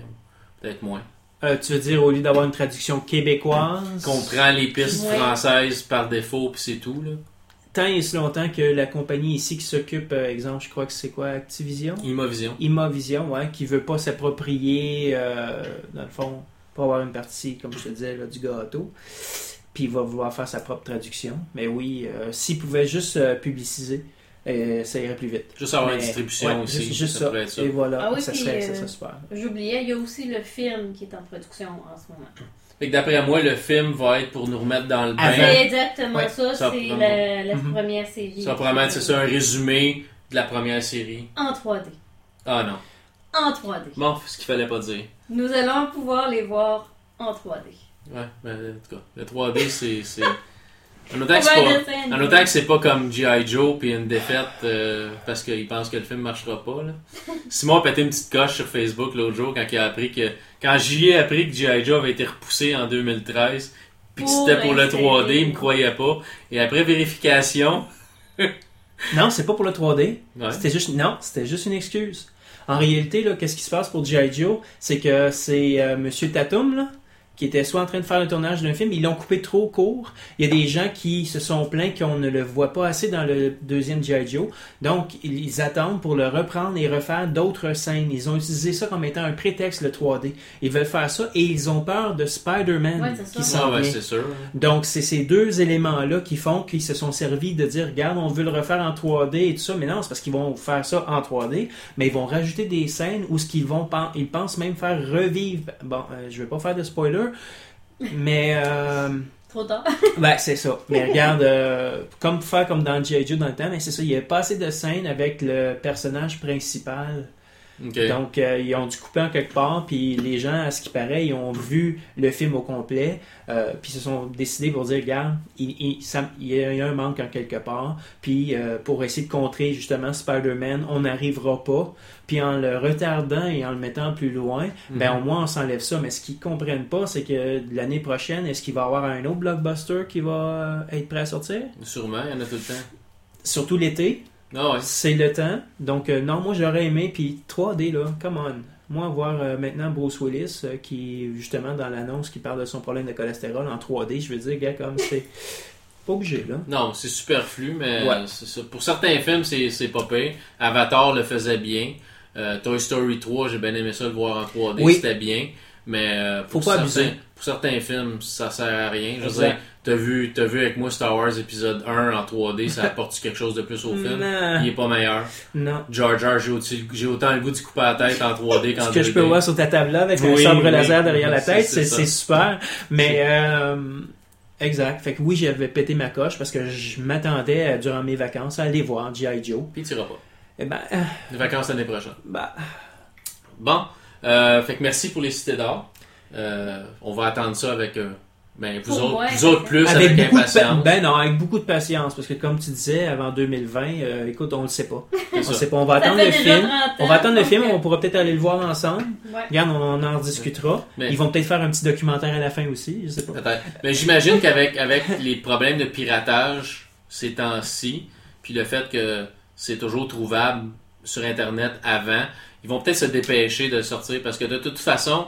A: Peut-être moins.
B: Euh, tu veux dire, au lieu d'avoir une traduction québécoise,
A: Qu'on prend les pistes
C: Ouais.
A: françaises par défaut, puis c'est tout. Là.
B: Tant et si longtemps que la compagnie ici qui s'occupe, euh, exemple, je crois que c'est quoi, Activision?
A: Immovision.
B: Immovision, ouais, qui veut pas s'approprier, euh, dans le fond, pour avoir une partie, comme je te disais, là, du gâteau. Puis il va vouloir faire sa propre traduction. Mais oui, euh, s'il pouvait juste euh, publiciser, euh, ça irait plus vite.
A: Juste avoir une
B: Mais,
A: distribution
B: ouais,
A: aussi.
B: juste, juste
A: ça.
B: Et voilà,
C: Ah oui,
B: ça,
C: puis,
B: serait, ça serait super.
C: J'oubliais, il y a aussi le film qui est en production en ce moment.
A: Fait que d'après moi, le film va être pour nous remettre dans le bain.
C: C'est exactement
B: Ouais,
C: ça,
A: ça
C: c'est la, la
B: Mhm.
C: première série.
A: Ça va probablement être c'est ça, un résumé de la première série.
C: En 3D.
A: Ah non.
C: En 3D.
A: Bon, ce qu'il fallait pas dire.
C: Nous allons pouvoir les voir en 3D.
A: Ouais, mais en tout cas, le 3D, c'est. En autant, que c'est pas,
C: un dessin
A: en
C: animé.
A: autant que c'est pas comme G.I. Joe puis une défaite euh, parce qu'il pense que le film marchera pas. Là. Simon a pété une petite coche sur Facebook l'autre jour quand il a appris que. Quand j'y ai appris que G.I. Joe avait été repoussé en 2013 puis que c'était pour le
C: l'insérer.
A: 3D, il me croyait pas. Et après vérification.
B: Non, c'est pas pour le 3D.
A: Ouais.
B: C'était juste non, c'était juste une excuse. En réalité, là, qu'est-ce qui se passe pour G.I. Joe? C'est que c'est euh, Monsieur Tatum, là, qui était soit en train de faire le tournage d'un film, ils l'ont coupé trop court. Il y a des gens qui se sont plaints qu'on ne le voit pas assez dans le deuxième G.I. Joe. Donc, ils, attendent pour le reprendre et refaire d'autres scènes. Ils ont utilisé ça comme étant un prétexte, le 3D. Ils veulent faire ça et ils ont peur de Spider-Man
C: Ouais,
B: qui s'en
A: ouais,
B: vient.
A: c'est sûr.
B: Donc, c'est ces deux éléments-là qui font qu'ils se sont servis de dire, regarde, on veut le refaire en 3D et tout ça. Mais non, c'est parce qu'ils vont faire ça en 3D, mais ils vont rajouter des scènes où ce qu'ils vont, ils pensent même faire revivre. Bon, euh, je vais pas faire de spoiler, mais euh,
C: Trop tard.
B: ben, c'est ça. Mais regarde, euh, comme faire comme dans G.I. Joe dans le temps, mais c'est ça, il y a pas assez de scènes avec le personnage principal. Donc, euh, ils ont dû couper en quelque part, puis les gens, à ce qui paraît, ils ont vu le film au complet, euh, puis se sont décidés pour dire, regarde, il, il- ça- il y, a, il y a un manque en quelque part, puis euh, pour essayer de contrer justement Spider-Man, on n'arrivera pas, puis en le retardant et en le mettant plus loin, ben
A: Mhm.
B: au moins on s'enlève ça. Mais ce qu'ils comprennent pas, c'est que l'année prochaine, est-ce qu'il va y avoir un autre blockbuster qui va euh, être prêt à sortir?
A: Sûrement, il y en a tout le temps.
B: Surtout l'été,
A: Ah ouais.
B: c'est le temps. Donc, euh, non, moi j'aurais aimé. Puis 3D, là, come on. Moi, voir euh, maintenant Bruce Willis, euh, qui, justement, dans l'annonce, qui parle de son problème de cholestérol en 3D, je veux dire, gars, comme c'est. Pas obligé, là.
A: Non, c'est superflu, mais
B: Ouais.
A: ça. pour certains films, c'est c'est pas pire. Avatar le faisait bien. Toy Story 3, j'ai bien aimé ça le voir en 3D,
B: Oui.
A: c'était bien. Mais pour,
B: Faut pas
A: certains,
B: abuser.
A: pour certains films, ça sert à rien. Je veux dire, t'as vu, t'as vu avec moi Star Wars épisode 1 en 3D, ça apporte quelque chose de plus au film?
B: Non.
A: Il est pas meilleur.
B: Non.
A: Jar Jar, j'ai autant le goût de couper la tête en 3D qu'en
B: Ce que je peux
A: 2D.
B: voir sur ta table là avec un
A: Oui,
B: sabre
A: oui.
B: laser derrière la tête,
A: c'est
B: super. Mais, euh, exact. Fait que oui, j'avais pété ma coche parce que je m'attendais euh, durant mes vacances à aller voir G.I. Joe.
A: Puis tu iras pas.
B: Eh ben, euh,
A: Les vacances l'année prochaine.
B: bah,
A: Bon, euh, fait que merci pour les cités d'or. On va attendre ça avec euh, ben, vous, autres,
C: moi,
A: vous autres plus
B: avec,
A: avec,
B: beaucoup de pa-
A: impatience.
B: ben non, avec beaucoup de patience parce que comme tu disais avant 2020, euh, écoute, on le sait pas. On
A: ça.
B: sait pas. On va
C: Ça
B: attendre le film.
C: 30 ans,
B: On va attendre le film. On pourra peut-être aller le voir ensemble.
C: Ouais.
B: Regarde, on en discutera.
A: Mais-
B: Ils vont peut-être faire un petit documentaire à la fin aussi. Je sais pas.
A: Mais j'imagine qu'avec avec les problèmes de piratage ces temps-ci, puis le fait que c'est toujours trouvable sur Internet avant, ils vont peut-être se dépêcher de le sortir parce que de toute façon,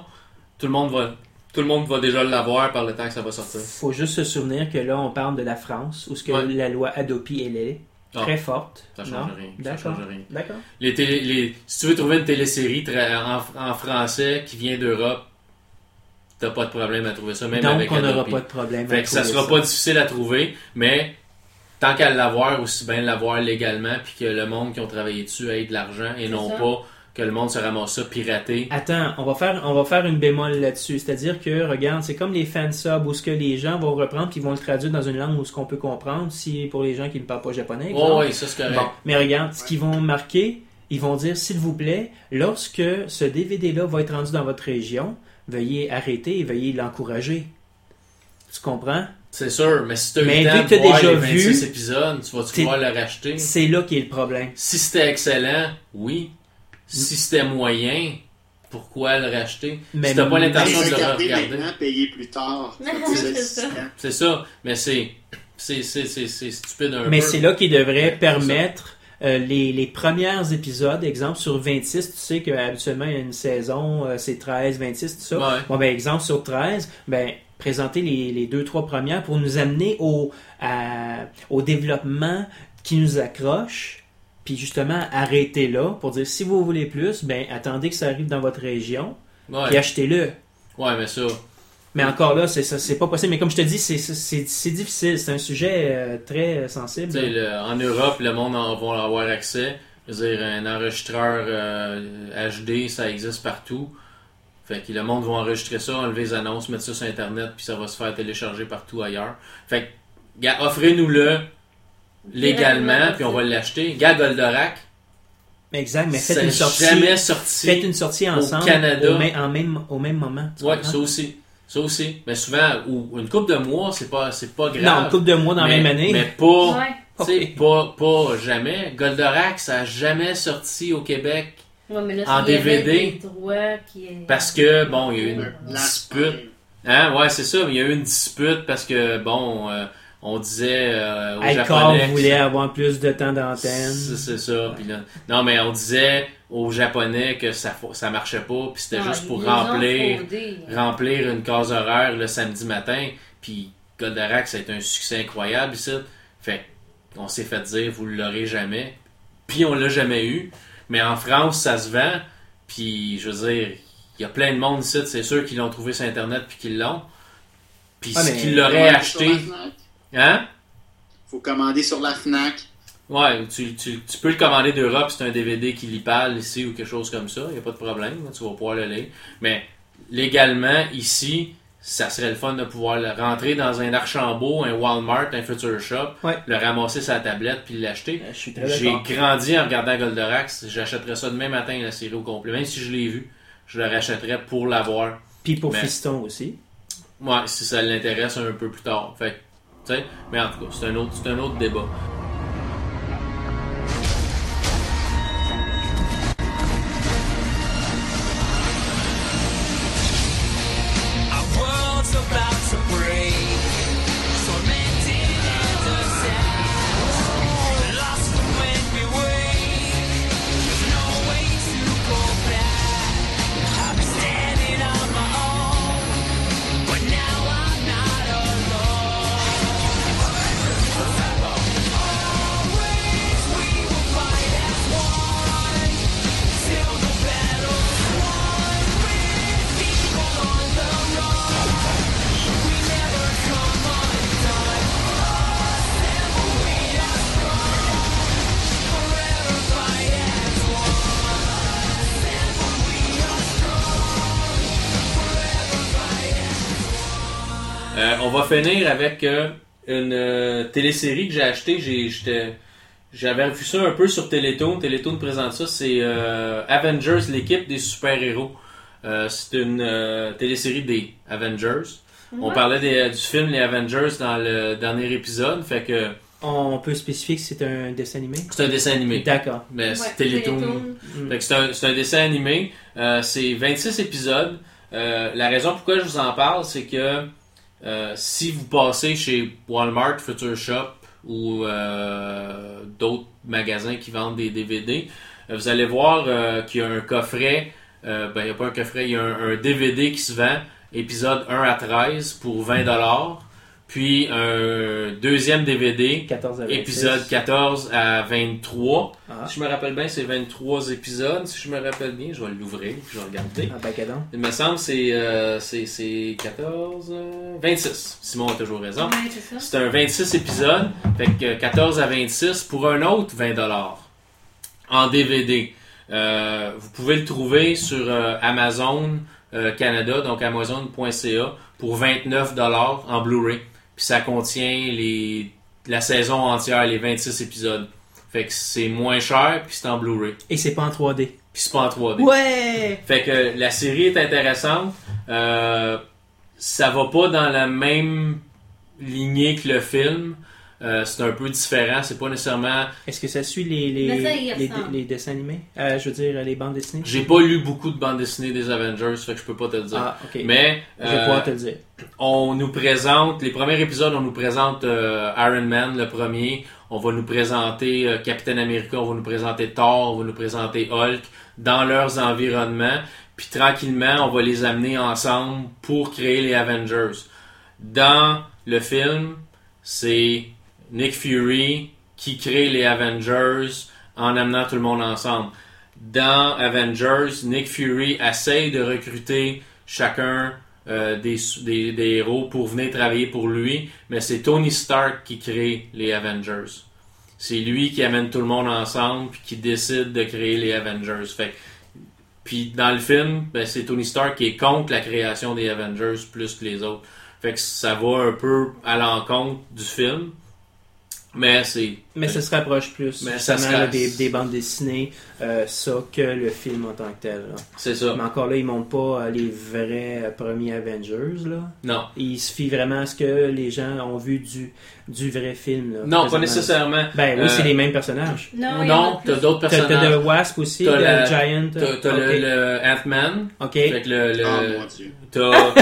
A: tout le monde va, tout le monde va déjà l'avoir par le temps que ça va sortir.
B: Faut juste se souvenir que là, on parle de la France où ce que
A: Ouais.
B: la loi Adopi elle est
A: Ah.
B: très forte.
A: Ça change
B: Non?
A: rien. Ça
B: D'accord.
A: change rien.
B: D'accord.
A: Les télé- les- si tu veux trouver une télésérie très- en, en français qui vient d'Europe, t'as pas de problème à trouver ça, même
B: Donc,
A: avec
B: on n'aura pas de problème. à
A: Fait que ça sera pas difficile à trouver, mais tant qu'à l'avoir, aussi bien l'avoir légalement, puis que le monde qui ont travaillé dessus ait de l'argent et non
C: ça.
A: pas que le monde se ramasse ça piraté.
B: Attends, on va faire, on va faire une bémol là-dessus. C'est-à-dire que, regarde, c'est comme les fansubs où ce que les gens vont reprendre puis ils vont le traduire dans une langue où ce qu'on peut comprendre, si pour les gens qui ne parlent pas japonais. exemple.
A: Oh, oui, ça c'est correct.
B: Bon, mais regarde, ce qu'ils vont marquer, ils vont dire, s'il vous plaît, lorsque ce DVD-là va être rendu dans votre région, veuillez arrêter et veuillez l'encourager. Tu comprends?
A: C'est sûr, mais si t'as eu
B: Mais
A: le temps
B: vu
A: de voir
B: déjà
A: les 26
B: vu,
A: épisodes, tu
B: t'es-
A: pouvoir le racheter?
B: C'est là qui est le problème.
A: Si c'était excellent, oui. Si c'était moyen, pourquoi le racheter?
B: Mais
A: si t'as pas l'intention de le
D: regarder payer plus tard.
C: C'est ça.
D: ça.
A: Mais c'est c'est c'est- c'est- c'est stupide un
B: Mais c'est là qu'il devrait
A: Ouais,
B: permettre euh, les, les premiers épisodes, exemple sur 26, tu sais qu'habituellement il y a une saison, euh, c'est 13, 26, tout ça.
A: Ouais.
B: Bon, ben, exemple sur 13, ben, présenter les, les deux, trois premières pour nous amener au, à- au développement qui nous accroche, puis justement arrêter là pour dire si vous voulez plus, ben, attendez que ça arrive dans votre région,
A: Ouais.
B: puis achetez-le.
A: Ouais, mais ça.
B: Mais encore là, c'est c'est pas possible. Mais comme je te dis, c'est, c'est, c'est- c'est difficile. C'est un sujet euh, très euh, sensible.
A: Le- en Europe, le monde en, va avoir accès. Je veux dire, un enregistreur euh, HD, ça existe partout. Fait que le monde va enregistrer ça, enlever les annonces, mettre ça sur Internet, puis ça va se faire télécharger partout ailleurs. Fait que, offrez-nous-le légalement, puis on va l'acheter. Gars, Goldorak,
B: Exact, mais faites une sortie.
A: jamais sorti.
B: Faites une sortie ensemble
A: Canada.
B: Au, même, en même, au même moment. comprends?
A: ça aussi. Ça aussi. Mais souvent, ou une couple de mois, c'est pas, c'est pas grave.
B: Non, une couple de mois dans
A: mais,
B: la même année.
A: Mais pas,
C: Ouais.
A: tu sais,
B: Ok.
A: pas, pas jamais. Goldorak, ça a jamais sorti au Québec.
C: Ouais, mais là,
A: En DVD.
C: qui est-
A: Parce que, bon, il y a eu une
D: Un
A: dispute. Hein, ouais, c'est ça. mais Il y a eu une dispute parce que, bon, euh, on disait euh, aux
B: Alcor
A: Japonais. que
B: voulait avoir plus de temps d'antenne.
A: C'est c'est ça. puis là- non, mais on disait aux Japonais que ça, ça marchait pas, puis c'était juste pour remplir, remplir une case horaire le samedi matin. Puis Goldorak, ça a été un succès incroyable ici. Fait on s'est fait dire, vous l'aurez jamais. Puis on l'a jamais eu. Mais en France, ça se vend. Puis, je veux dire, il y a plein de monde ici, c'est sûr qu'ils l'ont trouvé sur Internet puis qu'ils l'ont. Puis,
B: Ah,
A: ce qu'ils l'auraient acheté. Hein?
D: Faut commander sur la Fnac.
A: Ouais, tu, tu, tu peux le commander d'Europe, c'est un DVD qui lit pâle ici ou quelque chose comme ça, il n'y a pas de problème, tu vas pouvoir le lire. Mais légalement, ici, ça serait le fun de pouvoir le rentrer dans un Archambault, un Walmart, un Future Shop,
B: Ouais.
A: le ramasser sa tablette puis l'acheter.
B: Euh, Je suis très
A: J'ai grandi en regardant Goldorax, j'achèterais ça demain matin la série au complet. Même si je l'ai vu, je le rachèterais pour l'avoir.
B: Puis pour
A: Mais-
B: Fiston aussi.
A: Ouais, si ça l'intéresse un peu plus tard. Fait mais en tout cas, c'est un un autre débat.
E: On
A: va finir avec euh, une euh, télésérie que j'ai achetée. J'ai, j'étais- j'avais vu ça un peu sur Télétoon. Télétoon présente ça. C'est euh, Avengers, l'équipe des super-héros. Euh, c'est une euh, télésérie des Avengers. On
C: Ouais.
A: parlait des- du film Les Avengers dans le dernier épisode. Fait que
B: On peut spécifier que c'est un dessin animé?
A: c'est un dessin animé.
B: D'accord.
A: Mais c'est
C: Ouais,
A: Télétoon.
C: Télétoon.
A: Fait que c'est un, c'est un dessin animé. Euh, c'est 26 épisodes. Euh, la raison pourquoi je vous en parle, c'est que euh, si vous passez chez Walmart, Future Shop ou euh, d'autres magasins qui vendent des DVD, euh, vous allez voir euh, qu'il y a un coffret. ben, il n'y a pas un coffret, il y a un, un DVD qui se vend, épisode 1 à 13 pour 20$. Puis un deuxième DVD,
B: 14 à 26.
A: épisode 14 à 23.
B: Ah,
A: Si je me rappelle bien, c'est 23 épisodes. Si je me rappelle bien, je vais l'ouvrir, je vais regarder.
B: ah ben.
A: Il me semble que c'est euh, c'est- c'est 14, euh, 26. Simon a toujours raison.
C: Ouais, c'est
A: un 26 épisodes, fait que 14 à 26 pour un autre 20 dollars en DVD. Euh, vous pouvez le trouver sur euh, Amazon euh, Canada, donc amazon.ca pour 29 dollars en Blu-ray. Puis ça contient les la saison entière, les 26 épisodes. Fait que c'est moins cher, puis c'est en Blu-ray.
B: Et c'est pas en 3D.
A: Puis c'est pas en 3D.
B: Ouais!
A: Fait que la série est intéressante. Euh, ça va pas dans la même lignée que le film. Euh, c'est un peu différent. C'est pas nécessairement.
B: Est-ce que ça suit les, les,
C: ça,
B: dessins animés? Euh, Je veux dire, les bandes dessinées?
A: J'ai pas lu beaucoup de bandes dessinées des Avengers, fait que je peux pas te le dire.
B: Ah, ok.
A: Mais
B: Je vais
A: euh,
B: pouvoir te le dire.
A: on nous présente, les premiers épisodes, on nous présente euh, Iron Man, le premier. On va nous présenter euh, Captain America, on va nous présenter Thor, on va nous présenter Hulk dans leurs environnements. Puis tranquillement, on va les amener ensemble pour créer les Avengers. Dans le film, c'est Nick Fury qui crée les Avengers en amenant tout le monde ensemble. Dans Avengers, Nick Fury essaye de recruter chacun euh, des, des, héros pour venir travailler pour lui, mais c'est Tony Stark qui crée les Avengers. C'est lui qui amène tout le monde ensemble puis qui décide de créer les Avengers. Fait puis dans le film, ben, c'est Tony Stark qui est contre la création des Avengers plus que les autres. Ça va un peu à l'encontre du film, mais c'est
B: Mais ça se rapproche plus
A: Mais ça se
B: là, des, des bandes dessinées, euh, ça, que le film en tant que tel.
A: c'est ça.
B: Mais encore là, ils montrent pas euh, les vrais euh, premiers Avengers. Là.
A: Non,
B: Il se fie vraiment à ce que les gens ont vu du, du vrai film. là,
A: non, pas nécessairement.
B: Ben oui,
A: Euh,
B: c'est les mêmes personnages.
C: Non, il y en
A: Non, t'as
C: plus.
A: d'autres
B: T'as t'as
A: personnages.
B: The Wasp aussi,
A: T'as
B: le
A: la-
B: Giant.
A: T'as le, le Ant-Man.
B: Ok.
A: Fait que le, le-
D: Oh mon dieu.
A: t'as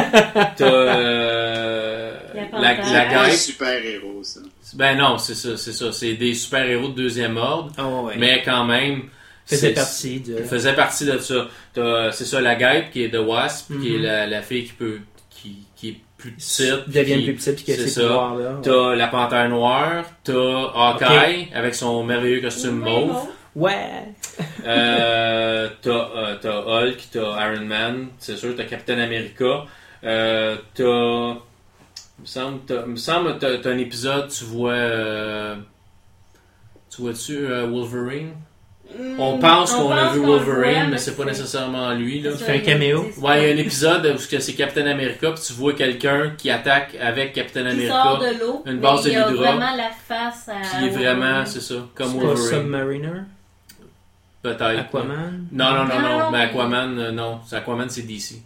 A: t'as euh,
C: La
A: la,
C: panthère.
A: la
D: C'est pas un
A: guêpe.
D: super héros, ça.
A: Ben non, c'est ça, c'est ça. C'est des super-héros de deuxième ordre,
B: Ah ouais, ouais.
A: mais quand même.
B: faisait
A: c'est-
B: partie de.
A: faisait partie de ça. T'as- C'est ça, la guêpe qui est de Wasp, qui est
B: Mhm.
A: la, la fille qui peut qui, qui est plus petite.
B: devient plus petite puis qui a
A: c'est
B: ses
A: ça.
B: pouvoirs là.
A: T'as la panthère noire, t'as Hawkeye avec son merveilleux costume
C: Oui,
A: mauve.
C: bon.
B: Ouais.
A: Euh, t'as euh, t'as Hulk, t'as Iron Man, c'est sûr, t'as Captain America. Euh, t'as. Me semble, t'as- me semble t'as, t'as un épisode, tu vois. euh, tu vois-tu euh, Wolverine? On
C: Hmm,
A: pense qu'on a vu
C: qu'on
A: Wolverine,
C: voit,
A: mais c'est pas nécessairement lui. Là.
C: c'est
B: fait un caméo.
A: Ouais, il y a un épisode où c'est Captain America, puis tu vois quelqu'un qui attaque avec Captain
C: qui
A: America.
C: sort de l'eau.
A: une
C: mais
A: base de
C: il a
A: l'Hydra,
C: vraiment la face à.
A: Qui est vraiment, c'est ça, comme
B: C'est pas
A: Wolverine.
B: Submariner,
A: Peut-être.
B: Aquaman?
A: Non, non, non, non,
C: Non,
A: mais
C: mais-
A: Aquaman, euh, non. Aquaman, c'est DC.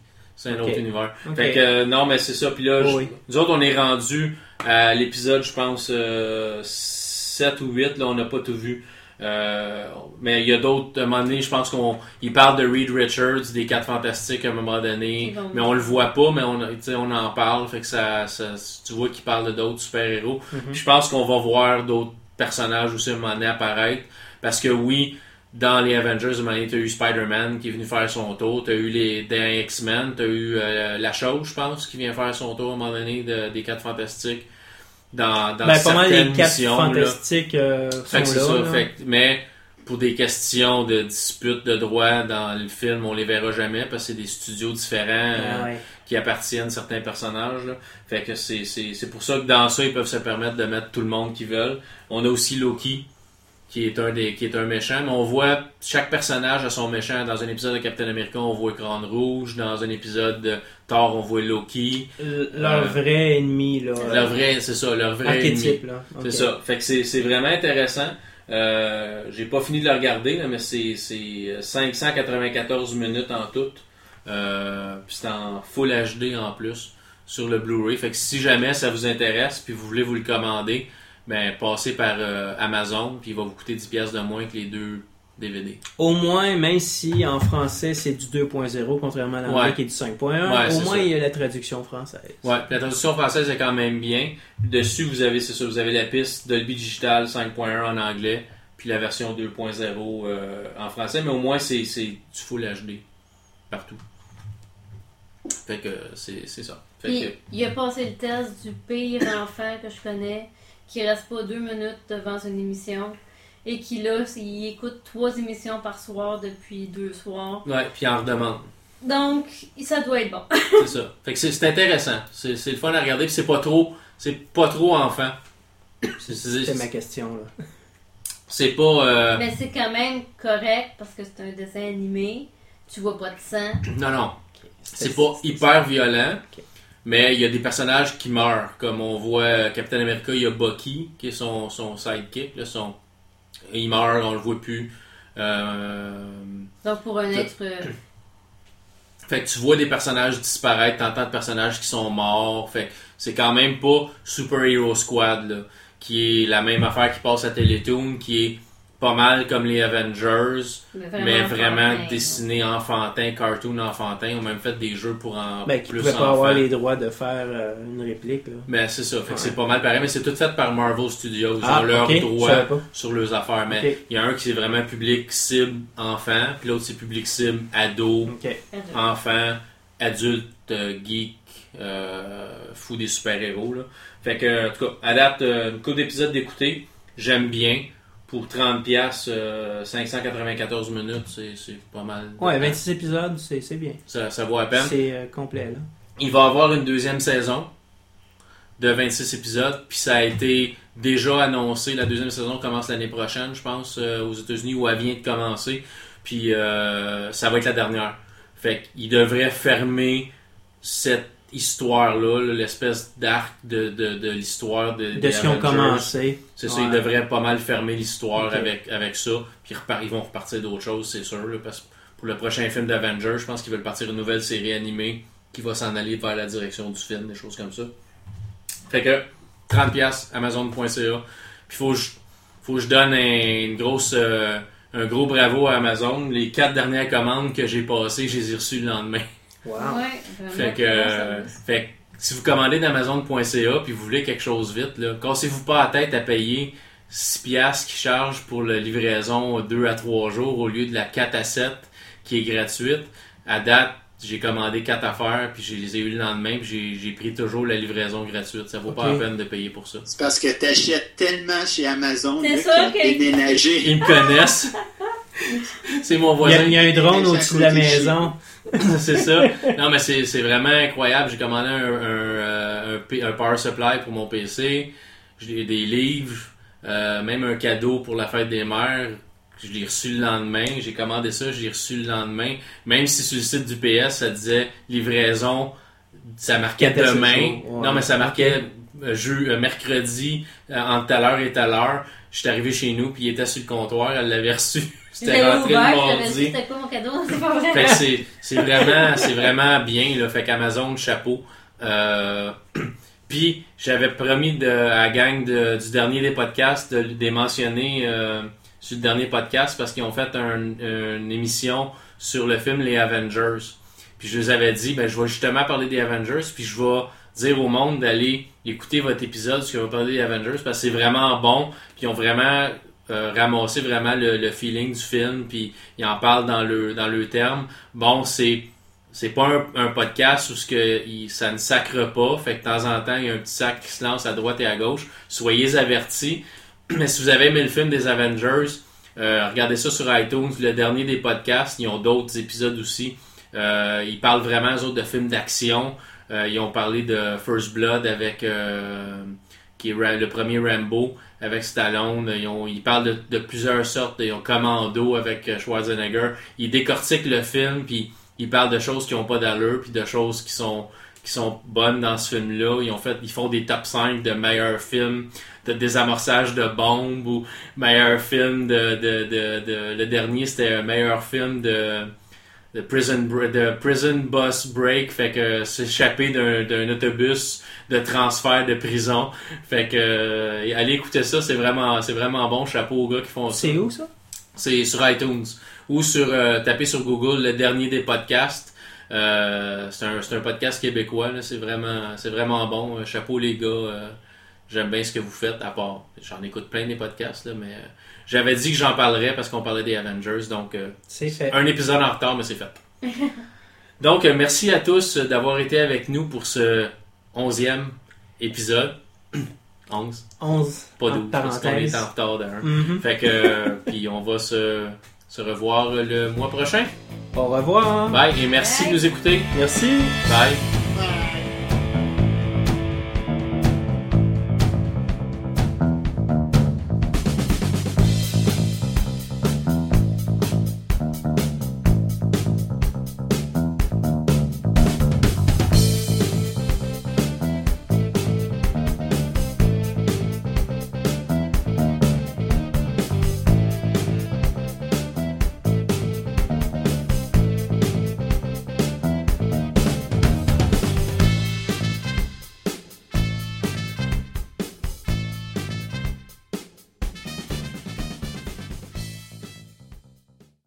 A: C'est un autre univers. Fait que, euh, non, mais c'est ça. Puis là,
B: Oh,
A: je-
B: oui.
A: nous autres, on est rendu à l'épisode, je pense, euh, 7 ou 8. Là, on n'a pas tout vu. Euh, mais il y a d'autres, à un moment donné, je pense qu'on il parle de Reed Richards, des 4 Fantastiques à un moment donné, mais on le voit pas, mais on, tu sais, on en parle, fait que ça, ça- tu vois qu'il parle de d'autres super-héros.
B: Mhm.
A: Je pense qu'on va voir d'autres personnages aussi à un moment donné apparaître, parce que oui, dans les Avengers, à un moment donné, t'as eu Spider-Man qui est venu faire son tour, t'as eu les des X-Men, t'as eu euh, La Chose, je pense, qui vient faire son tour à un moment donné de- des 4 Fantastiques dans, dans
B: Ben, les
A: certaines
B: quatre
A: missions, là.
B: fantastiques euh, sont
A: Fait que
B: là.
A: ça.
B: là.
A: Fait que- mais pour des questions de dispute de droit dans le film, on les verra jamais parce que c'est des studios différents euh,
B: Ah ouais.
A: qui appartiennent à certains personnages. là. Fait que c'est pour ça que dans ça, ils peuvent se permettre de mettre tout le monde qu'ils veulent. On a aussi Loki, qui est un des qui est un méchant, mais on voit chaque personnage a son méchant. Dans un épisode de Captain America, on voit Crâne Rouge. Dans un épisode de Thor, on voit Loki.
B: L- Leur
A: Euh,
B: vrai ennemi, là.
A: Leur vrai, c'est ça, leur vrai ennemi.
B: archétype, là.
A: C'est ça. Fait que c'est, c'est vraiment intéressant. Euh, j'ai pas fini de le regarder, là, mais c'est, c'est 594 minutes en tout. Euh, puis c'est en Full HD en plus sur le Blu-ray. Fait que si jamais ça vous intéresse puis vous voulez vous le commander, ben passez par euh, Amazon puis il va vous coûter 10 pièces de moins que les deux DVD.
B: Au moins, même si en français c'est du 2.0, contrairement à l'anglais
A: Ouais.
B: qui est du 5.1,
A: Ouais,
B: au moins
A: ça.
B: il y a la traduction française.
A: Ouais, la traduction française est quand même bien. Dessus, vous avez, c'est ça, vous avez la piste Dolby Digital 5.1 en anglais, puis la version 2.0 euh, en français, mais au moins c'est, du Full HD partout. Fait que c'est ça.
C: Puis,
A: que,
C: il a passé le test du pire enfant que je connais, qui reste pas deux minutes devant une émission, et qui là, il écoute trois émissions par soir depuis deux soirs.
A: ouais, puis en redemande.
C: Donc, ça doit être bon.
A: C'est ça. Fait que c'est, intéressant. C'est, c'est le fun à regarder, puis c'est pas trop, c'est pas trop enfant. C'est,
B: ma question, là.
A: c'est pas, euh,
C: Mais c'est quand même correct parce que c'est un dessin animé. Tu vois pas de sang.
A: non, non. C'est pas hyper violent. Mais il y a des personnages qui meurent. Comme on voit euh, Captain America, il y a Bucky, qui est son, son sidekick. Là, son... Il meurt, on le voit plus. Euh,
C: Donc, pour un être. euh,
A: Fait que tu vois des personnages disparaître, t'entends de personnages qui sont morts. Fait que c'est quand même pas Super Hero Squad. Là. qui est la même affaire qui passe à Télétoon, qui est pas mal comme les Avengers, mais vraiment
C: enfantin.
A: dessiné enfantin, cartoon enfantin. Ils ont même fait des jeux pour en
B: Ben,
A: plus
B: pouvaient pas avoir les droits de faire euh, une réplique. Là.
A: Ben, c'est ça. Fait que
B: Ouais.
A: c'est pas mal pareil, mais c'est tout fait par Marvel Studios. Ils
B: Ah,
A: ont leurs
B: ok, je
A: droits sur leurs affaires. Mais il y a un qui est vraiment public cible enfant, puis l'autre c'est public cible ado, enfant, adulte, euh, geek, euh, fou des super-héros. là. Fait que, en tout cas, euh, une couple d'épisodes d'écouter, j'aime bien. Pour 30$, piastres, euh, 594 minutes, c'est pas mal.
B: Ouais,
A: temps.
B: 26 épisodes, c'est bien.
A: Ça, ça vaut la peine.
B: C'est euh, complet, là.
A: Il va y avoir une deuxième saison de 26 épisodes, puis ça a été déjà annoncé. La deuxième saison commence l'année prochaine, je pense, euh, aux États-Unis, où elle vient de commencer. Puis ça va être la dernière. Fait qu'il devrait fermer cette histoire-là, là, l'espèce d'arc de, de, de l'histoire de,
B: ce qu'ils ont commencé.
A: C'est ça, ils devraient pas mal fermer l'histoire avec, avec ça. Puis ils vont repartir d'autres choses, c'est sûr. là, parce que pour le prochain film d'Avengers, je pense qu'ils veulent partir une nouvelle série animée qui va s'en aller vers la direction du film, des choses comme ça. Fait que 30$ Amazon.ca. Puis faut que je, faut que je donne un, une grosse, euh, un gros bravo à Amazon. Les quatre dernières commandes que j'ai passées, je les ai reçues le lendemain.
B: Wow.
C: Ouais,
A: Fait que, euh, fait que si vous commandez d'Amazon.ca puis vous voulez quelque chose vite, là, cassez-vous pas la tête à payer 6 piastres qui charge pour la livraison 2 à 3 jours au lieu de la 4 à 7 qui est gratuite. À date, j'ai commandé 4 affaires puis je les ai eu le lendemain puis j'ai- j'ai pris toujours la livraison gratuite. Ça vaut pas la peine de payer pour ça.
D: C'est parce que t'achètes tellement chez Amazon
C: C'est
D: là,
C: ça que-
D: déménagé.
A: Ils me connaissent. C'est mon
B: Il y,
A: voisin.
B: a, il y a un drone au-dessus de la maison.
A: c'est ça. Non, mais c'est vraiment incroyable. J'ai commandé un, un, euh, un power supply pour mon PC. J'ai des livres, euh, même un cadeau pour la fête des mères. Je l'ai reçu le lendemain. J'ai commandé ça, je l'ai reçu le lendemain. Même si sur le site du PS, ça disait livraison, ça marquait demain.
B: ouais.
A: Non, mais ça marquait euh, jeu, mercredi, entre telle heure et telle heure. J'étais arrivé chez nous, puis il était sur le comptoir. Elle l'avait reçu. C'était rentré
C: ouvert,
A: le
C: j'avais dit
A: mardi.
C: c'était quoi mon cadeau, c'est pas vrai.
A: Fait c'est, vraiment, c'est vraiment bien, là. Fait qu'Amazon, chapeau. Euh, Puis, j'avais promis de, à la gang de- du dernier des podcasts de, les mentionner euh, sur le dernier podcast parce qu'ils ont fait un- une émission sur le film Les Avengers. Puis, je les avais dit, ben, je vais justement parler des Avengers, puis je vais dire au monde d'aller écouter votre épisode sur va parler des Avengers parce que c'est vraiment bon. Puis, ils ont vraiment euh, ramassé vraiment le, feeling du film, puis ils en parlent dans le, dans le terme. Bon, c'est c'est pas un, podcast où ce que ça ne sacre pas, fait que de temps en temps, il y a un petit sac qui se lance à droite et à gauche. Soyez avertis. Mais si vous avez aimé le film des Avengers, euh, regardez ça sur iTunes, le dernier des podcasts. Ils ont d'autres épisodes aussi. Euh, ils parlent vraiment, eux autres, de films d'action. Ils ont parlé de First Blood avec qui est le premier Rambo avec Stallone. Ils, ont, ils parlent de, plusieurs sortes. Ils ont Commando avec euh, Schwarzenegger. Ils décortiquent le film, puis ils parlent de choses qui n'ont pas d'allure, puis de choses qui sont qui sont bonnes dans ce film-là. Ils ont fait, ils font des top 5 de meilleurs films de désamorçage de bombes ou meilleur film de, de, de, de- le dernier c'était meilleur film de de prison de prison bus break fait que s'échapper d'un d'un autobus de transfert de prison fait que euh, allez écouter ça c'est vraiment c'est vraiment bon chapeau aux gars qui font ça
B: C'est où ça?
A: c'est sur iTunes ou sur euh, taper sur Google le dernier des podcasts. Euh, c'est un, c'est un podcast québécois, là, c'est vraiment c'est vraiment bon. Euh, Chapeau les gars, euh, j'aime bien ce que vous faites. À part, j'en écoute plein des podcasts, là, mais euh, j'avais dit que j'en parlerais parce qu'on parlait des Avengers, donc euh,
B: C'est fait.
A: un épisode en retard, mais c'est fait. donc euh, merci à tous euh, d'avoir été avec nous pour ce onzième épisode. 11,
B: 11
A: pas
B: entre
A: 12, parce qu'on est en retard d'un.
B: Mhm.
A: Fait que, euh, puis on va se, se revoir le mois prochain.
B: Au revoir.
A: Bye et merci de nous écouter.
B: Merci.
A: Bye.
D: Bye.